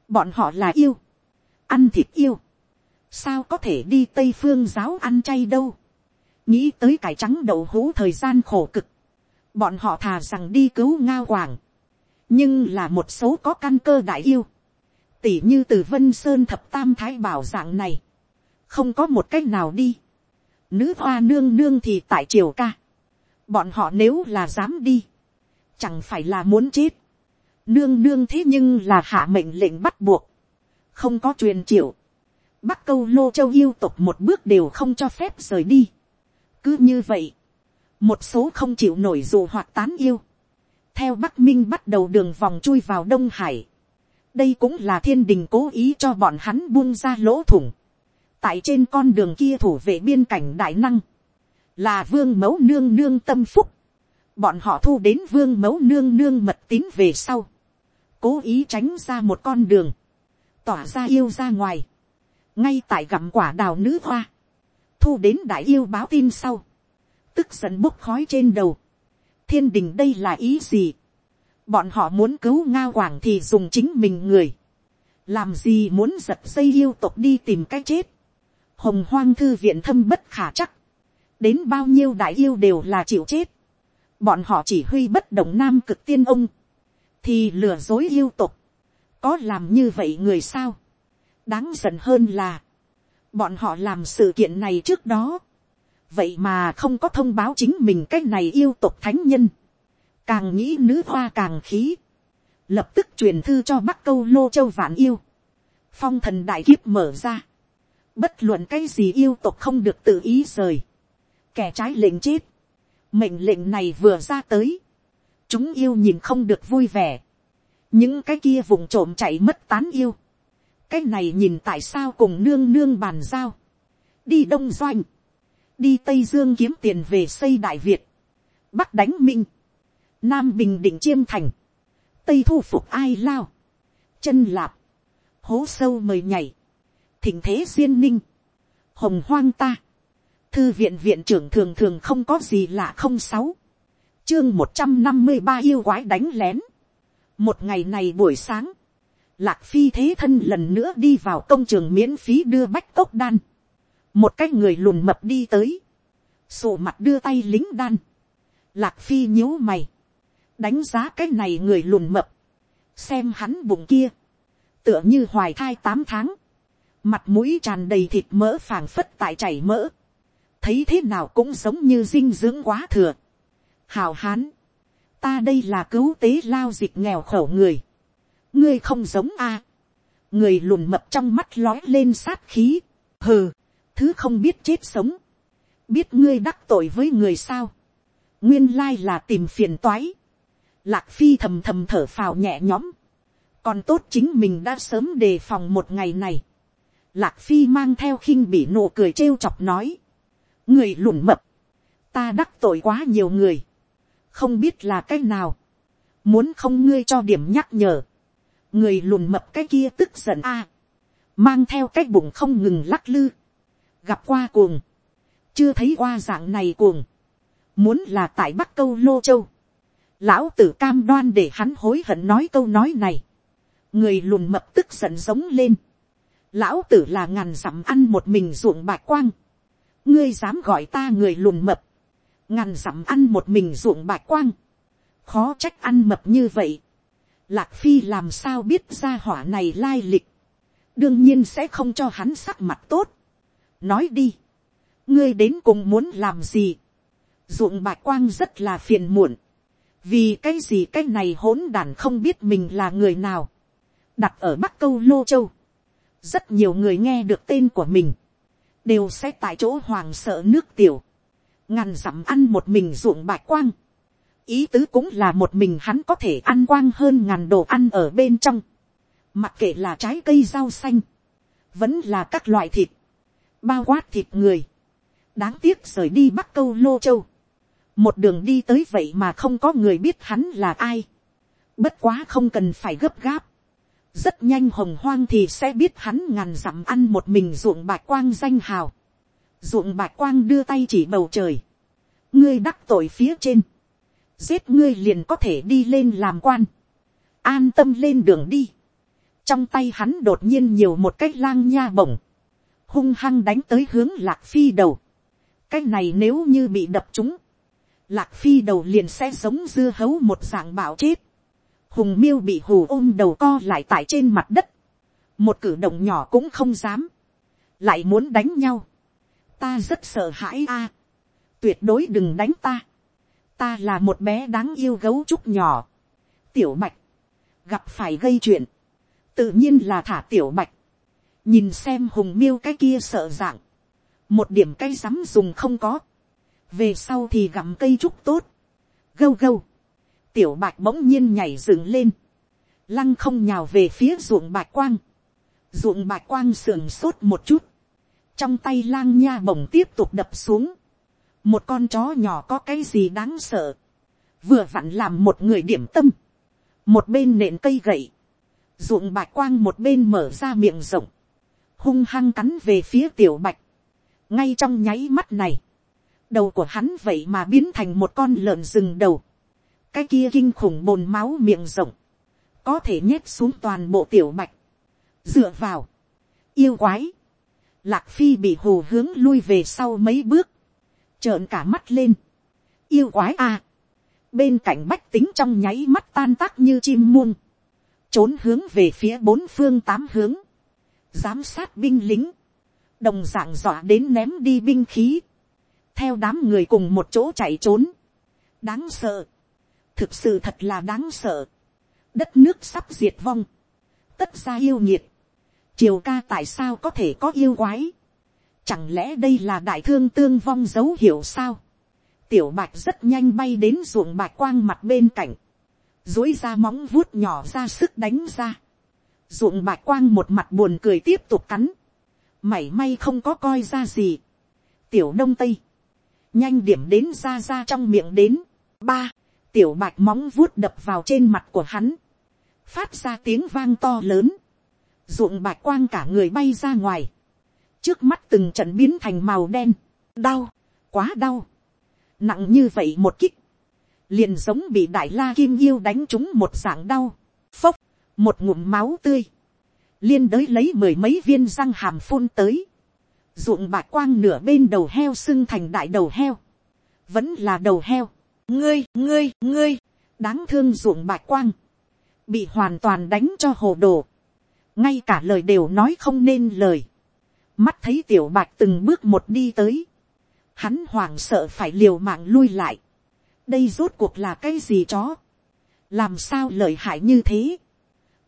bọn họ là yêu, ăn thịt yêu, sao có thể đi tây phương giáo ăn chay đâu, nghĩ tới cải trắng đậu hũ thời gian khổ cực, bọn họ thà rằng đi cứu ngao hoàng, nhưng là một số có căn cơ đại yêu, tỉ như từ vân sơn thập tam thái bảo dạng này, không có một cách nào đi. Nữ hoa nương nương thì tại triều ca, bọn họ nếu là dám đi, chẳng phải là muốn chết. Nương nương thế nhưng là hạ mệnh lệnh bắt buộc, không có truyền triệu. Bắc câu lô châu yêu tục một bước đều không cho phép rời đi cứ như vậy, một số không chịu nổi dù hoặc tán yêu, theo bắc minh bắt đầu đường vòng chui vào đông hải. đây cũng là thiên đình cố ý cho bọn hắn buông ra lỗ thủng. tại trên con đường kia thủ vệ biên cảnh đại năng, là vương mẫu nương nương tâm phúc. bọn họ thu đến vương mẫu nương nương mật tín về sau. cố ý tránh ra một con đường, tỏa ra yêu ra ngoài, ngay tại gặm quả đào nữ hoa, thu đến đại yêu báo tin sau, tức giận bốc khói trên đầu, thiên đình đây là ý gì. bọn họ muốn cứu nga quảng thì dùng chính mình người, làm gì muốn giật dây yêu tộc đi tìm cái chết, hồng hoang thư viện thâm bất khả chắc, đến bao nhiêu đại yêu đều là chịu chết, bọn họ chỉ huy bất động nam cực tiên ông, thì lừa dối yêu tục, có làm như vậy người sao, đáng giận hơn là, bọn họ làm sự kiện này trước đó, vậy mà không có thông báo chính mình cái này yêu tục thánh nhân, càng nghĩ nữ hoa càng khí, lập tức truyền thư cho bắc câu lô châu vạn yêu, phong thần đại kiếp mở ra, bất luận cái gì yêu tục không được tự ý rời, kẻ trái lệnh chết, mệnh lệnh này vừa ra tới, chúng yêu nhìn không được vui vẻ, những cái kia vùng trộm chạy mất tán yêu, cái này nhìn tại sao cùng nương nương bàn giao, đi đông doanh, đi tây dương kiếm tiền về xây đại việt, bắc đánh minh, nam bình định chiêm thành, tây thu phục ai lao, chân lạp, hố sâu mời nhảy, thỉnh thế duyên ninh, hồng hoang ta, thư viện viện trưởng thường thường không có gì lạ không sáu, chương một trăm năm mươi ba yêu quái đánh lén, một ngày này buổi sáng, lạc phi thế thân lần nữa đi vào công trường miễn phí đưa bách cốc đan, một cái người lùn mập đi tới, sổ mặt đưa tay lính đan, lạc phi nhíu mày, đánh giá cái này người lùn mập, xem hắn bụng kia, tựa như hoài thai tám tháng, mặt mũi tràn đầy thịt mỡ phảng phất tại chảy mỡ, thấy thế nào cũng giống như dinh dưỡng quá thừa. hào hán, ta đây là cứu tế lao dịch nghèo khổ người, ngươi không giống a, người lùn mập trong mắt lói lên sát khí, hừ, thứ không biết chết sống, biết ngươi đắc tội với người sao, nguyên lai là tìm phiền toái, lạc phi thầm thầm thở phào nhẹ nhõm, còn tốt chính mình đã sớm đề phòng một ngày này, lạc phi mang theo khinh bị nụ cười trêu chọc nói, người lùn mập, ta đắc tội quá nhiều người, không biết là cái nào, muốn không ngươi cho điểm nhắc nhở, người lùn mập cái kia tức giận a, mang theo cái bụng không ngừng lắc lư, gặp qua cuồng, chưa thấy qua dạng này cuồng, muốn là tại bắc câu lô châu, lão tử cam đoan để hắn hối hận nói câu nói này, người lùn mập tức giận giống lên, lão tử là ngàn dặm ăn một mình ruộng bạc quang, ngươi dám gọi ta người lùn mập, ngàn dặm ăn một mình ruộng bạc quang, khó trách ăn mập như vậy, lạc phi làm sao biết ra hỏa này lai lịch, đương nhiên sẽ không cho hắn sắc mặt tốt, nói đi, ngươi đến cùng muốn làm gì, Dụng bạch quang rất là phiền muộn, vì cái gì cái này hỗn đản không biết mình là người nào, đặt ở bắc câu lô châu, rất nhiều người nghe được tên của mình, đều sẽ tại chỗ hoàng sợ nước tiểu, ngàn dặm ăn một mình ruộng Bạch quang, ý tứ cũng là một mình hắn có thể ăn quang hơn ngàn đồ ăn ở bên trong, mặc kệ là trái cây rau xanh, vẫn là các loại thịt, bao quát thịt người, đáng tiếc rời đi bắc câu lô châu, một đường đi tới vậy mà không có người biết hắn là ai, bất quá không cần phải gấp gáp, rất nhanh hồng hoang thì sẽ biết hắn ngàn dặm ăn một mình ruộng bạc quang danh hào, ruộng bạc quang đưa tay chỉ bầu trời, ngươi đắc tội phía trên, giết ngươi liền có thể đi lên làm quan, an tâm lên đường đi, trong tay hắn đột nhiên nhiều một cái lang nha bổng, hung hăng đánh tới hướng lạc phi đầu, cái này nếu như bị đập chúng, lạc phi đầu liền sẽ giống dưa hấu một dạng bảo chết, hùng miêu bị hù ôm đầu co lại tại trên mặt đất, một cử động nhỏ cũng không dám, lại muốn đánh nhau, ta rất sợ hãi a, tuyệt đối đừng đánh ta, ta là một bé đáng yêu gấu trúc nhỏ, tiểu bạch, gặp phải gây chuyện, tự nhiên là thả tiểu bạch, nhìn xem hùng miêu cái kia sợ dạng, một điểm cây rắm dùng không có, về sau thì gặm cây trúc tốt, gâu gâu, tiểu bạch bỗng nhiên nhảy dựng lên, lăng không nhào về phía ruộng bạch quang, ruộng bạch quang sườn sốt một chút, trong tay lang nha bổng tiếp tục đập xuống, một con chó nhỏ có cái gì đáng sợ, vừa vặn làm một người điểm tâm, một bên nện cây gậy, ruộng bạch quang một bên mở ra miệng rộng, hung hăng cắn về phía tiểu bạch, ngay trong nháy mắt này, đầu của hắn vậy mà biến thành một con lợn rừng đầu, cái kia kinh khủng bồn máu miệng rộng, có thể nhét xuống toàn bộ tiểu bạch, dựa vào, yêu quái, lạc phi bị hồ hướng lui về sau mấy bước, trợn cả mắt lên, yêu quái à, bên cạnh bách tính trong nháy mắt tan tác như chim muông, trốn hướng về phía bốn phương tám hướng, giám sát binh lính, đồng d ạ n g dọa đến ném đi binh khí, theo đám người cùng một chỗ chạy trốn, đáng sợ, thực sự thật là đáng sợ, đất nước sắp diệt vong, tất ra yêu nhiệt, triều ca tại sao có thể có yêu quái, chẳng lẽ đây là đại thương tương vong dấu hiệu sao, tiểu bạch rất nhanh bay đến ruộng bạch quang mặt bên cạnh, dối ra móng vuốt nhỏ ra sức đánh ra, ruộng bạch quang một mặt buồn cười tiếp tục cắn, mảy may không có coi ra gì. tiểu đông tây, nhanh điểm đến ra ra trong miệng đến. ba, tiểu bạch móng vuốt đập vào trên mặt của hắn, phát ra tiếng vang to lớn, ruộng bạch quang cả người bay ra ngoài, trước mắt từng trận biến thành màu đen, đau, quá đau, nặng như vậy một kích, liền giống bị đại la kim yêu đánh trúng một dạng đau, phốc, một ngụm máu tươi, liên đới lấy mười mấy viên răng hàm phun tới, ruộng bạc quang nửa bên đầu heo sưng thành đại đầu heo, vẫn là đầu heo, ngươi, ngươi, ngươi, đáng thương ruộng bạc quang, bị hoàn toàn đánh cho hồ đồ, ngay cả lời đều nói không nên lời, mắt thấy tiểu bạch từng bước một đi tới, hắn hoảng sợ phải liều mạng lui lại, đây rốt cuộc là cái gì chó, làm sao lợi hại như thế,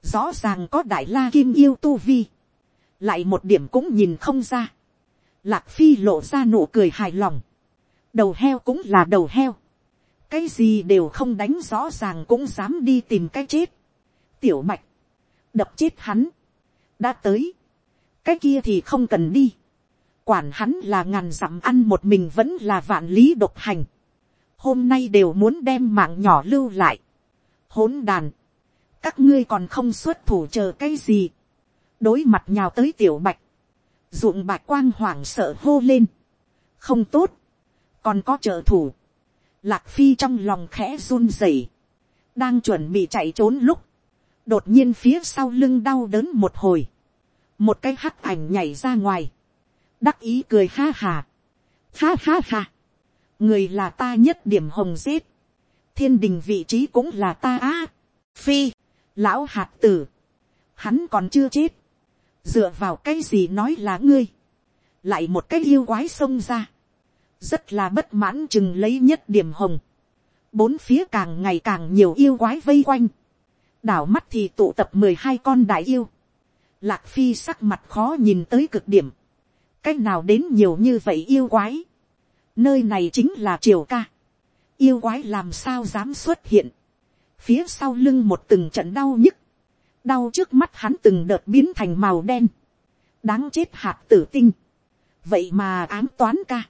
rõ ràng có đại la kim yêu tu vi, lại một điểm cũng nhìn không ra. Lạc phi lộ ra nụ cười hài lòng, đầu heo cũng là đầu heo, cái gì đều không đánh rõ ràng cũng dám đi tìm cái chết. tiểu mạch, đập chết hắn, đã tới, cái kia thì không cần đi, quản hắn là ngàn dặm ăn một mình vẫn là vạn lý độc hành, hôm nay đều muốn đem mạng nhỏ lưu lại, hỗn đàn, các ngươi còn không xuất thủ chờ cái gì, đối mặt nhào tới tiểu bạch, ruộng bạch quang hoảng sợ hô lên, không tốt, còn có trợ thủ, lạc phi trong lòng khẽ run rẩy, đang chuẩn bị chạy trốn lúc, đột nhiên phía sau lưng đau đớn một hồi, một cái hắc ảnh nhảy ra ngoài, đắc ý cười ha hà, ha ha ha, người là ta nhất điểm hồng giết, thiên đình vị trí cũng là ta a phi, lão hạt tử, hắn còn chưa chết, dựa vào cái gì nói là ngươi, lại một cái yêu quái xông ra, rất là bất mãn chừng lấy nhất điểm hồng, bốn phía càng ngày càng nhiều yêu quái vây quanh, đảo mắt thì tụ tập mười hai con đại yêu, lạc phi sắc mặt khó nhìn tới cực điểm, cách nào đến nhiều như vậy yêu quái, nơi này chính là triều ca, yêu quái làm sao dám xuất hiện, phía sau lưng một từng trận đau nhức, đau trước mắt hắn từng đợt biến thành màu đen, đáng chết hạt tử tinh, vậy mà ám toán ca,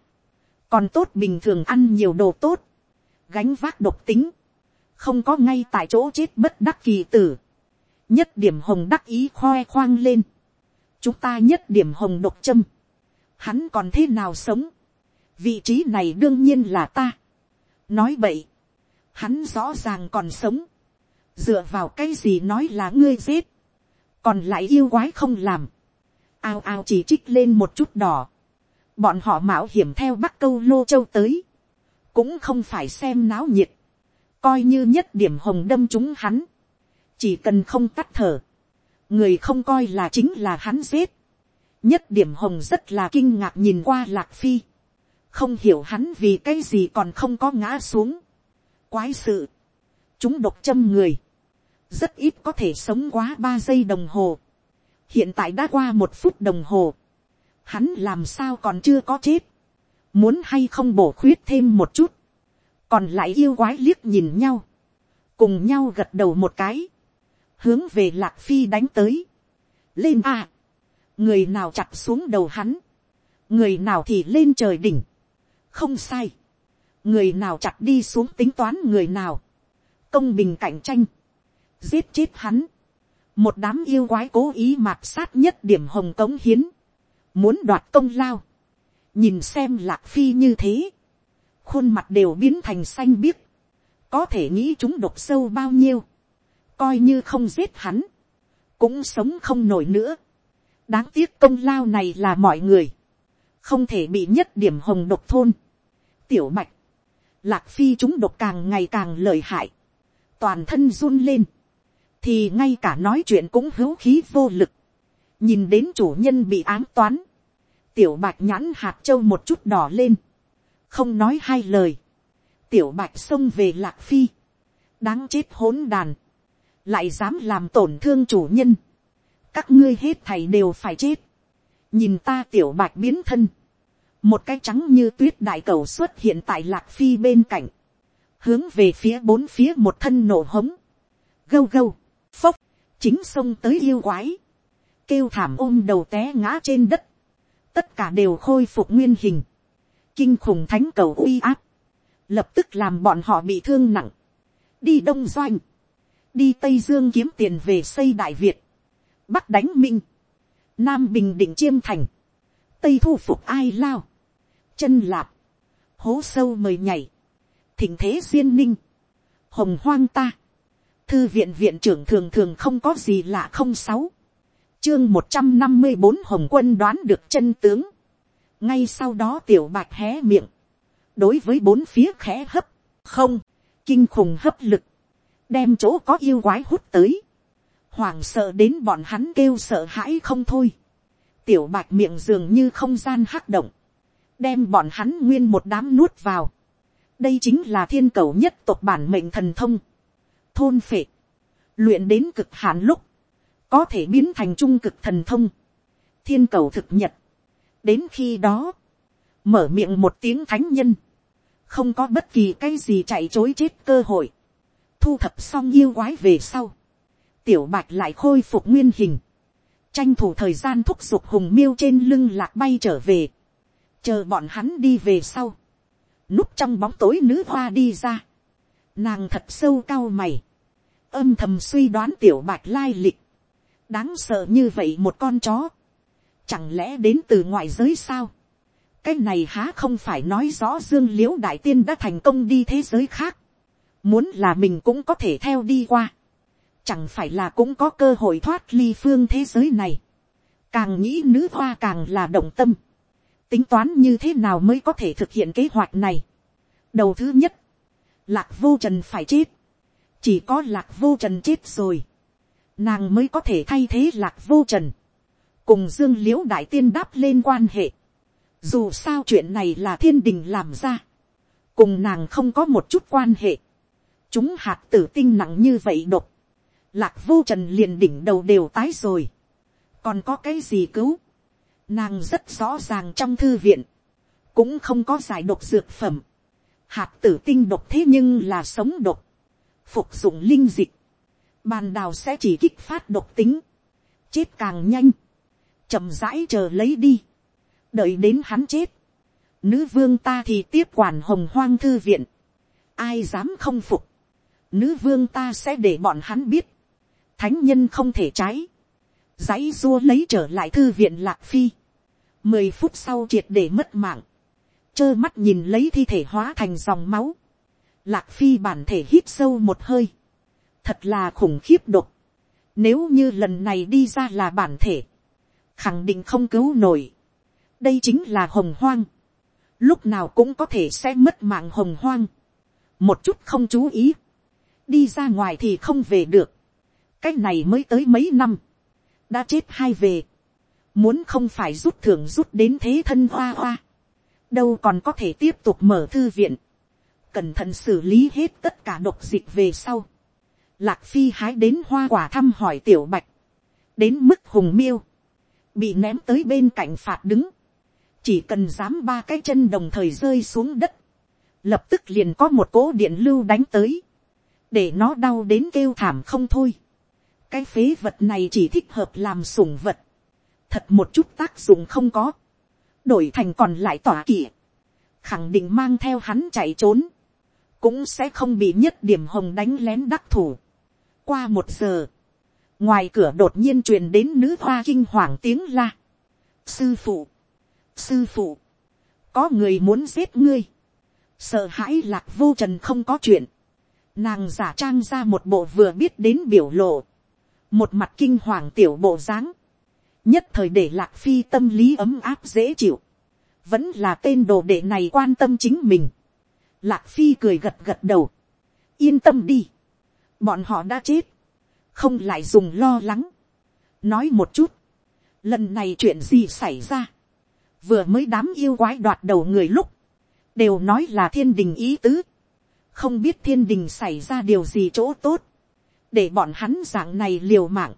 còn tốt bình thường ăn nhiều đồ tốt, gánh vác độc tính, không có ngay tại chỗ chết bất đắc kỳ tử, nhất điểm hồng đắc ý khoe khoang lên, chúng ta nhất điểm hồng độc châm, hắn còn thế nào sống, vị trí này đương nhiên là ta, nói vậy, hắn rõ ràng còn sống, dựa vào cái gì nói là ngươi giết, còn lại yêu quái không làm, ao ao chỉ trích lên một chút đỏ, bọn họ mạo hiểm theo bắc câu lô châu tới, cũng không phải xem náo nhiệt, coi như nhất điểm hồng đâm chúng hắn, chỉ cần không tắt thở, người không coi là chính là hắn giết, nhất điểm hồng rất là kinh ngạc nhìn qua lạc phi, không hiểu hắn vì cái gì còn không có ngã xuống, quái sự, chúng độc châm người, rất ít có thể sống quá ba giây đồng hồ. hiện tại đã qua một phút đồng hồ, hắn làm sao còn chưa có chết, muốn hay không bổ khuyết thêm một chút, còn lại yêu quái liếc nhìn nhau, cùng nhau gật đầu một cái, hướng về lạc phi đánh tới, lên a, người nào chặt xuống đầu hắn, người nào thì lên trời đỉnh, không sai, người nào chặt đi xuống tính toán người nào, công bình cạnh tranh, giết chết hắn, một đám yêu quái cố ý mạt sát nhất điểm hồng cống hiến, muốn đoạt công lao, nhìn xem lạc phi như thế, khuôn mặt đều biến thành xanh biếc, có thể nghĩ chúng độc sâu bao nhiêu, coi như không giết hắn, cũng sống không nổi nữa. đáng tiếc công lao này là mọi người, không thể bị nhất điểm hồng độc thôn. tiểu mạch, lạc phi chúng độc càng ngày càng lợi hại, toàn thân run lên, thì ngay cả nói chuyện cũng hữu khí vô lực, nhìn đến chủ nhân bị ám toán, tiểu bạch nhãn hạt châu một chút đỏ lên, không nói hai lời, tiểu bạch xông về lạc phi, đáng chết hỗn đàn, lại dám làm tổn thương chủ nhân, các ngươi hết thầy đều phải chết, nhìn ta tiểu bạch biến thân, một cái trắng như tuyết đại cầu xuất hiện tại lạc phi bên cạnh, hướng về phía bốn phía một thân nổ hống, gâu gâu, phốc, chính xông tới yêu quái, kêu thảm ôm đầu té ngã trên đất, tất cả đều khôi phục nguyên hình, kinh khủng thánh cầu uy áp, lập tức làm bọn họ bị thương nặng, đi đông doanh, đi tây dương kiếm tiền về xây đại việt, bắc đánh minh, nam bình định chiêm thành, tây thu phục ai lao, chân lạp, hố sâu mời nhảy, thỉnh thế duyên ninh, hồng hoang ta, thư viện viện trưởng thường thường không có gì lạ không sáu, chương một trăm năm mươi bốn hồng quân đoán được chân tướng, ngay sau đó tiểu bạch hé miệng, đối với bốn phía khẽ hấp, không, kinh khủng hấp lực, đem chỗ có yêu quái hút tới, hoảng sợ đến bọn hắn kêu sợ hãi không thôi, tiểu bạch miệng dường như không gian hắc động, đem bọn hắn nguyên một đám nuốt vào, đây chính là thiên cầu nhất tộc bản mệnh thần thông, thôn phệ, luyện đến cực hạn lúc, có thể biến thành trung cực thần thông, thiên cầu thực nhật, đến khi đó, mở miệng một tiếng thánh nhân, không có bất kỳ cái gì chạy chối chết cơ hội, thu thập xong yêu quái về sau, tiểu bạch lại khôi phục nguyên hình, tranh thủ thời gian thúc giục hùng miêu trên lưng lạc bay trở về, chờ bọn hắn đi về sau, núp trong bóng tối nữ hoa đi ra, nàng thật sâu cao mày, âm thầm suy đoán tiểu bạch lai lịch, đáng sợ như vậy một con chó, chẳng lẽ đến từ ngoại giới sao, cái này há không phải nói rõ dương l i ễ u đại tiên đã thành công đi thế giới khác, muốn là mình cũng có thể theo đi qua, chẳng phải là cũng có cơ hội thoát ly phương thế giới này, càng nghĩ nữ hoa càng là động tâm, tính toán như thế nào mới có thể thực hiện kế hoạch này. đầu thứ nhất, lạc vô trần phải chết, chỉ có lạc vô trần chết rồi, nàng mới có thể thay thế lạc vô trần, cùng dương l i ễ u đại tiên đáp lên quan hệ, dù sao chuyện này là thiên đình làm ra. Cùng nàng không có một chút quan hệ. Chúng hạt tử tinh nặng như vậy độc, Lạc vô trần liền đỉnh đầu đều tái rồi. Còn có cái gì cứu? Nàng rất rõ ràng trong thư viện. Cũng không có giải độc dược phẩm. Hạt tử tinh độc thế nhưng là sống độc. Phục dụng linh dịch. Bàn đào sẽ chỉ kích phát độc tính. Chết càng nhanh. chậm rãi chờ lấy đi đợi đến hắn chết, nữ vương ta thì tiếp quản hồng hoang thư viện, ai dám không phục, nữ vương ta sẽ để bọn hắn biết, thánh nhân không thể trái, dãy dua lấy trở lại thư viện lạc phi, mười phút sau triệt để mất mạng, trơ mắt nhìn lấy thi thể hóa thành dòng máu, lạc phi bản thể hít sâu một hơi, thật là khủng khiếp độc, nếu như lần này đi ra là bản thể, khẳng định không cứu nổi, đây chính là hồng hoang, lúc nào cũng có thể sẽ mất mạng hồng hoang, một chút không chú ý, đi ra ngoài thì không về được, cái này mới tới mấy năm, đã chết hai về, muốn không phải rút thưởng rút đến thế thân hoa hoa, đâu còn có thể tiếp tục mở thư viện, cẩn thận xử lý hết tất cả độc dịch về sau, lạc phi hái đến hoa quả thăm hỏi tiểu bạch, đến mức hùng miêu, bị ném tới bên cạnh phạt đứng, chỉ cần dám ba cái chân đồng thời rơi xuống đất, lập tức liền có một cỗ điện lưu đánh tới, để nó đau đến kêu thảm không thôi. cái phế vật này chỉ thích hợp làm sủng vật, thật một chút tác dụng không có, đổi thành còn lại tỏa kỵ, khẳng định mang theo hắn chạy trốn, cũng sẽ không bị nhất điểm hồng đánh lén đắc thủ. qua một giờ, ngoài cửa đột nhiên truyền đến nữ hoa kinh hoàng tiếng la. sư phụ, sư phụ, có người muốn giết ngươi, sợ hãi lạc vô trần không có chuyện, nàng giả trang ra một bộ vừa biết đến biểu lộ, một mặt kinh hoàng tiểu bộ dáng, nhất thời để lạc phi tâm lý ấm áp dễ chịu, vẫn là tên đồ đệ này quan tâm chính mình. Lạc phi cười gật gật đầu, yên tâm đi, bọn họ đã chết, không lại dùng lo lắng, nói một chút, lần này chuyện gì xảy ra, vừa mới đám yêu quái đoạt đầu người lúc, đều nói là thiên đình ý tứ, không biết thiên đình xảy ra điều gì chỗ tốt, để bọn hắn dạng này liều mạng,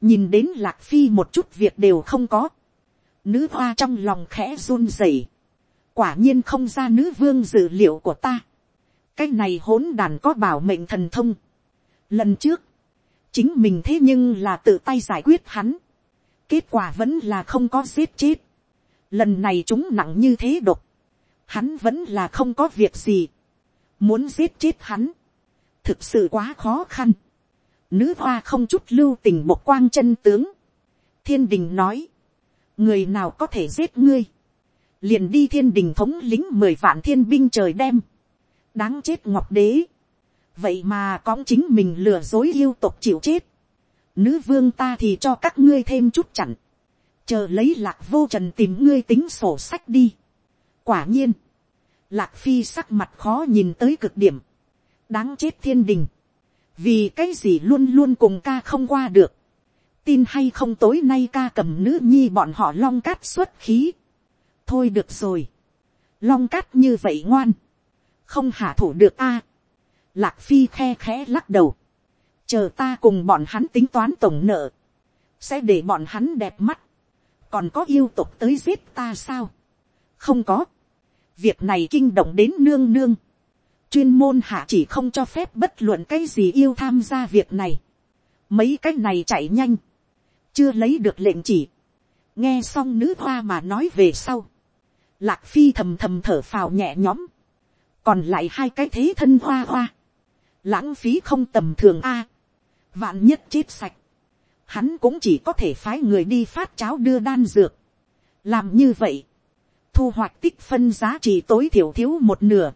nhìn đến lạc phi một chút việc đều không có, nữ hoa trong lòng khẽ run rẩy, quả nhiên không ra nữ vương dự liệu của ta, cái này hỗn đàn có bảo mệnh thần thông, lần trước, chính mình thế nhưng là tự tay giải quyết hắn, kết quả vẫn là không có giết chết, lần này chúng nặng như thế độc, hắn vẫn là không có việc gì, muốn giết chết hắn, thực sự quá khó khăn, nữ hoa không chút lưu tình một quang chân tướng, thiên đình nói, người nào có thể giết ngươi, liền đi thiên đình thống lính mười vạn thiên binh trời đem, đáng chết ngọc đế, vậy mà có chính mình lừa dối yêu tục chịu chết, nữ vương ta thì cho các ngươi thêm chút chặn, chờ lấy lạc vô trần tìm ngươi tính sổ sách đi. quả nhiên, lạc phi sắc mặt khó nhìn tới cực điểm, đáng chết thiên đình, vì cái gì luôn luôn cùng ca không qua được, tin hay không tối nay ca cầm nữ nhi bọn họ long cát xuất khí, thôi được rồi, long cát như vậy ngoan, không hạ thủ được a, lạc phi khe khẽ lắc đầu, chờ ta cùng bọn hắn tính toán tổng nợ, sẽ để bọn hắn đẹp mắt, còn có yêu tục tới giết ta sao, không có, việc này kinh động đến nương nương, chuyên môn hạ chỉ không cho phép bất luận cái gì yêu tham gia việc này, mấy cái này chạy nhanh, chưa lấy được lệnh chỉ, nghe xong nữ hoa mà nói về sau, lạc phi thầm thầm thở phào nhẹ nhõm, còn lại hai cái thế thân hoa hoa, lãng phí không tầm thường a, vạn nhất chết sạch, hắn cũng chỉ có thể phái người đi phát cháo đưa đan dược. làm như vậy, thu hoạch tích phân giá trị tối thiểu thiếu một nửa.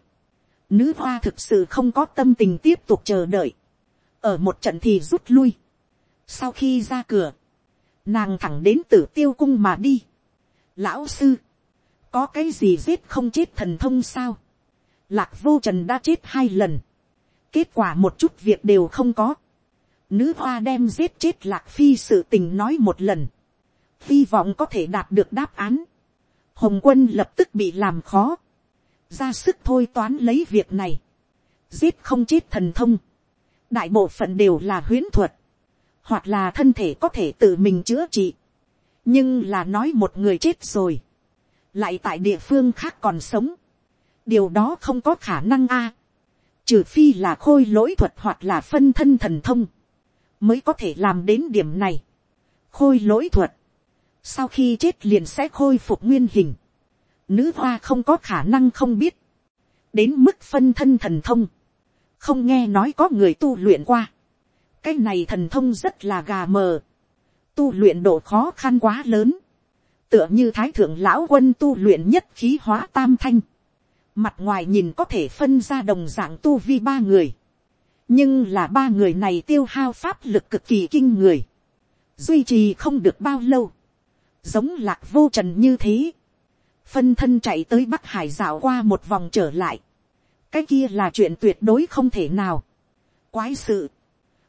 Nữ hoa thực sự không có tâm tình tiếp tục chờ đợi. ở một trận thì rút lui. sau khi ra cửa, nàng thẳng đến tử tiêu cung mà đi. lão sư, có cái gì giết không chết thần thông sao. lạc vô trần đã chết hai lần. kết quả một chút việc đều không có Nữ hoa đem giết chết lạc phi sự tình nói một lần. Hy vọng có thể đạt được đáp án. Hồng quân lập tức bị làm khó. Ra sức thôi toán lấy việc này. Giết không chết thần thông. Đại bộ phận đều là huyễn thuật. Hoặc là thân thể có thể tự mình chữa trị. Nhưng là nói một người chết rồi. Lại tại địa phương khác còn sống. Điều đó không có khả năng a Trừ phi là khôi lỗi thuật hoặc là phân thân thần thông mới có thể làm đến điểm này. khôi lỗi thuật, sau khi chết liền sẽ khôi phục nguyên hình. nữ hoa không có khả năng không biết, đến mức phân thân thần thông, không nghe nói có người tu luyện qua. cái này thần thông rất là gà mờ, tu luyện độ khó khăn quá lớn, tựa như thái thượng lão quân tu luyện nhất khí hóa tam thanh, mặt ngoài nhìn có thể phân ra đồng dạng tu vi ba người, nhưng là ba người này tiêu hao pháp lực cực kỳ kinh người, duy trì không được bao lâu, giống lạc vô trần như thế, phân thân chạy tới bắc hải dạo qua một vòng trở lại, cái kia là chuyện tuyệt đối không thể nào, quái sự,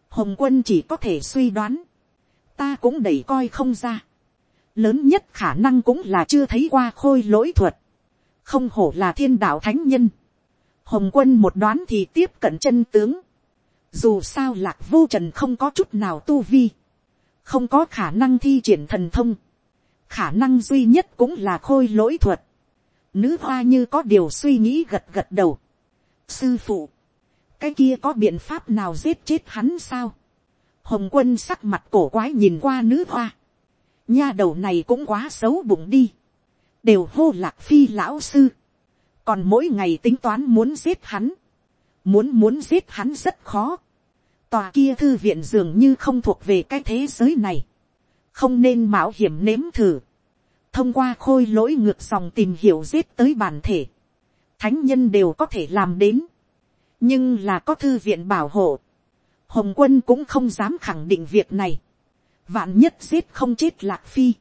hồng quân chỉ có thể suy đoán, ta cũng đẩy coi không ra, lớn nhất khả năng cũng là chưa thấy qua khôi lỗi thuật, không hổ là thiên đạo thánh nhân, hồng quân một đoán thì tiếp cận chân tướng, dù sao lạc vô trần không có chút nào tu vi. Không có khả năng thi triển thần thông. Khả năng duy nhất cũng là khôi lỗi thuật. Nữ hoa như có điều suy nghĩ gật gật đầu. Sư phụ. Cái kia có biện pháp nào giết chết hắn sao? Hồng quân sắc mặt cổ quái nhìn qua nữ hoa. Nha đầu này cũng quá xấu bụng đi. Đều hô lạc phi lão sư. Còn mỗi ngày tính toán muốn giết hắn Muốn muốn giết hắn rất khó. Tòa kia thư viện dường như không thuộc về cái thế giới này. Không nên mạo hiểm nếm thử. Thông qua khôi lỗi ngược dòng tìm hiểu giết tới bản thể. Thánh nhân đều có thể làm đến. nhưng là có thư viện bảo hộ, hồng quân cũng không dám khẳng định việc này, vạn nhất giết không chết lạc phi,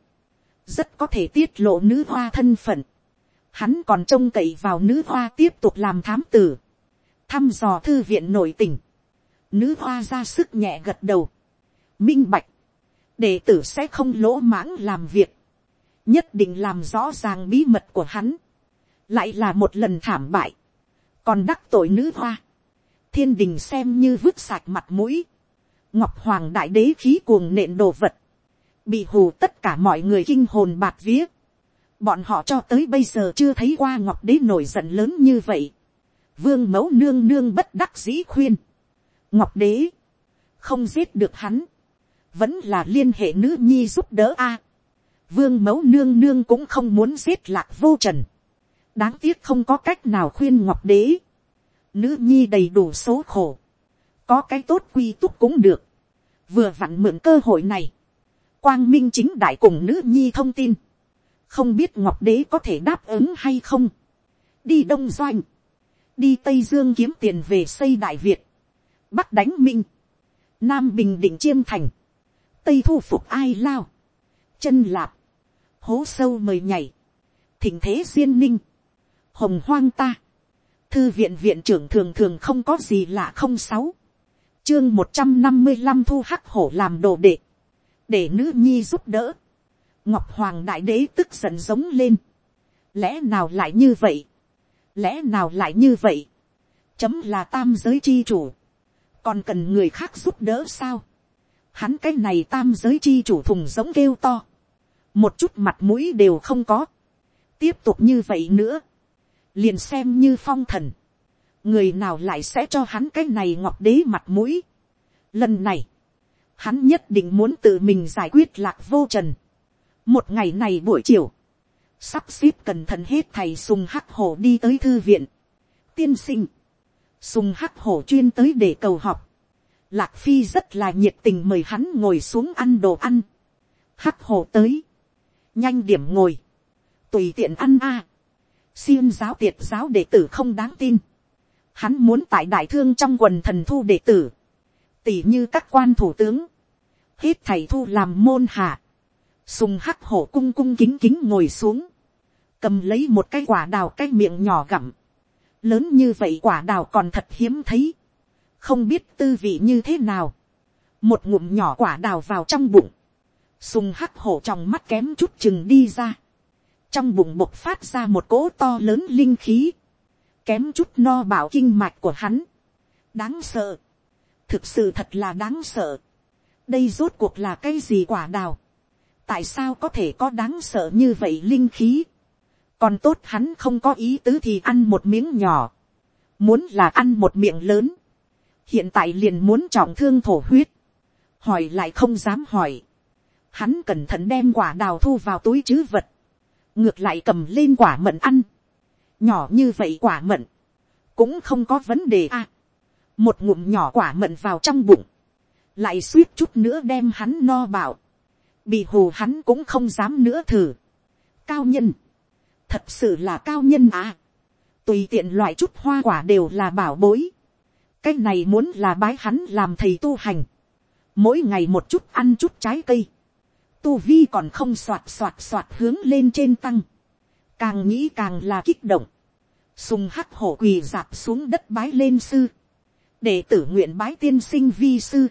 rất có thể tiết lộ nữ hoa thân phận, hắn còn trông cậy vào nữ hoa tiếp tục làm thám tử, thăm dò thư viện nội tình, nữ hoa ra sức nhẹ gật đầu, minh bạch, đệ tử sẽ không lỗ mãng làm việc, nhất định làm rõ ràng bí mật của hắn, lại là một lần thảm bại, còn đắc tội nữ hoa, thiên đình xem như vứt sạch mặt mũi, ngọc hoàng đại đế khí cuồng nện đồ vật, bị hù tất cả mọi người kinh hồn bạt vía, bọn họ cho tới bây giờ chưa thấy qua ngọc đế nổi giận lớn như vậy, vương mẫu nương nương bất đắc dĩ khuyên, ngọc đế, không giết được hắn, vẫn là liên hệ nữ nhi giúp đỡ a. vương mẫu nương nương cũng không muốn giết lạc vô trần, đáng tiếc không có cách nào khuyên ngọc đế, nữ nhi đầy đủ số khổ, có cái tốt quy túc cũng được, vừa vặn mượn cơ hội này, quang minh chính đại cùng nữ nhi thông tin, không biết ngọc đế có thể đáp ứng hay không, đi đông doanh, đi tây dương kiếm tiền về xây đại việt, bắc đánh minh, nam bình định chiêm thành, tây thu phục ai lao, chân lạp, hố sâu mời nhảy, thỉnh thế duyên ninh, hồng hoang ta, thư viện viện trưởng thường thường không có gì lạ không sáu, chương một trăm năm mươi năm thu hắc hổ làm đồ đệ, để nữ nhi giúp đỡ, ngọc hoàng đại đế tức giận giống lên, lẽ nào lại như vậy, lẽ nào lại như vậy, chấm là tam giới chi chủ, còn cần người khác giúp đỡ sao, hắn cái này tam giới chi chủ thùng giống kêu to, một chút mặt mũi đều không có, tiếp tục như vậy nữa, liền xem như phong thần, người nào lại sẽ cho hắn cái này ngọc đế mặt mũi. Lần này, hắn nhất định muốn tự mình giải quyết lạc vô trần. một ngày này buổi chiều, sắp xếp cẩn thận hết thầy sùng hắc hổ đi tới thư viện. tiên sinh, sùng hắc hổ chuyên tới để cầu học lạc phi rất là nhiệt tình mời hắn ngồi xuống ăn đồ ăn. hắc hổ tới, nhanh điểm ngồi, tùy tiện ăn a. À. xiêm giáo tiệt giáo đệ tử không đáng tin. hắn muốn tại đại thương trong quần thần thu đệ tử, tỷ như các quan thủ tướng, hết thầy thu làm môn hạ, sùng hắc hổ cung cung kính kính ngồi xuống, cầm lấy một cái quả đào cái miệng nhỏ gặm, lớn như vậy quả đào còn thật hiếm thấy, không biết tư vị như thế nào, một ngụm nhỏ quả đào vào trong bụng, sùng hắc hổ trong mắt kém chút chừng đi ra, trong bụng bộc phát ra một cỗ to lớn linh khí, kém chút no bảo kinh mạch của hắn, đáng sợ, thực sự thật là đáng sợ, đây rốt cuộc là cái gì quả đào, tại sao có thể có đáng sợ như vậy linh khí, còn tốt hắn không có ý tứ thì ăn một miếng nhỏ, muốn là ăn một miệng lớn, hiện tại liền muốn trọng thương thổ huyết, hỏi lại không dám hỏi, hắn cẩn thận đem quả đào thu vào túi chứ vật, ngược lại cầm lên quả mận ăn, nhỏ như vậy quả mận, cũng không có vấn đề à. một ngụm nhỏ quả mận vào trong bụng, lại suýt chút nữa đem hắn no bảo, bị hù hắn cũng không dám nữa thử. cao nhân, thật sự là cao nhân à. tùy tiện loại chút hoa quả đều là bảo bối cái này muốn là bái hắn làm thầy tu hành. mỗi ngày một chút ăn chút trái cây. tu vi còn không soạt soạt soạt hướng lên trên tăng. càng nghĩ càng là kích động. sùng hắc hổ quỳ dạp xuống đất bái lên sư. để tử nguyện bái tiên sinh vi sư.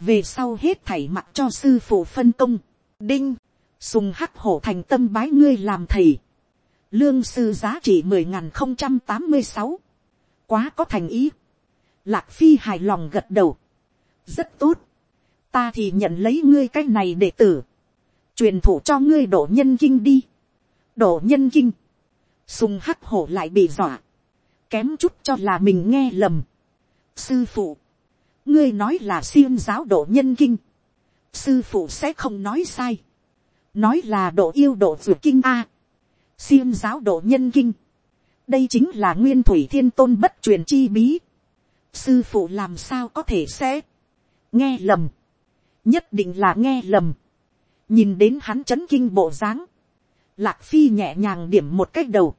về sau hết thảy mặc cho sư phụ phân công. đinh, sùng hắc hổ thành tâm bái ngươi làm thầy lương sư giá trị mười n không trăm tám mươi sáu, quá có thành ý, lạc phi hài lòng gật đầu, rất tốt, ta thì nhận lấy ngươi cái này để tử, truyền thụ cho ngươi đổ nhân kinh đi, đổ nhân kinh, sùng hắc hổ lại bị dọa, kém chút cho là mình nghe lầm. sư phụ, ngươi nói là siêng giáo độ nhân kinh, sư phụ sẽ không nói sai, nói là độ yêu độ dược kinh a, xiêm giáo độ nhân kinh. đây chính là nguyên thủy thiên tôn bất truyền chi bí sư phụ làm sao có thể sẽ nghe lầm. nhất định là nghe lầm. nhìn đến hắn chấn kinh bộ dáng. lạc phi nhẹ nhàng điểm một cách đầu.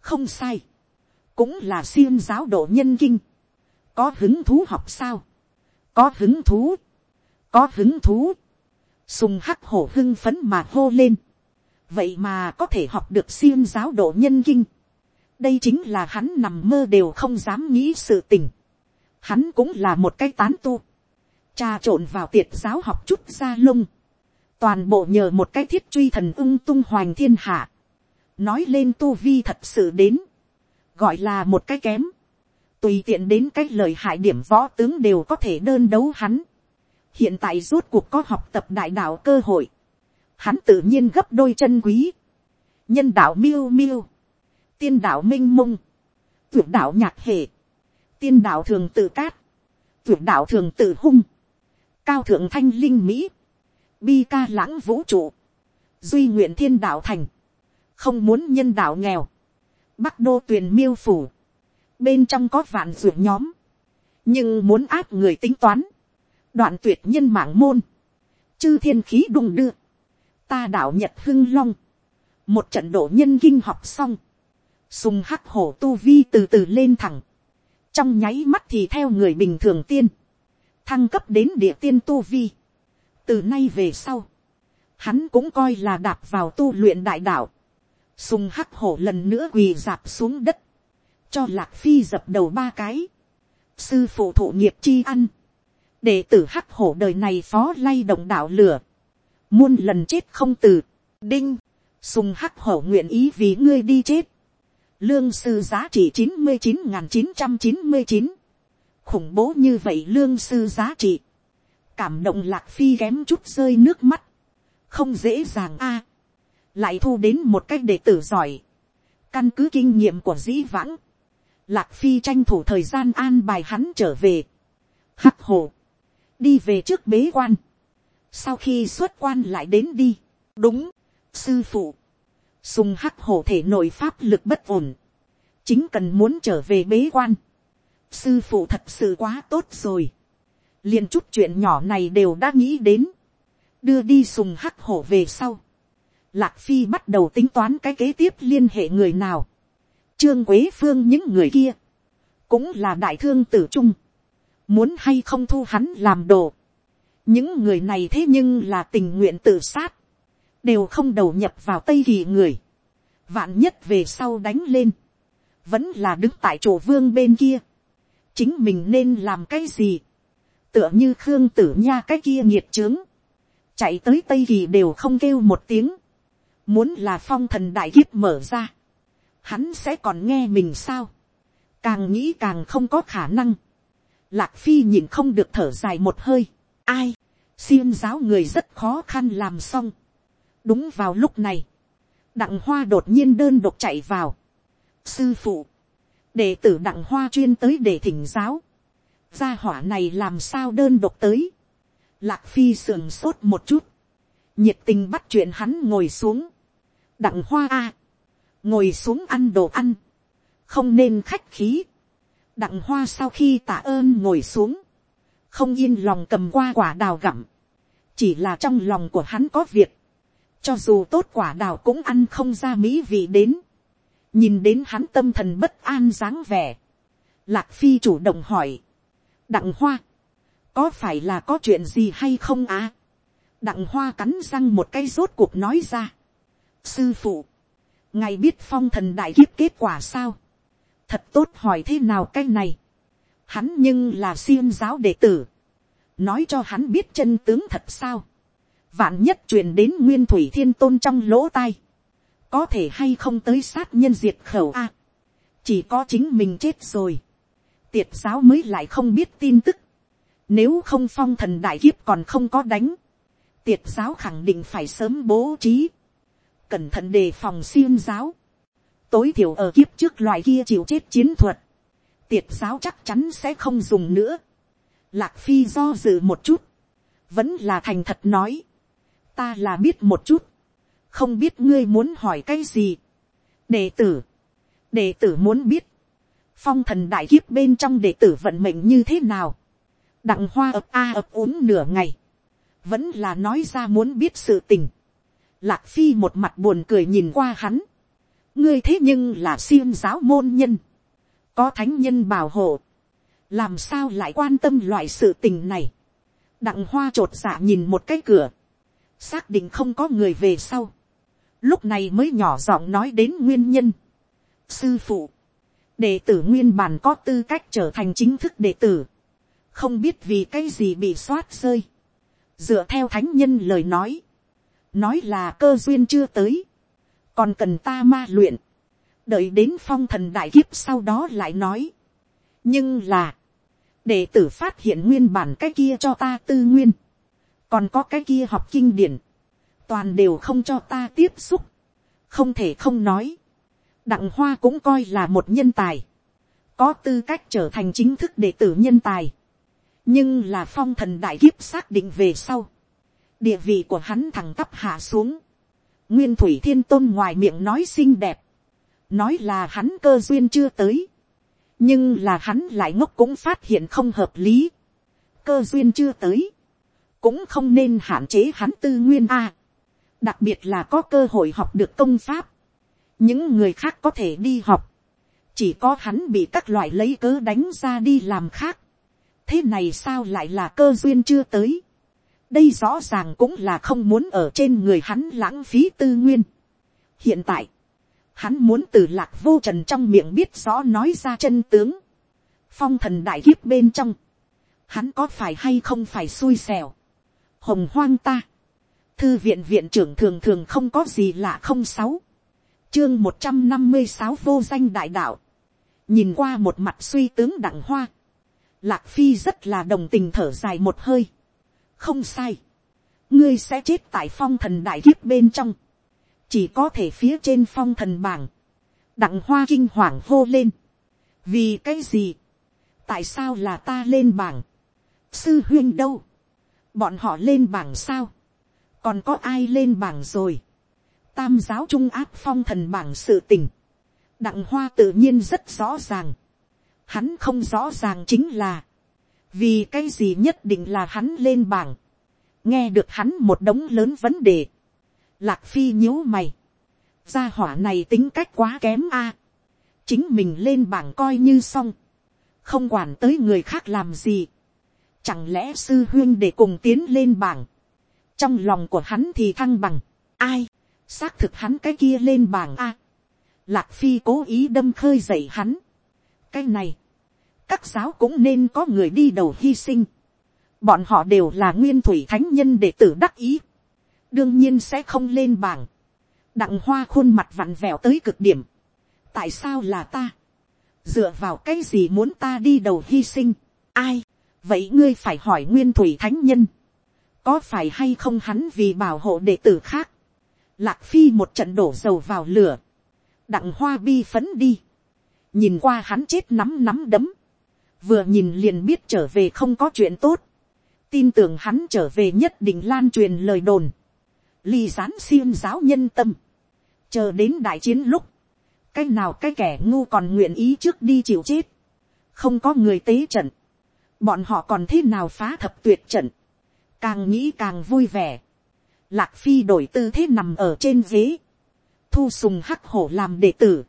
không sai. cũng là xiêm giáo độ nhân kinh. có hứng thú học sao, có hứng thú, có hứng thú, sùng hắc hổ hưng phấn mà hô lên, vậy mà có thể học được xiêm giáo độ nhân kinh, đây chính là hắn nằm mơ đều không dám nghĩ sự tình, hắn cũng là một cái tán tu, trà trộn vào tiệt giáo học chút ra lông, toàn bộ nhờ một cái thiết truy thần ưng tung hoành thiên hạ, nói lên tu vi thật sự đến, gọi là một cái kém, tùy tiện đến cái lời hại điểm võ tướng đều có thể đơn đấu hắn. hiện tại rốt cuộc có học tập đại đạo cơ hội, hắn tự nhiên gấp đôi chân quý, nhân đạo miêu miêu, tiên đạo minh mông, tuyệt đạo nhạc hệ, tiên đạo thường tự cát, tuyệt đạo thường tự hung, cao thượng thanh linh mỹ, bi ca lãng vũ trụ, duy nguyện thiên đạo thành, không muốn nhân đạo nghèo, bắc đô tuyền miêu phủ, bên trong có vạn ruột nhóm, nhưng muốn áp người tính toán, đoạn tuyệt nhân mạng môn, chư thiên khí đùng đưa, ta đạo nhật hưng long, một trận độ nhân kinh học xong, sùng hắc hổ tu vi từ từ lên thẳng, trong nháy mắt thì theo người bình thường tiên, thăng cấp đến địa tiên tu vi. từ nay về sau, hắn cũng coi là đạp vào tu luyện đại đạo, sùng hắc hổ lần nữa quỳ dạp xuống đất, cho lạc phi dập đầu ba cái, sư phụ thụ nghiệp chi ăn, đệ tử hắc hổ đời này phó lay động đạo lửa, muôn lần chết không từ, đinh, sùng hắc hổ nguyện ý vì ngươi đi chết, lương sư giá trị chín mươi chín n g h n chín trăm chín mươi chín, khủng bố như vậy lương sư giá trị, cảm động lạc phi kém chút rơi nước mắt, không dễ dàng a, lại thu đến một cách đệ tử giỏi, căn cứ kinh nghiệm của dĩ vãng, Lạc Phi tranh thủ thời gian an bài hắn trở về. Hắc hồ. Đi về trước bế quan. Sau khi xuất quan lại đến đi. Đúng. Sư phụ. Sùng hắc Hổ thể nội pháp lực bất ổn. Chính cần muốn trở về bế quan. Sư phụ thật sự quá tốt rồi. liền chút chuyện nhỏ này đều đã nghĩ đến. Đưa đi sùng hắc hổ về sau. Lạc Phi bắt đầu tính toán cái kế tiếp liên hệ người nào trương quế phương những người kia, cũng là đại thương tử trung, muốn hay không thu hắn làm đồ. những người này thế nhưng là tình nguyện tự sát, đều không đầu nhập vào tây kỳ người, vạn nhất về sau đánh lên, vẫn là đứng tại chỗ vương bên kia, chính mình nên làm cái gì, tựa như khương tử nha cái kia nghiệt trướng, chạy tới tây kỳ đều không kêu một tiếng, muốn là phong thần đại kiếp mở ra, hắn sẽ còn nghe mình sao, càng nghĩ càng không có khả năng, lạc phi nhìn không được thở dài một hơi, ai, xiêm giáo người rất khó khăn làm xong, đúng vào lúc này, đặng hoa đột nhiên đơn độc chạy vào, sư phụ, đệ tử đặng hoa chuyên tới để thỉnh giáo, gia hỏa này làm sao đơn độc tới, lạc phi sườn sốt một chút, nhiệt tình bắt chuyện hắn ngồi xuống, đặng hoa a, ngồi xuống ăn đồ ăn, không nên khách khí. đặng hoa sau khi tạ ơn ngồi xuống, không yên lòng cầm qua quả đào gặm, chỉ là trong lòng của hắn có việc, cho dù tốt quả đào cũng ăn không ra mỹ vị đến, nhìn đến hắn tâm thần bất an dáng vẻ, lạc phi chủ động hỏi, đặng hoa, có phải là có chuyện gì hay không à? đặng hoa cắn răng một cái rốt cuộc nói ra, sư phụ, ngài biết phong thần đại kiếp kết quả sao, thật tốt hỏi thế nào cái này, hắn nhưng là xiêm giáo đệ tử, nói cho hắn biết chân tướng thật sao, vạn nhất truyền đến nguyên thủy thiên tôn trong lỗ tai, có thể hay không tới sát nhân diệt khẩu a, chỉ có chính mình chết rồi, tiệt giáo mới lại không biết tin tức, nếu không phong thần đại kiếp còn không có đánh, tiệt giáo khẳng định phải sớm bố trí, cẩn thận đề phòng xiêm giáo, tối thiểu ở kiếp trước loài kia chịu chết chiến thuật, tiệt giáo chắc chắn sẽ không dùng nữa. Lạc phi do dự một chút, vẫn là thành thật nói, ta là biết một chút, không biết ngươi muốn hỏi cái gì. đệ tử, đệ tử muốn biết, phong thần đại kiếp bên trong đệ tử vận mệnh như thế nào, đặng hoa ập a ập uống nửa ngày, vẫn là nói ra muốn biết sự tình. Lạc phi một mặt buồn cười nhìn qua hắn, ngươi thế nhưng là xiêm giáo môn nhân, có thánh nhân bảo hộ, làm sao lại quan tâm loại sự tình này, đặng hoa t r ộ t dạ nhìn một cái cửa, xác định không có người về sau, lúc này mới nhỏ giọng nói đến nguyên nhân. sư phụ, đệ tử nguyên bản có tư cách trở thành chính thức đệ tử, không biết vì cái gì bị soát rơi, dựa theo thánh nhân lời nói, nói là cơ duyên chưa tới, còn cần ta ma luyện, đợi đến phong thần đại kiếp sau đó lại nói, nhưng là, đệ tử phát hiện nguyên bản cái kia cho ta tư nguyên, còn có cái kia học kinh điển, toàn đều không cho ta tiếp xúc, không thể không nói, đặng hoa cũng coi là một nhân tài, có tư cách trở thành chính thức đệ tử nhân tài, nhưng là phong thần đại kiếp xác định về sau, địa vị của hắn thẳng tắp hạ xuống, nguyên thủy thiên tôn ngoài miệng nói xinh đẹp, nói là hắn cơ duyên chưa tới, nhưng là hắn lại ngốc cũng phát hiện không hợp lý, cơ duyên chưa tới, cũng không nên hạn chế hắn tư nguyên a, đặc biệt là có cơ hội học được công pháp, những người khác có thể đi học, chỉ có hắn bị các loại lấy cớ đánh ra đi làm khác, thế này sao lại là cơ duyên chưa tới, đây rõ ràng cũng là không muốn ở trên người hắn lãng phí tư nguyên. hiện tại, Hắn muốn từ lạc vô trần trong miệng biết rõ nói ra chân tướng. Phong thần đại kiếp bên trong. Hắn có phải hay không phải xui xẻo. Hồng hoang ta. Thư viện viện trưởng thường thường không có gì lạ không sáu. Chương một trăm năm mươi sáu vô danh đại đạo. Nhìn qua một mặt suy tướng đặng hoa. Lạc phi rất là đồng tình thở dài một hơi. Không sai. Ngươi sẽ chết tại phong thần đại kiếp bên trong chỉ có thể phía trên phong thần bảng, đặng hoa kinh hoàng hô lên, vì cái gì, tại sao là ta lên bảng, sư huyên đâu, bọn họ lên bảng sao, còn có ai lên bảng rồi, tam giáo trung áp phong thần bảng sự tình, đặng hoa tự nhiên rất rõ ràng, hắn không rõ ràng chính là, vì cái gì nhất định là hắn lên bảng, nghe được hắn một đống lớn vấn đề, Lạc phi nhíu mày. Gia hỏa này tính cách quá kém a. Chính mình lên bảng coi như xong. Không quản tới người khác làm gì. Chẳng lẽ sư huyên để cùng tiến lên bảng. Trong lòng của hắn thì thăng bằng. Ai? Xác thực hắn cái kia lên bảng a. Lạc phi cố ý đâm khơi dậy hắn. Cái này. Các giáo cũng nên có người đi đầu hy sinh. Bọn họ đều là nguyên thủy thánh nhân đệ tử đắc ý đương nhiên sẽ không lên bảng. đặng hoa khuôn mặt vặn vẹo tới cực điểm. tại sao là ta, dựa vào cái gì muốn ta đi đầu hy sinh, ai, vậy ngươi phải hỏi nguyên thủy thánh nhân, có phải hay không hắn vì bảo hộ đệ tử khác, lạc phi một trận đổ dầu vào lửa, đặng hoa bi phấn đi, nhìn qua hắn chết nắm nắm đấm, vừa nhìn liền biết trở về không có chuyện tốt, tin tưởng hắn trở về nhất định lan truyền lời đồn, ly gián xiêm giáo nhân tâm, chờ đến đại chiến lúc, cái nào cái kẻ ngu còn nguyện ý trước đi chịu chết, không có người tế trận, bọn họ còn thế nào phá thập tuyệt trận, càng nghĩ càng vui vẻ, lạc phi đổi tư thế nằm ở trên ghế, thu sùng hắc hổ làm đệ tử,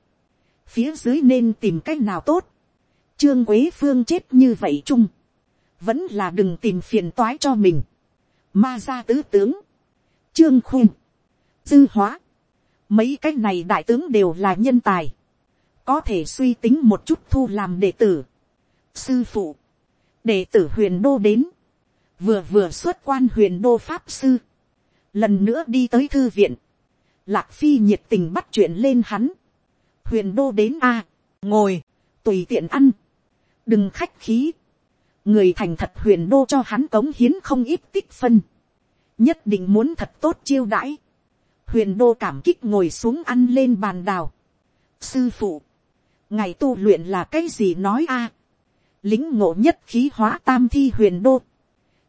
phía dưới nên tìm cách nào tốt, trương quế phương chết như vậy chung, vẫn là đừng tìm phiền toái cho mình, ma gia tứ tướng, trương khuyên, dư hóa, mấy cái này đại tướng đều là nhân tài, có thể suy tính một chút thu làm đệ tử. sư phụ, đệ tử huyền đô đến, vừa vừa xuất quan huyền đô pháp sư, lần nữa đi tới thư viện, lạc phi nhiệt tình bắt chuyện lên hắn, huyền đô đến a, ngồi, tùy tiện ăn, đừng khách khí, người thành thật huyền đô cho hắn cống hiến không ít tích phân, nhất định muốn thật tốt chiêu đãi. huyền đô cảm kích ngồi xuống ăn lên bàn đào. sư phụ, ngày tu luyện là cái gì nói a lính ngộ nhất khí hóa tam thi huyền đô.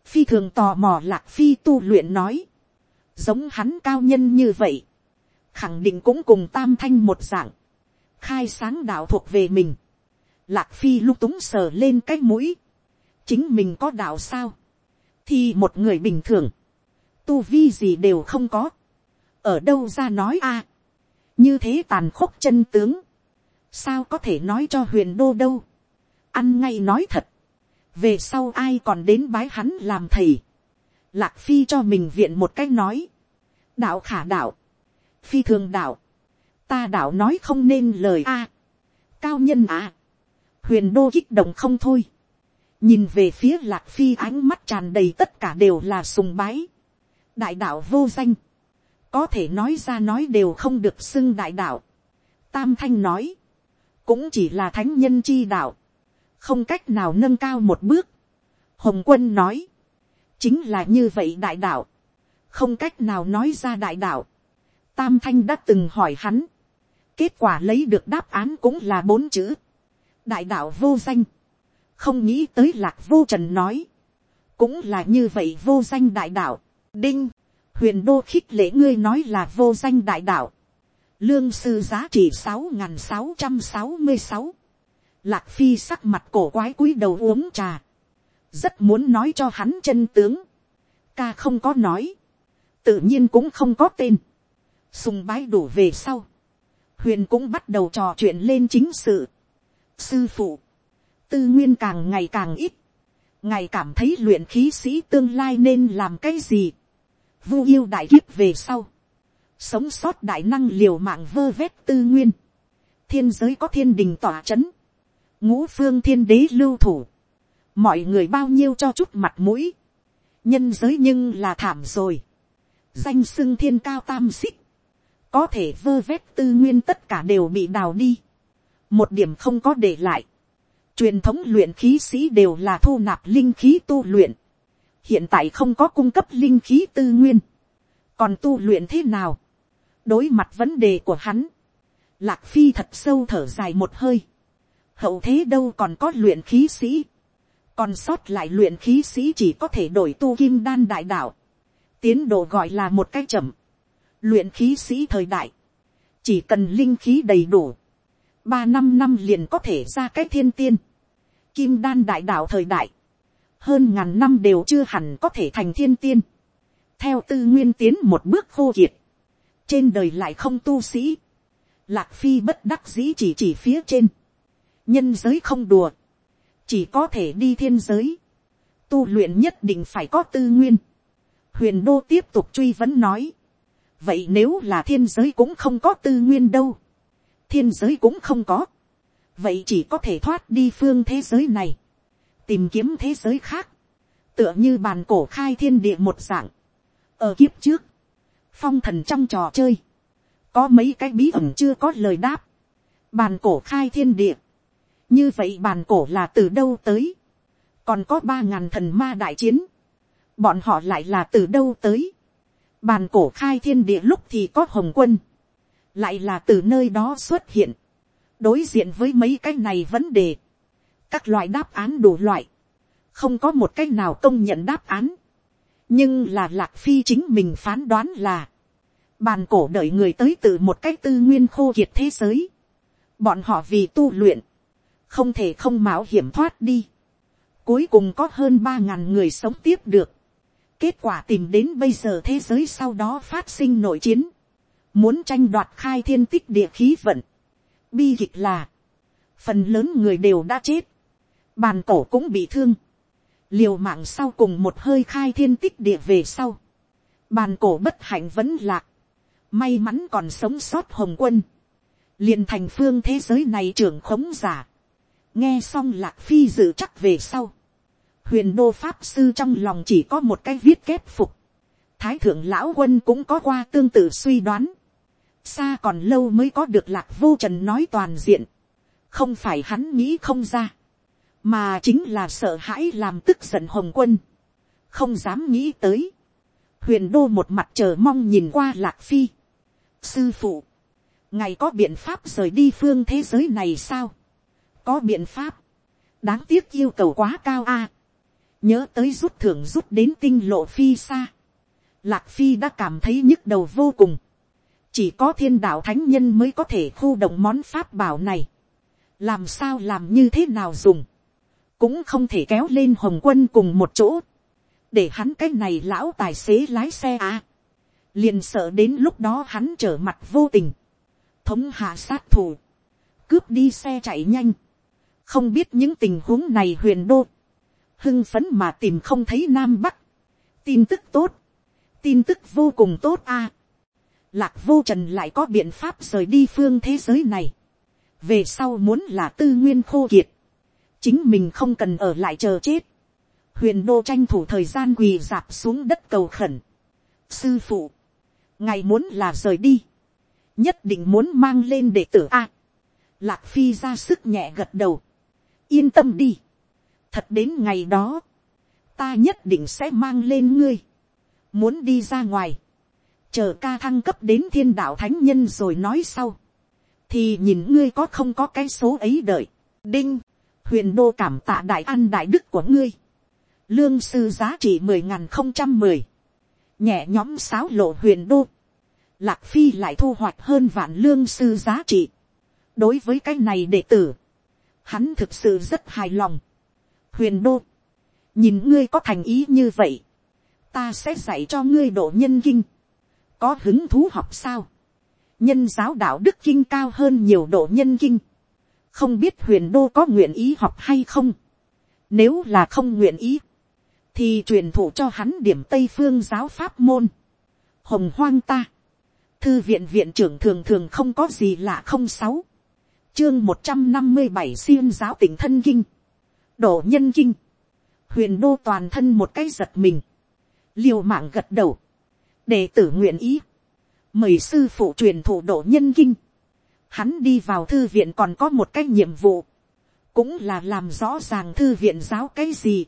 phi thường tò mò lạc phi tu luyện nói. giống hắn cao nhân như vậy. khẳng định cũng cùng tam thanh một dạng. khai sáng đạo thuộc về mình. lạc phi lung túng sờ lên cái mũi. chính mình có đạo sao. thì một người bình thường tu vi gì đều không có, ở đâu ra nói a, như thế tàn khốc chân tướng, sao có thể nói cho huyền đô đâu, ăn ngay nói thật, về sau ai còn đến bái hắn làm thầy, lạc phi cho mình viện một cách nói, đạo khả đạo, phi thường đạo, ta đạo nói không nên lời a, cao nhân à, huyền đô kích động không thôi, nhìn về phía lạc phi ánh mắt tràn đầy tất cả đều là sùng bái, đại đạo vô danh, có thể nói ra nói đều không được xưng đại đạo, tam thanh nói, cũng chỉ là thánh nhân chi đạo, không cách nào nâng cao một bước. Hồng quân nói, chính là như vậy đại đạo, không cách nào nói ra đại đạo. Tam thanh đã từng hỏi hắn, kết quả lấy được đáp án cũng là bốn chữ, đại đạo vô danh, không nghĩ tới lạc vô trần nói, cũng là như vậy vô danh đại đạo, đinh, huyền đô khích lễ ngươi nói là vô danh đại đạo, lương sư giá trị sáu n g h n sáu trăm sáu mươi sáu, lạc phi sắc mặt cổ quái cúi đầu uống trà, rất muốn nói cho hắn chân tướng, ca không có nói, tự nhiên cũng không có tên, sùng bái đủ về sau, huyền cũng bắt đầu trò chuyện lên chính sự, sư phụ, tư nguyên càng ngày càng ít, ngài cảm thấy luyện khí sĩ tương lai nên làm cái gì, vu yêu đại kiếp về sau, sống sót đại năng liều mạng vơ vét tư nguyên, thiên giới có thiên đình tỏa chấn ngũ phương thiên đế lưu thủ, mọi người bao nhiêu cho chút mặt mũi, nhân giới nhưng là thảm rồi, danh sưng thiên cao tam xích, có thể vơ vét tư nguyên tất cả đều bị đào đi, một điểm không có để lại, truyền thống luyện khí sĩ đều là thu nạp linh khí tu luyện, hiện tại không có cung cấp linh khí tư nguyên, còn tu luyện thế nào, đối mặt vấn đề của hắn, lạc phi thật sâu thở dài một hơi, hậu thế đâu còn có luyện khí sĩ, còn sót lại luyện khí sĩ chỉ có thể đổi tu kim đan đại đạo, tiến độ gọi là một cái chậm, luyện khí sĩ thời đại, chỉ cần linh khí đầy đủ, ba năm năm liền có thể ra cái thiên tiên, kim đan đại đạo thời đại, hơn ngàn năm đều chưa hẳn có thể thành thiên tiên, theo tư nguyên tiến một bước khô kiệt, trên đời lại không tu sĩ, lạc phi bất đắc dĩ chỉ chỉ phía trên, nhân giới không đùa, chỉ có thể đi thiên giới, tu luyện nhất định phải có tư nguyên, huyền đô tiếp tục truy vấn nói, vậy nếu là thiên giới cũng không có tư nguyên đâu, thiên giới cũng không có, vậy chỉ có thể thoát đi phương thế giới này, tìm kiếm thế giới khác, tựa như bàn cổ khai thiên địa một dạng, ở kiếp trước, phong thần trong trò chơi, có mấy cái bí ẩn chưa có lời đáp, bàn cổ khai thiên địa, như vậy bàn cổ là từ đâu tới, còn có ba ngàn thần ma đại chiến, bọn họ lại là từ đâu tới, bàn cổ khai thiên địa lúc thì có hồng quân, lại là từ nơi đó xuất hiện, đối diện với mấy cái này vấn đề, các loại đáp án đủ loại, không có một cái nào công nhận đáp án, nhưng là lạc phi chính mình phán đoán là, bàn cổ đợi người tới từ một cách tư nguyên khô kiệt thế giới, bọn họ vì tu luyện, không thể không mạo hiểm thoát đi, cuối cùng có hơn ba ngàn người sống tiếp được, kết quả tìm đến bây giờ thế giới sau đó phát sinh nội chiến, muốn tranh đoạt khai thiên tích địa khí vận, bi kịch là, phần lớn người đều đã chết, bàn cổ cũng bị thương, liều mạng sau cùng một hơi khai thiên tích địa về sau, bàn cổ bất hạnh vẫn lạc, may mắn còn sống sót hồng quân, liền thành phương thế giới này trưởng khống giả, nghe xong lạc phi dự chắc về sau, huyền đô pháp sư trong lòng chỉ có một cái viết kết phục, thái thượng lão quân cũng có qua tương tự suy đoán, xa còn lâu mới có được lạc vô trần nói toàn diện, không phải hắn nghĩ không ra, mà chính là sợ hãi làm tức giận hồng quân, không dám nghĩ tới. huyền đô một mặt chờ mong nhìn qua lạc phi. sư phụ, ngài có biện pháp rời đi phương thế giới này sao, có biện pháp, đáng tiếc yêu cầu quá cao a, nhớ tới rút thưởng rút đến tinh lộ phi xa, lạc phi đã cảm thấy nhức đầu vô cùng, chỉ có thiên đạo thánh nhân mới có thể khu động món pháp bảo này, làm sao làm như thế nào dùng, cũng không thể kéo lên hồng quân cùng một chỗ, để hắn cái này lão tài xế lái xe à. liền sợ đến lúc đó hắn trở mặt vô tình, thống hạ sát thủ, cướp đi xe chạy nhanh, không biết những tình huống này huyền đô, hưng phấn mà tìm không thấy nam bắc, tin tức tốt, tin tức vô cùng tốt a. lạc vô trần lại có biện pháp rời đi phương thế giới này, về sau muốn là tư nguyên khô kiệt, chính mình không cần ở lại chờ chết, huyền đô tranh thủ thời gian quỳ dạp xuống đất cầu khẩn, sư phụ, ngài muốn là rời đi, nhất định muốn mang lên đệ tử a. Lạc phi ra sức nhẹ gật đầu, yên tâm đi, thật đến ngày đó, ta nhất định sẽ mang lên ngươi, muốn đi ra ngoài, chờ ca thăng cấp đến thiên đạo thánh nhân rồi nói sau, thì nhìn ngươi có không có cái số ấy đợi, đinh, huyền đô cảm tạ đại an đại đức của ngươi, lương sư giá trị mười nghìn không trăm mười, nhẹ nhóm sáo lộ huyền đô, lạc phi lại thu hoạch hơn vạn lương sư giá trị. đối với cái này đệ tử, hắn thực sự rất hài lòng. huyền đô, nhìn ngươi có thành ý như vậy, ta sẽ dạy cho ngươi độ nhân kinh, có hứng thú học sao, nhân giáo đạo đức kinh cao hơn nhiều độ nhân kinh, không biết huyền đô có nguyện ý học hay không, nếu là không nguyện ý, thì truyền thụ cho hắn điểm tây phương giáo pháp môn, hồng hoang ta, thư viện viện trưởng thường thường không có gì lạ không sáu, chương một trăm năm mươi bảy xiêm giáo tỉnh thân kinh, đổ nhân kinh, huyền đô toàn thân một cái giật mình, liều mạng gật đầu, đệ tử nguyện ý, mời sư phụ truyền thụ độ nhân kinh, hắn đi vào thư viện còn có một cái nhiệm vụ, cũng là làm rõ ràng thư viện giáo cái gì,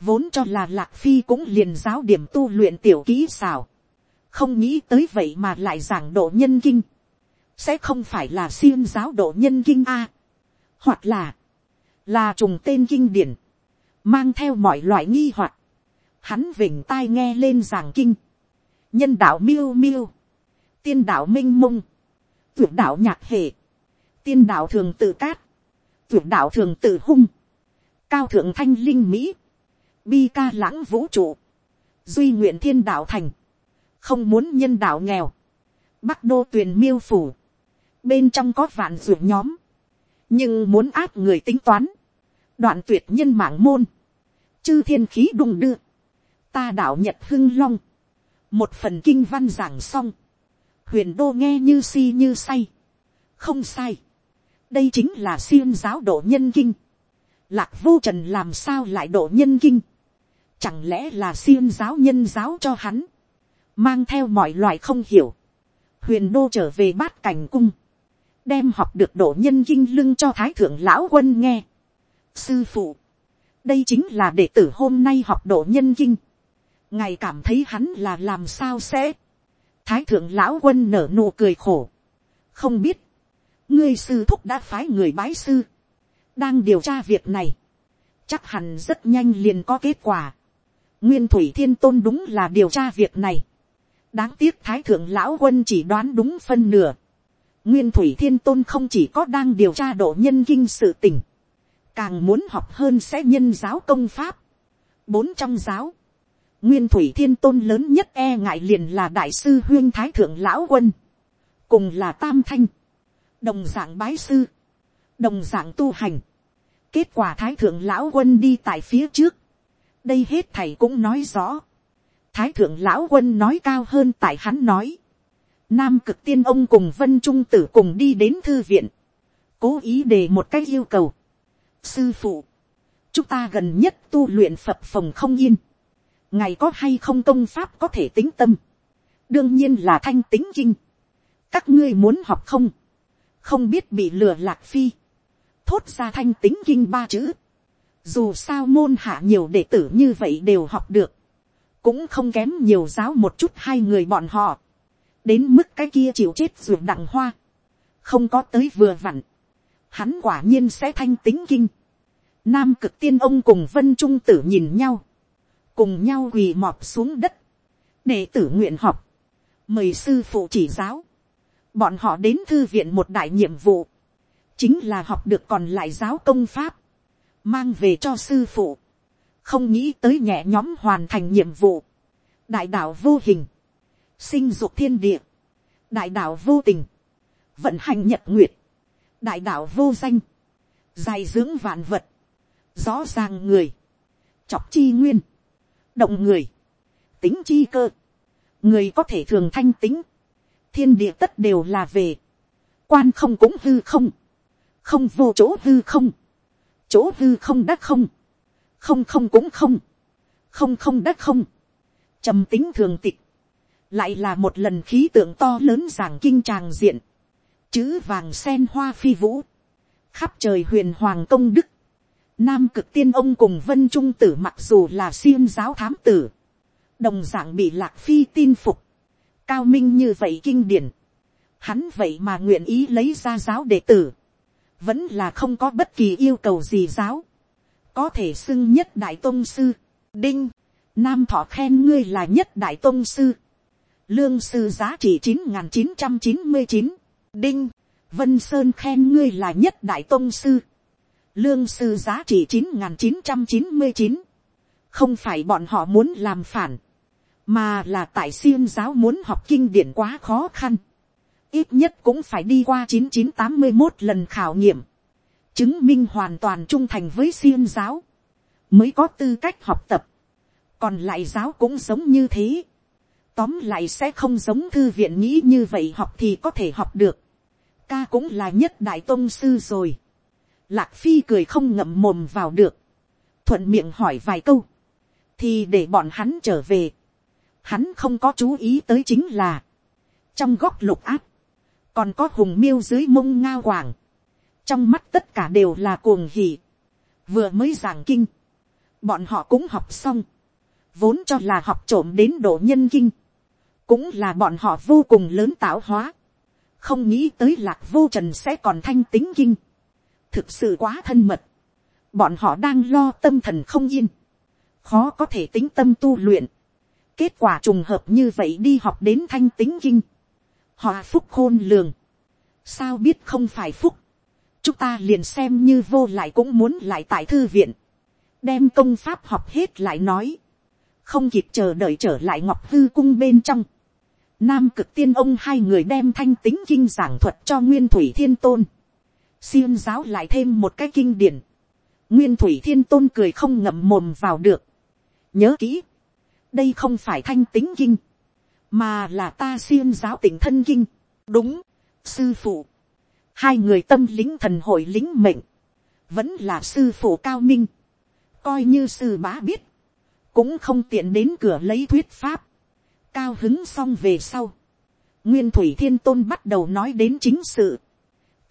vốn cho là lạc phi cũng liền giáo điểm tu luyện tiểu kỹ xảo, không nghĩ tới vậy mà lại giảng độ nhân kinh, sẽ không phải là xiêm giáo độ nhân kinh a, hoặc là, là trùng tên kinh điển, mang theo mọi loại nghi hoặc, hắn vỉnh tai nghe lên giảng kinh, nhân đạo miêu miêu, tiên đạo minh i mông, vượt đạo nhạc hệ, tiên đạo thường tự cát, tuyệt đạo thường tự hung, cao thượng thanh linh mỹ, bi ca lãng vũ trụ, duy nguyện thiên đạo thành, không muốn nhân đạo nghèo, bắc đô tuyền miêu phủ, bên trong có vạn ruộng nhóm, nhưng muốn áp người tính toán, đoạn tuyệt nhân mạng môn, chư thiên khí đùng đưa, ta đạo nhật hưng long, một phần kinh văn giảng xong, huyền đô nghe như si như say, không sai, đây chính là siêng giáo độ nhân kinh, lạc vô trần làm sao lại độ nhân kinh, chẳng lẽ là siêng giáo nhân giáo cho hắn, mang theo mọi loại không hiểu, huyền đô trở về bát cảnh cung, đem học được độ nhân kinh lưng cho thái thượng lão quân nghe. sư phụ, đây chính là đệ tử hôm nay học độ nhân kinh, ngài cảm thấy hắn là làm sao sẽ, thái thượng lão quân nở nụ cười khổ, không biết, ngươi sư thúc đã phái người bái sư, đang điều tra việc này, chắc hẳn rất nhanh liền có kết quả. nguyên thủy thiên tôn đúng là điều tra việc này, đáng tiếc thái thượng lão quân chỉ đoán đúng phân nửa nguyên thủy thiên tôn không chỉ có đang điều tra độ nhân kinh sự tình, càng muốn học hơn sẽ nhân giáo công pháp. bốn trong giáo, nguyên thủy thiên tôn lớn nhất e ngại liền là đại sư huyên thái thượng lão quân, cùng là tam thanh, đồng dạng bái sư, đồng dạng tu hành. kết quả thái thượng lão quân đi tại phía trước, đây hết thầy cũng nói rõ, thái thượng lão quân nói cao hơn tại hắn nói. Nam cực tiên ông cùng vân trung tử cùng đi đến thư viện. Cố ý đề một cách yêu cầu. Sư phụ. Chúng ta gần nhất tu luyện phật phòng không yên. Ngày có hay không công pháp có thể tính tâm. Đương nhiên là thanh tính kinh. Các ngươi muốn học không? Không biết bị lừa lạc phi. Thốt ra thanh tính kinh ba chữ. Dù sao môn hạ nhiều đệ tử như vậy đều học được cũng không kém nhiều giáo một chút hai người bọn họ, đến mức cái kia chịu chết ruột đặng hoa, không có tới vừa vặn, hắn quả nhiên sẽ thanh tính kinh, nam cực tiên ông cùng vân trung tử nhìn nhau, cùng nhau quỳ mọp xuống đất, để tử nguyện học, mời sư phụ chỉ giáo, bọn họ đến thư viện một đại nhiệm vụ, chính là học được còn lại giáo công pháp, mang về cho sư phụ. Không nghĩ tới nhẹ nhóm hoàn thành nhiệm vụ, đại đạo vô hình, sinh dục thiên địa, đại đạo vô tình, vận hành nhật nguyệt, đại đạo vô danh, dài dưỡng vạn vật, rõ ràng người, chọc chi nguyên, động người, tính chi cơ, người có thể thường thanh tính, thiên địa tất đều là về, quan không cũng hư không, không vô chỗ hư không, chỗ hư không đắc không, không không cũng không, không không đắc không, trầm tính thường tịch, lại là một lần khí tượng to lớn giảng kinh tràng diện, chữ vàng sen hoa phi vũ, khắp trời huyền hoàng công đức, nam cực tiên ông cùng vân trung tử mặc dù là xiêm giáo thám tử, đồng d ạ n g bị lạc phi tin phục, cao minh như vậy kinh điển, hắn vậy mà nguyện ý lấy ra giáo đệ tử, vẫn là không có bất kỳ yêu cầu gì giáo, có thể xưng nhất đại tôn sư, đinh, nam thọ khen ngươi là nhất đại tôn sư, lương sư giá trị chín n g h n chín trăm chín mươi chín, đinh, vân sơn khen ngươi là nhất đại tôn sư, lương sư giá trị chín n g h n chín trăm chín mươi chín, không phải bọn họ muốn làm phản, mà là tại xiêm giáo muốn học kinh điển quá khó khăn, ít nhất cũng phải đi qua chín chín tám mươi một lần khảo nghiệm, chứng minh hoàn toàn trung thành với xiêm giáo, mới có tư cách học tập, còn lại giáo cũng giống như thế, tóm lại sẽ không giống thư viện nghĩ như vậy học thì có thể học được, ca cũng là nhất đại tôn sư rồi, lạc phi cười không ngậm mồm vào được, thuận miệng hỏi vài câu, thì để bọn hắn trở về, hắn không có chú ý tới chính là, trong góc lục áp, còn có hùng miêu dưới mông nga hoàng, trong mắt tất cả đều là cuồng hỉ, vừa mới giảng kinh, bọn họ cũng học xong, vốn cho là học trộm đến độ nhân kinh, cũng là bọn họ vô cùng lớn tạo hóa, không nghĩ tới lạc vô trần sẽ còn thanh tính kinh, thực sự quá thân mật, bọn họ đang lo tâm thần không yên, khó có thể tính tâm tu luyện, Kết quả trùng hợp như vậy đi học đến thanh tính kinh. Họ phúc khôn lường. Sao biết không phải phúc. Chúng ta liền xem như vô lại cũng muốn lại tại thư viện. Đem công pháp học hết lại nói. Không kịp chờ đợi trở lại ngọc hư cung bên trong. Nam cực tiên ông hai người đem thanh tính kinh giảng thuật cho Nguyên Thủy Thiên Tôn. Xiêm giáo lại thêm một cái kinh điển. Nguyên Thủy Thiên Tôn cười không ngậm mồm vào được. Nhớ kỹ đây không phải thanh tính kinh, mà là ta xiêm giáo tỉnh thân kinh. đúng, sư phụ, hai người tâm lính thần hội lính mệnh, vẫn là sư phụ cao minh, coi như sư bá biết, cũng không tiện đến cửa lấy thuyết pháp, cao hứng xong về sau, nguyên thủy thiên tôn bắt đầu nói đến chính sự,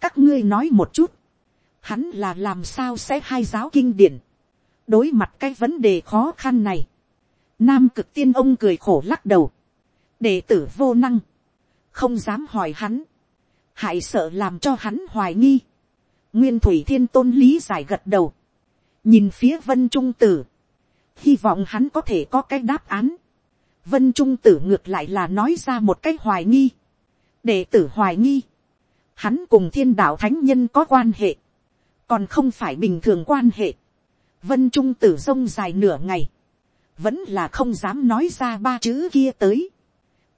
các ngươi nói một chút, hắn là làm sao sẽ hai giáo kinh điển, đối mặt cái vấn đề khó khăn này, Nam cực tiên ông cười khổ lắc đầu. Đệ tử vô năng. Không dám hỏi hắn. Hại sợ làm cho hắn hoài nghi. Nguyên thủy thiên tôn lý giải gật đầu. Nhìn phía vân trung tử. Hy vọng hắn có thể có cái đáp án. Vân trung tử ngược lại là nói ra một cái hoài nghi. Đệ tử hoài nghi. Hắn cùng thiên đạo thánh nhân có quan hệ. Còn không phải bình thường quan hệ. Vân trung tử rông dài nửa ngày vẫn là không dám nói ra ba chữ kia tới.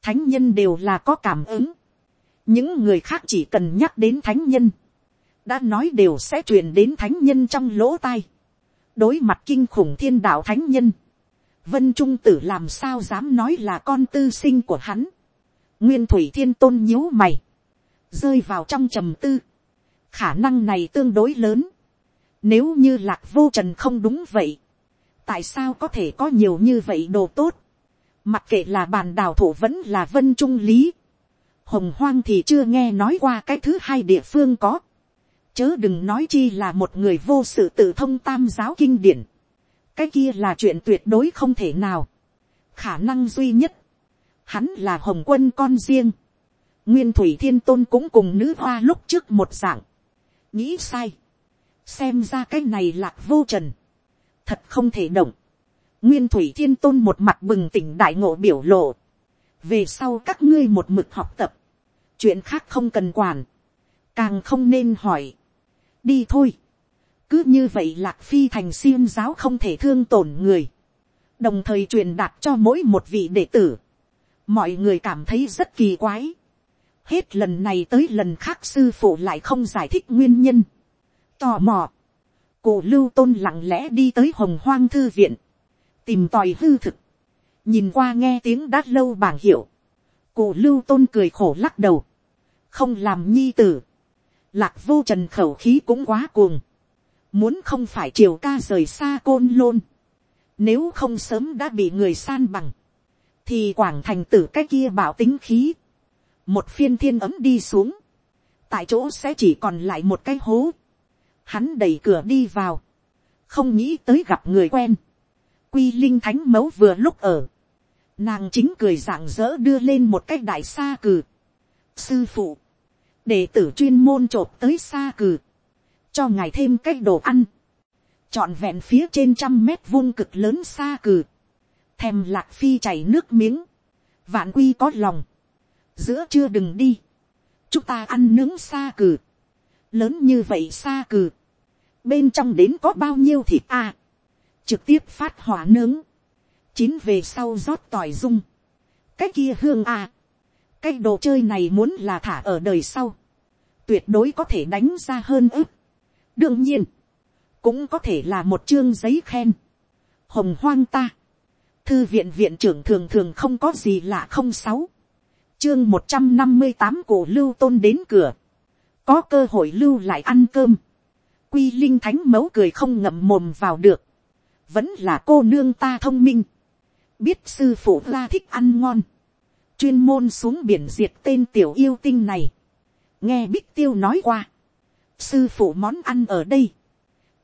Thánh nhân đều là có cảm ứng. Những người khác chỉ cần nhắc đến thánh nhân. Đã nói đều sẽ truyền đến thánh nhân trong lỗ tai. Đối mặt kinh khủng thiên đạo thánh nhân. Vân Trung Tử làm sao dám nói là con tư sinh của hắn. Nguyên Thủy Thiên Tôn nhíu mày. Rơi vào trong trầm tư. Khả năng này tương đối lớn. Nếu như lạc vô trần không đúng vậy tại sao có thể có nhiều như vậy đồ tốt, mặc kệ là bàn đào thủ vẫn là vân trung lý, hồng hoang thì chưa nghe nói qua cái thứ hai địa phương có, chớ đừng nói chi là một người vô sự tự thông tam giáo kinh điển, cái kia là chuyện tuyệt đối không thể nào, khả năng duy nhất, hắn là hồng quân con riêng, nguyên thủy thiên tôn cũng cùng nữ hoa lúc trước một dạng, nghĩ sai, xem ra cái này lạc vô trần, thật không thể động. nguyên thủy thiên tôn một mặt bừng tỉnh đại ngộ biểu lộ. về sau các ngươi một mực học tập. chuyện khác không cần quản. càng không nên hỏi. đi thôi cứ như vậy lạc phi thành xiêm giáo không thể thương tổn người. đồng thời truyền đạt cho mỗi một vị đệ tử. mọi người cảm thấy rất kỳ quái. hết lần này tới lần khác sư phụ lại không giải thích nguyên nhân. tò mò Cụ lưu tôn lặng lẽ đi tới hồng hoang thư viện. tìm tòi hư thực, nhìn qua nghe tiếng đã lâu bảng hiệu, cụ lưu tôn cười khổ lắc đầu, không làm nhi tử, lạc vô trần khẩu khí cũng quá cuồng, muốn không phải triều ca rời xa côn lôn, nếu không sớm đã bị người san bằng, thì quảng thành tử cái kia bảo tính khí, một phiên thiên ấm đi xuống, tại chỗ sẽ chỉ còn lại một cái hố, hắn đẩy cửa đi vào, không nghĩ tới gặp người quen, quy linh thánh mẫu vừa lúc ở, nàng chính cười rạng rỡ đưa lên một cái đại xa cừ, sư phụ, đệ tử chuyên môn t r ộ p tới xa cừ, cho ngài thêm cái đồ ăn, trọn vẹn phía trên trăm mét vuông cực lớn xa cừ, thèm lạc phi chảy nước miếng, vạn quy có lòng, giữa chưa đừng đi, chúng ta ăn nướng xa cừ, lớn như vậy xa cừ, bên trong đến có bao nhiêu thịt a, trực tiếp phát hỏa nướng, chín về sau rót tỏi dung, cái kia hương a, cái đồ chơi này muốn là thả ở đời sau, tuyệt đối có thể đánh ra hơn ức đương nhiên, cũng có thể là một chương giấy khen. hồng hoang ta, thư viện viện trưởng thường thường không có gì lạ không sáu, chương một trăm năm mươi tám cổ lưu tôn đến cửa, có cơ hội lưu lại ăn cơm, quy linh thánh mấu cười không ngậm mồm vào được, vẫn là cô nương ta thông minh, biết sư phụ la thích ăn ngon, chuyên môn xuống biển diệt tên tiểu yêu tinh này. nghe bích tiêu nói qua, sư phụ món ăn ở đây,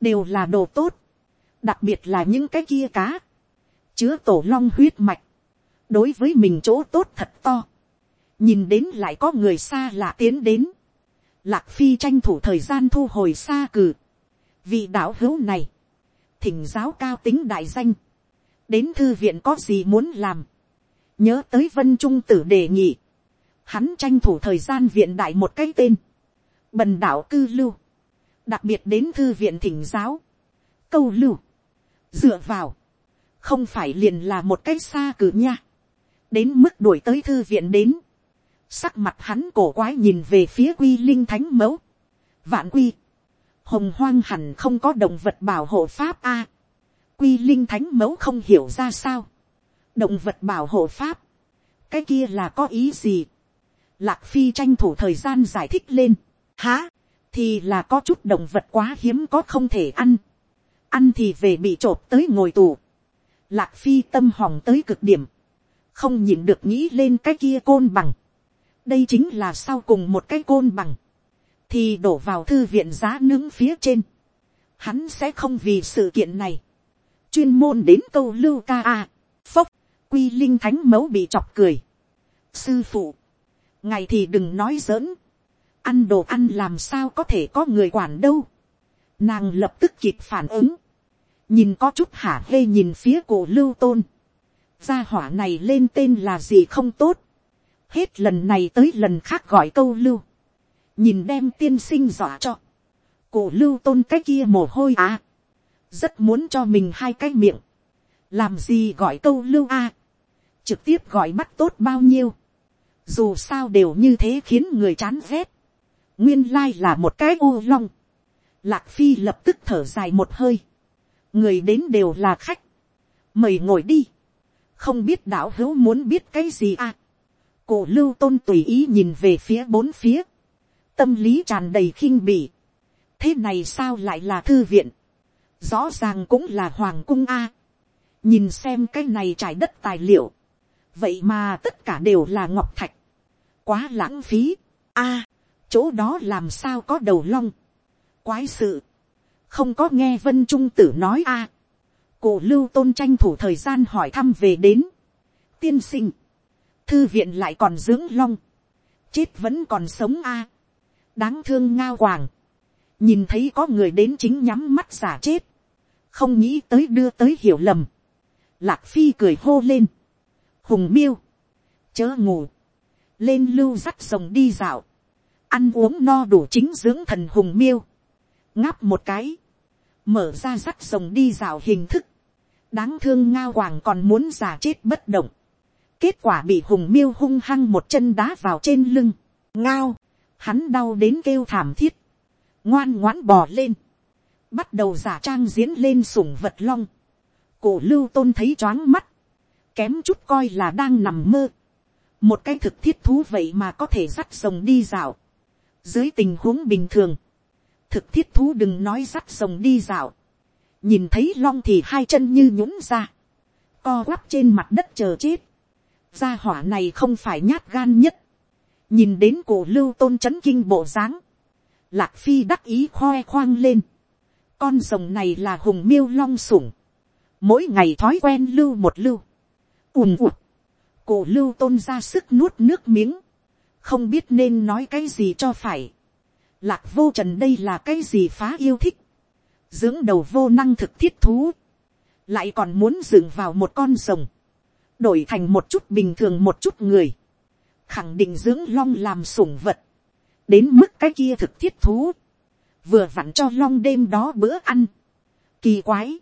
đều là đồ tốt, đặc biệt là những cái kia cá, chứa tổ long huyết mạch, đối với mình chỗ tốt thật to, nhìn đến lại có người xa lạ tiến đến, lạc phi tranh thủ thời gian thu hồi xa cử, vị đạo hữu này, thỉnh giáo cao tính đại danh, đến thư viện có gì muốn làm, nhớ tới vân trung tử đề nghị, hắn tranh thủ thời gian viện đại một cái tên, bần đạo cư lưu, đặc biệt đến thư viện thỉnh giáo, câu lưu, dựa vào, không phải liền là một cái xa cử nha, đến mức đuổi tới thư viện đến, sắc mặt hắn cổ quái nhìn về phía quy linh thánh mẫu, vạn quy, hồng hoang hẳn không có động vật bảo hộ pháp a, quy linh thánh mẫu không hiểu ra sao, động vật bảo hộ pháp, cái kia là có ý gì. Lạc phi tranh thủ thời gian giải thích lên, há, thì là có chút động vật quá hiếm có không thể ăn, ăn thì về bị t tới ngồi tù. Lạc phi tâm hòng tới cực điểm, không nhìn được nghĩ lên cái kia côn bằng. đây chính là sau cùng một cái côn bằng, thì đổ vào thư viện giá nướng phía trên. Hắn sẽ không vì sự kiện này, chuyên môn đến câu lưu ca a, phốc, quy linh thánh mẫu bị chọc cười. sư phụ, ngày thì đừng nói giỡn, ăn đồ ăn làm sao có thể có người quản đâu. nàng lập tức kịp phản ứng, nhìn có chút hả hê nhìn phía cổ lưu tôn, gia hỏa này lên tên là gì không tốt, hết lần này tới lần khác gọi câu lưu, nhìn đem tiên sinh dọa cho, cổ lưu tôn cái kia mồ hôi à, rất muốn cho mình hai cái miệng, làm gì gọi câu lưu a, trực tiếp gọi mắt tốt bao nhiêu, dù sao đều như thế khiến người chán ghét, nguyên lai là một cái u long, lạc phi lập tức thở dài một hơi, người đến đều là khách, mời ngồi đi, không biết đạo hữu muốn biết cái gì à, cổ lưu tôn tùy ý nhìn về phía bốn phía, tâm lý tràn đầy khinh bỉ, thế này sao lại là thư viện, rõ ràng cũng là hoàng cung a, nhìn xem cái này trải đất tài liệu, vậy mà tất cả đều là ngọc thạch, quá lãng phí, a, chỗ đó làm sao có đầu long, quái sự, không có nghe vân trung tử nói a, à. cổ lưu tôn tranh thủ thời gian hỏi thăm về đến, tiên sinh, thư viện lại còn dưỡng long, chết vẫn còn sống a, đáng thương ngao hoàng, nhìn thấy có người đến chính nhắm mắt giả chết, không nghĩ tới đưa tới hiểu lầm, Lạc Phi cười hô lên. Hùng miêu. Chớ ngủ. Lên lưu dắt rồng đi dạo. Ăn uống no đủ chính dưỡng thần hùng miêu. Ngáp một cái. Mở ra rắc rồng đi rào hình thức. Đáng thương ngao hoàng còn muốn giả chết bất động. Kết quả bị hùng miêu hung hăng một chân đá vào trên lưng. Ngao. Hắn đau đến kêu thảm thiết. Ngoan ngoãn bò lên. Bắt đầu giả trang diễn lên sủng vật long cổ lưu tôn thấy choáng mắt, kém chút coi là đang nằm mơ, một cái thực thiết thú vậy mà có thể dắt rồng đi dạo, dưới tình huống bình thường, thực thiết thú đừng nói dắt rồng đi dạo, nhìn thấy long thì hai chân như nhũng ra, co quắp trên mặt đất chờ chết, gia hỏa này không phải nhát gan nhất, nhìn đến cổ lưu tôn c h ấ n kinh bộ dáng, lạc phi đắc ý khoe khoang lên, con rồng này là hùng miêu long sủng, mỗi ngày thói quen lưu một lưu, ùm ụt, cổ lưu tôn ra sức nuốt nước miếng, không biết nên nói cái gì cho phải, lạc vô trần đây là cái gì phá yêu thích, dưỡng đầu vô năng thực thiết thú, lại còn muốn dừng vào một con rồng, đổi thành một chút bình thường một chút người, khẳng định dưỡng long làm sủng vật, đến mức cái kia thực thiết thú, vừa vặn cho long đêm đó bữa ăn, kỳ quái,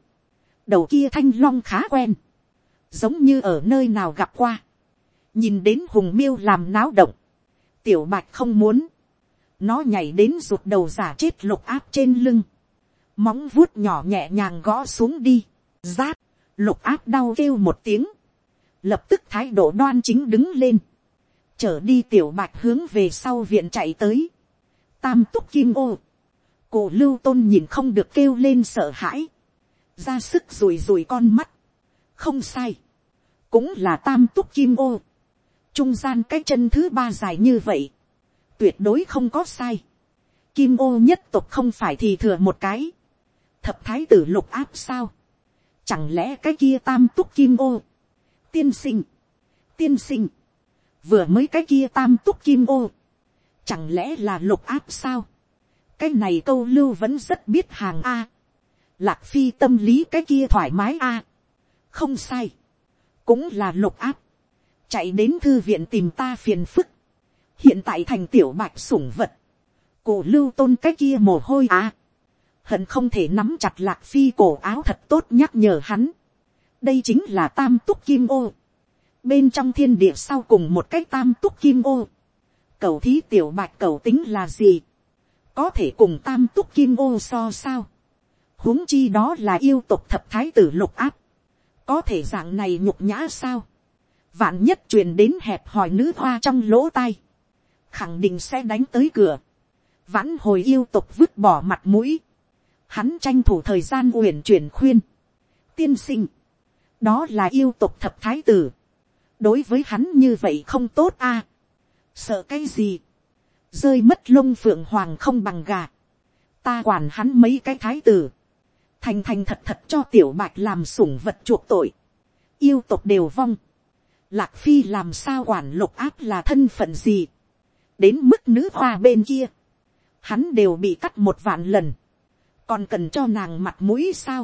đầu kia thanh long khá quen, giống như ở nơi nào gặp qua, nhìn đến hùng miêu làm náo động, tiểu bạch không muốn, nó nhảy đến rụt đầu giả chết lục áp trên lưng, móng vuốt nhỏ nhẹ nhàng gõ xuống đi, giáp, lục áp đau kêu một tiếng, lập tức thái độ đoan chính đứng lên, trở đi tiểu bạch hướng về sau viện chạy tới, tam túc kim ô, cổ lưu tôn nhìn không được kêu lên sợ hãi, ra sức rùi rùi con mắt, không sai, cũng là tam túc kim ô, trung gian cái chân thứ ba dài như vậy, tuyệt đối không có sai, kim ô nhất tục không phải thì thừa một cái, thập thái tử lục áp sao, chẳng lẽ cái kia tam túc kim ô, tiên sinh, tiên sinh, vừa mới cái kia tam túc kim ô, chẳng lẽ là lục áp sao, cái này câu lưu vẫn rất biết hàng a, lạc phi tâm lý cái kia thoải mái a, không sai, cũng là lục áp, chạy đến thư viện tìm ta phiền phức, hiện tại thành tiểu bạch sủng vật, cổ lưu tôn cái kia mồ hôi à, hận không thể nắm chặt lạc phi cổ áo thật tốt nhắc nhở hắn, đây chính là tam túc kim ô, bên trong thiên địa sau cùng một cái tam túc kim ô, cầu thí tiểu bạch cầu tính là gì, có thể cùng tam túc kim ô so sao, huống chi đó là yêu tục thập thái tử lục áp, có thể dạng này nhục nhã sao, vạn nhất truyền đến hẹp hỏi nữ hoa trong lỗ tai, khẳng định sẽ đánh tới cửa, vãn hồi yêu tục vứt bỏ mặt mũi, hắn tranh thủ thời gian uyển chuyển khuyên, tiên sinh, đó là yêu tục thập thái tử, đối với hắn như vậy không tốt a. sợ cái gì, rơi mất lông phượng hoàng không bằng gà, ta quản hắn mấy cái thái tử, thành thành thật thật cho tiểu bạch làm sủng vật chuộc tội, yêu tục đều vong, lạc phi làm sao quản lục áp là thân phận gì, đến mức nữ hoa bên kia, hắn đều bị cắt một vạn lần, còn cần cho nàng mặt mũi sao,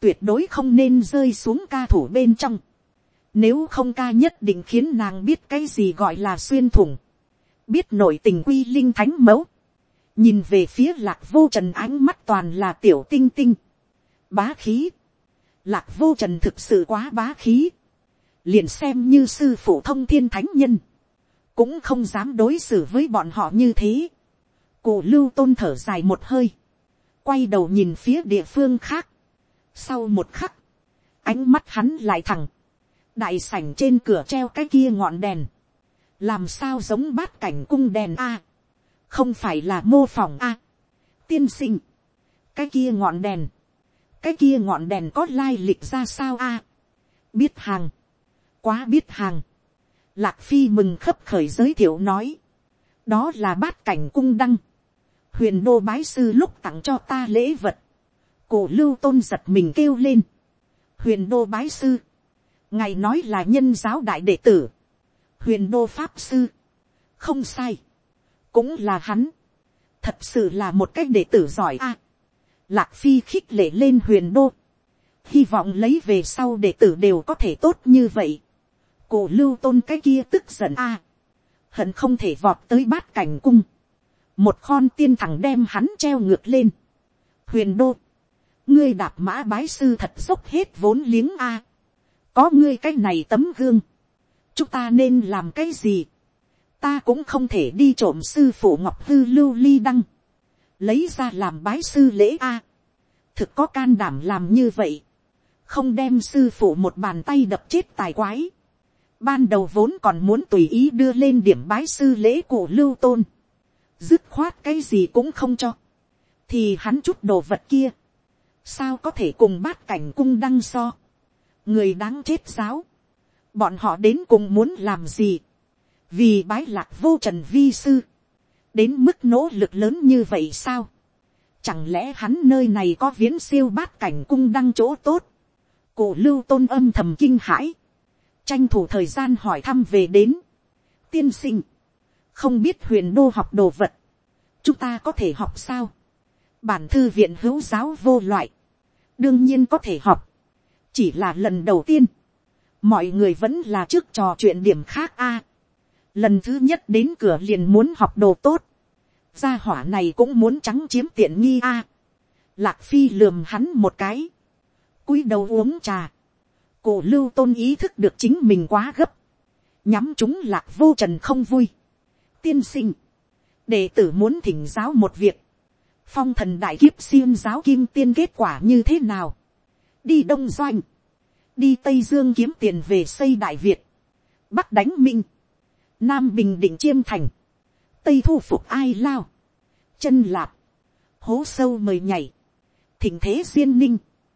tuyệt đối không nên rơi xuống ca thủ bên trong, nếu không ca nhất định khiến nàng biết cái gì gọi là xuyên thủng. Biết nội tình quy linh thánh mẫu. Nhìn về phía lạc vô trần ánh mắt toàn là tiểu tinh tinh. Bá khí. Lạc vô trần thực sự quá bá khí. Liền xem như sư phụ thông thiên thánh nhân. Cũng không dám đối xử với bọn họ như thế. Cổ lưu tôn thở dài một hơi. Quay đầu nhìn phía địa phương khác. Sau một khắc. Ánh mắt hắn lại thẳng đại sảnh trên cửa treo cái kia ngọn đèn, làm sao giống bát cảnh cung đèn a, không phải là mô phỏng a, tiên sinh, cái kia ngọn đèn, cái kia ngọn đèn có lai lịch ra sao a, biết hàng, quá biết hàng, lạc phi mừng khấp khởi giới thiệu nói, đó là bát cảnh cung đăng, huyền đô bái sư lúc tặng cho ta lễ vật, cổ lưu tôn giật mình kêu lên, huyền đô bái sư, ngài nói là nhân giáo đại đệ tử, huyền đô pháp sư, không sai, cũng là hắn, thật sự là một cách đệ tử giỏi a. lạc phi khích lệ lên huyền đô, hy vọng lấy về sau đệ tử đều có thể tốt như vậy cổ lưu tôn cái kia tức giận a, hận không thể vọt tới bát cảnh cung, một con tiên thẳng đem hắn treo ngược lên. huyền đô, ngươi đạp mã bái sư thật dốc hết vốn liếng a. Có ngươi cái này tấm gương, chúng ta nên làm cái gì, ta cũng không thể đi trộm sư phụ ngọc hư lưu ly đăng, lấy ra làm bái sư lễ a, thực có can đảm làm như vậy, không đem sư phụ một bàn tay đập chết tài quái ban đầu vốn còn muốn tùy ý đưa lên điểm bái sư lễ của lưu tôn. dứt khoát cái gì cũng không cho. thì hắn chút đồ vật kia. sao có thể cùng bát cảnh cung đăng so. người đáng chết giáo. bọn họ đến cùng muốn làm gì. vì bái lạc vô trần vi sư. đến mức nỗ lực lớn như vậy sao Chẳng lẽ hắn nơi này có viễn siêu bát cảnh cung đăng chỗ tốt. Cổ lưu tôn âm thầm kinh hãi. Tranh thủ thời gian hỏi thăm về đến. Tiên sinh. Không biết huyền đô học đồ vật. Chúng ta có thể học sao? Bản thư viện hữu giáo vô loại. Đương nhiên có thể học. Chỉ là lần đầu tiên. Mọi người vẫn là trước trò chuyện điểm khác a. lần thứ nhất đến cửa liền muốn học đồ tốt gia hỏa này cũng muốn trắng chiếm tiện nghi a. lạc phi lườm hắn một cái, cúi đầu uống trà, cổ lưu tôn ý thức được chính mình quá gấp, nhắm chúng lạc vô trần không vui. tiên sinh, đệ tử muốn thỉnh giáo một việc, phong thần đại kiếp xiêm giáo kim tiên kết quả như thế nào, đi đông doanh, đi tây dương kiếm tiền về xây đại việt, bắc đánh minh, nam bình định chiêm thành, tây thu phục ai lao, chân lạp, hố sâu mời nhảy, thỉnh thế duyên ninh,